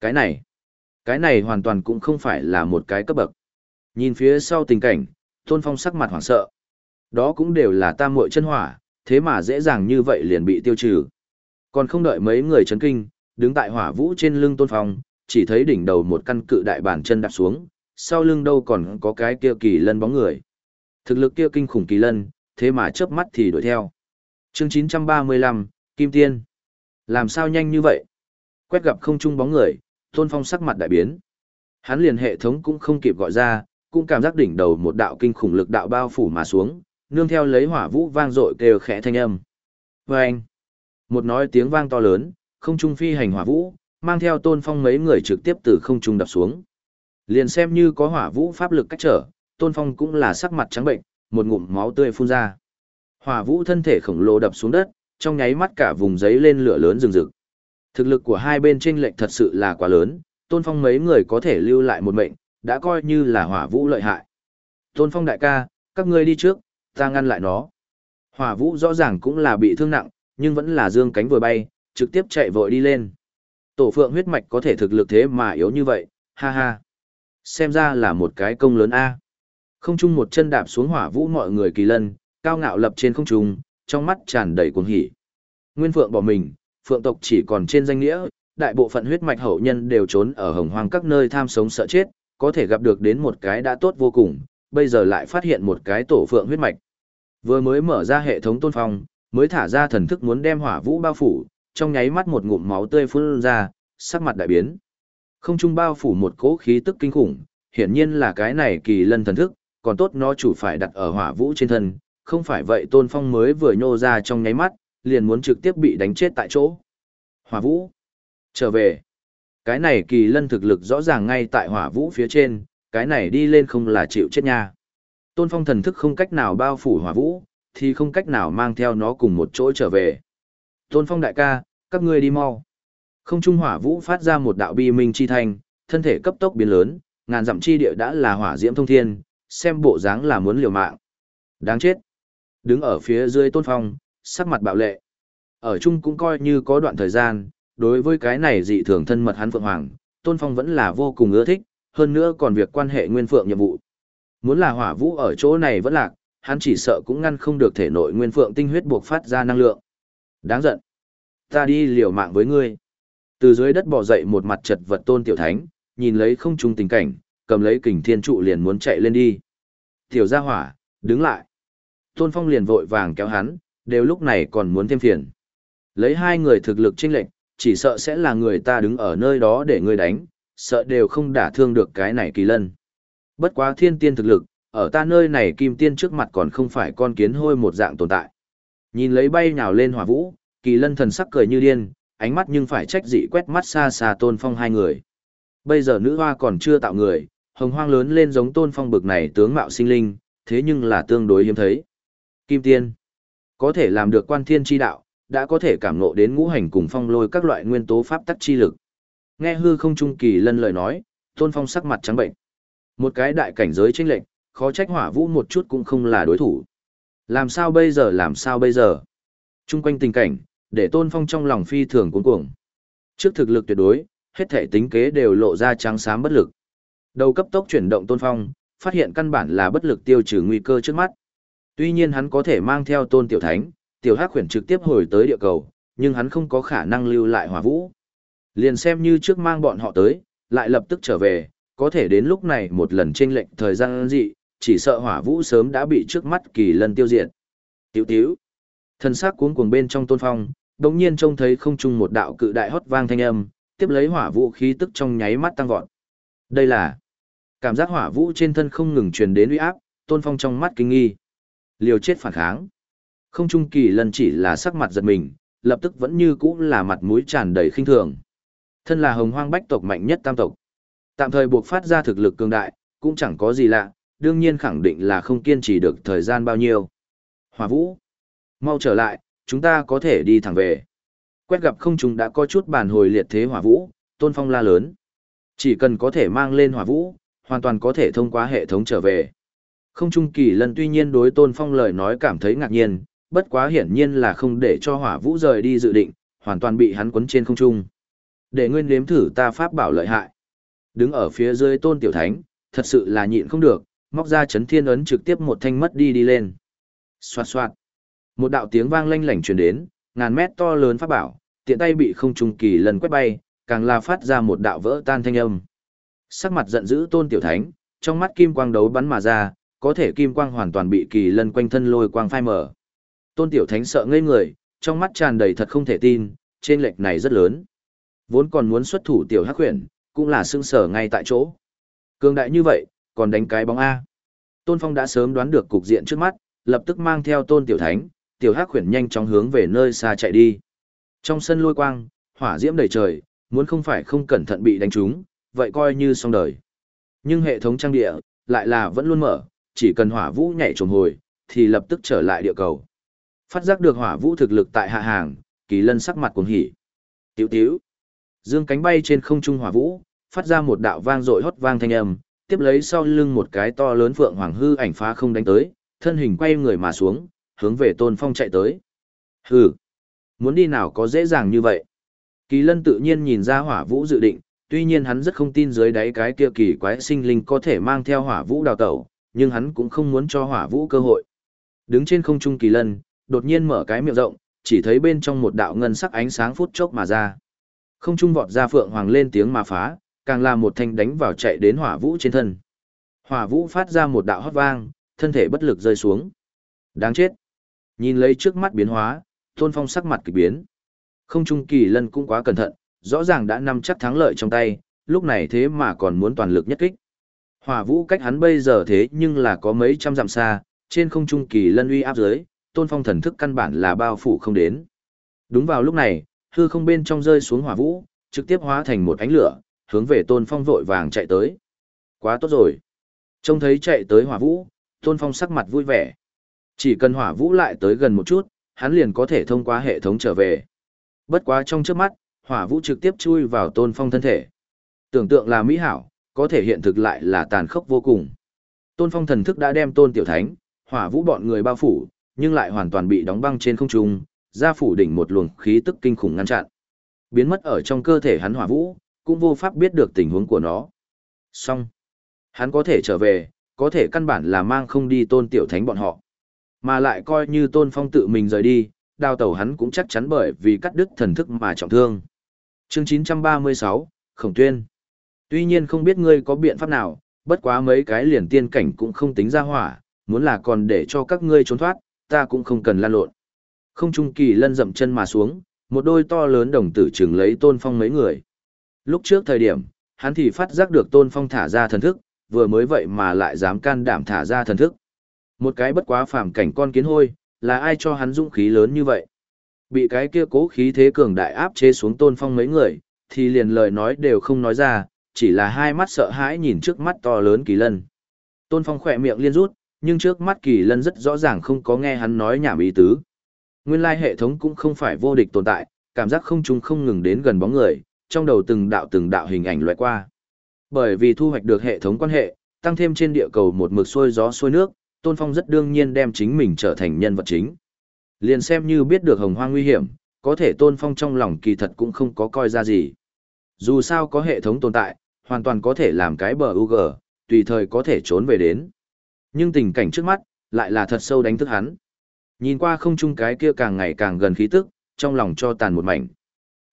Cái này, cái này hoàn toàn cũng không phải là một cái cấp bậc. Nhìn phía sau tình cảnh, Tôn Phong sắc mặt hoảng sợ. Đó cũng đều là tam muội chân hỏa, thế mà dễ dàng như vậy liền bị tiêu trừ. Còn không đợi mấy người chấn kinh, đứng tại hỏa vũ trên lưng Tôn Phong, chỉ thấy đỉnh đầu một căn cự đại bản chân đạp xuống, sau lưng đâu còn có cái kia kỳ lân bóng người. Thực lực kia kinh khủng kỳ lân, thế mà chớp mắt thì đuổi theo. Chương 935, Kim Tiên. Làm sao nhanh như vậy? Quét gặp không trung bóng người, Tôn Phong sắc mặt đại biến. Hắn liền hệ thống cũng không kịp gọi ra, cũng cảm giác đỉnh đầu một đạo kinh khủng lực đạo bao phủ mà xuống, nương theo lấy hỏa vũ vang dội kêu khẽ thanh âm. Vâng! Một nói tiếng vang to lớn, không trung phi hành hỏa vũ, mang theo Tôn Phong mấy người trực tiếp từ không trung đập xuống. Liền xem như có hỏa vũ pháp lực cách trở, Tôn Phong cũng là sắc mặt trắng bệnh, một ngụm máu tươi phun ra. Hỏa vũ thân thể khổng lồ đập xuống đất, trong nháy mắt cả vùng giấy lên lửa lớn rừng rực. Thực lực của hai bên chênh lệch thật sự là quá lớn, Tôn Phong mấy người có thể lưu lại một mệnh, đã coi như là hỏa vũ lợi hại. Tôn Phong đại ca, các ngươi đi trước, ta ngăn lại nó. Hỏa vũ rõ ràng cũng là bị thương nặng, nhưng vẫn là dương cánh vừa bay, trực tiếp chạy vội đi lên. Tổ phượng huyết mạch có thể thực lực thế mà yếu như vậy, ha ha. Xem ra là một cái công lớn A. Không trung một chân đạp xuống hỏa vũ mọi người kỳ lân, cao ngạo lập trên không trung, trong mắt tràn đầy cuồng hỉ. Nguyên phượng bỏ mình, phượng tộc chỉ còn trên danh nghĩa, đại bộ phận huyết mạch hậu nhân đều trốn ở hồng hoang các nơi tham sống sợ chết, có thể gặp được đến một cái đã tốt vô cùng, bây giờ lại phát hiện một cái tổ phượng huyết mạch. Vừa mới mở ra hệ thống tôn phong, mới thả ra thần thức muốn đem hỏa vũ bao phủ, trong nháy mắt một ngụm máu tươi phun ra, sắc mặt đại biến. Không trung bao phủ một cỗ khí tức kinh khủng, hiển nhiên là cái này kỳ lân thần thức, còn tốt nó chủ phải đặt ở hỏa vũ trên thân, không phải vậy tôn phong mới vừa nhô ra trong nháy mắt, liền muốn trực tiếp bị đánh chết tại chỗ. Hỏa vũ, trở về. Cái này kỳ lân thực lực rõ ràng ngay tại hỏa vũ phía trên, cái này đi lên không là chịu chết nha. Tôn phong thần thức không cách nào bao phủ hỏa vũ, thì không cách nào mang theo nó cùng một chỗ trở về. Tôn phong đại ca, các ngươi đi mau. Không trung hỏa vũ phát ra một đạo bi minh chi thanh, thân thể cấp tốc biến lớn, ngàn dặm chi địa đã là hỏa diễm thông thiên, xem bộ dáng là muốn liều mạng. Đáng chết. Đứng ở phía dưới tôn phong, sắc mặt bạo lệ. Ở chung cũng coi như có đoạn thời gian, đối với cái này dị thường thân mật hắn Phượng Hoàng, tôn phong vẫn là vô cùng ưa thích, hơn nữa còn việc quan hệ nguyên phượng nhiệm vụ. Muốn là hỏa vũ ở chỗ này vẫn lạc, hắn chỉ sợ cũng ngăn không được thể nội nguyên phượng tinh huyết buộc phát ra năng lượng. Đáng giận. Ta đi liều mạng với ngươi. Từ dưới đất bò dậy một mặt chật vật tôn tiểu thánh, nhìn lấy không trung tình cảnh, cầm lấy kình thiên trụ liền muốn chạy lên đi. Tiểu gia hỏa, đứng lại. Tôn phong liền vội vàng kéo hắn, đều lúc này còn muốn thêm phiền. Lấy hai người thực lực chênh lệnh, chỉ sợ sẽ là người ta đứng ở nơi đó để ngươi đánh, sợ đều không đả thương được cái này kỳ lân. Bất quá thiên tiên thực lực, ở ta nơi này kim tiên trước mặt còn không phải con kiến hôi một dạng tồn tại. Nhìn lấy bay nhào lên hỏa vũ, kỳ lân thần sắc cười như điên, ánh mắt nhưng phải trách dị quét mắt xa xa tôn phong hai người. Bây giờ nữ hoa còn chưa tạo người, hồng hoang lớn lên giống tôn phong bực này tướng mạo sinh linh, thế nhưng là tương đối hiếm thấy. Kim tiên, có thể làm được quan thiên chi đạo, đã có thể cảm ngộ đến ngũ hành cùng phong lôi các loại nguyên tố pháp tắc chi lực. Nghe hư không trung kỳ lân lời nói, tôn phong sắc mặt trắng bệnh. Một cái đại cảnh giới chênh lệnh, khó trách hỏa vũ một chút cũng không là đối thủ. Làm sao bây giờ làm sao bây giờ? Trung quanh tình cảnh, để tôn phong trong lòng phi thường cuốn cuồng. Trước thực lực tuyệt đối, hết thể tính kế đều lộ ra trắng xám bất lực. Đầu cấp tốc chuyển động tôn phong, phát hiện căn bản là bất lực tiêu trừ nguy cơ trước mắt. Tuy nhiên hắn có thể mang theo tôn tiểu thánh, tiểu hắc huyền trực tiếp hồi tới địa cầu, nhưng hắn không có khả năng lưu lại hỏa vũ. Liền xem như trước mang bọn họ tới, lại lập tức trở về, có thể đến lúc này một lần chênh lệnh thời gian dị, chỉ sợ hỏa vũ sớm đã bị trước mắt kỳ lần tiêu diệt. Tiểu tiểu. Thân xác cuống cuồng bên trong tôn phong, đột nhiên trông thấy không trung một đạo cự đại hót vang thanh âm, tiếp lấy hỏa vũ khí tức trong nháy mắt tăng vọt. Đây là cảm giác hỏa vũ trên thân không ngừng truyền đến uy áp, tôn phong trong mắt kinh nghi. Liều chết phản kháng. Không trung kỳ lần chỉ là sắc mặt giật mình, lập tức vẫn như cũ là mặt mũi tràn đầy khinh thường. Thân là hồng hoang bách tộc mạnh nhất tam tộc. Tạm thời buộc phát ra thực lực cường đại, cũng chẳng có gì lạ, đương nhiên khẳng định là không kiên trì được thời gian bao nhiêu. Hỏa vũ, mau trở lại, chúng ta có thể đi thẳng về. Quét gặp không chúng đã có chút bản hồi liệt thế hỏa vũ, tôn phong la lớn. Chỉ cần có thể mang lên hỏa vũ, hoàn toàn có thể thông qua hệ thống trở về. Không trung kỳ lần tuy nhiên đối tôn phong lời nói cảm thấy ngạc nhiên, bất quá hiển nhiên là không để cho hỏa vũ rời đi dự định, hoàn toàn bị hắn quấn trên không trung. Để nguyên nếm thử ta pháp bảo lợi hại. Đứng ở phía dưới tôn tiểu thánh, thật sự là nhịn không được, móc ra chấn thiên ấn trực tiếp một thanh mất đi đi lên. Xoạt xoạt. Một đạo tiếng vang lanh lảnh truyền đến, ngàn mét to lớn pháp bảo, tiện tay bị không trung kỳ lần quét bay, càng là phát ra một đạo vỡ tan thanh âm. Sắc mặt giận dữ tôn tiểu thánh, trong mắt kim quang đấu bắn mà ra, có thể kim quang hoàn toàn bị kỳ lân quanh thân lôi quang phai mở. Tôn tiểu thánh sợ ngây người, trong mắt tràn đầy thật không thể tin, trên lệch này rất lớn. Vốn còn muốn xuất thủ tiểu hắc huyền, cũng là sưng sở ngay tại chỗ. Cường đại như vậy, còn đánh cái bóng A. Tôn Phong đã sớm đoán được cục diện trước mắt, lập tức mang theo tôn tiểu thánh, tiểu hắc huyền nhanh chóng hướng về nơi xa chạy đi. Trong sân lôi quang, hỏa diễm đầy trời, muốn không phải không cẩn thận bị đánh trúng, vậy coi như xong đời. Nhưng hệ thống trang địa, lại là vẫn luôn mở, chỉ cần hỏa vũ nhảy trồm hồi, thì lập tức trở lại địa cầu. Phát giác được hỏa vũ thực lực tại hạ hàng, kỳ lân sắc mặt cuồng hỉ. Tiểu tiểu, dương cánh bay trên không trung hỏa vũ, phát ra một đạo vang dội hót vang thanh âm, tiếp lấy sau lưng một cái to lớn phượng hoàng hư ảnh phá không đánh tới, thân hình quay người mà xuống, hướng về Tôn Phong chạy tới. Hừ, muốn đi nào có dễ dàng như vậy. Kỳ lân tự nhiên nhìn ra hỏa vũ dự định, tuy nhiên hắn rất không tin dưới đáy cái kia kỳ quái sinh linh có thể mang theo hỏa vũ đào tẩu, nhưng hắn cũng không muốn cho hỏa vũ cơ hội. Đứng trên không trung kỳ lân, đột nhiên mở cái miệng rộng, chỉ thấy bên trong một đạo ngân sắc ánh sáng phút chốc mà ra. Không trung vọt ra phượng hoàng lên tiếng mà phá, càng là một thanh đánh vào chạy đến hỏa vũ trên thân. Hỏa vũ phát ra một đạo hót vang, thân thể bất lực rơi xuống. Đáng chết. Nhìn lấy trước mắt biến hóa, tôn phong sắc mặt kỳ biến. Không trung kỳ lân cũng quá cẩn thận, rõ ràng đã nắm chắc thắng lợi trong tay, lúc này thế mà còn muốn toàn lực nhất kích. Hỏa vũ cách hắn bây giờ thế nhưng là có mấy trăm dặm xa, trên không trung kỳ lân uy áp dưới, tôn phong thần thức căn bản là bao phủ không đến. Đúng vào lúc này, hư không bên trong rơi xuống hỏa vũ, trực tiếp hóa thành một ánh lửa, hướng về tôn phong vội vàng chạy tới. Quá tốt rồi. Trông thấy chạy tới hỏa vũ, tôn phong sắc mặt vui vẻ. Chỉ cần hỏa vũ lại tới gần một chút, hắn liền có thể thông qua hệ thống trở về. Bất quá trong trước mắt, hỏa vũ trực tiếp chui vào tôn phong thân thể. Tưởng tượng là mỹ hảo, có thể hiện thực lại là tàn khốc vô cùng. Tôn phong thần thức đã đem tôn tiểu thánh, hỏa vũ bọn người bao phủ, nhưng lại hoàn toàn bị đóng băng trên không trung, ra phủ đỉnh một luồng khí tức kinh khủng ngăn chặn. Biến mất ở trong cơ thể hắn hỏa vũ, cũng vô pháp biết được tình huống của nó. Xong. Hắn có thể trở về, có thể căn bản là mang không đi tôn tiểu thánh bọn họ. Mà lại coi như tôn phong tự mình rời đi, đao tẩu hắn cũng chắc chắn bởi vì cắt đứt thần thức mà trọng thương. Chương 936, Khổng Tuyên. Tuy nhiên không biết ngươi có biện pháp nào, bất quá mấy cái liền tiên cảnh cũng không tính ra hỏa, muốn là còn để cho các ngươi trốn thoát, ta cũng không cần lan lộn. Không trung kỳ lân dậm chân mà xuống, một đôi to lớn đồng tử trường lấy tôn phong mấy người. Lúc trước thời điểm, hắn thì phát giác được tôn phong thả ra thần thức, vừa mới vậy mà lại dám can đảm thả ra thần thức. Một cái bất quá phàm cảnh con kiến hôi, là ai cho hắn dũng khí lớn như vậy? Bị cái kia cố khí thế cường đại áp chế xuống tôn phong mấy người, thì liền lời nói đều không nói ra, chỉ là hai mắt sợ hãi nhìn trước mắt to lớn kỳ lân. Tôn phong khỏe miệng liên rút, nhưng trước mắt kỳ lân rất rõ ràng không có nghe hắn nói nhảm ý tứ. Nguyên lai hệ thống cũng không phải vô địch tồn tại, cảm giác không trung không ngừng đến gần bóng người, trong đầu từng đạo từng đạo hình ảnh loại qua. Bởi vì thu hoạch được hệ thống quan hệ, tăng thêm trên địa cầu một mực xuôi gió xuôi nước, Tôn Phong rất đương nhiên đem chính mình trở thành nhân vật chính. Liền xem như biết được hồng hoang nguy hiểm, có thể Tôn Phong trong lòng kỳ thật cũng không có coi ra gì. Dù sao có hệ thống tồn tại, hoàn toàn có thể làm cái bờ UG, tùy thời có thể trốn về đến. Nhưng tình cảnh trước mắt, lại là thật sâu đánh thức hắn. Nhìn qua không trung cái kia càng ngày càng gần khí tức, trong lòng cho tàn một mảnh.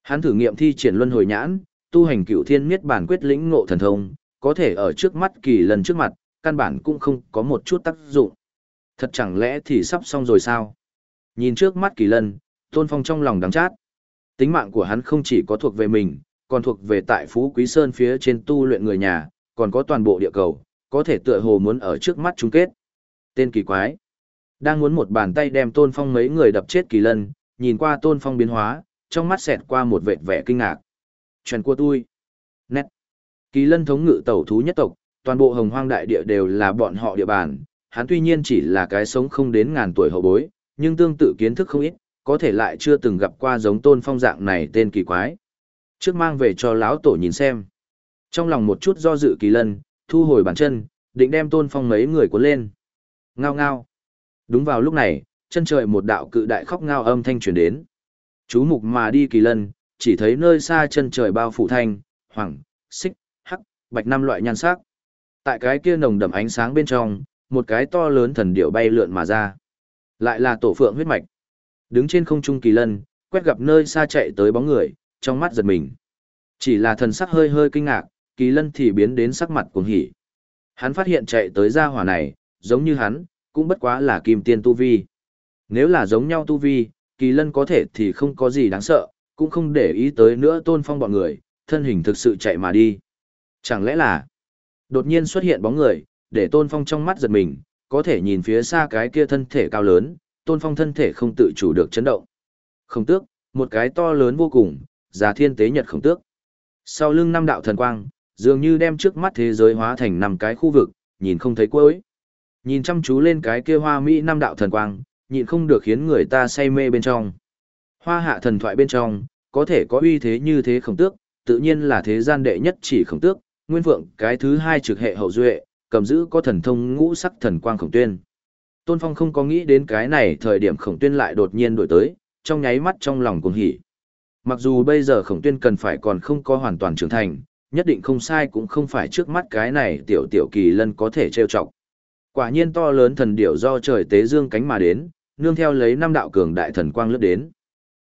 Hắn thử nghiệm thi triển luân hồi nhãn, tu hành cựu thiên miết bản quyết lĩnh ngộ thần thông, có thể ở trước mắt kỳ lần trước mặt, căn bản cũng không có một chút tác dụng. Thật chẳng lẽ thì sắp xong rồi sao? Nhìn trước mắt kỳ lân, tôn phong trong lòng đắng chát. Tính mạng của hắn không chỉ có thuộc về mình, còn thuộc về tại Phú Quý Sơn phía trên tu luyện người nhà, còn có toàn bộ địa cầu, có thể tựa hồ muốn ở trước mắt chung kết. Tên kỳ quái. Đang muốn một bàn tay đem tôn phong mấy người đập chết kỳ lân, nhìn qua tôn phong biến hóa, trong mắt xẹt qua một vệt vẻ kinh ngạc. Chuyện của tôi. Nét. Kỳ lân thống ngự tẩu thú nhất tộc, toàn bộ hồng hoang đại địa đều là bọn họ địa bàn. Hắn tuy nhiên chỉ là cái sống không đến ngàn tuổi hậu bối, nhưng tương tự kiến thức không ít, có thể lại chưa từng gặp qua giống tôn phong dạng này tên kỳ quái. Trước mang về cho lão tổ nhìn xem. Trong lòng một chút do dự kỳ lân, thu hồi bàn chân, định đem tôn phong mấy người cuốn lên. Ngao ngao. Đúng vào lúc này, chân trời một đạo cự đại khóc ngao âm thanh truyền đến. Chú mục mà đi kỳ lân, chỉ thấy nơi xa chân trời bao phủ thanh, hoàng, xích, hắc, bạch năm loại nhan sắc. Tại cái kia nồng đậm ánh sáng bên trong, một cái to lớn thần điệu bay lượn mà ra. Lại là tổ phượng huyết mạch. Đứng trên không trung kỳ lân, quét gặp nơi xa chạy tới bóng người, trong mắt giật mình. Chỉ là thần sắc hơi hơi kinh ngạc, kỳ lân thì biến đến sắc mặt cuồng hỉ. Hắn phát hiện chạy tới gia hỏa này, giống như hắn, cũng bất quá là kim tiên tu vi. Nếu là giống nhau tu vi, kỳ lân có thể thì không có gì đáng sợ, cũng không để ý tới nữa tôn phong bọn người, thân hình thực sự chạy mà đi. Chẳng lẽ là, đột nhiên xuất hiện bóng người, để tôn phong trong mắt giật mình, có thể nhìn phía xa cái kia thân thể cao lớn, tôn phong thân thể không tự chủ được chấn động. khổng tước, một cái to lớn vô cùng, giá thiên tế nhật khổng tước. Sau lưng năm đạo thần quang, dường như đem trước mắt thế giới hóa thành năm cái khu vực, nhìn không thấy cuối. Nhìn chăm chú lên cái kia hoa mỹ năm đạo thần quang, nhịn không được khiến người ta say mê bên trong. Hoa hạ thần thoại bên trong, có thể có uy thế như thế khổng tước, tự nhiên là thế gian đệ nhất chỉ khổng tước, nguyên vượng cái thứ hai trực hệ hậu duệ, cầm giữ có thần thông ngũ sắc thần quang khổng tuyên. Tôn Phong không có nghĩ đến cái này thời điểm khổng tuyên lại đột nhiên đổi tới, trong nháy mắt trong lòng cuồng hỉ. Mặc dù bây giờ khổng tuyên cần phải còn không có hoàn toàn trưởng thành, nhất định không sai cũng không phải trước mắt cái này tiểu tiểu kỳ lân có thể trêu chọc. Quả nhiên to lớn thần điểu do trời tế dương cánh mà đến, nương theo lấy năm đạo cường đại thần quang lướt đến.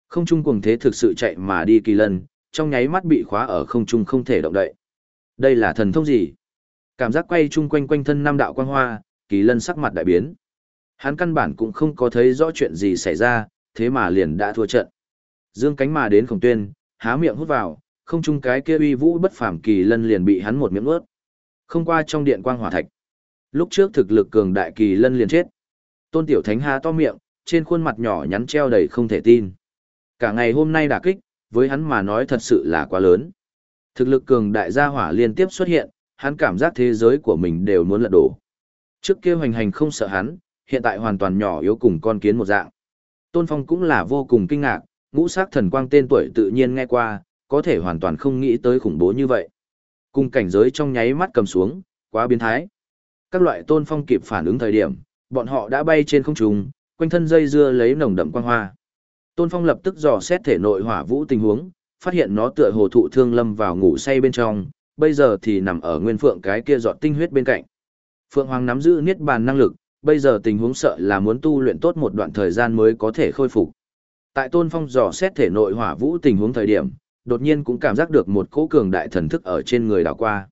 Không trung cuồng thế thực sự chạy mà đi kỳ lân, trong nháy mắt bị khóa ở không trung không thể động đậy. Đây là thần thông gì? Cảm giác quay chung quanh quanh thân năm đạo quang hoa, kỳ lân sắc mặt đại biến. Hắn căn bản cũng không có thấy rõ chuyện gì xảy ra, thế mà liền đã thua trận. Dương cánh mà đến khổng tuyên, há miệng hút vào, không chung cái kia uy vũ bất phàm kỳ lân liền bị hắn một miệng ướt. Không qua trong điện quang hỏa thạch. Lúc trước thực lực cường đại kỳ lân liền chết. Tôn Tiểu Thánh há to miệng, trên khuôn mặt nhỏ nhắn treo đầy không thể tin. Cả ngày hôm nay đả kích, với hắn mà nói thật sự là quá lớn. Thực lực cường đại gia hỏa liên tiếp xuất hiện, hắn cảm giác thế giới của mình đều muốn lật đổ. Trước kia hoành hành không sợ hắn, hiện tại hoàn toàn nhỏ yếu cùng con kiến một dạng. Tôn Phong cũng là vô cùng kinh ngạc, ngũ sắc thần quang tên tuổi tự nhiên nghe qua, có thể hoàn toàn không nghĩ tới khủng bố như vậy. Cùng cảnh giới trong nháy mắt cầm xuống, quá biến thái. Các loại Tôn Phong kịp phản ứng thời điểm, bọn họ đã bay trên không trung, quanh thân dây dưa lấy nồng đậm quang hoa. Tôn Phong lập tức dò xét thể nội hỏa vũ tình huống, phát hiện nó tựa hồ thụ thương lâm vào ngủ say bên trong, bây giờ thì nằm ở nguyên phượng cái kia giọt tinh huyết bên cạnh. Phượng Hoàng nắm giữ niết bàn năng lực, bây giờ tình huống sợ là muốn tu luyện tốt một đoạn thời gian mới có thể khôi phục. Tại Tôn Phong dò xét thể nội hỏa vũ tình huống thời điểm, đột nhiên cũng cảm giác được một cỗ cường đại thần thức ở trên người đảo qua.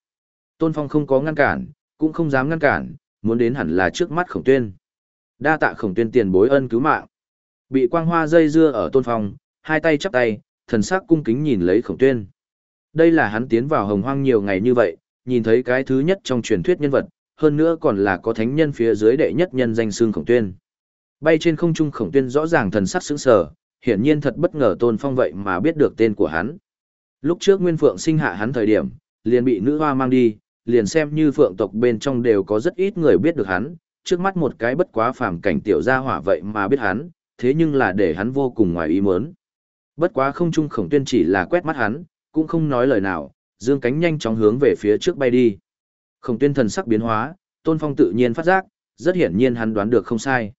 Tôn Phong không có ngăn cản, cũng không dám ngăn cản, muốn đến hẳn là trước mắt Khổng Tuyên. Đa tạ Khổng Tuyên tiền bối ân cứu mạng. Bị quang hoa dây dưa ở Tôn Phong, hai tay chắp tay, thần sắc cung kính nhìn lấy Khổng Tuyên. Đây là hắn tiến vào Hồng Hoang nhiều ngày như vậy, nhìn thấy cái thứ nhất trong truyền thuyết nhân vật, hơn nữa còn là có thánh nhân phía dưới đệ nhất nhân danh xương Khổng Tuyên. Bay trên không trung Khổng Tuyên rõ ràng thần sắc sững sờ, hiển nhiên thật bất ngờ Tôn Phong vậy mà biết được tên của hắn. Lúc trước Nguyên Phượng sinh hạ hắn thời điểm, liền bị nữ hoa mang đi, liền xem như Phượng tộc bên trong đều có rất ít người biết được hắn, trước mắt một cái bất quá phàm cảnh tiểu gia hỏa vậy mà biết hắn, thế nhưng là để hắn vô cùng ngoài ý muốn. Bất quá không trung khổng tuyên chỉ là quét mắt hắn, cũng không nói lời nào, dương cánh nhanh chóng hướng về phía trước bay đi. Khổng tuyên thần sắc biến hóa, tôn phong tự nhiên phát giác, rất hiển nhiên hắn đoán được không sai.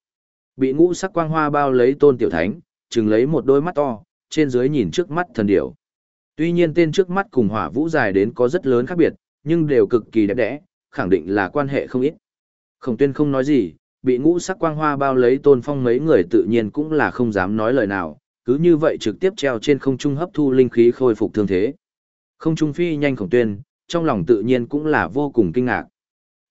Bị ngũ sắc quang hoa bao lấy tôn tiểu thánh, chừng lấy một đôi mắt to, trên dưới nhìn trước mắt thần điểu. Tuy nhiên tên trước mắt cùng hỏa vũ dài đến có rất lớn khác biệt, nhưng đều cực kỳ đẹp đẽ, khẳng định là quan hệ không ít. Khổng tuyên không nói gì, bị ngũ sắc quang hoa bao lấy tôn phong mấy người tự nhiên cũng là không dám nói lời nào, cứ như vậy trực tiếp treo trên không trung hấp thu linh khí khôi phục thương thế. Không trung phi nhanh khổng tuyên, trong lòng tự nhiên cũng là vô cùng kinh ngạc.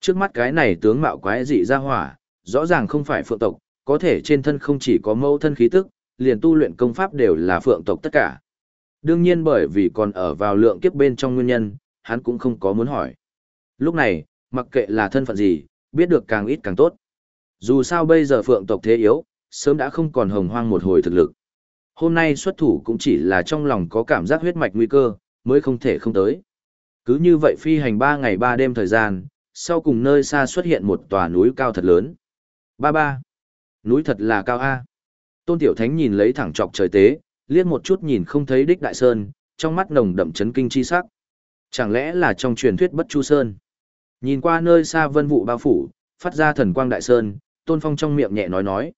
Trước mắt cái này tướng mạo quái dị ra hỏa, rõ ràng không phải phượng tộc, có thể trên thân không chỉ có mâu thân khí tức, liền tu luyện công pháp đều là phượng tộc tất cả. Đương nhiên bởi vì còn ở vào lượng kiếp bên trong nguyên nhân, hắn cũng không có muốn hỏi. Lúc này, mặc kệ là thân phận gì, biết được càng ít càng tốt. Dù sao bây giờ phượng tộc thế yếu, sớm đã không còn hồng hoang một hồi thực lực. Hôm nay xuất thủ cũng chỉ là trong lòng có cảm giác huyết mạch nguy cơ, mới không thể không tới. Cứ như vậy phi hành 3 ngày 3 đêm thời gian, sau cùng nơi xa xuất hiện một tòa núi cao thật lớn. Ba ba. Núi thật là cao A. Tôn Tiểu Thánh nhìn lấy thẳng trọc trời tế, liếc một chút nhìn không thấy đích đại sơn, trong mắt nồng đậm chấn kinh chi sắc. Chẳng lẽ là trong truyền thuyết bất chu sơn? Nhìn qua nơi xa vân vụ bao phủ, phát ra thần quang đại sơn, Tôn Phong trong miệng nhẹ nói nói.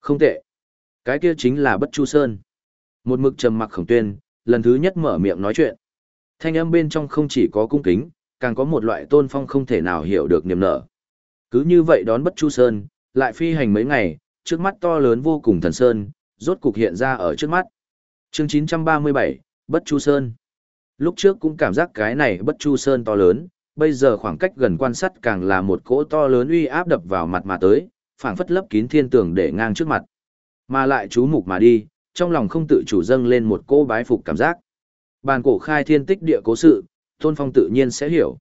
Không tệ. Cái kia chính là bất chu sơn. Một mực trầm mặc khổng tuyên, lần thứ nhất mở miệng nói chuyện. Thanh âm bên trong không chỉ có cung kính, càng có một loại Tôn Phong không thể nào hiểu được niềm nở. Cứ như vậy đón bất chu sơn, lại phi hành mấy ngày, trước mắt to lớn vô cùng thần sơn, rốt cục hiện ra ở trước mắt. Chương 937, Bất Chu Sơn. Lúc trước cũng cảm giác cái này Bất Chu Sơn to lớn, bây giờ khoảng cách gần quan sát càng là một cỗ to lớn uy áp đập vào mặt mà tới, phảng phất lấp kín thiên tường để ngang trước mặt. Mà lại chú mục mà đi, trong lòng không tự chủ dâng lên một cô bái phục cảm giác. Bàn cổ khai thiên tích địa cố sự, Tôn Phong tự nhiên sẽ hiểu.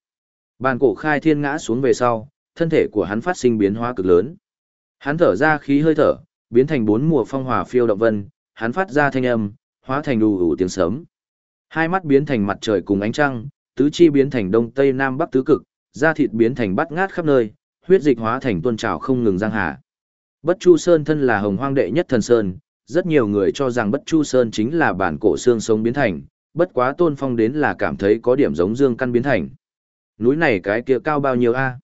Bàn cổ khai thiên ngã xuống về sau, thân thể của hắn phát sinh biến hóa cực lớn. Hắn thở ra khí hơi thở, biến thành bốn mùa phong hòa phiêu động vân, hắn phát ra thanh âm, hóa thành đủ đủ tiếng sấm. Hai mắt biến thành mặt trời cùng ánh trăng, tứ chi biến thành đông tây nam bắc tứ cực, da thịt biến thành bắt ngát khắp nơi, huyết dịch hóa thành tuôn trào không ngừng giang hà. Bất Chu Sơn thân là hồng hoang đệ nhất thần sơn, rất nhiều người cho rằng Bất Chu Sơn chính là bản cổ xương sống biến thành, bất quá tôn phong đến là cảm thấy có điểm giống dương căn biến thành. Núi này cái kia cao bao nhiêu a?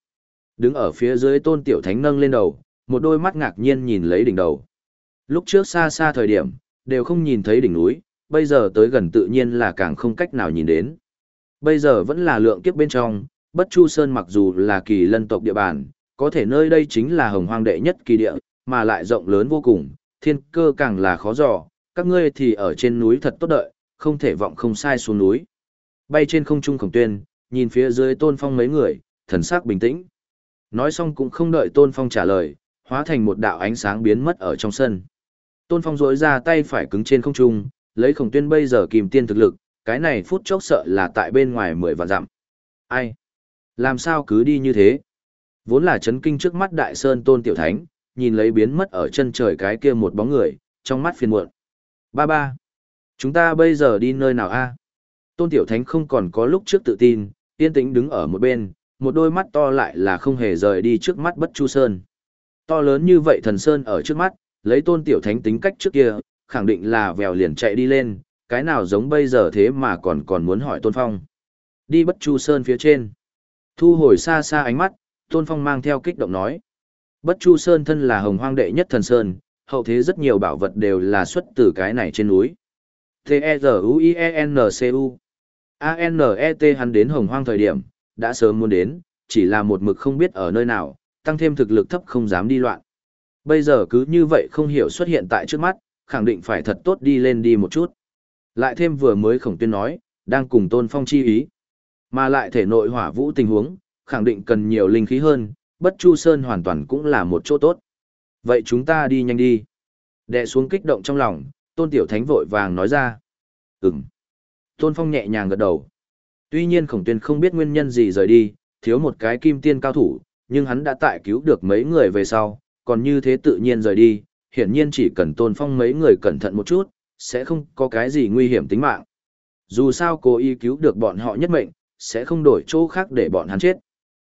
Đứng ở phía dưới tôn tiểu thánh nâng lên đầu, một đôi mắt ngạc nhiên nhìn lấy đỉnh đầu. Lúc trước xa xa thời điểm, đều không nhìn thấy đỉnh núi, bây giờ tới gần tự nhiên là càng không cách nào nhìn đến. Bây giờ vẫn là lượng kiếp bên trong, Bất Chu Sơn mặc dù là kỳ lân tộc địa bàn, có thể nơi đây chính là hồng hoang đệ nhất kỳ địa, mà lại rộng lớn vô cùng, thiên cơ càng là khó dò, các ngươi thì ở trên núi thật tốt đợi, không thể vọng không sai xuống núi. Bay trên không trung khổng tuyên, nhìn phía dưới tôn phong mấy người, thần sắc bình tĩnh. Nói xong cũng không đợi tôn phong trả lời, hóa thành một đạo ánh sáng biến mất ở trong sân. Tôn phong rỗi ra tay phải cứng trên không trung, lấy khổng tuyên bây giờ kìm tiên thực lực, cái này phút chốc sợ là tại bên ngoài mười vạn dặm. Ai? Làm sao cứ đi như thế? Vốn là chấn kinh trước mắt đại sơn tôn tiểu thánh, nhìn lấy biến mất ở chân trời cái kia một bóng người, trong mắt phiền muộn. Ba ba. Chúng ta bây giờ đi nơi nào a? Tôn tiểu thánh không còn có lúc trước tự tin, yên tĩnh đứng ở một bên, một đôi mắt to lại là không hề rời đi trước mắt bất chu sơn. To lớn như vậy thần sơn ở trước mắt, lấy tôn tiểu thánh tính cách trước kia, khẳng định là vèo liền chạy đi lên, cái nào giống bây giờ thế mà còn còn muốn hỏi tôn phong. Đi bất chu sơn phía trên. Thu hồi xa xa ánh mắt, tôn phong mang theo kích động nói. Bất chu sơn thân là hồng hoang đệ nhất thần sơn, hậu thế rất nhiều bảo vật đều là xuất từ cái này trên núi. T-E-Z-U-I-E-N-C-U A-N-E-T hắn đến hồng hoang thời điểm, đã sớm muốn đến, chỉ là một mực không biết ở nơi nào, tăng thêm thực lực thấp không dám đi loạn. Bây giờ cứ như vậy không hiểu xuất hiện tại trước mắt, khẳng định phải thật tốt đi lên đi một chút. Lại thêm vừa mới khổng tuyên nói, đang cùng tôn phong chi ý. Mà lại thể nội hỏa vũ tình huống, khẳng định cần nhiều linh khí hơn, bất chu sơn hoàn toàn cũng là một chỗ tốt. Vậy chúng ta đi nhanh đi. Đệ xuống kích động trong lòng, tôn tiểu thánh vội vàng nói ra. Ừm. Tôn phong nhẹ nhàng gật đầu. Tuy nhiên khổng tuyên không biết nguyên nhân gì rời đi, thiếu một cái kim tiên cao thủ, nhưng hắn đã tại cứu được mấy người về sau, còn như thế tự nhiên rời đi, hiển nhiên chỉ cần tôn phong mấy người cẩn thận một chút, sẽ không có cái gì nguy hiểm tính mạng. Dù sao cố ý cứu được bọn họ nhất mệnh, sẽ không đổi chỗ khác để bọn hắn chết.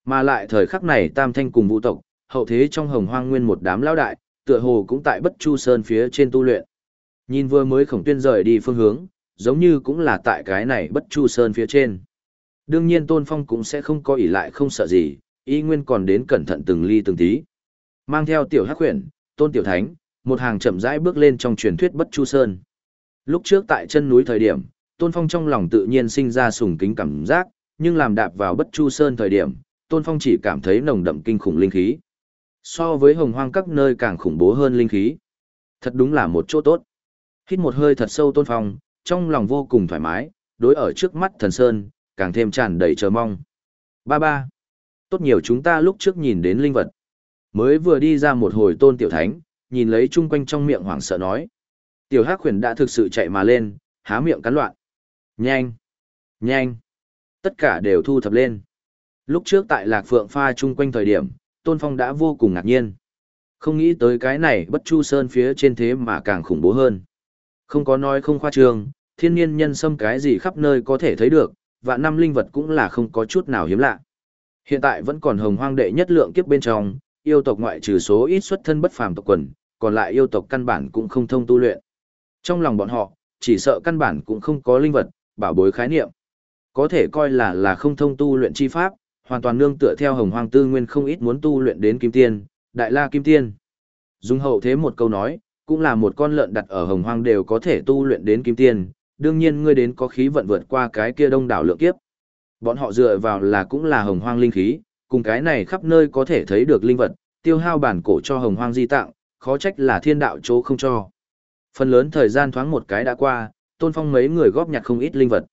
Mà lại thời khắc này Tam Thanh cùng vũ tộc, hậu thế trong hồng hoang nguyên một đám lão đại, tựa hồ cũng tại Bất Chu Sơn phía trên tu luyện. Nhìn vừa mới khổng tuyên rời đi phương hướng, giống như cũng là tại cái này Bất Chu Sơn phía trên. Đương nhiên Tôn Phong cũng sẽ không có ỷ lại không sợ gì, y nguyên còn đến cẩn thận từng ly từng tí. Mang theo tiểu hắc huyền, Tôn Tiểu Thánh, một hàng chậm rãi bước lên trong truyền thuyết Bất Chu Sơn. Lúc trước tại chân núi thời điểm, Tôn Phong trong lòng tự nhiên sinh ra sùng kính cảm giác, nhưng làm đạp vào Bất Chu Sơn thời điểm, Tôn Phong chỉ cảm thấy nồng đậm kinh khủng linh khí. So với hồng hoang các nơi càng khủng bố hơn linh khí. Thật đúng là một chỗ tốt. Hít một hơi thật sâu Tôn Phong, trong lòng vô cùng thoải mái, đối ở trước mắt thần Sơn, càng thêm tràn đầy chờ mong. Ba ba. Tốt nhiều chúng ta lúc trước nhìn đến linh vật. Mới vừa đi ra một hồi Tôn Tiểu Thánh, nhìn lấy chung quanh trong miệng hoảng sợ nói. Tiểu Hắc Huyền đã thực sự chạy mà lên, há miệng cắn loạn. Nhanh! Nhanh! Tất cả đều thu thập lên. Lúc trước tại Lạc Phượng pha chung quanh thời điểm, Tôn Phong đã vô cùng ngạc nhiên. Không nghĩ tới cái này bất chu sơn phía trên thế mà càng khủng bố hơn. Không có nói không khoa trương, thiên nhiên nhân sâm cái gì khắp nơi có thể thấy được, và năm linh vật cũng là không có chút nào hiếm lạ. Hiện tại vẫn còn hồng hoang đệ nhất lượng kiếp bên trong, yêu tộc ngoại trừ số ít xuất thân bất phàm tộc quần, còn lại yêu tộc căn bản cũng không thông tu luyện. Trong lòng bọn họ, chỉ sợ căn bản cũng không có linh vật, bảo bối khái niệm. Có thể coi là là không thông tu luyện chi pháp, hoàn toàn nương tựa theo hồng hoang tư nguyên không ít muốn tu luyện đến kim tiên, đại la kim tiên. Dung hậu thế một câu nói, cũng là một con lợn đặt ở hồng hoang đều có thể tu luyện đến kim tiên, đương nhiên ngươi đến có khí vận vượt qua cái kia đông đảo lượng kiếp. Bọn họ dựa vào là cũng là hồng hoang linh khí, cùng cái này khắp nơi có thể thấy được linh vật, tiêu hao bản cổ cho hồng hoang di tặng, khó trách là thiên đạo chỗ không cho. Phần lớn thời gian thoáng một cái đã qua, tôn phong mấy người góp nhặt không ít linh vật.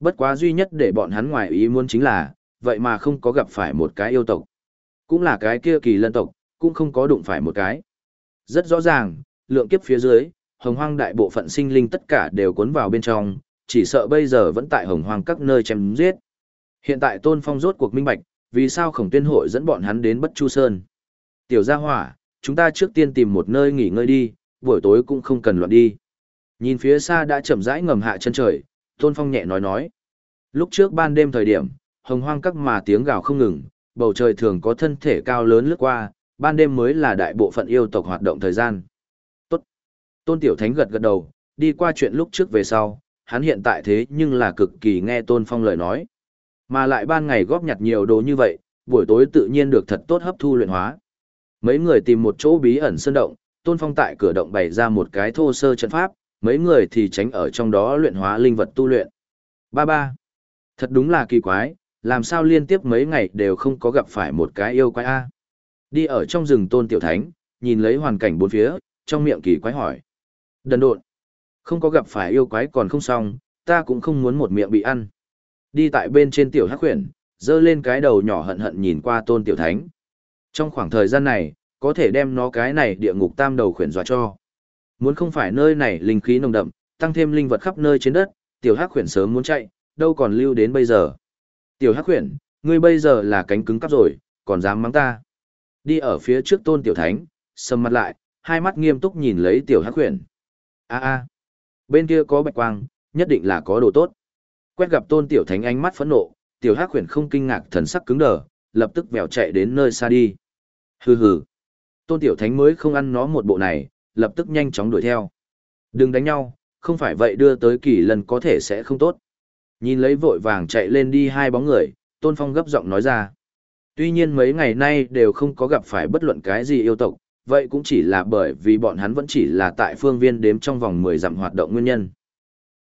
Bất quá duy nhất để bọn hắn ngoài ý muốn chính là, vậy mà không có gặp phải một cái yêu tộc. Cũng là cái kia kỳ lân tộc, cũng không có đụng phải một cái. Rất rõ ràng, lượng kiếp phía dưới, hồng hoang đại bộ phận sinh linh tất cả đều cuốn vào bên trong, chỉ sợ bây giờ vẫn tại hồng hoang các nơi chém giết. Hiện tại tôn phong rốt cuộc minh bạch, vì sao khổng tuyên hội dẫn bọn hắn đến bất chu sơn. Tiểu gia hỏa, chúng ta trước tiên tìm một nơi nghỉ ngơi đi, buổi tối cũng không cần loạn đi. Nhìn phía xa đã chậm rãi ngầm hạ chân trời, tôn phong nhẹ nói nói. Lúc trước ban đêm thời điểm, hồng hoang các mà tiếng gào không ngừng, bầu trời thường có thân thể cao lớn lướt qua, ban đêm mới là đại bộ phận yêu tộc hoạt động thời gian. Tốt. Tôn Tiểu Thánh gật gật đầu, đi qua chuyện lúc trước về sau, hắn hiện tại thế nhưng là cực kỳ nghe Tôn Phong lời nói. Mà lại ban ngày góp nhặt nhiều đồ như vậy, buổi tối tự nhiên được thật tốt hấp thu luyện hóa. Mấy người tìm một chỗ bí ẩn sơn động, Tôn Phong tại cửa động bày ra một cái thô sơ trận pháp, mấy người thì tránh ở trong đó luyện hóa linh vật tu luyện. Ba ba. Thật đúng là kỳ quái, làm sao liên tiếp mấy ngày đều không có gặp phải một cái yêu quái A. Đi ở trong rừng Tôn Tiểu Thánh, nhìn lấy hoàn cảnh bốn phía, trong miệng kỳ quái hỏi. Đần độn. Không có gặp phải yêu quái còn không xong, ta cũng không muốn một miệng bị ăn. Đi tại bên trên tiểu hắc huyền, giơ lên cái đầu nhỏ hận hận nhìn qua tôn tiểu thánh. Trong khoảng thời gian này, có thể đem nó cái này địa ngục tam đầu khuyển dọa cho. Muốn không phải nơi này linh khí nồng đậm, tăng thêm linh vật khắp nơi trên đất, tiểu hắc khuyển sớm muốn chạy, đâu còn lưu đến bây giờ. Tiểu hắc huyền, ngươi bây giờ là cánh cứng cắp rồi, còn dám mắng ta. Đi ở phía trước tôn tiểu thánh, sầm mặt lại, hai mắt nghiêm túc nhìn lấy tiểu hắc huyền. a a bên kia có bạch quang, nhất định là có đồ tốt. Quét gặp tôn tiểu thánh ánh mắt phẫn nộ, tiểu hắc huyền không kinh ngạc thần sắc cứng đờ, lập tức vèo chạy đến nơi xa đi. Hừ hừ. Tôn tiểu thánh mới không ăn nó một bộ này, lập tức nhanh chóng đuổi theo. Đừng đánh nhau, không phải vậy đưa tới kỳ lần có thể sẽ không tốt. Nhìn lấy vội vàng chạy lên đi hai bóng người, tôn phong gấp giọng nói ra. Tuy nhiên mấy ngày nay đều không có gặp phải bất luận cái gì yêu tộc, vậy cũng chỉ là bởi vì bọn hắn vẫn chỉ là tại phương viên đếm trong vòng 10 dặm hoạt động nguyên nhân.